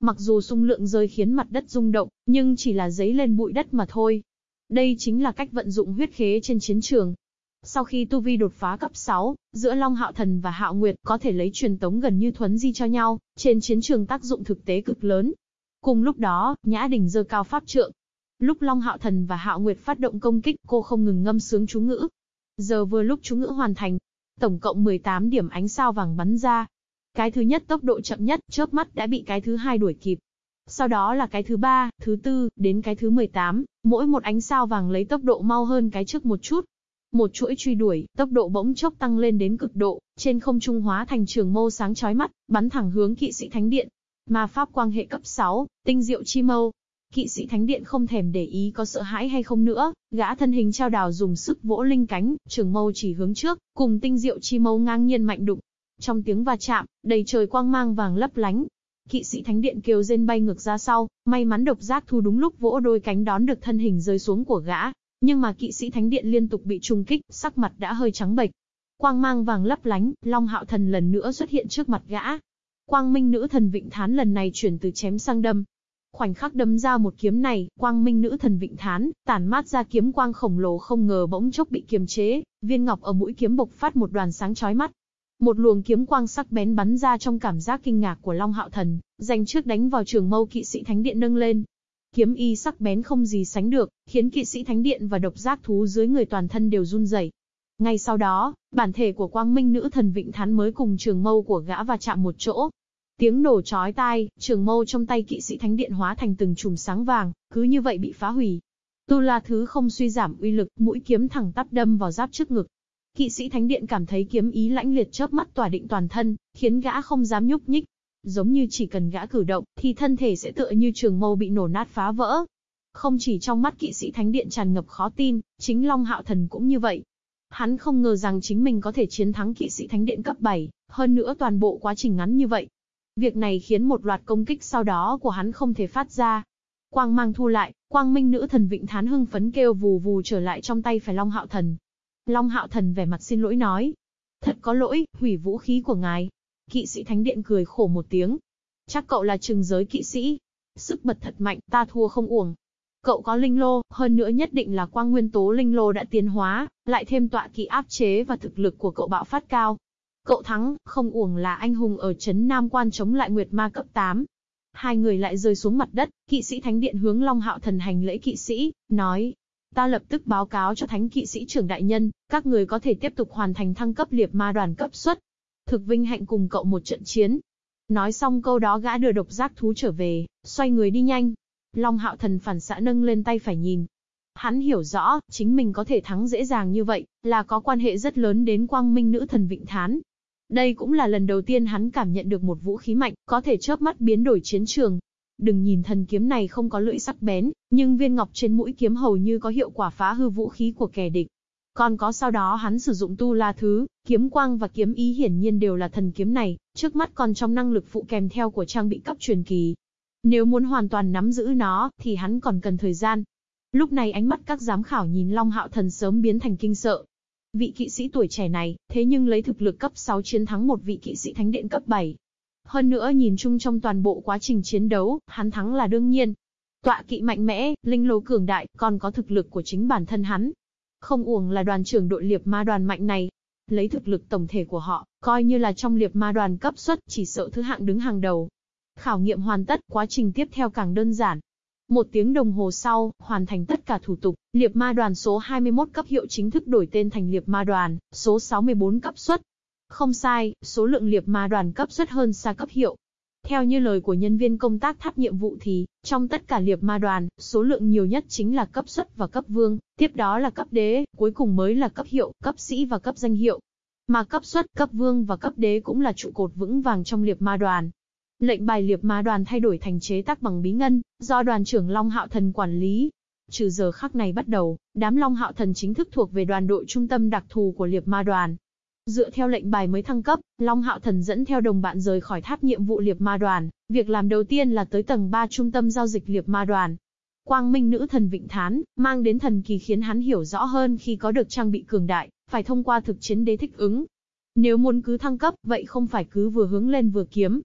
A: Mặc dù xung lượng rơi khiến mặt đất rung động, nhưng chỉ là giấy lên bụi đất mà thôi. Đây chính là cách vận dụng huyết khế trên chiến trường. Sau khi tu vi đột phá cấp 6, giữa Long Hạo Thần và Hạo Nguyệt có thể lấy truyền tống gần như thuấn di cho nhau, trên chiến trường tác dụng thực tế cực lớn, Cùng lúc đó, Nhã Đình dơ cao pháp trượng. Lúc Long Hạo Thần và Hạo Nguyệt phát động công kích, cô không ngừng ngâm sướng chú ngữ. Giờ vừa lúc chú ngữ hoàn thành, tổng cộng 18 điểm ánh sao vàng bắn ra. Cái thứ nhất tốc độ chậm nhất, chớp mắt đã bị cái thứ hai đuổi kịp. Sau đó là cái thứ ba, thứ tư, đến cái thứ 18, mỗi một ánh sao vàng lấy tốc độ mau hơn cái trước một chút. Một chuỗi truy đuổi, tốc độ bỗng chốc tăng lên đến cực độ, trên không trung hóa thành trường mâu sáng chói mắt, bắn thẳng hướng kỵ sĩ thánh điện. Ma pháp quang hệ cấp 6, tinh diệu chi mâu. Kỵ sĩ thánh điện không thèm để ý có sợ hãi hay không nữa, gã thân hình trao đào dùng sức vỗ linh cánh, trường mâu chỉ hướng trước, cùng tinh diệu chi mâu ngang nhiên mạnh đụng. Trong tiếng va chạm, đầy trời quang mang vàng lấp lánh. Kỵ sĩ thánh điện kêu rên bay ngược ra sau, may mắn độc giác thu đúng lúc vỗ đôi cánh đón được thân hình rơi xuống của gã. Nhưng mà kỵ sĩ thánh điện liên tục bị trùng kích, sắc mặt đã hơi trắng bệch. Quang mang vàng lấp lánh, Long Hạo Thần lần nữa xuất hiện trước mặt gã, Quang Minh Nữ Thần Vịnh Thán lần này chuyển từ chém sang đâm. Khoảnh khắc đâm ra một kiếm này, Quang Minh Nữ Thần Vịnh Thán, tản mát ra kiếm quang khổng lồ không ngờ bỗng chốc bị kiềm chế, viên ngọc ở mũi kiếm bộc phát một đoàn sáng chói mắt. Một luồng kiếm quang sắc bén bắn ra trong cảm giác kinh ngạc của Long Hạo Thần, dành trước đánh vào trường mâu kỵ sĩ thánh điện nâng lên. Kiếm y sắc bén không gì sánh được, khiến kỵ sĩ thánh điện và độc giác thú dưới người toàn thân đều run rẩy. Ngay sau đó, bản thể của quang minh nữ thần Vịnh Thán mới cùng trường mâu của gã va chạm một chỗ, Tiếng nổ chói tai, trường mâu trong tay kỵ sĩ thánh điện hóa thành từng chùm sáng vàng, cứ như vậy bị phá hủy. Tu La Thứ không suy giảm uy lực, mũi kiếm thẳng tắp đâm vào giáp trước ngực. Kỵ sĩ thánh điện cảm thấy kiếm ý lãnh liệt chớp mắt tỏa định toàn thân, khiến gã không dám nhúc nhích. Giống như chỉ cần gã cử động, thì thân thể sẽ tựa như trường mâu bị nổ nát phá vỡ. Không chỉ trong mắt kỵ sĩ thánh điện tràn ngập khó tin, chính Long Hạo Thần cũng như vậy. Hắn không ngờ rằng chính mình có thể chiến thắng kỵ sĩ thánh điện cấp 7, hơn nữa toàn bộ quá trình ngắn như vậy, Việc này khiến một loạt công kích sau đó của hắn không thể phát ra. Quang mang thu lại, quang minh nữ thần Vịnh Thán hưng phấn kêu vù vù trở lại trong tay phải Long Hạo Thần. Long Hạo Thần vẻ mặt xin lỗi nói. Thật có lỗi, hủy vũ khí của ngài. Kỵ sĩ Thánh Điện cười khổ một tiếng. Chắc cậu là trừng giới kỵ sĩ. Sức bật thật mạnh, ta thua không uổng. Cậu có linh lô, hơn nữa nhất định là quang nguyên tố linh lô đã tiến hóa, lại thêm tọa kỵ áp chế và thực lực của cậu bạo phát cao, Cậu thắng, không uổng là anh hùng ở chấn Nam Quan chống lại Nguyệt Ma cấp 8. Hai người lại rơi xuống mặt đất, kỵ sĩ thánh điện hướng Long Hạo Thần hành lễ kỵ sĩ, nói. Ta lập tức báo cáo cho thánh kỵ sĩ trưởng đại nhân, các người có thể tiếp tục hoàn thành thăng cấp liệp ma đoàn cấp suất. Thực vinh hạnh cùng cậu một trận chiến. Nói xong câu đó gã đưa độc giác thú trở về, xoay người đi nhanh. Long Hạo Thần phản xạ nâng lên tay phải nhìn, Hắn hiểu rõ, chính mình có thể thắng dễ dàng như vậy, là có quan hệ rất lớn đến quang minh nữ thần Vịnh Thán. Đây cũng là lần đầu tiên hắn cảm nhận được một vũ khí mạnh, có thể chớp mắt biến đổi chiến trường. Đừng nhìn thần kiếm này không có lưỡi sắc bén, nhưng viên ngọc trên mũi kiếm hầu như có hiệu quả phá hư vũ khí của kẻ địch. Còn có sau đó hắn sử dụng tu la thứ, kiếm quang và kiếm ý hiển nhiên đều là thần kiếm này, trước mắt còn trong năng lực phụ kèm theo của trang bị cấp truyền kỳ. Nếu muốn hoàn toàn nắm giữ nó, thì hắn còn cần thời gian, Lúc này ánh mắt các giám khảo nhìn Long Hạo Thần sớm biến thành kinh sợ. Vị kỵ sĩ tuổi trẻ này, thế nhưng lấy thực lực cấp 6 chiến thắng một vị kỵ sĩ thánh điện cấp 7. Hơn nữa nhìn chung trong toàn bộ quá trình chiến đấu, hắn thắng là đương nhiên. Tọa kỵ mạnh mẽ, linh lô cường đại, còn có thực lực của chính bản thân hắn. Không uổng là đoàn trưởng đội liệp ma đoàn mạnh này. Lấy thực lực tổng thể của họ, coi như là trong liệp ma đoàn cấp suất chỉ sợ thứ hạng đứng hàng đầu. Khảo nghiệm hoàn tất, quá trình tiếp theo càng đơn giản. Một tiếng đồng hồ sau, hoàn thành tất cả thủ tục, Liệp Ma đoàn số 21 cấp hiệu chính thức đổi tên thành Liệp Ma đoàn, số 64 cấp suất. Không sai, số lượng Liệp Ma đoàn cấp suất hơn xa cấp hiệu. Theo như lời của nhân viên công tác tháp nhiệm vụ thì, trong tất cả Liệp Ma đoàn, số lượng nhiều nhất chính là cấp suất và cấp vương, tiếp đó là cấp đế, cuối cùng mới là cấp hiệu, cấp sĩ và cấp danh hiệu. Mà cấp suất, cấp vương và cấp đế cũng là trụ cột vững vàng trong Liệp Ma đoàn. Lệnh bài liệp ma đoàn thay đổi thành chế tác bằng bí ngân, do đoàn trưởng Long Hạo Thần quản lý. Trừ giờ khắc này bắt đầu, đám Long Hạo Thần chính thức thuộc về đoàn đội trung tâm đặc thù của liệp ma đoàn. Dựa theo lệnh bài mới thăng cấp, Long Hạo Thần dẫn theo đồng bạn rời khỏi tháp nhiệm vụ liệp ma đoàn, việc làm đầu tiên là tới tầng 3 trung tâm giao dịch liệp ma đoàn. Quang Minh nữ thần Vịnh Thán, mang đến thần kỳ khiến hắn hiểu rõ hơn khi có được trang bị cường đại, phải thông qua thực chiến đế thích ứng. Nếu muốn cứ thăng cấp, vậy không phải cứ vừa hướng lên vừa kiếm,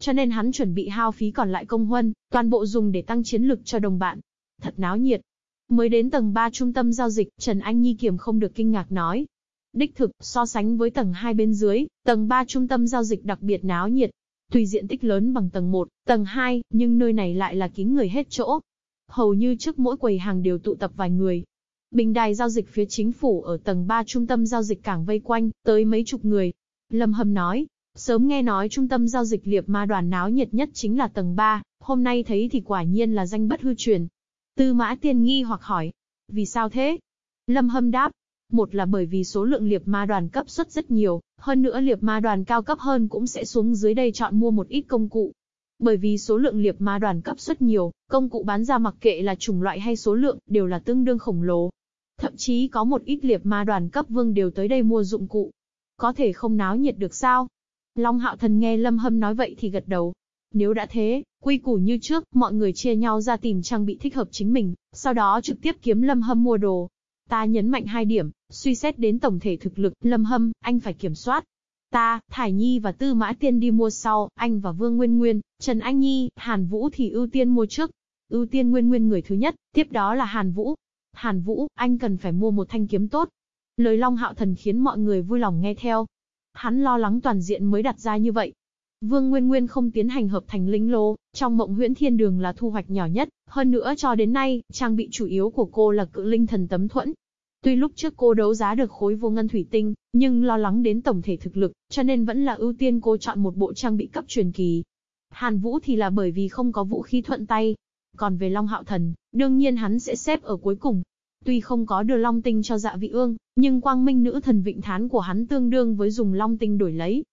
A: cho nên hắn chuẩn bị hao phí còn lại công huân, toàn bộ dùng để tăng chiến lực cho đồng bạn. Thật náo nhiệt. Mới đến tầng 3 trung tâm giao dịch, Trần Anh Nhi kiềm không được kinh ngạc nói. Đích thực, so sánh với tầng 2 bên dưới, tầng 3 trung tâm giao dịch đặc biệt náo nhiệt. Tùy diện tích lớn bằng tầng 1, tầng 2, nhưng nơi này lại là kín người hết chỗ. Hầu như trước mỗi quầy hàng đều tụ tập vài người, Bình đài giao dịch phía chính phủ ở tầng 3 trung tâm giao dịch cảng vây quanh, tới mấy chục người. Lâm Hâm nói, Sớm nghe nói trung tâm giao dịch liệp ma đoàn náo nhiệt nhất chính là tầng 3, hôm nay thấy thì quả nhiên là danh bất hư truyền. Tư mã tiên nghi hoặc hỏi, vì sao thế? Lâm hâm đáp, một là bởi vì số lượng liệp ma đoàn cấp suất rất nhiều, hơn nữa liệp ma đoàn cao cấp hơn cũng sẽ xuống dưới đây chọn mua một ít công cụ. Bởi vì số lượng liệp ma đoàn cấp suất nhiều, công cụ bán ra mặc kệ là chủng loại hay số lượng, đều là tương đương khổng lồ. Thậm chí có một ít liệp ma đoàn cấp vương đều tới đây mua dụng cụ. Có thể không náo nhiệt được sao? Long Hạo Thần nghe Lâm Hâm nói vậy thì gật đầu. Nếu đã thế, quy củ như trước, mọi người chia nhau ra tìm trang bị thích hợp chính mình, sau đó trực tiếp kiếm Lâm Hâm mua đồ. Ta nhấn mạnh hai điểm, suy xét đến tổng thể thực lực, Lâm Hâm, anh phải kiểm soát. Ta, Thải Nhi và Tư Mã Tiên đi mua sau, anh và Vương Nguyên Nguyên, Trần Anh Nhi, Hàn Vũ thì ưu tiên mua trước. Ưu tiên Nguyên Nguyên người thứ nhất, tiếp đó là Hàn Vũ. Hàn Vũ, anh cần phải mua một thanh kiếm tốt. Lời Long Hạo Thần khiến mọi người vui lòng nghe theo, Hắn lo lắng toàn diện mới đặt ra như vậy. Vương Nguyên Nguyên không tiến hành hợp thành linh lô, trong mộng huyễn thiên đường là thu hoạch nhỏ nhất, hơn nữa cho đến nay, trang bị chủ yếu của cô là cự linh thần tấm thuẫn. Tuy lúc trước cô đấu giá được khối vô ngân thủy tinh, nhưng lo lắng đến tổng thể thực lực, cho nên vẫn là ưu tiên cô chọn một bộ trang bị cấp truyền kỳ. Hàn Vũ thì là bởi vì không có vũ khí thuận tay. Còn về Long Hạo Thần, đương nhiên hắn sẽ xếp ở cuối cùng, Tuy không có đưa long tinh cho dạ vị ương, nhưng quang minh nữ thần vịnh thán của hắn tương đương với dùng long tinh đổi lấy.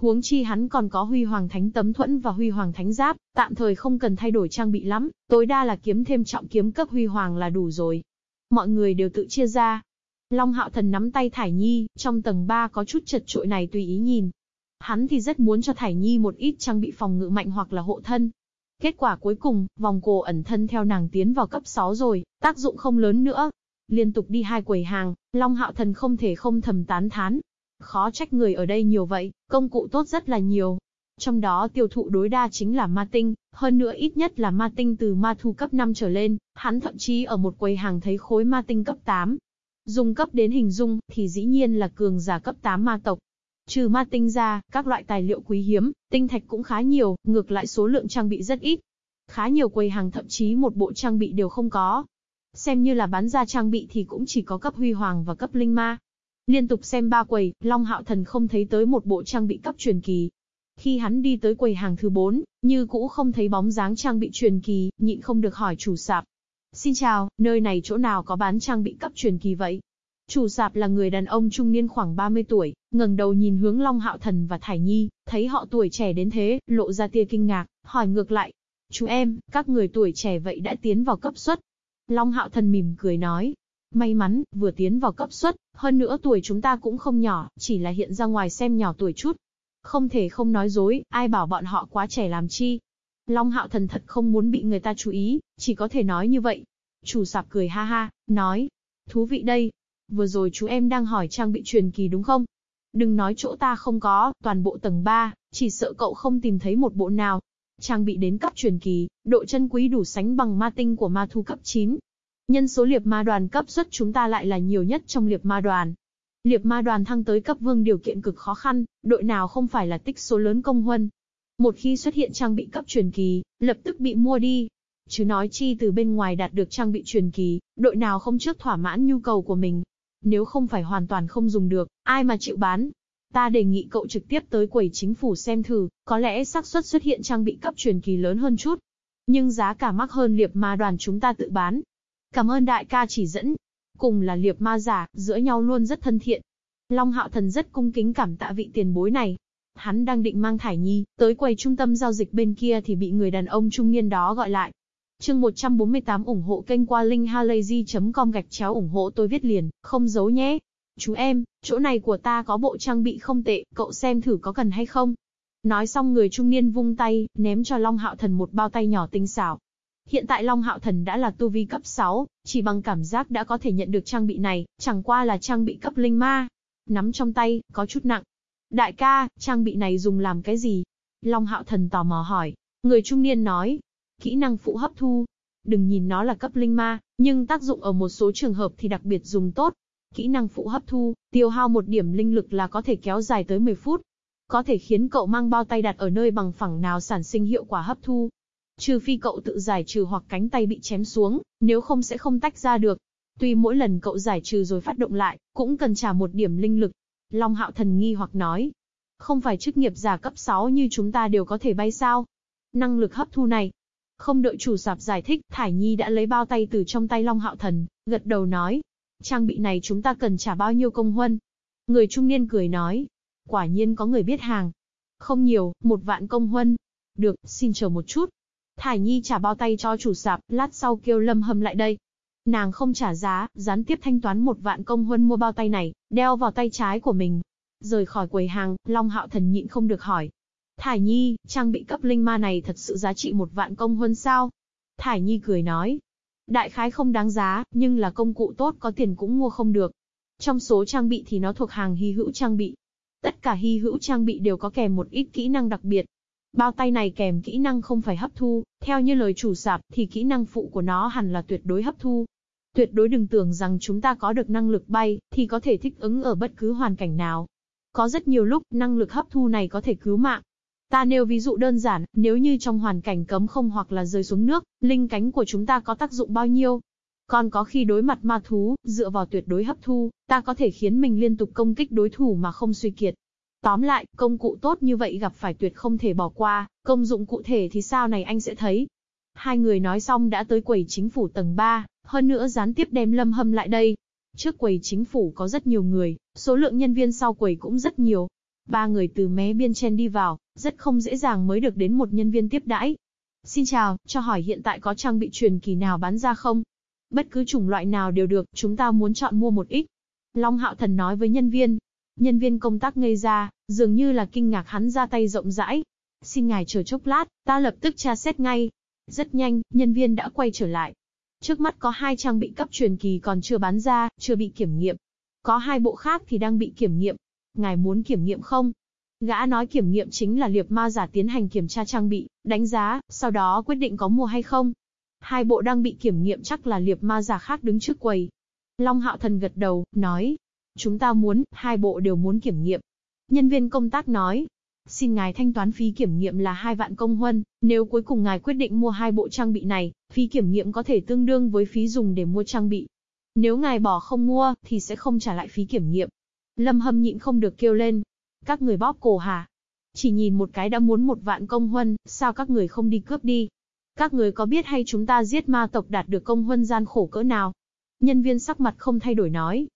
A: Huống chi hắn còn có huy hoàng thánh tấm thuẫn và huy hoàng thánh giáp, tạm thời không cần thay đổi trang bị lắm, tối đa là kiếm thêm trọng kiếm cấp huy hoàng là đủ rồi. Mọi người đều tự chia ra. Long hạo thần nắm tay Thải Nhi, trong tầng 3 có chút chật trội này tùy ý nhìn. Hắn thì rất muốn cho Thải Nhi một ít trang bị phòng ngự mạnh hoặc là hộ thân, Kết quả cuối cùng, vòng cổ ẩn thân theo nàng tiến vào cấp 6 rồi, tác dụng không lớn nữa. Liên tục đi hai quầy hàng, Long Hạo Thần không thể không thầm tán thán. Khó trách người ở đây nhiều vậy, công cụ tốt rất là nhiều. Trong đó tiêu thụ đối đa chính là ma tinh, hơn nữa ít nhất là ma tinh từ ma thu cấp 5 trở lên, hắn thậm chí ở một quầy hàng thấy khối ma tinh cấp 8. Dùng cấp đến hình dung, thì dĩ nhiên là cường giả cấp 8 ma tộc. Trừ ma tinh ra, các loại tài liệu quý hiếm, tinh thạch cũng khá nhiều, ngược lại số lượng trang bị rất ít. Khá nhiều quầy hàng thậm chí một bộ trang bị đều không có. Xem như là bán ra trang bị thì cũng chỉ có cấp huy hoàng và cấp linh ma. Liên tục xem ba quầy, Long Hạo Thần không thấy tới một bộ trang bị cấp truyền kỳ. Khi hắn đi tới quầy hàng thứ 4, như cũ không thấy bóng dáng trang bị truyền kỳ, nhịn không được hỏi chủ sạp. Xin chào, nơi này chỗ nào có bán trang bị cấp truyền kỳ vậy? Chủ sạp là người đàn ông trung niên khoảng 30 tuổi, ngẩng đầu nhìn hướng Long Hạo Thần và Thải Nhi, thấy họ tuổi trẻ đến thế, lộ ra tia kinh ngạc, hỏi ngược lại. Chú em, các người tuổi trẻ vậy đã tiến vào cấp suất. Long Hạo Thần mỉm cười nói. May mắn, vừa tiến vào cấp suất, hơn nữa tuổi chúng ta cũng không nhỏ, chỉ là hiện ra ngoài xem nhỏ tuổi chút. Không thể không nói dối, ai bảo bọn họ quá trẻ làm chi. Long Hạo Thần thật không muốn bị người ta chú ý, chỉ có thể nói như vậy. Chủ sạp cười ha ha, nói. Thú vị đây. Vừa rồi chú em đang hỏi trang bị truyền kỳ đúng không? Đừng nói chỗ ta không có, toàn bộ tầng 3, chỉ sợ cậu không tìm thấy một bộ nào. Trang bị đến cấp truyền kỳ, độ chân quý đủ sánh bằng ma tinh của ma thu cấp 9. Nhân số liệp ma đoàn cấp xuất chúng ta lại là nhiều nhất trong liệp ma đoàn. Liệp ma đoàn thăng tới cấp vương điều kiện cực khó khăn, đội nào không phải là tích số lớn công huân. Một khi xuất hiện trang bị cấp truyền kỳ, lập tức bị mua đi. Chứ nói chi từ bên ngoài đạt được trang bị truyền kỳ, đội nào không trước thỏa mãn nhu cầu của mình. Nếu không phải hoàn toàn không dùng được, ai mà chịu bán. Ta đề nghị cậu trực tiếp tới quầy chính phủ xem thử, có lẽ xác suất xuất hiện trang bị cấp truyền kỳ lớn hơn chút. Nhưng giá cả mắc hơn liệp ma đoàn chúng ta tự bán. Cảm ơn đại ca chỉ dẫn. Cùng là liệp ma giả, giữa nhau luôn rất thân thiện. Long Hạo Thần rất cung kính cảm tạ vị tiền bối này. Hắn đang định mang Thải Nhi, tới quầy trung tâm giao dịch bên kia thì bị người đàn ông trung niên đó gọi lại. Chương 148 ủng hộ kênh qua linkhalazy.com gạch chéo ủng hộ tôi viết liền, không giấu nhé. Chú em, chỗ này của ta có bộ trang bị không tệ, cậu xem thử có cần hay không. Nói xong người trung niên vung tay, ném cho Long Hạo Thần một bao tay nhỏ tinh xảo. Hiện tại Long Hạo Thần đã là tu vi cấp 6, chỉ bằng cảm giác đã có thể nhận được trang bị này, chẳng qua là trang bị cấp linh ma. Nắm trong tay, có chút nặng. Đại ca, trang bị này dùng làm cái gì? Long Hạo Thần tò mò hỏi. Người trung niên nói, kỹ năng phụ hấp thu. Đừng nhìn nó là cấp linh ma, nhưng tác dụng ở một số trường hợp thì đặc biệt dùng tốt. Kỹ năng phụ hấp thu, tiêu hao một điểm linh lực là có thể kéo dài tới 10 phút. Có thể khiến cậu mang bao tay đặt ở nơi bằng phẳng nào sản sinh hiệu quả hấp thu. Trừ phi cậu tự giải trừ hoặc cánh tay bị chém xuống, nếu không sẽ không tách ra được. Tuy mỗi lần cậu giải trừ rồi phát động lại, cũng cần trả một điểm linh lực. Long hạo thần nghi hoặc nói. Không phải chức nghiệp giả cấp 6 như chúng ta đều có thể bay sao? Năng lực hấp thu này, không đợi chủ sạp giải thích, Thải Nhi đã lấy bao tay từ trong tay Long Hạo Thần, gật đầu nói. Trang bị này chúng ta cần trả bao nhiêu công huân? Người trung niên cười nói. Quả nhiên có người biết hàng. Không nhiều, một vạn công huân. Được, xin chờ một chút. Thải Nhi trả bao tay cho chủ sạp, lát sau kêu Lâm Hâm lại đây. Nàng không trả giá, gián tiếp thanh toán một vạn công huân mua bao tay này, đeo vào tay trái của mình. Rời khỏi quầy hàng, Long Hạo Thần nhịn không được hỏi, Thải Nhi, trang bị cấp linh ma này thật sự giá trị một vạn công huân sao? Thải Nhi cười nói. Đại khái không đáng giá, nhưng là công cụ tốt có tiền cũng mua không được. Trong số trang bị thì nó thuộc hàng hy hữu trang bị. Tất cả hy hữu trang bị đều có kèm một ít kỹ năng đặc biệt. Bao tay này kèm kỹ năng không phải hấp thu, theo như lời chủ sạp thì kỹ năng phụ của nó hẳn là tuyệt đối hấp thu. Tuyệt đối đừng tưởng rằng chúng ta có được năng lực bay, thì có thể thích ứng ở bất cứ hoàn cảnh nào. Có rất nhiều lúc, năng lực hấp thu này có thể cứu mạng, Ta nêu ví dụ đơn giản, nếu như trong hoàn cảnh cấm không hoặc là rơi xuống nước, linh cánh của chúng ta có tác dụng bao nhiêu? Còn có khi đối mặt ma thú, dựa vào tuyệt đối hấp thu, ta có thể khiến mình liên tục công kích đối thủ mà không suy kiệt. Tóm lại, công cụ tốt như vậy gặp phải tuyệt không thể bỏ qua, công dụng cụ thể thì sao này anh sẽ thấy. Hai người nói xong đã tới quầy chính phủ tầng 3, hơn nữa gián tiếp đem lâm hâm lại đây. Trước quầy chính phủ có rất nhiều người, số lượng nhân viên sau quầy cũng rất nhiều, Ba người từ mé biên chen đi vào, rất không dễ dàng mới được đến một nhân viên tiếp đãi. Xin chào, cho hỏi hiện tại có trang bị truyền kỳ nào bán ra không? Bất cứ chủng loại nào đều được, chúng ta muốn chọn mua một ít. Long Hạo Thần nói với nhân viên. Nhân viên công tác ngây ra, dường như là kinh ngạc hắn ra tay rộng rãi. Xin ngài chờ chốc lát, ta lập tức tra xét ngay. Rất nhanh, nhân viên đã quay trở lại. Trước mắt có hai trang bị cấp truyền kỳ còn chưa bán ra, chưa bị kiểm nghiệm. Có hai bộ khác thì đang bị kiểm nghiệm. Ngài muốn kiểm nghiệm không? Gã nói kiểm nghiệm chính là liệp ma giả tiến hành kiểm tra trang bị, đánh giá, sau đó quyết định có mua hay không. Hai bộ đang bị kiểm nghiệm chắc là liệp ma giả khác đứng trước quầy. Long hạo thần gật đầu, nói. Chúng ta muốn, hai bộ đều muốn kiểm nghiệm. Nhân viên công tác nói. Xin ngài thanh toán phí kiểm nghiệm là hai vạn công huân, nếu cuối cùng ngài quyết định mua hai bộ trang bị này, phí kiểm nghiệm có thể tương đương với phí dùng để mua trang bị. Nếu ngài bỏ không mua, thì sẽ không trả lại phí kiểm nghiệm. Lâm Hâm nhịn không được kêu lên. Các người bóp cổ hả? Chỉ nhìn một cái đã muốn một vạn công huân, sao các người không đi cướp đi? Các người có biết hay chúng ta giết ma tộc đạt được công huân gian khổ cỡ nào? Nhân viên sắc mặt không thay đổi nói.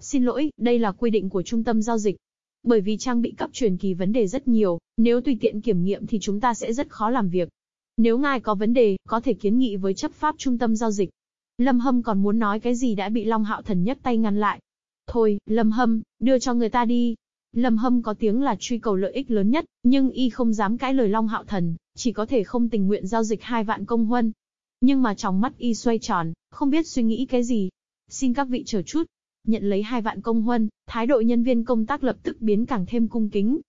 A: Xin lỗi, đây là quy định của trung tâm giao dịch. Bởi vì trang bị cấp truyền kỳ vấn đề rất nhiều, nếu tùy tiện kiểm nghiệm thì chúng ta sẽ rất khó làm việc. Nếu ngài có vấn đề, có thể kiến nghị với chấp pháp trung tâm giao dịch. Lâm Hâm còn muốn nói cái gì đã bị Long Hạo Thần nhấc tay ngăn lại. Thôi, Lâm Hâm, đưa cho người ta đi. Lâm Hâm có tiếng là truy cầu lợi ích lớn nhất, nhưng y không dám cãi lời Long Hạo Thần, chỉ có thể không tình nguyện giao dịch hai vạn công huân. Nhưng mà trong mắt y xoay tròn, không biết suy nghĩ cái gì. Xin các vị chờ chút. Nhận lấy hai vạn công huân, thái độ nhân viên công tác lập tức biến càng thêm cung kính.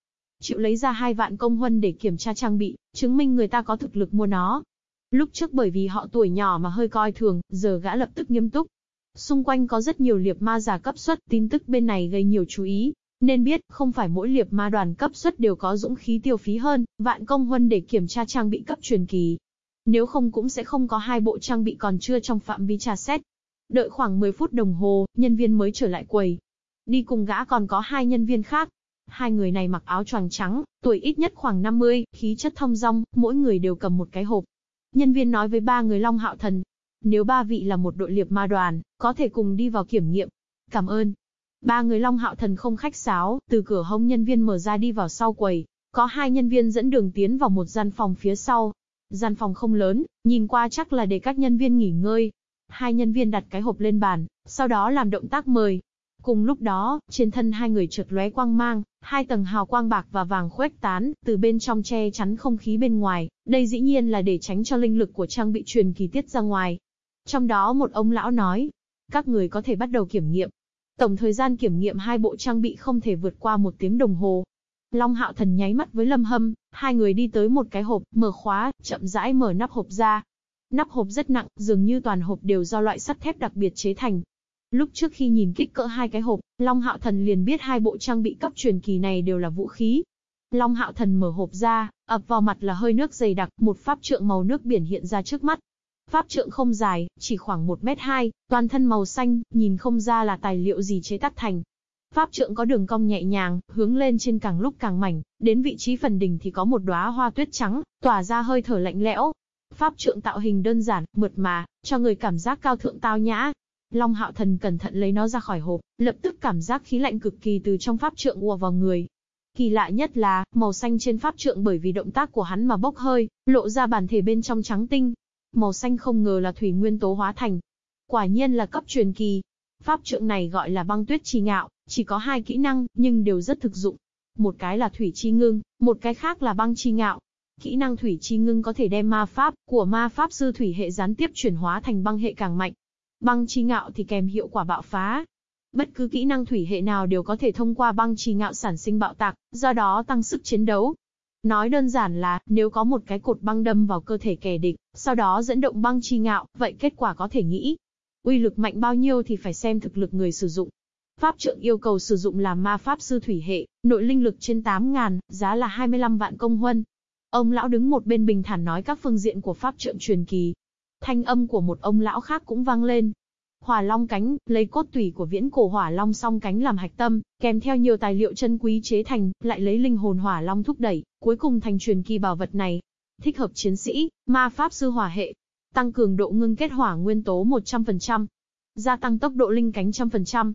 A: Chịu lấy ra hai vạn công huân để kiểm tra trang bị, chứng minh người ta có thực lực mua nó. Lúc trước bởi vì họ tuổi nhỏ mà hơi coi thường, giờ gã lập tức nghiêm túc. Xung quanh có rất nhiều liệp ma giả cấp xuất, tin tức bên này gây nhiều chú ý. Nên biết, không phải mỗi liệp ma đoàn cấp xuất đều có dũng khí tiêu phí hơn, vạn công huân để kiểm tra trang bị cấp truyền kỳ. Nếu không cũng sẽ không có hai bộ trang bị còn chưa trong phạm vi tra xét. Đợi khoảng 10 phút đồng hồ, nhân viên mới trở lại quầy. Đi cùng gã còn có hai nhân viên khác. Hai người này mặc áo choàng trắng, tuổi ít nhất khoảng 50, khí chất thông dong, mỗi người đều cầm một cái hộp. Nhân viên nói với ba người Long Hạo Thần. Nếu ba vị là một đội liệp ma đoàn, có thể cùng đi vào kiểm nghiệm. Cảm ơn. Ba người Long Hạo Thần không khách sáo, từ cửa hông nhân viên mở ra đi vào sau quầy. Có hai nhân viên dẫn đường tiến vào một gian phòng phía sau. Gian phòng không lớn, nhìn qua chắc là để các nhân viên nghỉ ngơi. Hai nhân viên đặt cái hộp lên bàn, sau đó làm động tác mời. Cùng lúc đó, trên thân hai người trượt lóe quang mang, hai tầng hào quang bạc và vàng khuếch tán, từ bên trong che chắn không khí bên ngoài, đây dĩ nhiên là để tránh cho linh lực của trang bị truyền kỳ tiết ra ngoài. Trong đó một ông lão nói, các người có thể bắt đầu kiểm nghiệm. Tổng thời gian kiểm nghiệm hai bộ trang bị không thể vượt qua một tiếng đồng hồ. Long Hạo Thần nháy mắt với Lâm Hâm, hai người đi tới một cái hộp, mở khóa, chậm rãi mở nắp hộp ra. Nắp hộp rất nặng, dường như toàn hộp đều do loại sắt thép đặc biệt chế thành. Lúc trước khi nhìn kích cỡ hai cái hộp, Long Hạo Thần liền biết hai bộ trang bị cấp truyền kỳ này đều là vũ khí. Long Hạo Thần mở hộp ra, ập vào mặt là hơi nước dày đặc, một pháp trượng màu nước biển hiện ra trước mắt. Pháp trượng không dài, chỉ khoảng 1 mét 2, toàn thân màu xanh, nhìn không ra là tài liệu gì chế tác thành. Pháp trượng có đường cong nhẹ nhàng, hướng lên trên càng lúc càng mảnh, đến vị trí phần đỉnh thì có một đóa hoa tuyết trắng, tỏa ra hơi thở lạnh lẽo. Pháp trượng tạo hình đơn giản, mượt mà, cho người cảm giác cao thượng tao nhã. Long Hạo Thần cẩn thận lấy nó ra khỏi hộp, lập tức cảm giác khí lạnh cực kỳ từ trong pháp trượng ùa vào người. Kỳ lạ nhất là, màu xanh trên pháp trượng bởi vì động tác của hắn mà bốc hơi, lộ ra bản thể bên trong trắng tinh. Màu xanh không ngờ là thủy nguyên tố hóa thành. Quả nhiên là cấp truyền kỳ. Pháp trượng này gọi là băng tuyết chi ngạo, chỉ có hai kỹ năng, nhưng đều rất thực dụng. Một cái là thủy chi ngưng, một cái khác là băng chi ngạo. Kỹ năng thủy chi ngưng có thể đem ma pháp của ma pháp sư thủy hệ gián tiếp chuyển hóa thành băng hệ càng mạnh. Băng chi ngạo thì kèm hiệu quả bạo phá. Bất cứ kỹ năng thủy hệ nào đều có thể thông qua băng chi ngạo sản sinh bạo tạc, do đó tăng sức chiến đấu. Nói đơn giản là, nếu có một cái cột băng đâm vào cơ thể kẻ địch, sau đó dẫn động băng chi ngạo, vậy kết quả có thể nghĩ. Uy lực mạnh bao nhiêu thì phải xem thực lực người sử dụng. Pháp trượng yêu cầu sử dụng là ma pháp sư thủy hệ, nội linh lực trên 8.000, giá là 25 vạn công huân. Ông lão đứng một bên bình thản nói các phương diện của pháp trượng truyền kỳ. Thanh âm của một ông lão khác cũng vang lên. Hỏa long cánh, lấy cốt tủy của viễn cổ hỏa long song cánh làm hạch tâm, kèm theo nhiều tài liệu chân quý chế thành, lại lấy linh hồn hỏa long thúc đẩy, cuối cùng thành truyền kỳ bảo vật này. Thích hợp chiến sĩ, ma pháp sư hỏa hệ. Tăng cường độ ngưng kết hỏa nguyên tố 100%. Gia tăng tốc độ linh cánh 100%.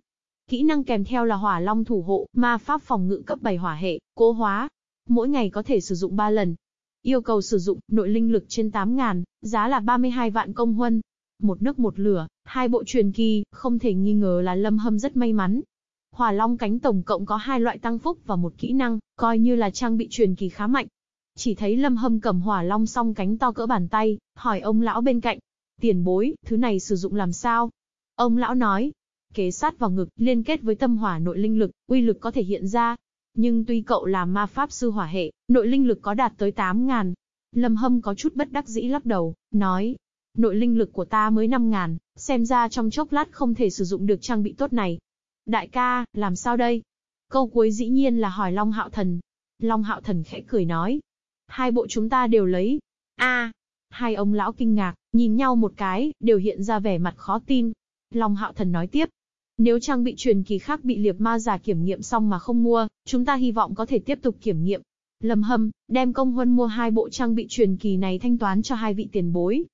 A: Kỹ năng kèm theo là hỏa long thủ hộ, ma pháp phòng ngự cấp 7 hỏa hệ, cố hóa. Mỗi ngày có thể sử dụng 3 lần. Yêu cầu sử dụng, nội linh lực trên 8.000, giá là 32 vạn công huân. Một nước một lửa, hai bộ truyền kỳ, không thể nghi ngờ là lâm hâm rất may mắn. Hỏa long cánh tổng cộng có hai loại tăng phúc và một kỹ năng, coi như là trang bị truyền kỳ khá mạnh. Chỉ thấy lâm hâm cầm hỏa long song cánh to cỡ bàn tay, hỏi ông lão bên cạnh. Tiền bối, thứ này sử dụng làm sao? Ông lão nói, kế sát vào ngực, liên kết với tâm hỏa nội linh lực, uy lực có thể hiện ra. Nhưng tuy cậu là ma pháp sư hỏa hệ, nội linh lực có đạt tới 8.000. Lâm Hâm có chút bất đắc dĩ lắc đầu, nói, nội linh lực của ta mới 5.000, xem ra trong chốc lát không thể sử dụng được trang bị tốt này. Đại ca, làm sao đây? Câu cuối dĩ nhiên là hỏi Long Hạo Thần. Long Hạo Thần khẽ cười nói. Hai bộ chúng ta đều lấy. a Hai ông lão kinh ngạc, nhìn nhau một cái, đều hiện ra vẻ mặt khó tin. Long Hạo Thần nói tiếp. Nếu trang bị truyền kỳ khác bị liệp ma giả kiểm nghiệm xong mà không mua, chúng ta hy vọng có thể tiếp tục kiểm nghiệm. Lâm Hâm, đem công huân mua hai bộ trang bị truyền kỳ này thanh toán cho hai vị tiền bối.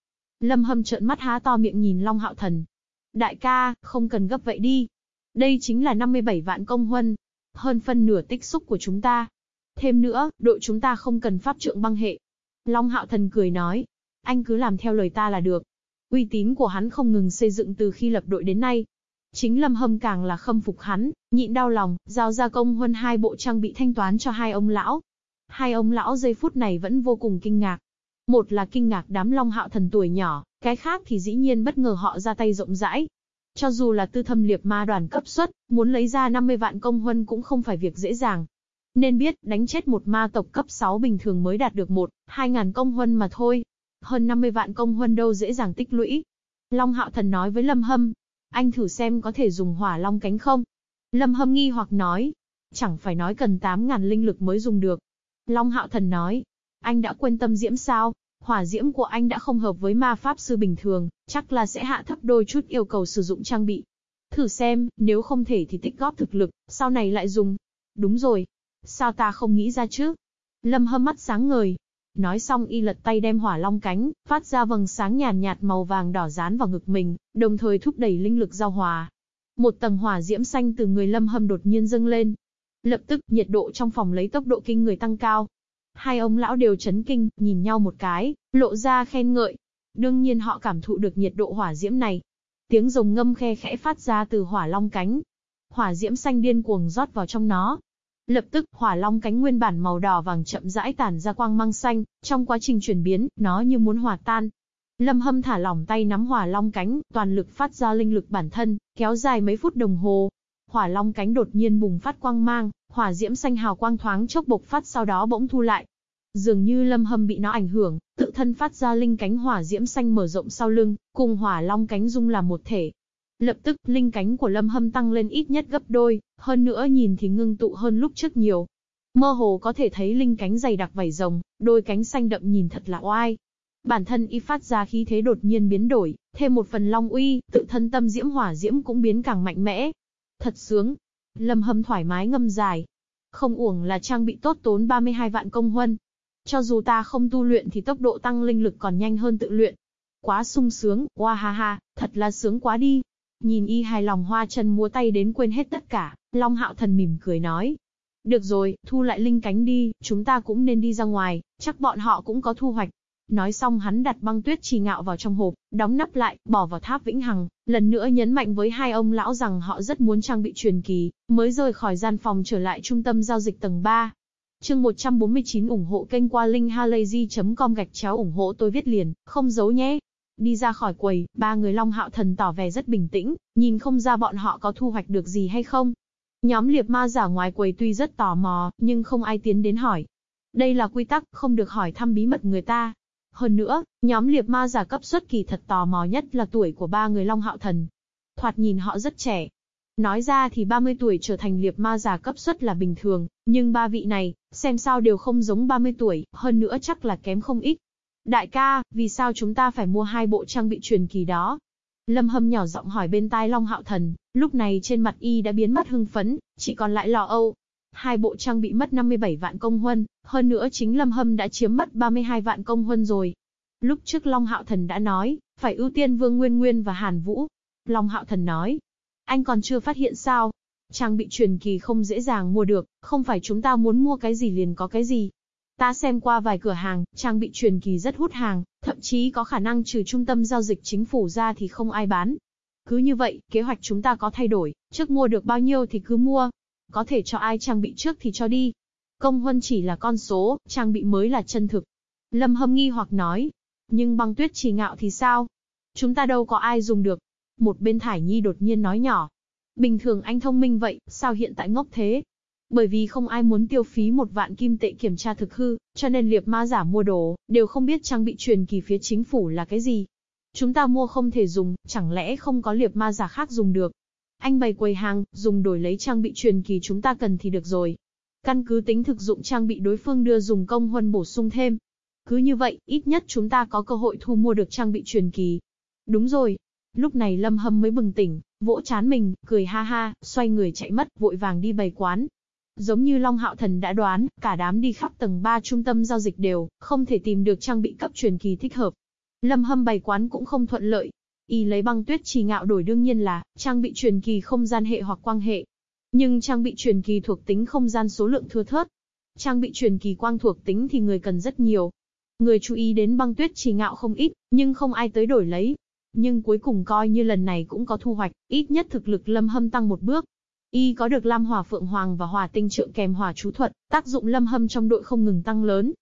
A: Lâm Hâm trợn mắt há to miệng nhìn Long Hạo Thần. Đại ca, không cần gấp vậy đi. Đây chính là 57 vạn công huân. Hơn phân nửa tích xúc của chúng ta. Thêm nữa, đội chúng ta không cần pháp trượng băng hệ. Long Hạo Thần cười nói. Anh cứ làm theo lời ta là được. Uy tín của hắn không ngừng xây dựng từ khi lập đội đến nay, Chính Lâm Hâm càng là khâm phục hắn, nhịn đau lòng, giao ra công huân hai bộ trang bị thanh toán cho hai ông lão. Hai ông lão giây phút này vẫn vô cùng kinh ngạc. Một là kinh ngạc đám Long Hạo thần tuổi nhỏ, Cái khác thì dĩ nhiên bất ngờ họ ra tay rộng rãi. Cho dù là tư thâm liệt ma đoàn cấp xuất, muốn lấy ra 50 vạn công huân cũng không phải việc dễ dàng. Nên biết, đánh chết một ma tộc cấp 6 bình thường mới đạt được một, hai ngàn công huân mà thôi. Hơn 50 vạn công huân đâu dễ dàng tích lũy. Long Hạo Thần nói với Lâm Hâm, anh thử xem có thể dùng hỏa long cánh không? Lâm Hâm nghi hoặc nói, chẳng phải nói cần 8.000 linh lực mới dùng được. Long Hạo Thần nói, anh đã quên tâm diễm sao? Hỏa diễm của anh đã không hợp với ma pháp sư bình thường, chắc là sẽ hạ thấp đôi chút yêu cầu sử dụng trang bị. Thử xem, nếu không thể thì tích góp thực lực, sau này lại dùng. Đúng rồi. Sao ta không nghĩ ra chứ? Lâm hâm mắt sáng ngời. Nói xong y lật tay đem hỏa long cánh, phát ra vầng sáng nhàn nhạt, nhạt màu vàng đỏ dán vào ngực mình, đồng thời thúc đẩy linh lực giao hòa. Một tầng hỏa diễm xanh từ người lâm hâm đột nhiên dâng lên. Lập tức, nhiệt độ trong phòng lấy tốc độ kinh người tăng cao, Hai ông lão đều chấn kinh, nhìn nhau một cái, lộ ra khen ngợi. Đương nhiên họ cảm thụ được nhiệt độ hỏa diễm này. Tiếng rồng ngâm khe khẽ phát ra từ hỏa long cánh. Hỏa diễm xanh điên cuồng rót vào trong nó. Lập tức, hỏa long cánh nguyên bản màu đỏ vàng chậm rãi tản ra quang mang xanh, trong quá trình chuyển biến, nó như muốn hòa tan. Lâm Hâm thả lỏng tay nắm hỏa long cánh, toàn lực phát ra linh lực bản thân, kéo dài mấy phút đồng hồ. Hỏa long cánh đột nhiên bùng phát quang mang, hỏa diễm xanh hào quang thoáng chốc bộc phát sau đó bỗng thu lại. Dường như lâm hâm bị nó ảnh hưởng, tự thân phát ra linh cánh hỏa diễm xanh mở rộng sau lưng, cùng hỏa long cánh dung làm một thể. Lập tức, linh cánh của lâm hâm tăng lên ít nhất gấp đôi, hơn nữa nhìn thì ngưng tụ hơn lúc trước nhiều. Mơ hồ có thể thấy linh cánh dày đặc vảy rồng, đôi cánh xanh đậm nhìn thật là oai. Bản thân y phát ra khí thế đột nhiên biến đổi, thêm một phần long uy, tự thân tâm diễm hỏa diễm cũng biến càng mạnh mẽ. Thật sướng, Lâm Hâm thoải mái ngâm dài. Không uổng là trang bị tốt tốn 32 vạn công huân. Cho dù ta không tu luyện thì tốc độ tăng linh lực còn nhanh hơn tự luyện. Quá sung sướng, wa ha ha, thật là sướng quá đi. Nhìn y hài lòng hoa chân múa tay đến quên hết tất cả, Long Hạo Thần mỉm cười nói. Được rồi, thu lại linh cánh đi, chúng ta cũng nên đi ra ngoài, chắc bọn họ cũng có thu hoạch. Nói xong hắn đặt băng tuyết trì ngạo vào trong hộp, đóng nắp lại, bỏ vào tháp vĩnh hằng, lần nữa nhấn mạnh với hai ông lão rằng họ rất muốn trang bị truyền kỳ, mới rời khỏi gian phòng trở lại trung tâm giao dịch tầng 3. Chương 149 ủng hộ kênh qua linkhalazy.com gạch chéo ủng hộ tôi viết liền, không giấu nhé. Đi ra khỏi quầy, ba người Long Hạo Thần tỏ vẻ rất bình tĩnh, nhìn không ra bọn họ có thu hoạch được gì hay không. Nhóm liệp ma giả ngoài quầy tuy rất tò mò, nhưng không ai tiến đến hỏi. Đây là quy tắc, không được hỏi thăm bí mật người ta, hơn nữa, nhóm liệp ma giả cấp xuất kỳ thật tò mò nhất là tuổi của ba người Long Hạo Thần. Thoạt nhìn họ rất trẻ. Nói ra thì 30 tuổi trở thành liệp ma giả cấp xuất là bình thường, nhưng ba vị này, xem sao đều không giống 30 tuổi, hơn nữa chắc là kém không ít. Đại ca, vì sao chúng ta phải mua hai bộ trang bị truyền kỳ đó? Lâm Hâm nhỏ giọng hỏi bên tai Long Hạo Thần, lúc này trên mặt y đã biến mất hưng phấn, chỉ còn lại lò âu. Hai bộ trang bị mất 57 vạn công huân, hơn nữa chính Lâm Hâm đã chiếm mất 32 vạn công huân rồi. Lúc trước Long Hạo Thần đã nói, phải ưu tiên Vương Nguyên Nguyên và Hàn Vũ. Long Hạo Thần nói, anh còn chưa phát hiện sao? Trang bị truyền kỳ không dễ dàng mua được, không phải chúng ta muốn mua cái gì liền có cái gì. Ta xem qua vài cửa hàng, trang bị truyền kỳ rất hút hàng, thậm chí có khả năng trừ trung tâm giao dịch chính phủ ra thì không ai bán. Cứ như vậy, kế hoạch chúng ta có thay đổi, trước mua được bao nhiêu thì cứ mua, có thể cho ai trang bị trước thì cho đi. Công huân chỉ là con số, trang bị mới là chân thực. Lâm Hâm nghi hoặc nói. Nhưng băng tuyết trì ngạo thì sao? Chúng ta đâu có ai dùng được. Một bên Thải Nhi đột nhiên nói nhỏ. Bình thường anh thông minh vậy, sao hiện tại ngốc thế? Bởi vì không ai muốn tiêu phí một vạn kim tệ kiểm tra thực hư, cho nên liệp ma giả mua đồ, đều không biết trang bị truyền kỳ phía chính phủ là cái gì. Chúng ta mua không thể dùng, chẳng lẽ không có liệp ma giả khác dùng được. Anh bày quầy hàng, dùng đổi lấy trang bị truyền kỳ chúng ta cần thì được rồi. Căn cứ tính thực dụng trang bị đối phương đưa dùng công huân bổ sung thêm. Cứ như vậy, ít nhất chúng ta có cơ hội thu mua được trang bị truyền kỳ. Đúng rồi. Lúc này Lâm Hâm mới bừng tỉnh, vỗ chán mình, cười ha ha, xoay người chạy mất, vội vàng đi bày quán. Giống như Long Hạo Thần đã đoán, cả đám đi khắp tầng 3 trung tâm giao dịch đều, không thể tìm được trang bị cấp truyền kỳ thích hợp. Lâm Hâm bày quán cũng không thuận lợi, Y lấy băng tuyết trì ngạo đổi đương nhiên là, trang bị truyền kỳ không gian hệ hoặc quang hệ. Nhưng trang bị truyền kỳ thuộc tính không gian số lượng thưa thớt. Trang bị truyền kỳ quang thuộc tính thì người cần rất nhiều. Người chú ý đến băng tuyết trì ngạo không ít, nhưng không ai tới đổi lấy. Nhưng cuối cùng coi như lần này cũng có thu hoạch, ít nhất thực lực lâm hâm tăng một bước. Y có được Lam Hỏa Phượng Hoàng và Hỏa Tinh Trượng kèm hỏa chú thuật, tác dụng lâm hâm trong đội không ngừng tăng lớn.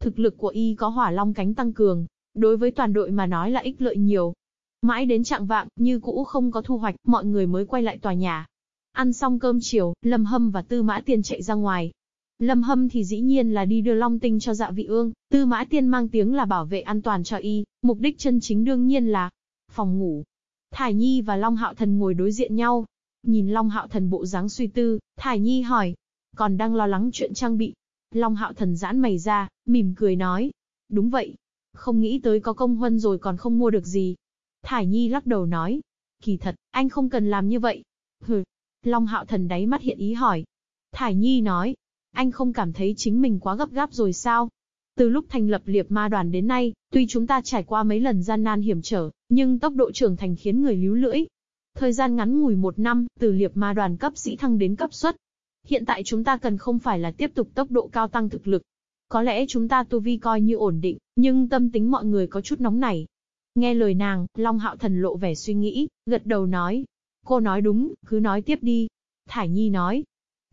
A: Thực lực của Y có hỏa long cánh tăng cường, Đối với toàn đội mà nói là ích lợi nhiều. Mãi đến trạng vạng, như cũ không có thu hoạch, mọi người mới quay lại tòa nhà. Ăn xong cơm chiều, Lâm Hâm và Tư Mã Tiên chạy ra ngoài. Lâm Hâm thì dĩ nhiên là đi đưa Long Tinh cho dạ vị ương, Tư Mã Tiên mang tiếng là bảo vệ an toàn cho y, mục đích chân chính đương nhiên là phòng ngủ. Thải Nhi và Long Hạo Thần ngồi đối diện nhau. Nhìn Long Hạo Thần bộ dáng suy tư, Thải Nhi hỏi, còn đang lo lắng chuyện trang bị. Long Hạo Thần giãn mày ra, mỉm cười nói, đúng vậy. Không nghĩ tới có công huân rồi còn không mua được gì. Thải Nhi lắc đầu nói, kỳ thật, anh không cần làm như vậy. Hừ. Long Hạo Thần đáy mắt hiện ý hỏi. Thải Nhi nói, anh không cảm thấy chính mình quá gấp gáp rồi sao? Từ lúc thành lập liệp ma đoàn đến nay, tuy chúng ta trải qua mấy lần gian nan hiểm trở, nhưng tốc độ trưởng thành khiến người líu lưỡi. Thời gian ngắn ngủi một năm, từ liệp ma đoàn cấp sĩ thăng đến cấp xuất. Hiện tại chúng ta cần không phải là tiếp tục tốc độ cao tăng thực lực. Có lẽ chúng ta tu vi coi như ổn định, nhưng tâm tính mọi người có chút nóng nảy. Nghe lời nàng, Long Hạo Thần lộ vẻ suy nghĩ, gật đầu nói. Cô nói đúng, cứ nói tiếp đi. Thải Nhi nói,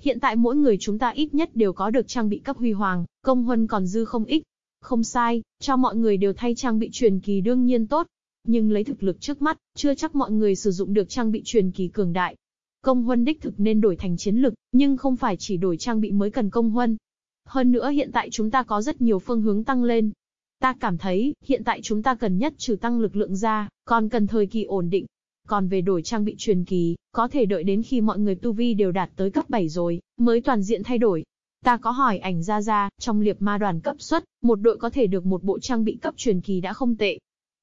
A: Hiện tại mỗi người chúng ta ít nhất đều có được trang bị cấp huy hoàng, công huân còn dư không ít. Không sai, cho mọi người đều thay trang bị truyền kỳ đương nhiên tốt. Nhưng lấy thực lực trước mắt, chưa chắc mọi người sử dụng được trang bị truyền kỳ cường đại. Công huân đích thực nên đổi thành chiến lực, nhưng không phải chỉ đổi trang bị mới cần công huân. Hơn nữa hiện tại chúng ta có rất nhiều phương hướng tăng lên. Ta cảm thấy, hiện tại chúng ta cần nhất trừ tăng lực lượng ra, còn cần thời kỳ ổn định, còn về đổi trang bị truyền kỳ, có thể đợi đến khi mọi người tu vi đều đạt tới cấp 7 rồi, mới toàn diện thay đổi. Ta có hỏi ảnh ra ra, trong liệp ma đoàn cấp xuất, một đội có thể được một bộ trang bị cấp truyền kỳ đã không tệ.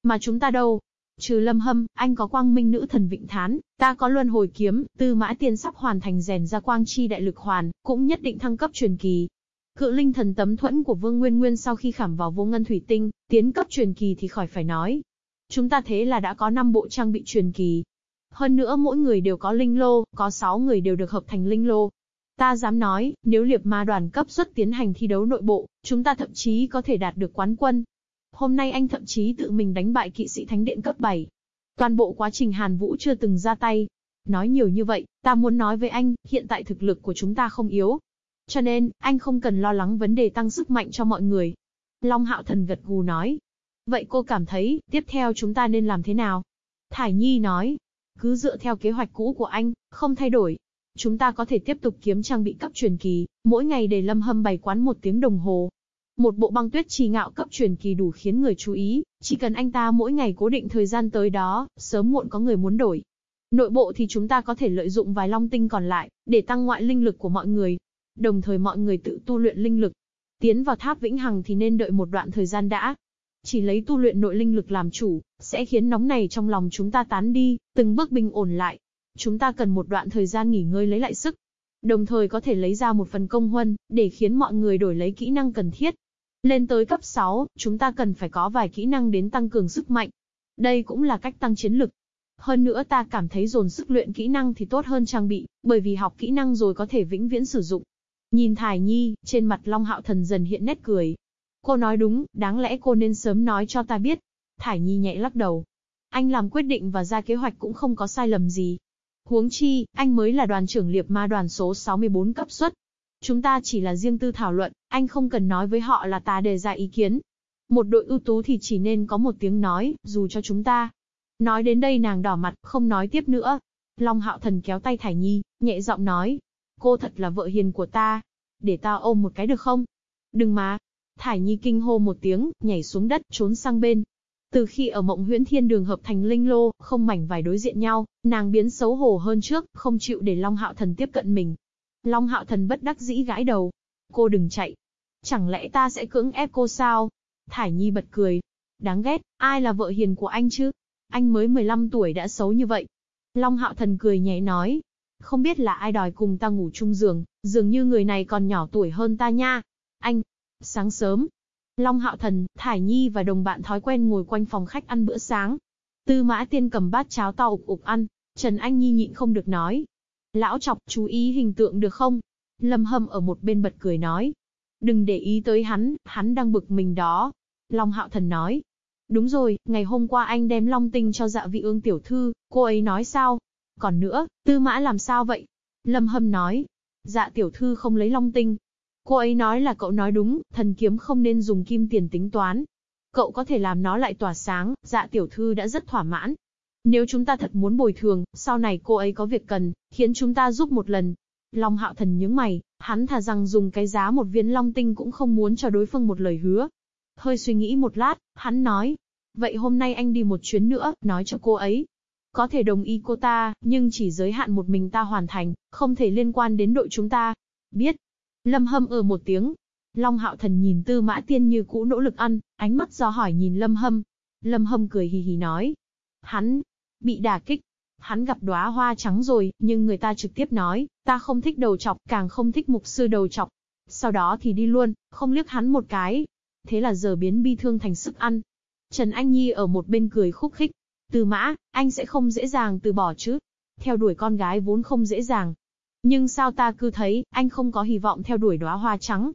A: Mà chúng ta đâu? Trừ lâm hâm, anh có quang minh nữ thần vịnh thán, ta có luân hồi kiếm, tư mã tiên sắp hoàn thành rèn ra quang chi đại lực hoàn, cũng nhất định thăng cấp truyền kỳ. Cự linh thần tấm thuẫn của Vương Nguyên Nguyên sau khi khảm vào vô ngân thủy tinh, tiến cấp truyền kỳ thì khỏi phải nói, Chúng ta thế là đã có 5 bộ trang bị truyền kỳ. Hơn nữa mỗi người đều có linh lô, có 6 người đều được hợp thành linh lô. Ta dám nói, nếu liệp ma đoàn cấp xuất tiến hành thi đấu nội bộ, chúng ta thậm chí có thể đạt được quán quân. Hôm nay anh thậm chí tự mình đánh bại kỵ sĩ thánh điện cấp 7. Toàn bộ quá trình Hàn Vũ chưa từng ra tay. Nói nhiều như vậy, ta muốn nói với anh, hiện tại thực lực của chúng ta không yếu. Cho nên, anh không cần lo lắng vấn đề tăng sức mạnh cho mọi người. Long Hạo Thần gật gù nói, Vậy cô cảm thấy, tiếp theo chúng ta nên làm thế nào? Thải Nhi nói, cứ dựa theo kế hoạch cũ của anh, không thay đổi. Chúng ta có thể tiếp tục kiếm trang bị cấp truyền kỳ, mỗi ngày để lâm hâm bày quán một tiếng đồng hồ. Một bộ băng tuyết trì ngạo cấp truyền kỳ đủ khiến người chú ý, chỉ cần anh ta mỗi ngày cố định thời gian tới đó, sớm muộn có người muốn đổi. Nội bộ thì chúng ta có thể lợi dụng vài long tinh còn lại, để tăng ngoại linh lực của mọi người. Đồng thời mọi người tự tu luyện linh lực. Tiến vào tháp vĩnh hằng thì nên đợi một đoạn thời gian đã, chỉ lấy tu luyện nội linh lực làm chủ, sẽ khiến nóng này trong lòng chúng ta tán đi, từng bước bình ổn lại. Chúng ta cần một đoạn thời gian nghỉ ngơi lấy lại sức. Đồng thời có thể lấy ra một phần công huân, để khiến mọi người đổi lấy kỹ năng cần thiết. Lên tới cấp 6, chúng ta cần phải có vài kỹ năng đến tăng cường sức mạnh. Đây cũng là cách tăng chiến lực. Hơn nữa ta cảm thấy dồn sức luyện kỹ năng thì tốt hơn trang bị, bởi vì học kỹ năng rồi có thể vĩnh viễn sử dụng. Nhìn Thải Nhi, trên mặt Long Hạo Thần dần hiện nét cười, Cô nói đúng, đáng lẽ cô nên sớm nói cho ta biết. Thải Nhi nhẹ lắc đầu. Anh làm quyết định và ra kế hoạch cũng không có sai lầm gì. Huống chi, anh mới là đoàn trưởng liệp ma đoàn số 64 cấp suất. Chúng ta chỉ là riêng tư thảo luận, anh không cần nói với họ là ta đề ra ý kiến. Một đội ưu tú thì chỉ nên có một tiếng nói, dù cho chúng ta. Nói đến đây nàng đỏ mặt, không nói tiếp nữa. Long hạo thần kéo tay Thải Nhi, nhẹ giọng nói. Cô thật là vợ hiền của ta. Để ta ôm một cái được không? Đừng mà, Thải Nhi kinh hô một tiếng, nhảy xuống đất, trốn sang bên. Từ khi ở mộng huyễn thiên đường hợp thành linh lô, không mảnh vài đối diện nhau, nàng biến xấu hổ hơn trước, không chịu để Long Hạo Thần tiếp cận mình. Long Hạo Thần bất đắc dĩ gãi đầu. Cô đừng chạy. Chẳng lẽ ta sẽ cưỡng ép cô sao? Thải Nhi bật cười. Đáng ghét, ai là vợ hiền của anh chứ? Anh mới 15 tuổi đã xấu như vậy. Long Hạo Thần cười nhẹ nói. Không biết là ai đòi cùng ta ngủ chung giường, dường như người này còn nhỏ tuổi hơn ta nha. Anh, Sáng sớm, Long Hạo Thần, Thải Nhi và đồng bạn thói quen ngồi quanh phòng khách ăn bữa sáng. Tư Mã Tiên cầm bát cháo to ục ục ăn, Trần Anh Nhi nhịn không được nói. Lão chọc, chú ý hình tượng được không? Lâm Hâm ở một bên bật cười nói. Đừng để ý tới hắn, hắn đang bực mình đó. Long Hạo Thần nói. Đúng rồi, ngày hôm qua anh đem Long Tinh cho dạ vị ương tiểu thư, cô ấy nói sao? Còn nữa, Tư Mã làm sao vậy? Lâm Hâm nói. Dạ tiểu thư không lấy Long Tinh, Cô ấy nói là cậu nói đúng, thần kiếm không nên dùng kim tiền tính toán. Cậu có thể làm nó lại tỏa sáng, dạ tiểu thư đã rất thỏa mãn. Nếu chúng ta thật muốn bồi thường, sau này cô ấy có việc cần, khiến chúng ta giúp một lần. Long hạo thần nhướng mày, hắn thà rằng dùng cái giá một viên long tinh cũng không muốn cho đối phương một lời hứa. Hơi suy nghĩ một lát, hắn nói. Vậy hôm nay anh đi một chuyến nữa, nói cho cô ấy. Có thể đồng ý cô ta, nhưng chỉ giới hạn một mình ta hoàn thành, không thể liên quan đến đội chúng ta. Biết. Lâm hâm ở ừ một tiếng, Long hạo thần nhìn tư mã tiên như cũ nỗ lực ăn, ánh mắt do hỏi nhìn lâm hâm. Lâm hâm cười hì hì nói. Hắn, bị đả kích. Hắn gặp đóa hoa trắng rồi, nhưng người ta trực tiếp nói, ta không thích đầu chọc, càng không thích mục sư đầu chọc. Sau đó thì đi luôn, không liếc hắn một cái. Thế là giờ biến bi thương thành sức ăn. Trần Anh Nhi ở một bên cười khúc khích. Từ mã, anh sẽ không dễ dàng từ bỏ chứ. Theo đuổi con gái vốn không dễ dàng. Nhưng sao ta cứ thấy, anh không có hy vọng theo đuổi đóa hoa trắng,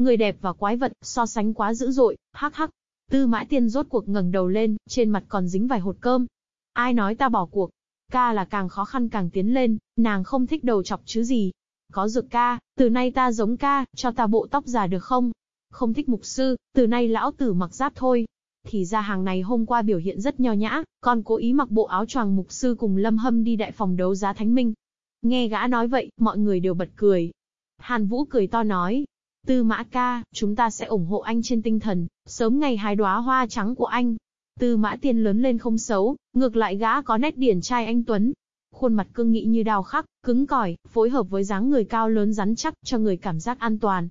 A: Người đẹp và quái vật, so sánh quá dữ dội, hắc hắc. Tư mã tiên rốt cuộc ngẩng đầu lên, trên mặt còn dính vài hột cơm. Ai nói ta bỏ cuộc? Ca là càng khó khăn càng tiến lên, nàng không thích đầu chọc chứ gì. Có dược ca, từ nay ta giống ca, cho ta bộ tóc giả được không? Không thích mục sư, từ nay lão tử mặc giáp thôi. Thì ra hàng này hôm qua biểu hiện rất nho nhã, còn cố ý mặc bộ áo choàng mục sư cùng lâm hâm đi đại phòng đấu giá thánh minh. Nghe gã nói vậy, mọi người đều bật cười. Hàn Vũ cười to nói, Tư mã ca, chúng ta sẽ ủng hộ anh trên tinh thần, sớm ngày hái đóa hoa trắng của anh. Tư mã tiên lớn lên không xấu, ngược lại gã có nét điển trai anh Tuấn. Khuôn mặt cương nghị như đào khắc, cứng cỏi, phối hợp với dáng người cao lớn rắn chắc cho người cảm giác an toàn.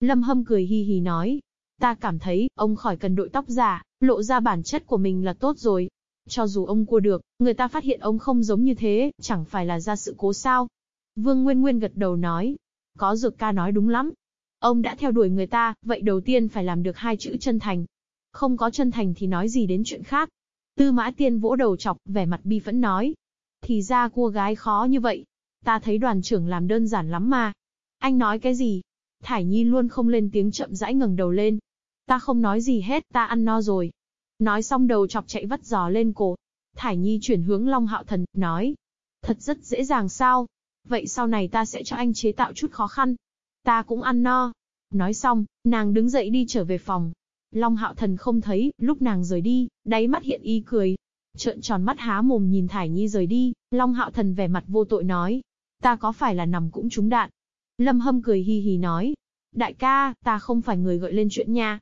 A: Lâm hâm cười hi hi nói. Ta cảm thấy, ông khỏi cần đội tóc giả, lộ ra bản chất của mình là tốt rồi. Cho dù ông cua được, người ta phát hiện ông không giống như thế, chẳng phải là ra sự cố sao. Vương Nguyên Nguyên gật đầu nói. Có dược ca nói đúng lắm, Ông đã theo đuổi người ta, vậy đầu tiên phải làm được hai chữ chân thành. Không có chân thành thì nói gì đến chuyện khác. Tư mã tiên vỗ đầu chọc, vẻ mặt bi phẫn nói. Thì ra cua gái khó như vậy. Ta thấy đoàn trưởng làm đơn giản lắm mà. Anh nói cái gì? Thải Nhi luôn không lên tiếng chậm rãi ngẩng đầu lên. Ta không nói gì hết, ta ăn no rồi. Nói xong đầu chọc chạy vắt giò lên cổ. Thải Nhi chuyển hướng Long Hạo Thần, nói. Thật rất dễ dàng sao? Vậy sau này ta sẽ cho anh chế tạo chút khó khăn. Ta cũng ăn no. Nói xong, nàng đứng dậy đi trở về phòng. Long hạo thần không thấy, lúc nàng rời đi, đáy mắt hiện y cười. Trợn tròn mắt há mồm nhìn Thải Nhi rời đi, Long hạo thần vẻ mặt vô tội nói. Ta có phải là nằm cũng trúng đạn? Lâm hâm cười hi hi nói. Đại ca, ta không phải người gợi lên chuyện nha.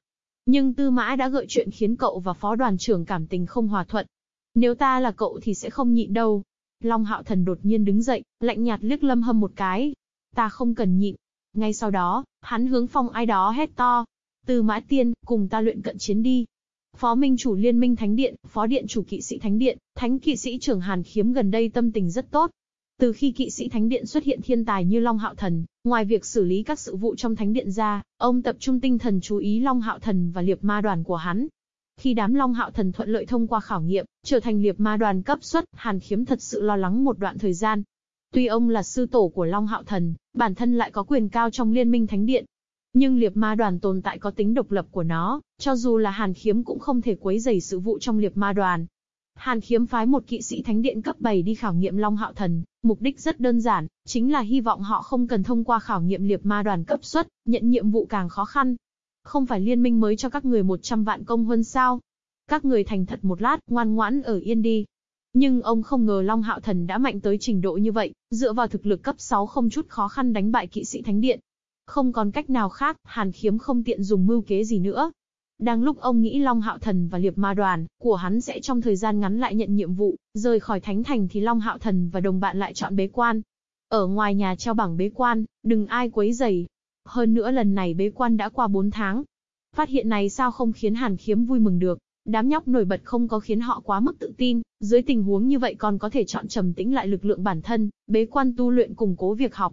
A: Nhưng tư mã đã gợi chuyện khiến cậu và phó đoàn trưởng cảm tình không hòa thuận. Nếu ta là cậu thì sẽ không nhịn đâu. Long hạo thần đột nhiên đứng dậy, lạnh nhạt liếc lâm hâm một cái. Ta không cần nhịn, ngay sau đó, hắn hướng phong ai đó hét to. Từ mã tiên, cùng ta luyện cận chiến đi. Phó Minh chủ Liên minh Thánh Điện, Phó Điện chủ Kỵ sĩ Thánh Điện, Thánh Kỵ sĩ trưởng Hàn Khiếm gần đây tâm tình rất tốt. Từ khi Kỵ sĩ Thánh Điện xuất hiện thiên tài như Long Hạo Thần, ngoài việc xử lý các sự vụ trong Thánh Điện ra, ông tập trung tinh thần chú ý Long Hạo Thần và liệp ma đoàn của hắn. Khi đám Long Hạo Thần thuận lợi thông qua khảo nghiệm, trở thành liệp ma đoàn cấp xuất, Hàn Khiếm thật sự lo lắng một đoạn thời gian, Tuy ông là sư tổ của Long Hạo Thần, bản thân lại có quyền cao trong liên minh thánh điện. Nhưng liệp ma đoàn tồn tại có tính độc lập của nó, cho dù là Hàn Khiếm cũng không thể quấy rầy sự vụ trong liệp ma đoàn. Hàn Khiếm phái một kỵ sĩ thánh điện cấp 7 đi khảo nghiệm Long Hạo Thần, mục đích rất đơn giản, chính là hy vọng họ không cần thông qua khảo nghiệm liệp ma đoàn cấp xuất, nhận nhiệm vụ càng khó khăn. Không phải liên minh mới cho các người 100 vạn công huân sao? Các người thành thật một lát, ngoan ngoãn ở yên đi, nhưng ông không ngờ Long Hạo Thần đã mạnh tới trình độ như vậy, dựa vào thực lực cấp 6 không chút khó khăn đánh bại kỵ sĩ Thánh Điện. Không còn cách nào khác, Hàn Khiếm không tiện dùng mưu kế gì nữa. Đang lúc ông nghĩ Long Hạo Thần và Liệp Ma Đoàn của hắn sẽ trong thời gian ngắn lại nhận nhiệm vụ, rời khỏi Thánh Thành thì Long Hạo Thần và đồng bạn lại chọn bế quan. Ở ngoài nhà treo bảng bế quan, đừng ai quấy rầy. Hơn nữa lần này bế quan đã qua 4 tháng. Phát hiện này sao không khiến Hàn Khiếm vui mừng được. Đám nhóc nổi bật không có khiến họ quá mức tự tin, dưới tình huống như vậy còn có thể chọn trầm tĩnh lại lực lượng bản thân, bế quan tu luyện củng cố việc học.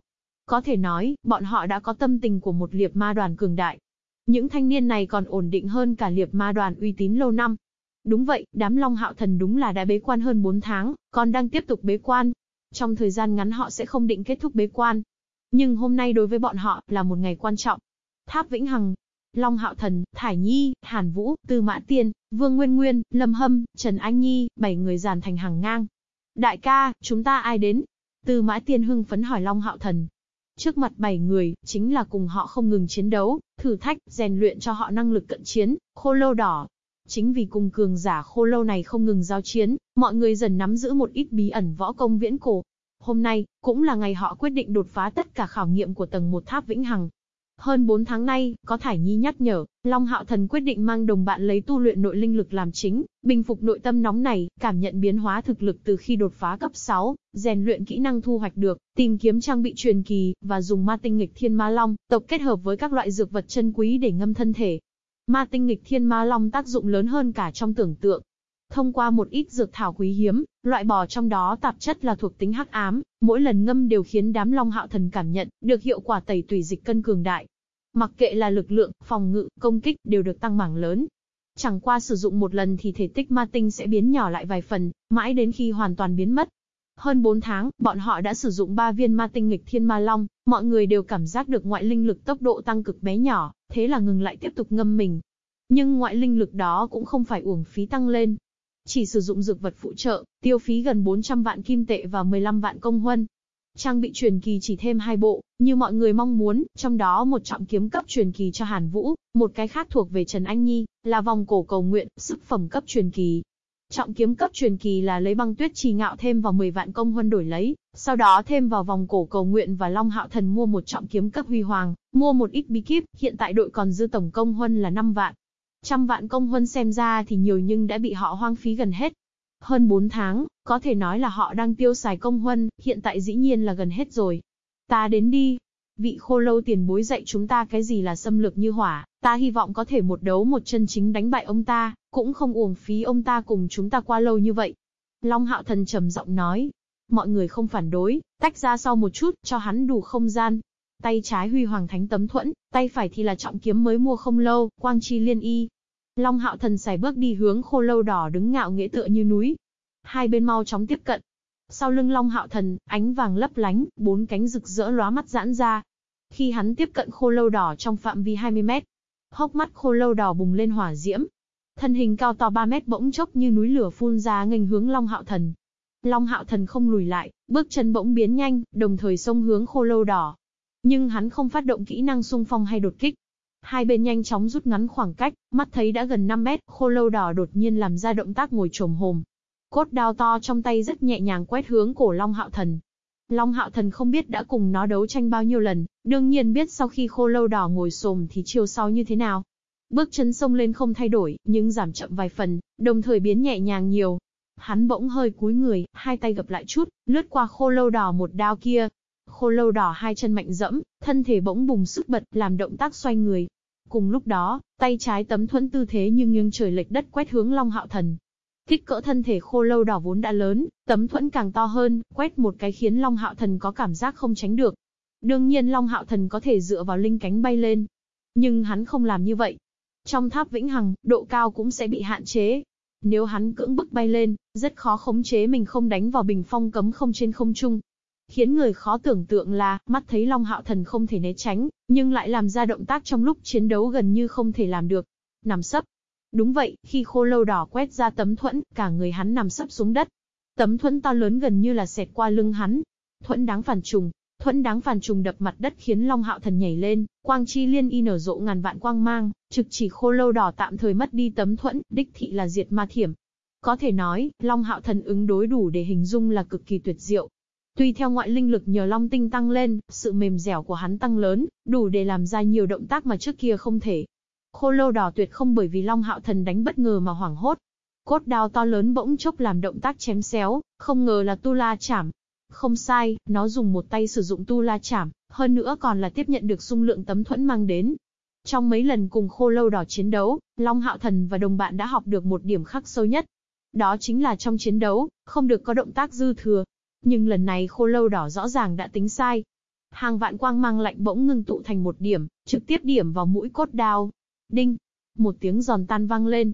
A: Có thể nói, bọn họ đã có tâm tình của một liệp ma đoàn cường đại. Những thanh niên này còn ổn định hơn cả liệp ma đoàn uy tín lâu năm. Đúng vậy, đám Long Hạo Thần đúng là đã bế quan hơn 4 tháng, còn đang tiếp tục bế quan. Trong thời gian ngắn họ sẽ không định kết thúc bế quan. Nhưng hôm nay đối với bọn họ là một ngày quan trọng. Tháp Vĩnh Hằng, Long Hạo Thần, Thải Nhi, Hàn Vũ, Tư Mã Tiên, Vương Nguyên Nguyên, Lâm Hâm, Trần Anh Nhi, bảy người dàn thành hàng ngang. Đại ca, chúng ta ai đến? Tư Mã Tiên hưng phấn hỏi Long Hạo Thần. Trước mặt bảy người, chính là cùng họ không ngừng chiến đấu, thử thách, rèn luyện cho họ năng lực cận chiến, khô lâu đỏ. Chính vì cùng cường giả khô lâu này không ngừng giao chiến, mọi người dần nắm giữ một ít bí ẩn võ công viễn cổ. Hôm nay, cũng là ngày họ quyết định đột phá tất cả khảo nghiệm của tầng một tháp vĩnh hằng. Hơn 4 tháng nay, có Thải Nhi nhắc nhở, Long Hạo Thần quyết định mang đồng bạn lấy tu luyện nội linh lực làm chính, bình phục nội tâm nóng này, cảm nhận biến hóa thực lực từ khi đột phá cấp 6, rèn luyện kỹ năng thu hoạch được, tìm kiếm trang bị truyền kỳ, và dùng ma tinh nghịch thiên ma long, tộc kết hợp với các loại dược vật chân quý để ngâm thân thể. Ma tinh nghịch thiên ma long tác dụng lớn hơn cả trong tưởng tượng, Thông qua một ít dược thảo quý hiếm, loại bỏ trong đó tạp chất là thuộc tính hắc ám, mỗi lần ngâm đều khiến đám Long Hạo Thần cảm nhận được hiệu quả tẩy tùy dịch cân cường đại. Mặc kệ là lực lượng, phòng ngự, công kích đều được tăng mảng lớn. Chẳng qua sử dụng một lần thì thể tích ma tinh sẽ biến nhỏ lại vài phần, mãi đến khi hoàn toàn biến mất. Hơn 4 tháng, bọn họ đã sử dụng 3 viên ma tinh nghịch thiên ma long, mọi người đều cảm giác được ngoại linh lực tốc độ tăng cực bé nhỏ, thế là ngừng lại tiếp tục ngâm mình. Nhưng ngoại linh lực đó cũng không phải uổng phí tăng lên, chỉ sử dụng dược vật phụ trợ, tiêu phí gần 400 vạn kim tệ và 15 vạn công huân. Trang bị truyền kỳ chỉ thêm hai bộ, như mọi người mong muốn, trong đó một trọng kiếm cấp truyền kỳ cho Hàn Vũ, một cái khác thuộc về Trần Anh Nhi, là vòng cổ cầu nguyện, sức phẩm cấp truyền kỳ. Trọng kiếm cấp truyền kỳ là lấy băng tuyết trì ngạo thêm vào 10 vạn công huân đổi lấy, sau đó thêm vào vòng cổ cầu nguyện và Long Hạo Thần mua một trọng kiếm cấp huy hoàng, mua một ít bí kíp, hiện tại đội còn dư tổng công huân là 5 vạn. Trăm vạn công huân xem ra thì nhiều nhưng đã bị họ hoang phí gần hết. Hơn 4 tháng, có thể nói là họ đang tiêu xài công huân, hiện tại dĩ nhiên là gần hết rồi. Ta đến đi. Vị khô lâu tiền bối dạy chúng ta cái gì là xâm lược như hỏa, ta hy vọng có thể một đấu một chân chính đánh bại ông ta, cũng không uổng phí ông ta cùng chúng ta qua lâu như vậy. Long hạo thần trầm giọng nói. Mọi người không phản đối, tách ra sau một chút, cho hắn đủ không gian. Tay trái huy hoàng thánh tấm thuẫn, tay phải thì là trọng kiếm mới mua không lâu, quang chi liên y, Long hạo thần xài bước đi hướng khô lâu đỏ đứng ngạo nghễ tựa như núi. Hai bên mau chóng tiếp cận. Sau lưng long hạo thần, ánh vàng lấp lánh, bốn cánh rực rỡ lóa mắt giãn ra. Khi hắn tiếp cận khô lâu đỏ trong phạm vi 20 mét, hốc mắt khô lâu đỏ bùng lên hỏa diễm. Thân hình cao to 3 mét bỗng chốc như núi lửa phun ra nghênh hướng long hạo thần. Long hạo thần không lùi lại, bước chân bỗng biến nhanh, đồng thời xông hướng khô lâu đỏ. Nhưng hắn không phát động kỹ năng xung phong hay đột kích, Hai bên nhanh chóng rút ngắn khoảng cách, mắt thấy đã gần 5 mét, khô lâu đỏ đột nhiên làm ra động tác ngồi trồm hồm. Cốt đao to trong tay rất nhẹ nhàng quét hướng cổ Long Hạo Thần. Long Hạo Thần không biết đã cùng nó đấu tranh bao nhiêu lần, đương nhiên biết sau khi khô lâu đỏ ngồi xồm thì chiều sau như thế nào. Bước chân sông lên không thay đổi, nhưng giảm chậm vài phần, đồng thời biến nhẹ nhàng nhiều. Hắn bỗng hơi cúi người, hai tay gập lại chút, lướt qua khô lâu đỏ một đao kia. Khô lâu đỏ hai chân mạnh dẫm, thân thể bỗng bùng sức bật, làm động tác xoay người, Cùng lúc đó, tay trái tấm thuẫn tư thế như nghiêng trời lệch đất quét hướng Long Hạo Thần. Kích cỡ thân thể khô lâu đỏ vốn đã lớn, tấm thuẫn càng to hơn, quét một cái khiến Long Hạo Thần có cảm giác không tránh được. Đương nhiên Long Hạo Thần có thể dựa vào linh cánh bay lên. Nhưng hắn không làm như vậy. Trong tháp vĩnh hằng, độ cao cũng sẽ bị hạn chế. Nếu hắn cưỡng bức bay lên, rất khó khống chế mình không đánh vào bình phong cấm không trên không trung. Khiến người khó tưởng tượng là, mắt thấy Long Hạo Thần không thể né tránh, nhưng lại làm ra động tác trong lúc chiến đấu gần như không thể làm được. Nằm sấp. Đúng vậy, khi khô lâu đỏ quét ra tấm thuẫn, cả người hắn nằm sấp xuống đất. Tấm thuẫn to lớn gần như là xẹt qua lưng hắn. Thuẫn đáng phản trùng, thuẫn đáng phản trùng đập mặt đất khiến Long Hạo Thần nhảy lên, quang chi liên y nở rộ ngàn vạn quang mang, trực chỉ khô lâu đỏ tạm thời mất đi tấm thuẫn, đích thị là diệt ma thiểm. Có thể nói, Long Hạo Thần ứng đối đủ để hình dung là cực kỳ tuyệt diệu, Tuy theo ngoại linh lực nhờ long tinh tăng lên, sự mềm dẻo của hắn tăng lớn, đủ để làm ra nhiều động tác mà trước kia không thể. Khô lâu đỏ tuyệt không bởi vì long hạo thần đánh bất ngờ mà hoảng hốt. Cốt đao to lớn bỗng chốc làm động tác chém xéo, không ngờ là tu la chảm. Không sai, nó dùng một tay sử dụng tu la chảm, hơn nữa còn là tiếp nhận được xung lượng tấm thuẫn mang đến. Trong mấy lần cùng khô lâu đỏ chiến đấu, Long Hạo Thần và đồng bạn đã học được một điểm khắc sâu nhất. Đó chính là trong chiến đấu, không được có động tác dư thừa, nhưng lần này khô lâu đỏ rõ ràng đã tính sai. Hàng vạn quang mang lạnh bỗng ngưng tụ thành một điểm, trực tiếp điểm vào mũi cốt đao. Đinh! Một tiếng giòn tan vang lên.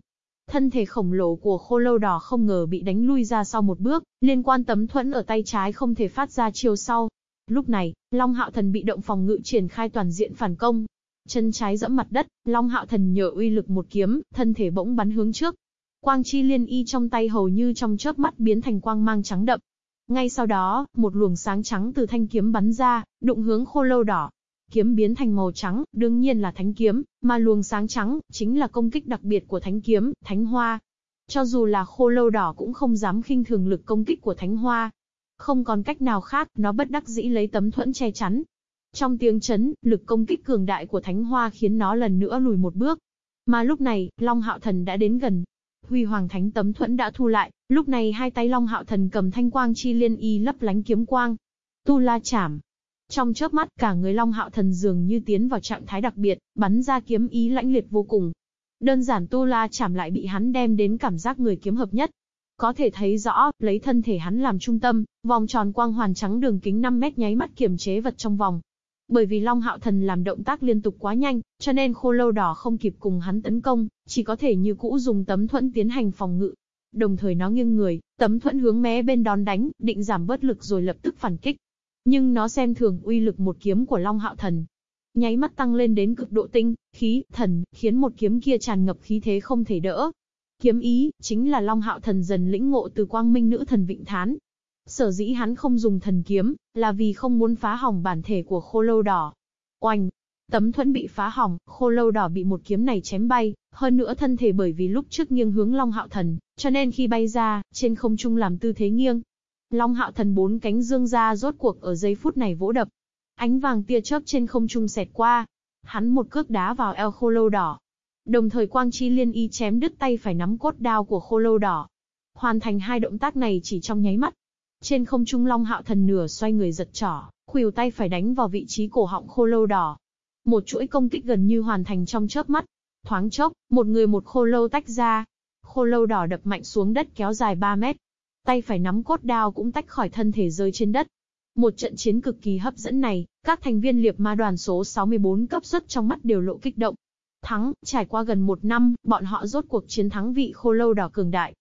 A: Thân thể khổng lồ của khô lâu đỏ không ngờ bị đánh lui ra sau một bước, liên quan tấm thuẫn ở tay trái không thể phát ra chiều sau. Lúc này, Long Hạo Thần bị động phòng ngự triển khai toàn diện phản công. Chân trái dẫm mặt đất, Long Hạo Thần nhờ uy lực một kiếm, thân thể bỗng bắn hướng trước. Quang chi liên y trong tay hầu như trong chớp mắt biến thành quang mang trắng đậm, ngay sau đó, một luồng sáng trắng từ thanh kiếm bắn ra, đụng hướng khô lâu đỏ. kiếm biến thành màu trắng, đương nhiên là thánh kiếm, mà luồng sáng trắng, chính là công kích đặc biệt của thánh kiếm, thánh hoa. Cho dù là khô lâu đỏ cũng không dám khinh thường lực công kích của thánh hoa. Không còn cách nào khác, nó bất đắc dĩ lấy tấm thuẫn che chắn. Trong tiếng chấn, lực công kích cường đại của thánh hoa khiến nó lần nữa lùi một bước. Mà lúc này, Long Hạo Thần đã đến gần. Huy Hoàng Thánh tấm thuẫn đã thu lại, lúc này hai tay Long Hạo Thần cầm thanh quang chi liên y lấp lánh kiếm quang. Tu La chảm, trong chớp mắt, cả người Long Hạo Thần dường như tiến vào trạng thái đặc biệt, bắn ra kiếm ý lãnh liệt vô cùng. Đơn giản Tu La chảm lại bị hắn đem đến cảm giác người kiếm hợp nhất. Có thể thấy rõ, lấy thân thể hắn làm trung tâm, vòng tròn quang hoàn trắng đường kính 5 mét nháy mắt kiểm chế vật trong vòng. Bởi vì Long Hạo Thần làm động tác liên tục quá nhanh, cho nên khô lâu đỏ không kịp cùng hắn tấn công, chỉ có thể như cũ dùng tấm thuẫn tiến hành phòng ngự. Đồng thời nó nghiêng người, tấm thuẫn hướng mé bên đón đánh, định giảm bớt lực rồi lập tức phản kích. Nhưng nó xem thường uy lực một kiếm của Long Hạo Thần. Nháy mắt tăng lên đến cực độ tinh, khí, thần, khiến một kiếm kia tràn ngập khí thế không thể đỡ. Kiếm ý, chính là Long Hạo Thần dần lĩnh ngộ từ quang minh nữ thần Vịnh Thán. Sở dĩ hắn không dùng thần kiếm, là vì không muốn phá hỏng bản thể của khô lâu đỏ. Oanh! Tấm thuẫn bị phá hỏng, khô lâu đỏ bị một kiếm này chém bay, hơn nữa thân thể bởi vì lúc trước nghiêng hướng Long Hạo Thần, cho nên khi bay ra, trên không trung làm tư thế nghiêng, Long hạo thần bốn cánh dương ra rốt cuộc ở giây phút này vỗ đập. Ánh vàng tia chớp trên không trung xẹt qua. Hắn một cước đá vào eo khô lâu đỏ. Đồng thời quang chi liên y chém đứt tay phải nắm cốt đao của khô lâu đỏ. Hoàn thành hai động tác này chỉ trong nháy mắt. Trên không trung long hạo thần nửa xoay người giật trỏ, khuỷu tay phải đánh vào vị trí cổ họng khô lâu đỏ. Một chuỗi công kích gần như hoàn thành trong chớp mắt. Thoáng chốc, một người một khô lâu tách ra. Khô lâu đỏ đập mạnh xuống đất kéo dài 3 mét, tay phải nắm cốt đao cũng tách khỏi thân thể rơi trên đất. Một trận chiến cực kỳ hấp dẫn này, các thành viên liệp ma đoàn số 64 cấp xuất trong mắt đều lộ kích động. Thắng, trải qua gần một năm, bọn họ rốt cuộc chiến thắng vị khô lâu đỏ cường đại.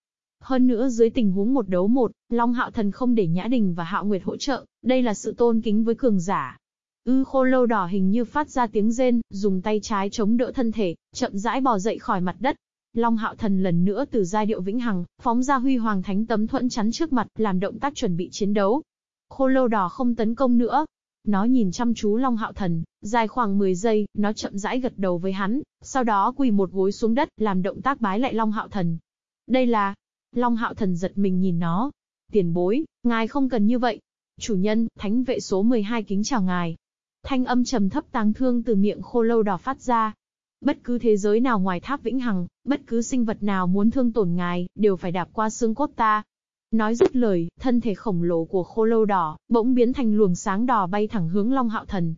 A: Hơn nữa dưới tình huống một đấu một, Long Hạo Thần không để Nhã Đình và Hạo Nguyệt hỗ trợ, đây là sự tôn kính với cường giả. Ư khô lâu đỏ hình như phát ra tiếng rên, dùng tay trái chống đỡ thân thể, chậm rãi bò dậy khỏi mặt đất, Long Hạo Thần lần nữa từ giai điệu vĩnh hằng, phóng ra huy hoàng thánh tấm thuẫn chắn trước mặt, làm động tác chuẩn bị chiến đấu. Khô lâu đỏ không tấn công nữa. Nó nhìn chăm chú Long Hạo Thần, dài khoảng 10 giây, nó chậm rãi gật đầu với hắn, sau đó quỳ một gối xuống đất, làm động tác bái lại Long Hạo Thần. Đây là... Long Hạo Thần giật mình nhìn nó. Tiền bối, ngài không cần như vậy. Chủ nhân, thánh vệ số 12 kính chào ngài. Thanh âm trầm thấp táng thương từ miệng khô lâu đỏ phát ra, Bất cứ thế giới nào ngoài tháp vĩnh hằng, bất cứ sinh vật nào muốn thương tổn ngài, đều phải đạp qua xương cốt ta. Nói dứt lời, thân thể khổng lồ của khô lâu đỏ, bỗng biến thành luồng sáng đỏ bay thẳng hướng Long Hạo Thần.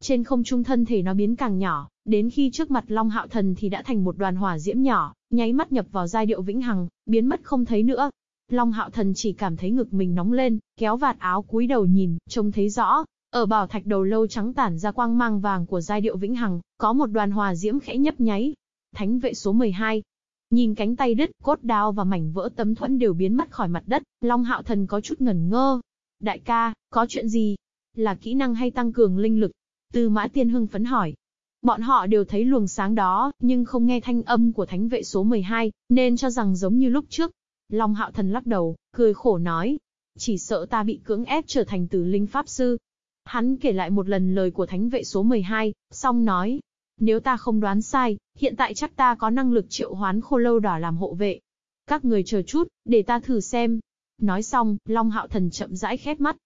A: Trên không trung thân thể nó biến càng nhỏ, đến khi trước mặt Long Hạo Thần thì đã thành một đoàn hỏa diễm nhỏ, nháy mắt nhập vào giai điệu vĩnh hằng, biến mất không thấy nữa. Long Hạo Thần chỉ cảm thấy ngực mình nóng lên, kéo vạt áo cúi đầu nhìn, trông thấy rõ, ở bảo thạch đầu lâu trắng tản ra quang mang vàng của giai điệu vĩnh hằng, có một đoàn hòa diễm khẽ nhấp nháy. Thánh vệ số 12. Nhìn cánh tay đứt, cốt đao và mảnh vỡ tấm thuẫn đều biến mất khỏi mặt đất, Long Hạo Thần có chút ngẩn ngơ. Đại ca, có chuyện gì? Là kỹ năng hay tăng cường linh lực? Tư Mã Tiên hưng phấn hỏi. Bọn họ đều thấy luồng sáng đó, nhưng không nghe thanh âm của thánh vệ số 12, nên cho rằng giống như lúc trước. Long Hạo Thần lắc đầu, cười khổ nói. Chỉ sợ ta bị cưỡng ép trở thành tử linh pháp sư, Hắn kể lại một lần lời của thánh vệ số 12, xong nói. Nếu ta không đoán sai, hiện tại chắc ta có năng lực triệu hoán khô lâu đỏ làm hộ vệ. Các người chờ chút, để ta thử xem. Nói xong, Long Hạo Thần chậm rãi khép mắt.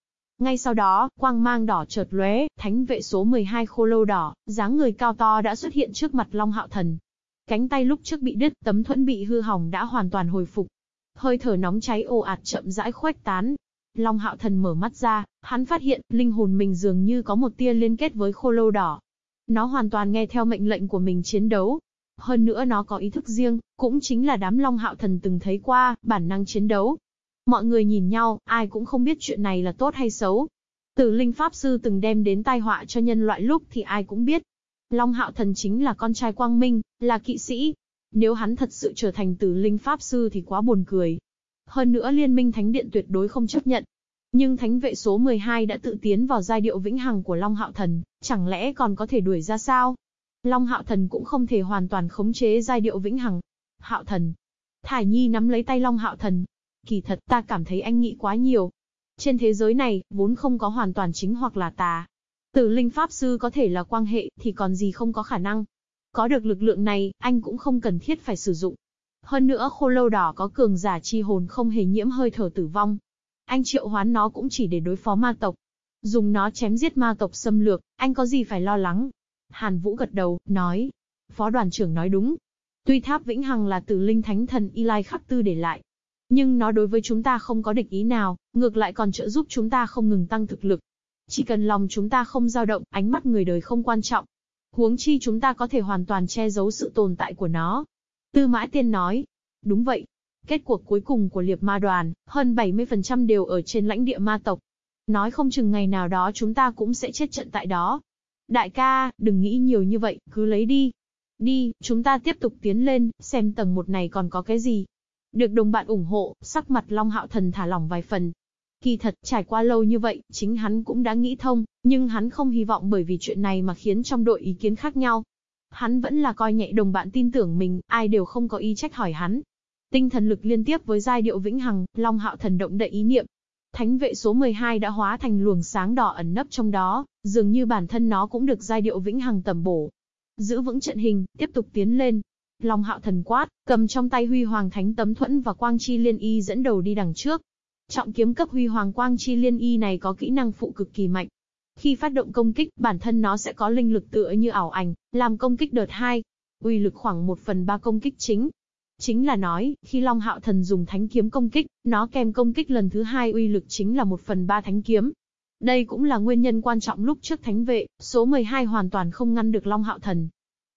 A: Ngay sau đó, quang mang đỏ chợt lóe, thánh vệ số 12 khô lâu đỏ, dáng người cao to đã xuất hiện trước mặt Long Hạo Thần. Cánh tay lúc trước bị đứt, tấm thuẫn bị hư hỏng đã hoàn toàn hồi phục. Hơi thở nóng cháy ồ ạt chậm rãi khuếch tán, Long Hạo Thần mở mắt ra, hắn phát hiện, linh hồn mình dường như có một tia liên kết với khô lâu đỏ. Nó hoàn toàn nghe theo mệnh lệnh của mình chiến đấu. Hơn nữa nó có ý thức riêng, cũng chính là đám Long Hạo Thần từng thấy qua, bản năng chiến đấu. Mọi người nhìn nhau, ai cũng không biết chuyện này là tốt hay xấu. Tử Linh Pháp Sư từng đem đến tai họa cho nhân loại lúc thì ai cũng biết. Long Hạo Thần chính là con trai Quang Minh, là kỵ sĩ. Nếu hắn thật sự trở thành tử Linh Pháp Sư thì quá buồn cười. Hơn nữa Liên minh Thánh Điện tuyệt đối không chấp nhận. Nhưng Thánh vệ số 12 đã tự tiến vào giai điệu vĩnh hằng của Long Hạo Thần, chẳng lẽ còn có thể đuổi ra sao? Long Hạo Thần cũng không thể hoàn toàn khống chế giai điệu vĩnh hằng. Hạo Thần. Thải Nhi nắm lấy tay Long Hạo Thần. Kỳ thật ta cảm thấy anh nghĩ quá nhiều. Trên thế giới này, vốn không có hoàn toàn chính hoặc là tà. Tử linh pháp sư có thể là quan hệ, thì còn gì không có khả năng. Có được lực lượng này, anh cũng không cần thiết phải sử dụng. Hơn nữa khô lâu đỏ có cường giả chi hồn không hề nhiễm hơi thở tử vong. Anh triệu hoán nó cũng chỉ để đối phó ma tộc. Dùng nó chém giết ma tộc xâm lược, anh có gì phải lo lắng. Hàn Vũ gật đầu, nói. Phó đoàn trưởng nói đúng. Tuy tháp vĩnh hằng là tử linh thánh thần Y Lai khắc tư để lại. Nhưng nó đối với chúng ta không có địch ý nào, ngược lại còn trợ giúp chúng ta không ngừng tăng thực lực. Chỉ cần lòng chúng ta không dao động, ánh mắt người đời không quan trọng. Huống chi chúng ta có thể hoàn toàn che giấu sự tồn tại của nó. Tư Mã Tiên nói. Đúng vậy. Kết cuộc cuối cùng của liệp ma đoàn, hơn 70% đều ở trên lãnh địa ma tộc. Nói không chừng ngày nào đó chúng ta cũng sẽ chết trận tại đó. Đại ca, đừng nghĩ nhiều như vậy, cứ lấy đi. Đi, chúng ta tiếp tục tiến lên, xem tầng một này còn có cái gì. Được đồng bạn ủng hộ, sắc mặt Long Hạo Thần thả lỏng vài phần. Kỳ thật, trải qua lâu như vậy, chính hắn cũng đã nghĩ thông, nhưng hắn không hy vọng bởi vì chuyện này mà khiến trong đội ý kiến khác nhau. Hắn vẫn là coi nhẹ đồng bạn tin tưởng mình, ai đều không có ý trách hỏi hắn. Tinh thần lực liên tiếp với giai điệu vĩnh hằng, Long Hạo Thần động đậy ý niệm. Thánh vệ số 12 đã hóa thành luồng sáng đỏ ẩn nấp trong đó, dường như bản thân nó cũng được giai điệu vĩnh hằng tầm bổ. Giữ vững trận hình, tiếp tục tiến lên. Long Hạo Thần quát, cầm trong tay Huy Hoàng Thánh tấm thuẫn và Quang Chi Liên Y dẫn đầu đi đằng trước. Trọng kiếm cấp Huy Hoàng Quang Chi Liên Y này có kỹ năng phụ cực kỳ mạnh. Khi phát động công kích, bản thân nó sẽ có linh lực tựa như ảo ảnh, làm công kích đợt 2. Uy lực khoảng 1 phần 3 công kích chính, Chính là nói, khi Long Hạo Thần dùng thánh kiếm công kích, nó kèm công kích lần thứ hai uy lực chính là một phần ba thánh kiếm. Đây cũng là nguyên nhân quan trọng lúc trước thánh vệ, số 12 hoàn toàn không ngăn được Long Hạo Thần.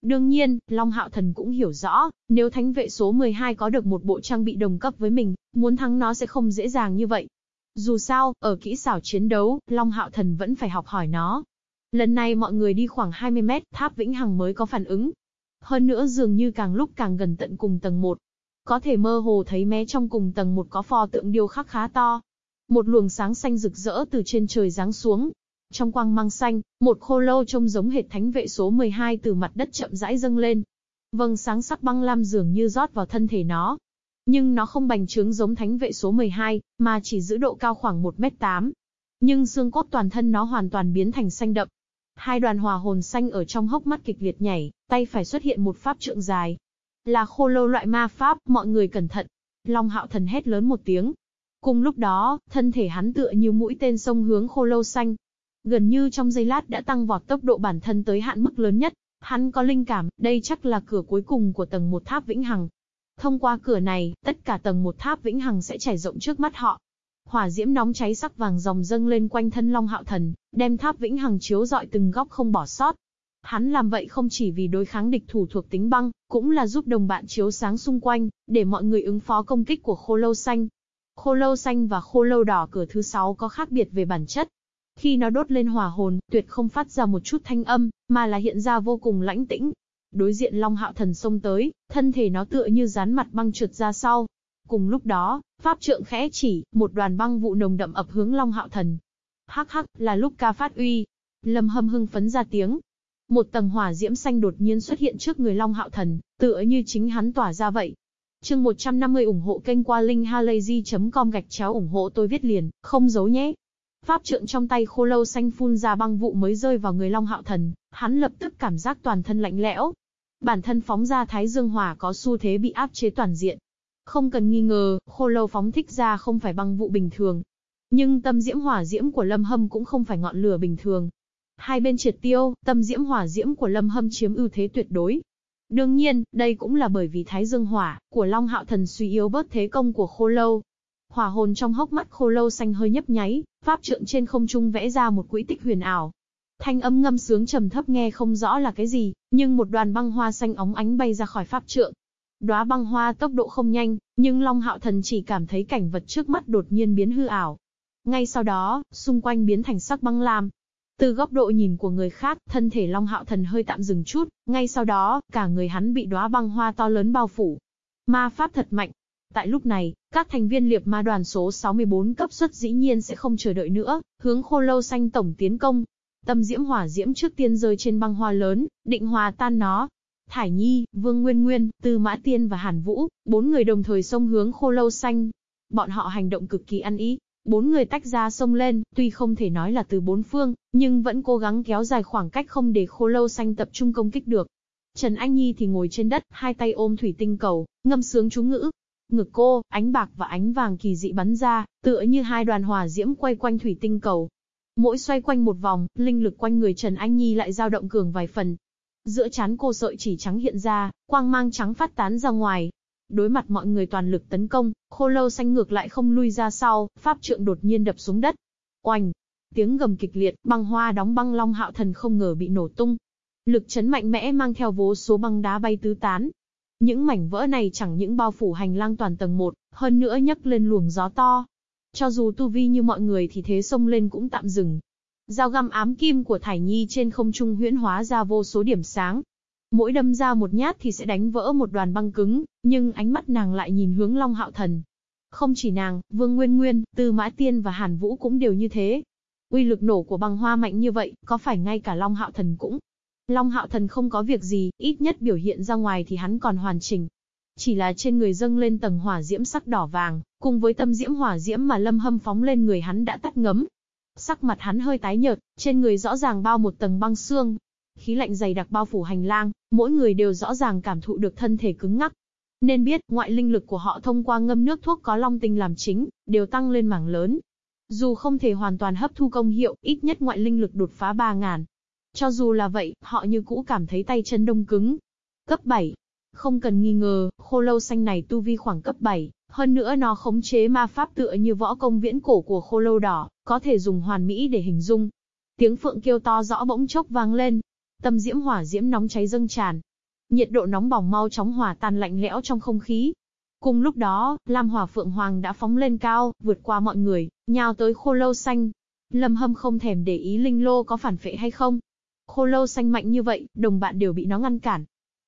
A: Đương nhiên, Long Hạo Thần cũng hiểu rõ, nếu thánh vệ số 12 có được một bộ trang bị đồng cấp với mình, muốn thắng nó sẽ không dễ dàng như vậy. Dù sao, ở kỹ xảo chiến đấu, Long Hạo Thần vẫn phải học hỏi nó. Lần này mọi người đi khoảng 20 mét, tháp Vĩnh Hằng mới có phản ứng, hơn nữa dường như càng lúc càng gần tận cùng tầng 1. Có thể mơ hồ thấy mé trong cùng tầng 1 có pho tượng điêu khắc khá to. Một luồng sáng xanh rực rỡ từ trên trời giáng xuống. Trong quang mang xanh, một khô lâu trông giống hệt thánh vệ số 12 từ mặt đất chậm rãi dâng lên. Vâng sáng sắc băng lam dường như rót vào thân thể nó. Nhưng nó không bành trướng giống thánh vệ số 12, mà chỉ giữ độ cao khoảng 1m8. Nhưng xương cốt toàn thân nó hoàn toàn biến thành xanh đậm, Hai đoàn hòa hồn xanh ở trong hốc mắt kịch liệt nhảy, tay phải xuất hiện một pháp trượng dài. Là khô lâu loại ma pháp, mọi người cẩn thận. Long hạo thần hét lớn một tiếng. Cùng lúc đó, thân thể hắn tựa như mũi tên sông hướng khô lâu xanh. Gần như trong giây lát đã tăng vọt tốc độ bản thân tới hạn mức lớn nhất. Hắn có linh cảm, đây chắc là cửa cuối cùng của tầng một tháp vĩnh hằng. Thông qua cửa này, tất cả tầng một tháp vĩnh hằng sẽ trải rộng trước mắt họ. Hỏa diễm nóng cháy sắc vàng dòng dâng lên quanh thân Long Hạo Thần, đem tháp vĩnh hằng chiếu dọi từng góc không bỏ sót. Hắn làm vậy không chỉ vì đối kháng địch thủ thuộc tính băng, cũng là giúp đồng bạn chiếu sáng xung quanh, để mọi người ứng phó công kích của khô lâu xanh. Khô lâu xanh và khô lâu đỏ cửa thứ sáu có khác biệt về bản chất. Khi nó đốt lên hỏa hồn, tuyệt không phát ra một chút thanh âm, mà là hiện ra vô cùng lãnh tĩnh. Đối diện Long Hạo Thần xông tới, thân thể nó tựa như dán mặt băng trượt ra sau, Cùng lúc đó, pháp trượng khẽ chỉ, một đoàn băng vụ nồng đậm ập hướng Long Hạo Thần. Hắc hắc, là lúc ca phát uy. Lâm Hâm hưng phấn ra tiếng. Một tầng hỏa diễm xanh đột nhiên xuất hiện trước người Long Hạo Thần, tựa như chính hắn tỏa ra vậy. Chương 150 ủng hộ kênh qua linkhalazy.com gạch chéo ủng hộ tôi viết liền, không giấu nhé. Pháp trượng trong tay khô lâu xanh phun ra băng vụ mới rơi vào người Long Hạo Thần, hắn lập tức cảm giác toàn thân lạnh lẽo. Bản thân phóng ra Thái Dương Hỏa có xu thế bị áp chế toàn diện, không cần nghi ngờ, khô lâu phóng thích ra không phải băng vụ bình thường. Nhưng tâm diễm hỏa diễm của Lâm Hâm cũng không phải ngọn lửa bình thường. Hai bên triệt tiêu, tâm diễm hỏa diễm của Lâm Hâm chiếm ưu thế tuyệt đối. Đương nhiên, đây cũng là bởi vì Thái Dương hỏa của Long Hạo Thần suy yếu bớt thế công của khô lâu. Hỏa hồn trong hốc mắt khô lâu xanh hơi nhấp nháy, pháp trượng trên không trung vẽ ra một quỹ tích huyền ảo. Thanh âm ngâm sướng trầm thấp nghe không rõ là cái gì, nhưng một đoàn băng hoa xanh óng ánh bay ra khỏi pháp trượng, Đóa băng hoa tốc độ không nhanh, nhưng Long Hạo Thần chỉ cảm thấy cảnh vật trước mắt đột nhiên biến hư ảo. Ngay sau đó, xung quanh biến thành sắc băng lam. Từ góc độ nhìn của người khác, thân thể Long Hạo Thần hơi tạm dừng chút, ngay sau đó, cả người hắn bị đóa băng hoa to lớn bao phủ. Ma pháp thật mạnh. Tại lúc này, các thành viên liệp ma đoàn số 64 cấp xuất dĩ nhiên sẽ không chờ đợi nữa, hướng khô lâu xanh tổng tiến công. Tâm diễm hỏa diễm trước tiên rơi trên băng hoa lớn, định hòa tan nó, Thải Nhi, Vương Nguyên Nguyên, Tư Mã Tiên và Hàn Vũ, bốn người đồng thời xông hướng khô lâu xanh. Bọn họ hành động cực kỳ ăn ý. Bốn người tách ra sông lên, tuy không thể nói là từ bốn phương, nhưng vẫn cố gắng kéo dài khoảng cách không để khô lâu xanh tập trung công kích được. Trần Anh Nhi thì ngồi trên đất, hai tay ôm thủy tinh cầu, ngâm sướng chú ngữ. Ngực cô, ánh bạc và ánh vàng kỳ dị bắn ra, tựa như hai đoàn hỏa diễm quay quanh thủy tinh cầu. Mỗi xoay quanh một vòng, linh lực quanh người Trần Anh Nhi lại dao động cường vài phần. Giữa chán cô sợi chỉ trắng hiện ra, quang mang trắng phát tán ra ngoài, Đối mặt mọi người toàn lực tấn công, khô lâu xanh ngược lại không lui ra sau, pháp trượng đột nhiên đập xuống đất. Oanh! Tiếng gầm kịch liệt, băng hoa đóng băng long hạo thần không ngờ bị nổ tung. Lực chấn mạnh mẽ mang theo vô số băng đá bay tứ tán. Những mảnh vỡ này chẳng những bao phủ hành lang toàn tầng 1, hơn nữa nhấc lên luồng gió to. Cho dù tu vi như mọi người thì thế sông lên cũng tạm dừng. Dao găm ám kim của Thải Nhi trên không trung huyễn hóa ra vô số điểm sáng, Mỗi đâm ra một nhát thì sẽ đánh vỡ một đoàn băng cứng, nhưng ánh mắt nàng lại nhìn hướng Long Hạo Thần. Không chỉ nàng, Vương Nguyên Nguyên, Tư Mã Tiên và Hàn Vũ cũng đều như thế. Uy lực nổ của băng hoa mạnh như vậy, có phải ngay cả Long Hạo Thần cũng? Long Hạo Thần không có việc gì, ít nhất biểu hiện ra ngoài thì hắn còn hoàn chỉnh. Chỉ là trên người dâng lên tầng hỏa diễm sắc đỏ vàng, cùng với tâm diễm hỏa diễm mà lâm hâm phóng lên người hắn đã tắt ngấm. Sắc mặt hắn hơi tái nhợt, trên người rõ ràng bao một tầng băng xương, Khí lạnh dày đặc bao phủ hành lang, mỗi người đều rõ ràng cảm thụ được thân thể cứng ngắc. Nên biết, ngoại linh lực của họ thông qua ngâm nước thuốc có long tinh làm chính, đều tăng lên mảng lớn. Dù không thể hoàn toàn hấp thu công hiệu, ít nhất ngoại linh lực đột phá 3.000. Cho dù là vậy, họ như cũ cảm thấy tay chân đông cứng. Cấp 7. Không cần nghi ngờ, khô lâu xanh này tu vi khoảng cấp 7, hơn nữa nó khống chế ma pháp tựa như võ công viễn cổ của khô lâu đỏ, có thể dùng hoàn mỹ để hình dung. Tiếng phượng kêu to rõ bỗng chốc vang lên, Tâm diễm hỏa diễm nóng cháy dâng tràn. Nhiệt độ nóng bỏng mau chóng hòa tan lạnh lẽo trong không khí. Cùng lúc đó, Lam Hỏa Phượng Hoàng đã phóng lên cao, vượt qua mọi người, nhào tới khô lâu xanh. Lâm Hâm không thèm để ý Linh Lô có phản phệ hay không. Khô lâu xanh mạnh như vậy, đồng bạn đều bị nó ngăn cản.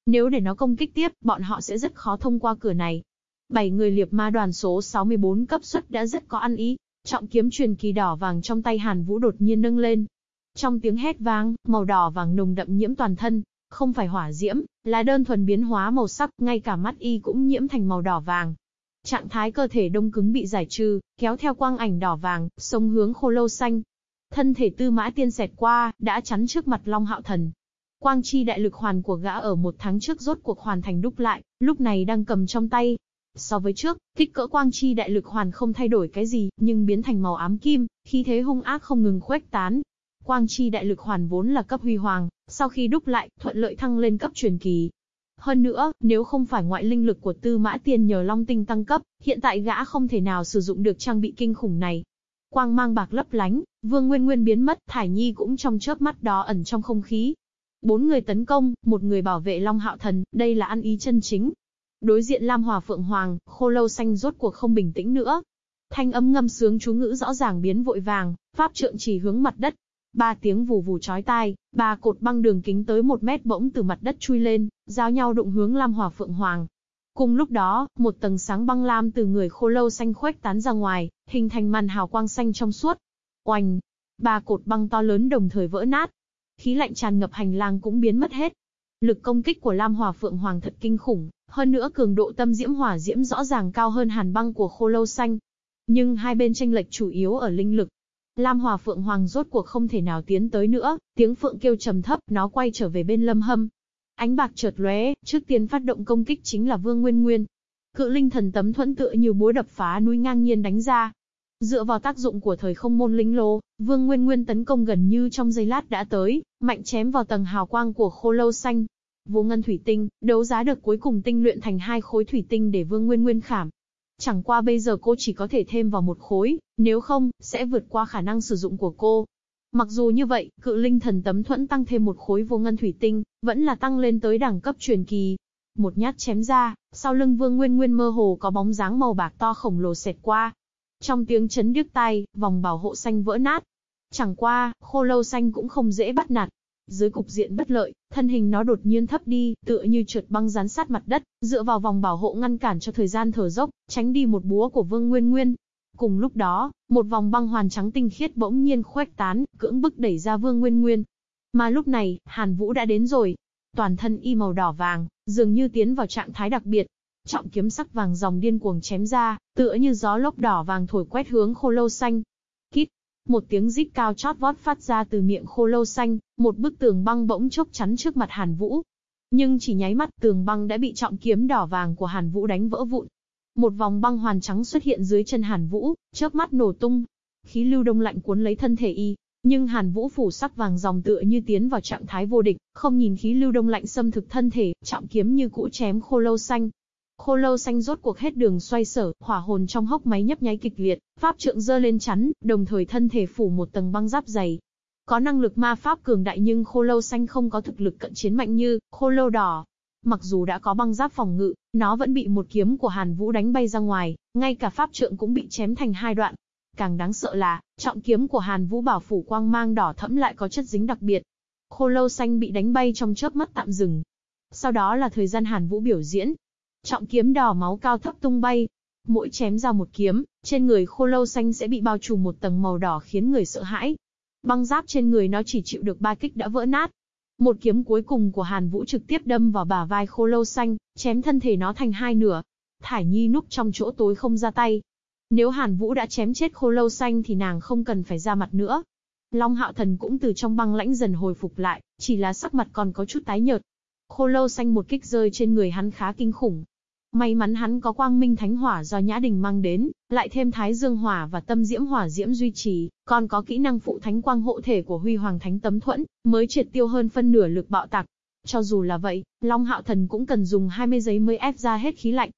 A: Nếu để nó công kích tiếp, bọn họ sẽ rất khó thông qua cửa này. Bảy người liệp ma đoàn số 64 cấp suất đã rất có ăn ý. Trọng kiếm truyền kỳ đỏ vàng trong tay Hàn Vũ đột nhiên nâng lên, trong tiếng hét vang, màu đỏ vàng nồng đậm nhiễm toàn thân, không phải hỏa diễm, là đơn thuần biến hóa màu sắc, ngay cả mắt y cũng nhiễm thành màu đỏ vàng. Trạng thái cơ thể đông cứng bị giải trừ, kéo theo quang ảnh đỏ vàng, sông hướng khô lâu xanh. Thân thể tư mã tiên xẹt qua, đã chắn trước mặt Long Hạo Thần. Quang chi đại lực hoàn của gã ở một tháng trước rốt cuộc hoàn thành đúc lại, lúc này đang cầm trong tay. So với trước, kích cỡ quang chi đại lực hoàn không thay đổi cái gì, nhưng biến thành màu ám kim, khí thế hung ác không ngừng khuếch tán, Quang chi đại lực hoàn vốn là cấp huy hoàng, sau khi đúc lại, thuận lợi thăng lên cấp truyền kỳ. Hơn nữa, nếu không phải ngoại linh lực của Tư Mã Tiên nhờ Long Tinh tăng cấp, hiện tại gã không thể nào sử dụng được trang bị kinh khủng này. Quang mang bạc lấp lánh, Vương Nguyên Nguyên biến mất, Thải Nhi cũng trong chớp mắt đó ẩn trong không khí. Bốn người tấn công, một người bảo vệ Long Hạo Thần, đây là ăn ý chân chính. Đối diện Lam Hòa Phượng Hoàng, khô lâu xanh rốt cuộc không bình tĩnh nữa. Thanh âm ngâm sướng chú ngữ rõ ràng biến vội vàng, pháp trượng chỉ hướng mặt đất, Ba tiếng vù vù chói tai, ba cột băng đường kính tới một mét bỗng từ mặt đất chui lên, giao nhau đụng hướng Lam hòa Phượng Hoàng. Cùng lúc đó, một tầng sáng băng lam từ người khô lâu xanh khuếch tán ra ngoài, hình thành màn hào quang xanh trong suốt. Oanh! Ba cột băng to lớn đồng thời vỡ nát. Khí lạnh tràn ngập hành lang cũng biến mất hết. Lực công kích của Lam Hỏa Phượng Hoàng thật kinh khủng, hơn nữa cường độ tâm diễm hỏa diễm rõ ràng cao hơn hàn băng của khô lâu xanh. Nhưng hai bên tranh lệch chủ yếu ở linh lực, Lam Hòa Phượng Hoàng rốt cuộc không thể nào tiến tới nữa, tiếng phượng kêu trầm thấp, nó quay trở về bên Lâm Hâm. Ánh bạc chợt lóe, trước tiên phát động công kích chính là Vương Nguyên Nguyên. Cự linh thần tấm thuẫn tựa như búa đập phá núi ngang nhiên đánh ra. Dựa vào tác dụng của thời không môn linh lô, Vương Nguyên Nguyên tấn công gần như trong giây lát đã tới, mạnh chém vào tầng hào quang của khô lâu xanh. Vô ngân thủy tinh, đấu giá được cuối cùng tinh luyện thành hai khối thủy tinh để Vương Nguyên Nguyên khảm. Chẳng qua bây giờ cô chỉ có thể thêm vào một khối, nếu không, sẽ vượt qua khả năng sử dụng của cô. Mặc dù như vậy, cự linh thần tấm thuẫn tăng thêm một khối vô ngân thủy tinh, vẫn là tăng lên tới đẳng cấp truyền kỳ. Một nhát chém ra, sau lưng vương nguyên nguyên mơ hồ có bóng dáng màu bạc to khổng lồ xẹt qua. Trong tiếng chấn điếc tay, vòng bảo hộ xanh vỡ nát. Chẳng qua, khô lâu xanh cũng không dễ bắt nạt, dưới cục diện bất lợi, thân hình nó đột nhiên thấp đi, tựa như trượt băng dán sát mặt đất, dựa vào vòng bảo hộ ngăn cản cho thời gian thở dốc, tránh đi một búa của Vương Nguyên Nguyên. Cùng lúc đó, một vòng băng hoàn trắng tinh khiết bỗng nhiên khuếch tán, cưỡng bức đẩy ra Vương Nguyên Nguyên. Mà lúc này, Hàn Vũ đã đến rồi. Toàn thân y màu đỏ vàng, dường như tiến vào trạng thái đặc biệt. trọng kiếm sắc vàng dòng điên cuồng chém ra, tựa như gió lốc đỏ vàng thổi quét hướng khô lâu xanh. Kít, một tiếng rít cao chót vót phát ra từ miệng khô lâu xanh, một bức tường băng bỗng chốc chắn trước mặt Hàn Vũ. Nhưng chỉ nháy mắt tường băng đã bị trọng kiếm đỏ vàng của Hàn Vũ đánh vỡ vụn. Một vòng băng hoàn trắng xuất hiện dưới chân Hàn Vũ, chớp mắt nổ tung. Khí lưu đông lạnh cuốn lấy thân thể y, nhưng Hàn Vũ phủ sắc vàng dòng tựa như tiến vào trạng thái vô địch, không nhìn khí lưu đông lạnh xâm thực thân thể, trọng kiếm như cũ chém khô lâu xanh. Khô lâu xanh rốt cuộc hết đường xoay sở, hỏa hồn trong hốc máy nhấp nháy kịch liệt, pháp trượng dơ lên chắn, đồng thời thân thể phủ một tầng băng giáp dày. Có năng lực ma pháp cường đại nhưng khô lâu xanh không có thực lực cận chiến mạnh như khô lâu đỏ. Mặc dù đã có băng giáp phòng ngự, nó vẫn bị một kiếm của Hàn Vũ đánh bay ra ngoài, ngay cả pháp trượng cũng bị chém thành hai đoạn, Càng đáng sợ là, trọng kiếm của Hàn Vũ Bảo phủ quang mang đỏ thẫm lại có chất dính đặc biệt. Khô lâu xanh bị đánh bay trong chớp mắt tạm dừng. Sau đó là thời gian Hàn Vũ biểu diễn. Trọng kiếm đỏ máu cao thấp tung bay. Mỗi chém ra một kiếm, trên người khô lâu xanh sẽ bị bao trùm một tầng màu đỏ khiến người sợ hãi. Băng giáp trên người nó chỉ chịu được ba kích đã vỡ nát. Một kiếm cuối cùng của Hàn Vũ trực tiếp đâm vào bả vai khô lâu xanh, chém thân thể nó thành hai nửa. Thải Nhi núp trong chỗ tối không ra tay, nếu Hàn Vũ đã chém chết khô lâu xanh thì nàng không cần phải ra mặt nữa. Long Hạo Thần cũng từ trong băng lãnh dần hồi phục lại, chỉ là sắc mặt còn có chút tái nhợt. Khô lâu xanh một kích rơi trên người hắn khá kinh khủng. May mắn hắn có quang minh thánh hỏa do Nhã Đình mang đến, lại thêm thái dương hỏa và tâm diễm hỏa diễm duy trì, còn có kỹ năng phụ thánh quang hộ thể của Huy Hoàng Thánh Tấm Thuẫn, mới triệt tiêu hơn phân nửa lực bạo tạc. Cho dù là vậy, Long Hạo Thần cũng cần dùng 20 giấy mới ép ra hết khí lạnh.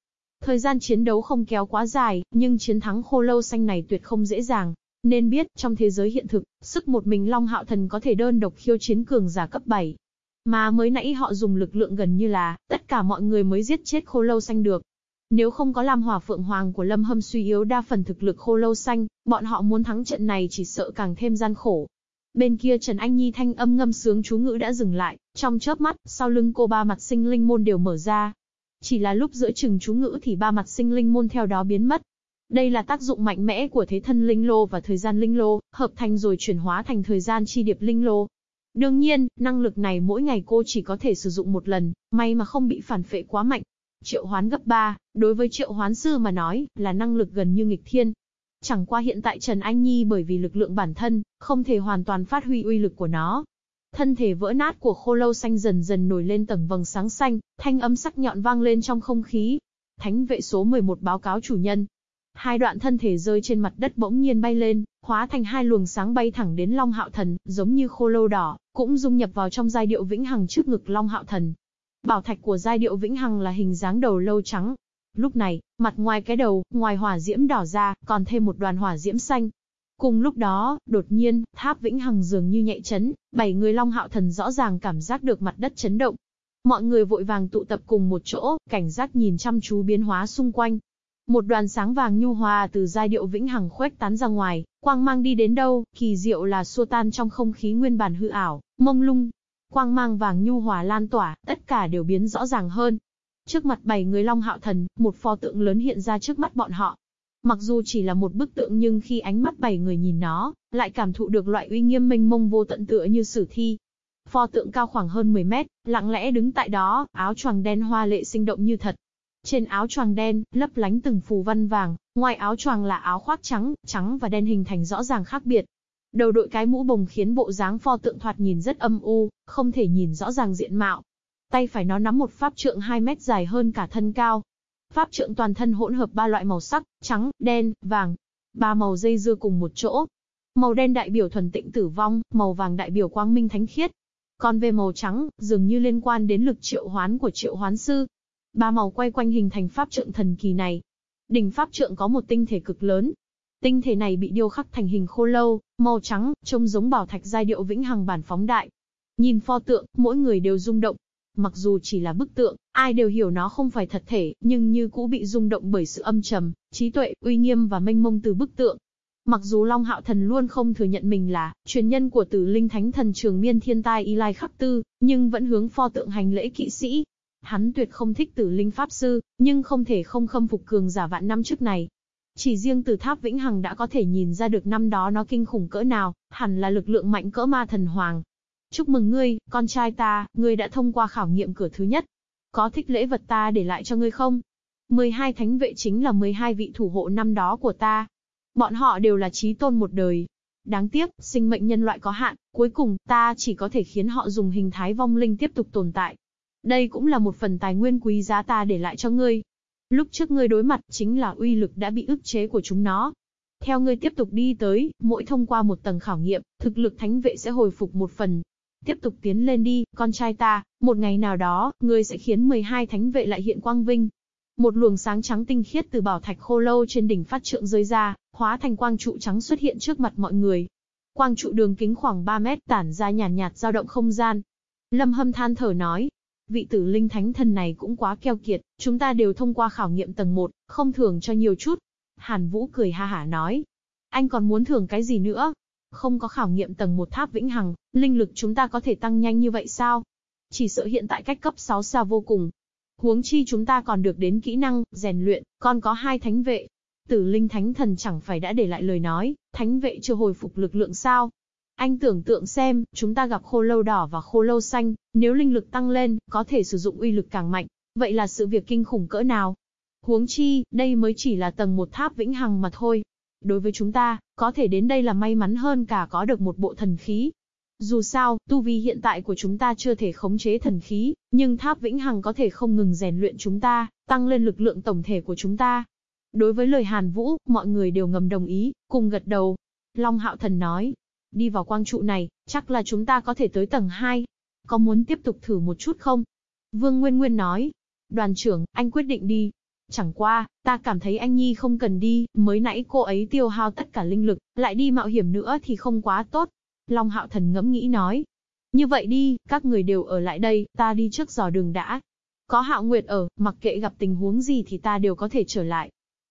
A: Thời gian chiến đấu không kéo quá dài, nhưng chiến thắng khô lâu xanh này tuyệt không dễ dàng. Nên biết, trong thế giới hiện thực, sức một mình Long Hạo Thần có thể đơn độc khiêu chiến cường giả cấp 7. Mà mới nãy họ dùng lực lượng gần như là, tất cả mọi người mới giết chết khô lâu xanh được. Nếu không có Lam Hỏa Phượng Hoàng của Lâm Hâm suy yếu đa phần thực lực khô lâu xanh, bọn họ muốn thắng trận này chỉ sợ càng thêm gian khổ. Bên kia Trần Anh Nhi thanh âm ngâm sướng chú ngữ đã dừng lại, trong chớp mắt, sau lưng cô ba mặt sinh linh môn đều mở ra, chỉ là lúc giữa chừng chú ngữ thì ba mặt sinh linh môn theo đó biến mất. Đây là tác dụng mạnh mẽ của thế thân linh lô và thời gian linh lô, hợp thành rồi chuyển hóa thành thời gian chi điệp linh lô. Đương nhiên, năng lực này mỗi ngày cô chỉ có thể sử dụng một lần, may mà không bị phản phệ quá mạnh. Triệu hoán gấp 3, đối với triệu hoán sư mà nói, là năng lực gần như nghịch thiên. Chẳng qua hiện tại Trần Anh Nhi bởi vì lực lượng bản thân, không thể hoàn toàn phát huy uy lực của nó, Thân thể vỡ nát của khô lâu xanh dần dần nổi lên tầng vầng sáng xanh, thanh âm sắc nhọn vang lên trong không khí. Thánh vệ số 11 báo cáo chủ nhân. Hai đoạn thân thể rơi trên mặt đất bỗng nhiên bay lên, hóa thành hai luồng sáng bay thẳng đến Long Hạo Thần, giống như khô lâu đỏ, cũng dung nhập vào trong giai điệu vĩnh hằng trước ngực Long Hạo Thần. Bảo thạch của giai điệu vĩnh hằng là hình dáng đầu lâu trắng. Lúc này, mặt ngoài cái đầu, ngoài hỏa diễm đỏ ra, còn thêm một đoàn hỏa diễm xanh, Cùng lúc đó, đột nhiên, tháp vĩnh hằng dường như nhạy chấn, bảy người Long Hạo Thần rõ ràng cảm giác được mặt đất chấn động. Mọi người vội vàng tụ tập cùng một chỗ, cảnh giác nhìn chăm chú biến hóa xung quanh. Một đoàn sáng vàng nhu hòa từ giai điệu vĩnh hằng khuếch tán ra ngoài, quang mang đi đến đâu, kỳ diệu là xua tan trong không khí nguyên bản hư ảo, mông lung. Quang mang vàng nhu hòa lan tỏa, tất cả đều biến rõ ràng hơn. Trước mặt bảy người Long Hạo Thần, một pho tượng lớn hiện ra trước mắt bọn họ, Mặc dù chỉ là một bức tượng nhưng khi ánh mắt bảy người nhìn nó, lại cảm thụ được loại uy nghiêm mênh mông vô tận tựa như sử thi. Pho tượng cao khoảng hơn 10 mét, lặng lẽ đứng tại đó, áo choàng đen hoa lệ sinh động như thật. Trên áo choàng đen, lấp lánh từng phù văn vàng, ngoài áo choàng là áo khoác trắng, trắng và đen hình thành rõ ràng khác biệt. Đầu đội cái mũ bồng khiến bộ dáng pho tượng thoạt nhìn rất âm u, không thể nhìn rõ ràng diện mạo. Tay phải nó nắm một pháp trượng 2 mét dài hơn cả thân cao, Pháp trượng toàn thân hỗn hợp ba loại màu sắc, trắng, đen, vàng. Ba màu dây dưa cùng một chỗ. Màu đen đại biểu thuần tịnh tử vong, màu vàng đại biểu quang minh thánh khiết. Còn về màu trắng, dường như liên quan đến lực triệu hoán của triệu hoán sư. Ba màu quay quanh hình thành pháp trượng thần kỳ này. Đỉnh pháp trượng có một tinh thể cực lớn. Tinh thể này bị điêu khắc thành hình khô lâu, màu trắng, trông giống bảo thạch giai điệu vĩnh hằng bản phóng đại. Nhìn pho tượng, mỗi người đều rung động, Mặc dù chỉ là bức tượng, ai đều hiểu nó không phải thật thể, nhưng như cũ bị rung động bởi sự âm trầm, trí tuệ, uy nghiêm và mênh mông từ bức tượng. Mặc dù Long Hạo Thần luôn không thừa nhận mình là truyền nhân của Tử Linh Thánh Thần Trường Miên Thiên Tai Y Lai Khắc Tư, nhưng vẫn hướng pho tượng hành lễ kỵ sĩ. Hắn tuyệt không thích Tử Linh Pháp Sư, nhưng không thể không khâm phục cường giả vạn năm trước này. Chỉ riêng từ tháp Vĩnh Hằng đã có thể nhìn ra được năm đó nó kinh khủng cỡ nào, hẳn là lực lượng mạnh cỡ ma thần hoàng. Chúc mừng ngươi, con trai ta, ngươi đã thông qua khảo nghiệm cửa thứ nhất. Có thích lễ vật ta để lại cho ngươi không? 12 thánh vệ chính là 12 vị thủ hộ năm đó của ta. Bọn họ đều là trí tôn một đời. Đáng tiếc, sinh mệnh nhân loại có hạn, cuối cùng, ta chỉ có thể khiến họ dùng hình thái vong linh tiếp tục tồn tại. Đây cũng là một phần tài nguyên quý giá ta để lại cho ngươi. Lúc trước ngươi đối mặt, chính là uy lực đã bị ức chế của chúng nó. Theo ngươi tiếp tục đi tới, mỗi thông qua một tầng khảo nghiệm, thực lực thánh vệ sẽ hồi phục một phần. Tiếp tục tiến lên đi, con trai ta, một ngày nào đó, ngươi sẽ khiến 12 thánh vệ lại hiện quang vinh. Một luồng sáng trắng tinh khiết từ bảo thạch khô lâu trên đỉnh phát trượng rơi ra, hóa thành quang trụ trắng xuất hiện trước mặt mọi người. Quang trụ đường kính khoảng 3 mét tản ra nhàn nhạt, nhạt dao động không gian. Lâm Hâm than thở nói, vị tử linh thánh thần này cũng quá keo kiệt, chúng ta đều thông qua khảo nghiệm tầng 1, không thưởng cho nhiều chút. Hàn Vũ cười ha hả nói, anh còn muốn thưởng cái gì nữa? Không có khảo nghiệm tầng 1 tháp vĩnh hằng, linh lực chúng ta có thể tăng nhanh như vậy sao? Chỉ sợ hiện tại cách cấp 6 xa vô cùng. Huống chi chúng ta còn được đến kỹ năng, rèn luyện, còn có hai thánh vệ. Tử linh thánh thần chẳng phải đã để lại lời nói, thánh vệ chưa hồi phục lực lượng sao? Anh tưởng tượng xem, chúng ta gặp khô lâu đỏ và khô lâu xanh, nếu linh lực tăng lên, có thể sử dụng uy lực càng mạnh, vậy là sự việc kinh khủng cỡ nào? Huống chi, đây mới chỉ là tầng một tháp vĩnh hằng mà thôi. Đối với chúng ta, có thể đến đây là may mắn hơn cả có được một bộ thần khí. Dù sao, tu vi hiện tại của chúng ta chưa thể khống chế thần khí, nhưng tháp vĩnh hằng có thể không ngừng rèn luyện chúng ta, tăng lên lực lượng tổng thể của chúng ta. Đối với lời Hàn Vũ, mọi người đều ngầm đồng ý, cùng gật đầu. Long Hạo Thần nói, Đi vào quang trụ này, chắc là chúng ta có thể tới tầng 2. Có muốn tiếp tục thử một chút không? Vương Nguyên Nguyên nói. Đoàn trưởng, anh quyết định đi. Chẳng qua, ta cảm thấy anh Nhi không cần đi, mới nãy cô ấy tiêu hao tất cả linh lực, lại đi mạo hiểm nữa thì không quá tốt. Long Hạo Thần ngẫm nghĩ nói. Như vậy đi, các người đều ở lại đây, ta đi trước dò đường đã. Có Hạo Nguyệt ở, mặc kệ gặp tình huống gì thì ta đều có thể trở lại.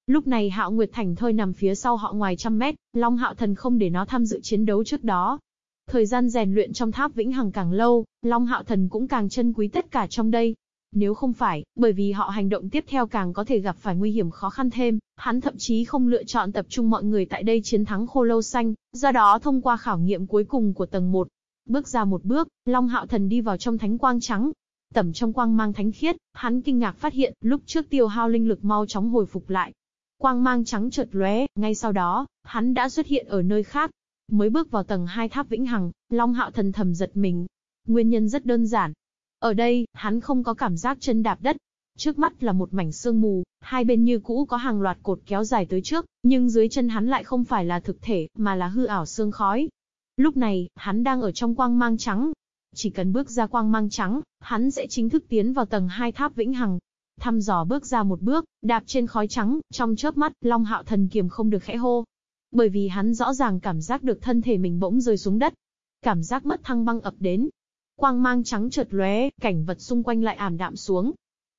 A: Lúc này Hạo Nguyệt Thành thôi nằm phía sau họ ngoài trăm mét, Long Hạo Thần không để nó tham dự chiến đấu trước đó. Thời gian rèn luyện trong tháp vĩnh hằng càng lâu, Long Hạo Thần cũng càng chân quý tất cả trong đây. Nếu không phải, bởi vì họ hành động tiếp theo càng có thể gặp phải nguy hiểm khó khăn thêm, hắn thậm chí không lựa chọn tập trung mọi người tại đây chiến thắng khô lâu xanh, do đó thông qua khảo nghiệm cuối cùng của tầng 1. Bước ra một bước, Long Hạo Thần đi vào trong thánh quang trắng. Tẩm trong quang mang thánh khiết, hắn kinh ngạc phát hiện, lúc trước tiêu hao linh lực mau chóng hồi phục lại, Quang mang trắng chợt lóe, ngay sau đó, hắn đã xuất hiện ở nơi khác. Mới bước vào tầng 2 tháp vĩnh hằng, Long Hạo thần thầm giật mình. Nguyên nhân rất đơn giản. Ở đây, hắn không có cảm giác chân đạp đất. Trước mắt là một mảnh sương mù, hai bên như cũ có hàng loạt cột kéo dài tới trước, nhưng dưới chân hắn lại không phải là thực thể, mà là hư ảo sương khói. Lúc này, hắn đang ở trong quang mang trắng. Chỉ cần bước ra quang mang trắng, hắn sẽ chính thức tiến vào tầng 2 tháp vĩnh hằng thăm dò bước ra một bước, đạp trên khói trắng, trong chớp mắt, Long Hạo Thần kiềm không được khẽ hô. Bởi vì hắn rõ ràng cảm giác được thân thể mình bỗng rơi xuống đất. Cảm giác mất thăng băng ập đến. Quang mang trắng chợt lóe, cảnh vật xung quanh lại ảm đạm xuống.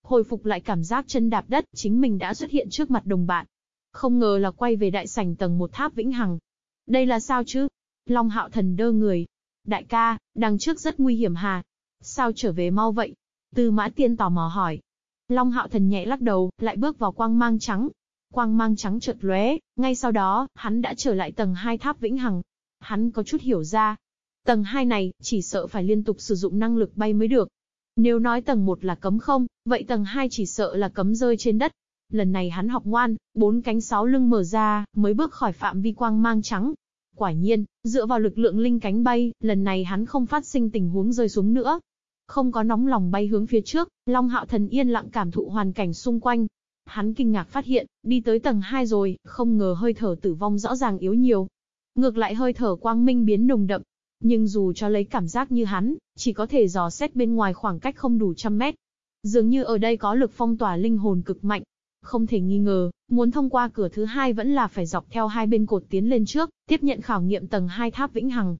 A: Hồi phục lại cảm giác chân đạp đất, chính mình đã xuất hiện trước mặt đồng bạn. Không ngờ là quay về đại sảnh tầng một tháp vĩnh hằng. Đây là sao chứ? Long Hạo Thần đơ người. Đại ca, đằng trước rất nguy hiểm hà. Sao trở về mau vậy? Tư Mã Tiên tò mò hỏi. Long hạo thần nhẹ lắc đầu, lại bước vào quang mang trắng. Quang mang trắng chợt lóe, ngay sau đó, hắn đã trở lại tầng 2 tháp vĩnh hằng. Hắn có chút hiểu ra. Tầng 2 này, chỉ sợ phải liên tục sử dụng năng lực bay mới được. Nếu nói tầng 1 là cấm không, vậy tầng 2 chỉ sợ là cấm rơi trên đất. Lần này hắn học ngoan, bốn cánh sáu lưng mở ra, mới bước khỏi phạm vi quang mang trắng. Quả nhiên, dựa vào lực lượng linh cánh bay, lần này hắn không phát sinh tình huống rơi xuống nữa. Không có nóng lòng bay hướng phía trước, Long Hạo Thần yên lặng cảm thụ hoàn cảnh xung quanh. Hắn kinh ngạc phát hiện, đi tới tầng 2 rồi, không ngờ hơi thở tử vong rõ ràng yếu nhiều. Ngược lại hơi thở quang minh biến nồng đậm. Nhưng dù cho lấy cảm giác như hắn, chỉ có thể dò xét bên ngoài khoảng cách không đủ trăm mét. Dường như ở đây có lực phong tỏa linh hồn cực mạnh. Không thể nghi ngờ, muốn thông qua cửa thứ hai vẫn là phải dọc theo hai bên cột tiến lên trước, tiếp nhận khảo nghiệm tầng 2 tháp vĩnh hằng.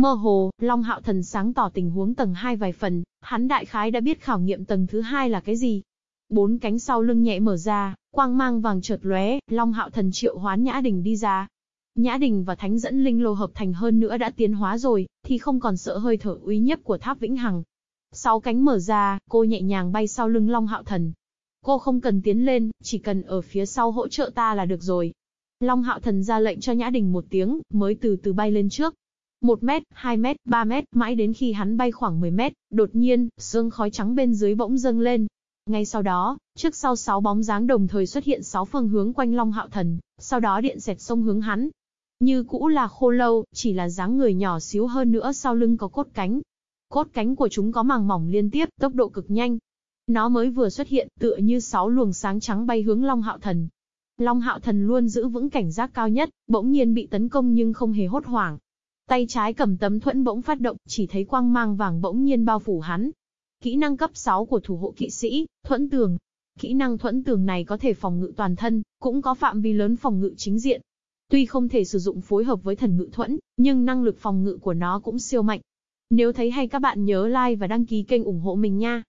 A: Mơ hồ, Long Hạo Thần sáng tỏ tình huống tầng 2 vài phần, hắn đại khái đã biết khảo nghiệm tầng thứ hai là cái gì. Bốn cánh sau lưng nhẹ mở ra, quang mang vàng chợt lóe, Long Hạo Thần triệu hoán Nhã Đình đi ra. Nhã Đình và Thánh dẫn linh lô hợp thành hơn nữa đã tiến hóa rồi, thì không còn sợ hơi thở uy nhiếp của tháp vĩnh hằng. Sáu cánh mở ra, cô nhẹ nhàng bay sau lưng Long Hạo Thần. Cô không cần tiến lên, chỉ cần ở phía sau hỗ trợ ta là được rồi. Long Hạo Thần ra lệnh cho Nhã Đình một tiếng, mới từ từ bay lên trước. 1 mét, 2 mét, 3 mét, mãi đến khi hắn bay khoảng 10 mét, đột nhiên, sương khói trắng bên dưới bỗng dâng lên. Ngay sau đó, trước sau sáu bóng dáng đồng thời xuất hiện sáu phương hướng quanh Long Hạo Thần, sau đó điện xẹt sông hướng hắn. Như cũ là khô lâu, chỉ là dáng người nhỏ xíu hơn nữa sau lưng có cốt cánh. Cốt cánh của chúng có màng mỏng liên tiếp, tốc độ cực nhanh. Nó mới vừa xuất hiện, tựa như sáu luồng sáng trắng bay hướng Long Hạo Thần. Long Hạo Thần luôn giữ vững cảnh giác cao nhất, bỗng nhiên bị tấn công nhưng không hề hốt hoảng. Tay trái cầm tấm thuẫn bỗng phát động, chỉ thấy quang mang vàng bỗng nhiên bao phủ hắn. Kỹ năng cấp 6 của thủ hộ kỵ sĩ, thuẫn tường. Kỹ năng thuẫn tường này có thể phòng ngự toàn thân, cũng có phạm vi lớn phòng ngự chính diện. Tuy không thể sử dụng phối hợp với thần ngự thuẫn, nhưng năng lực phòng ngự của nó cũng siêu mạnh. Nếu thấy hay các bạn nhớ like và đăng ký kênh ủng hộ mình nha.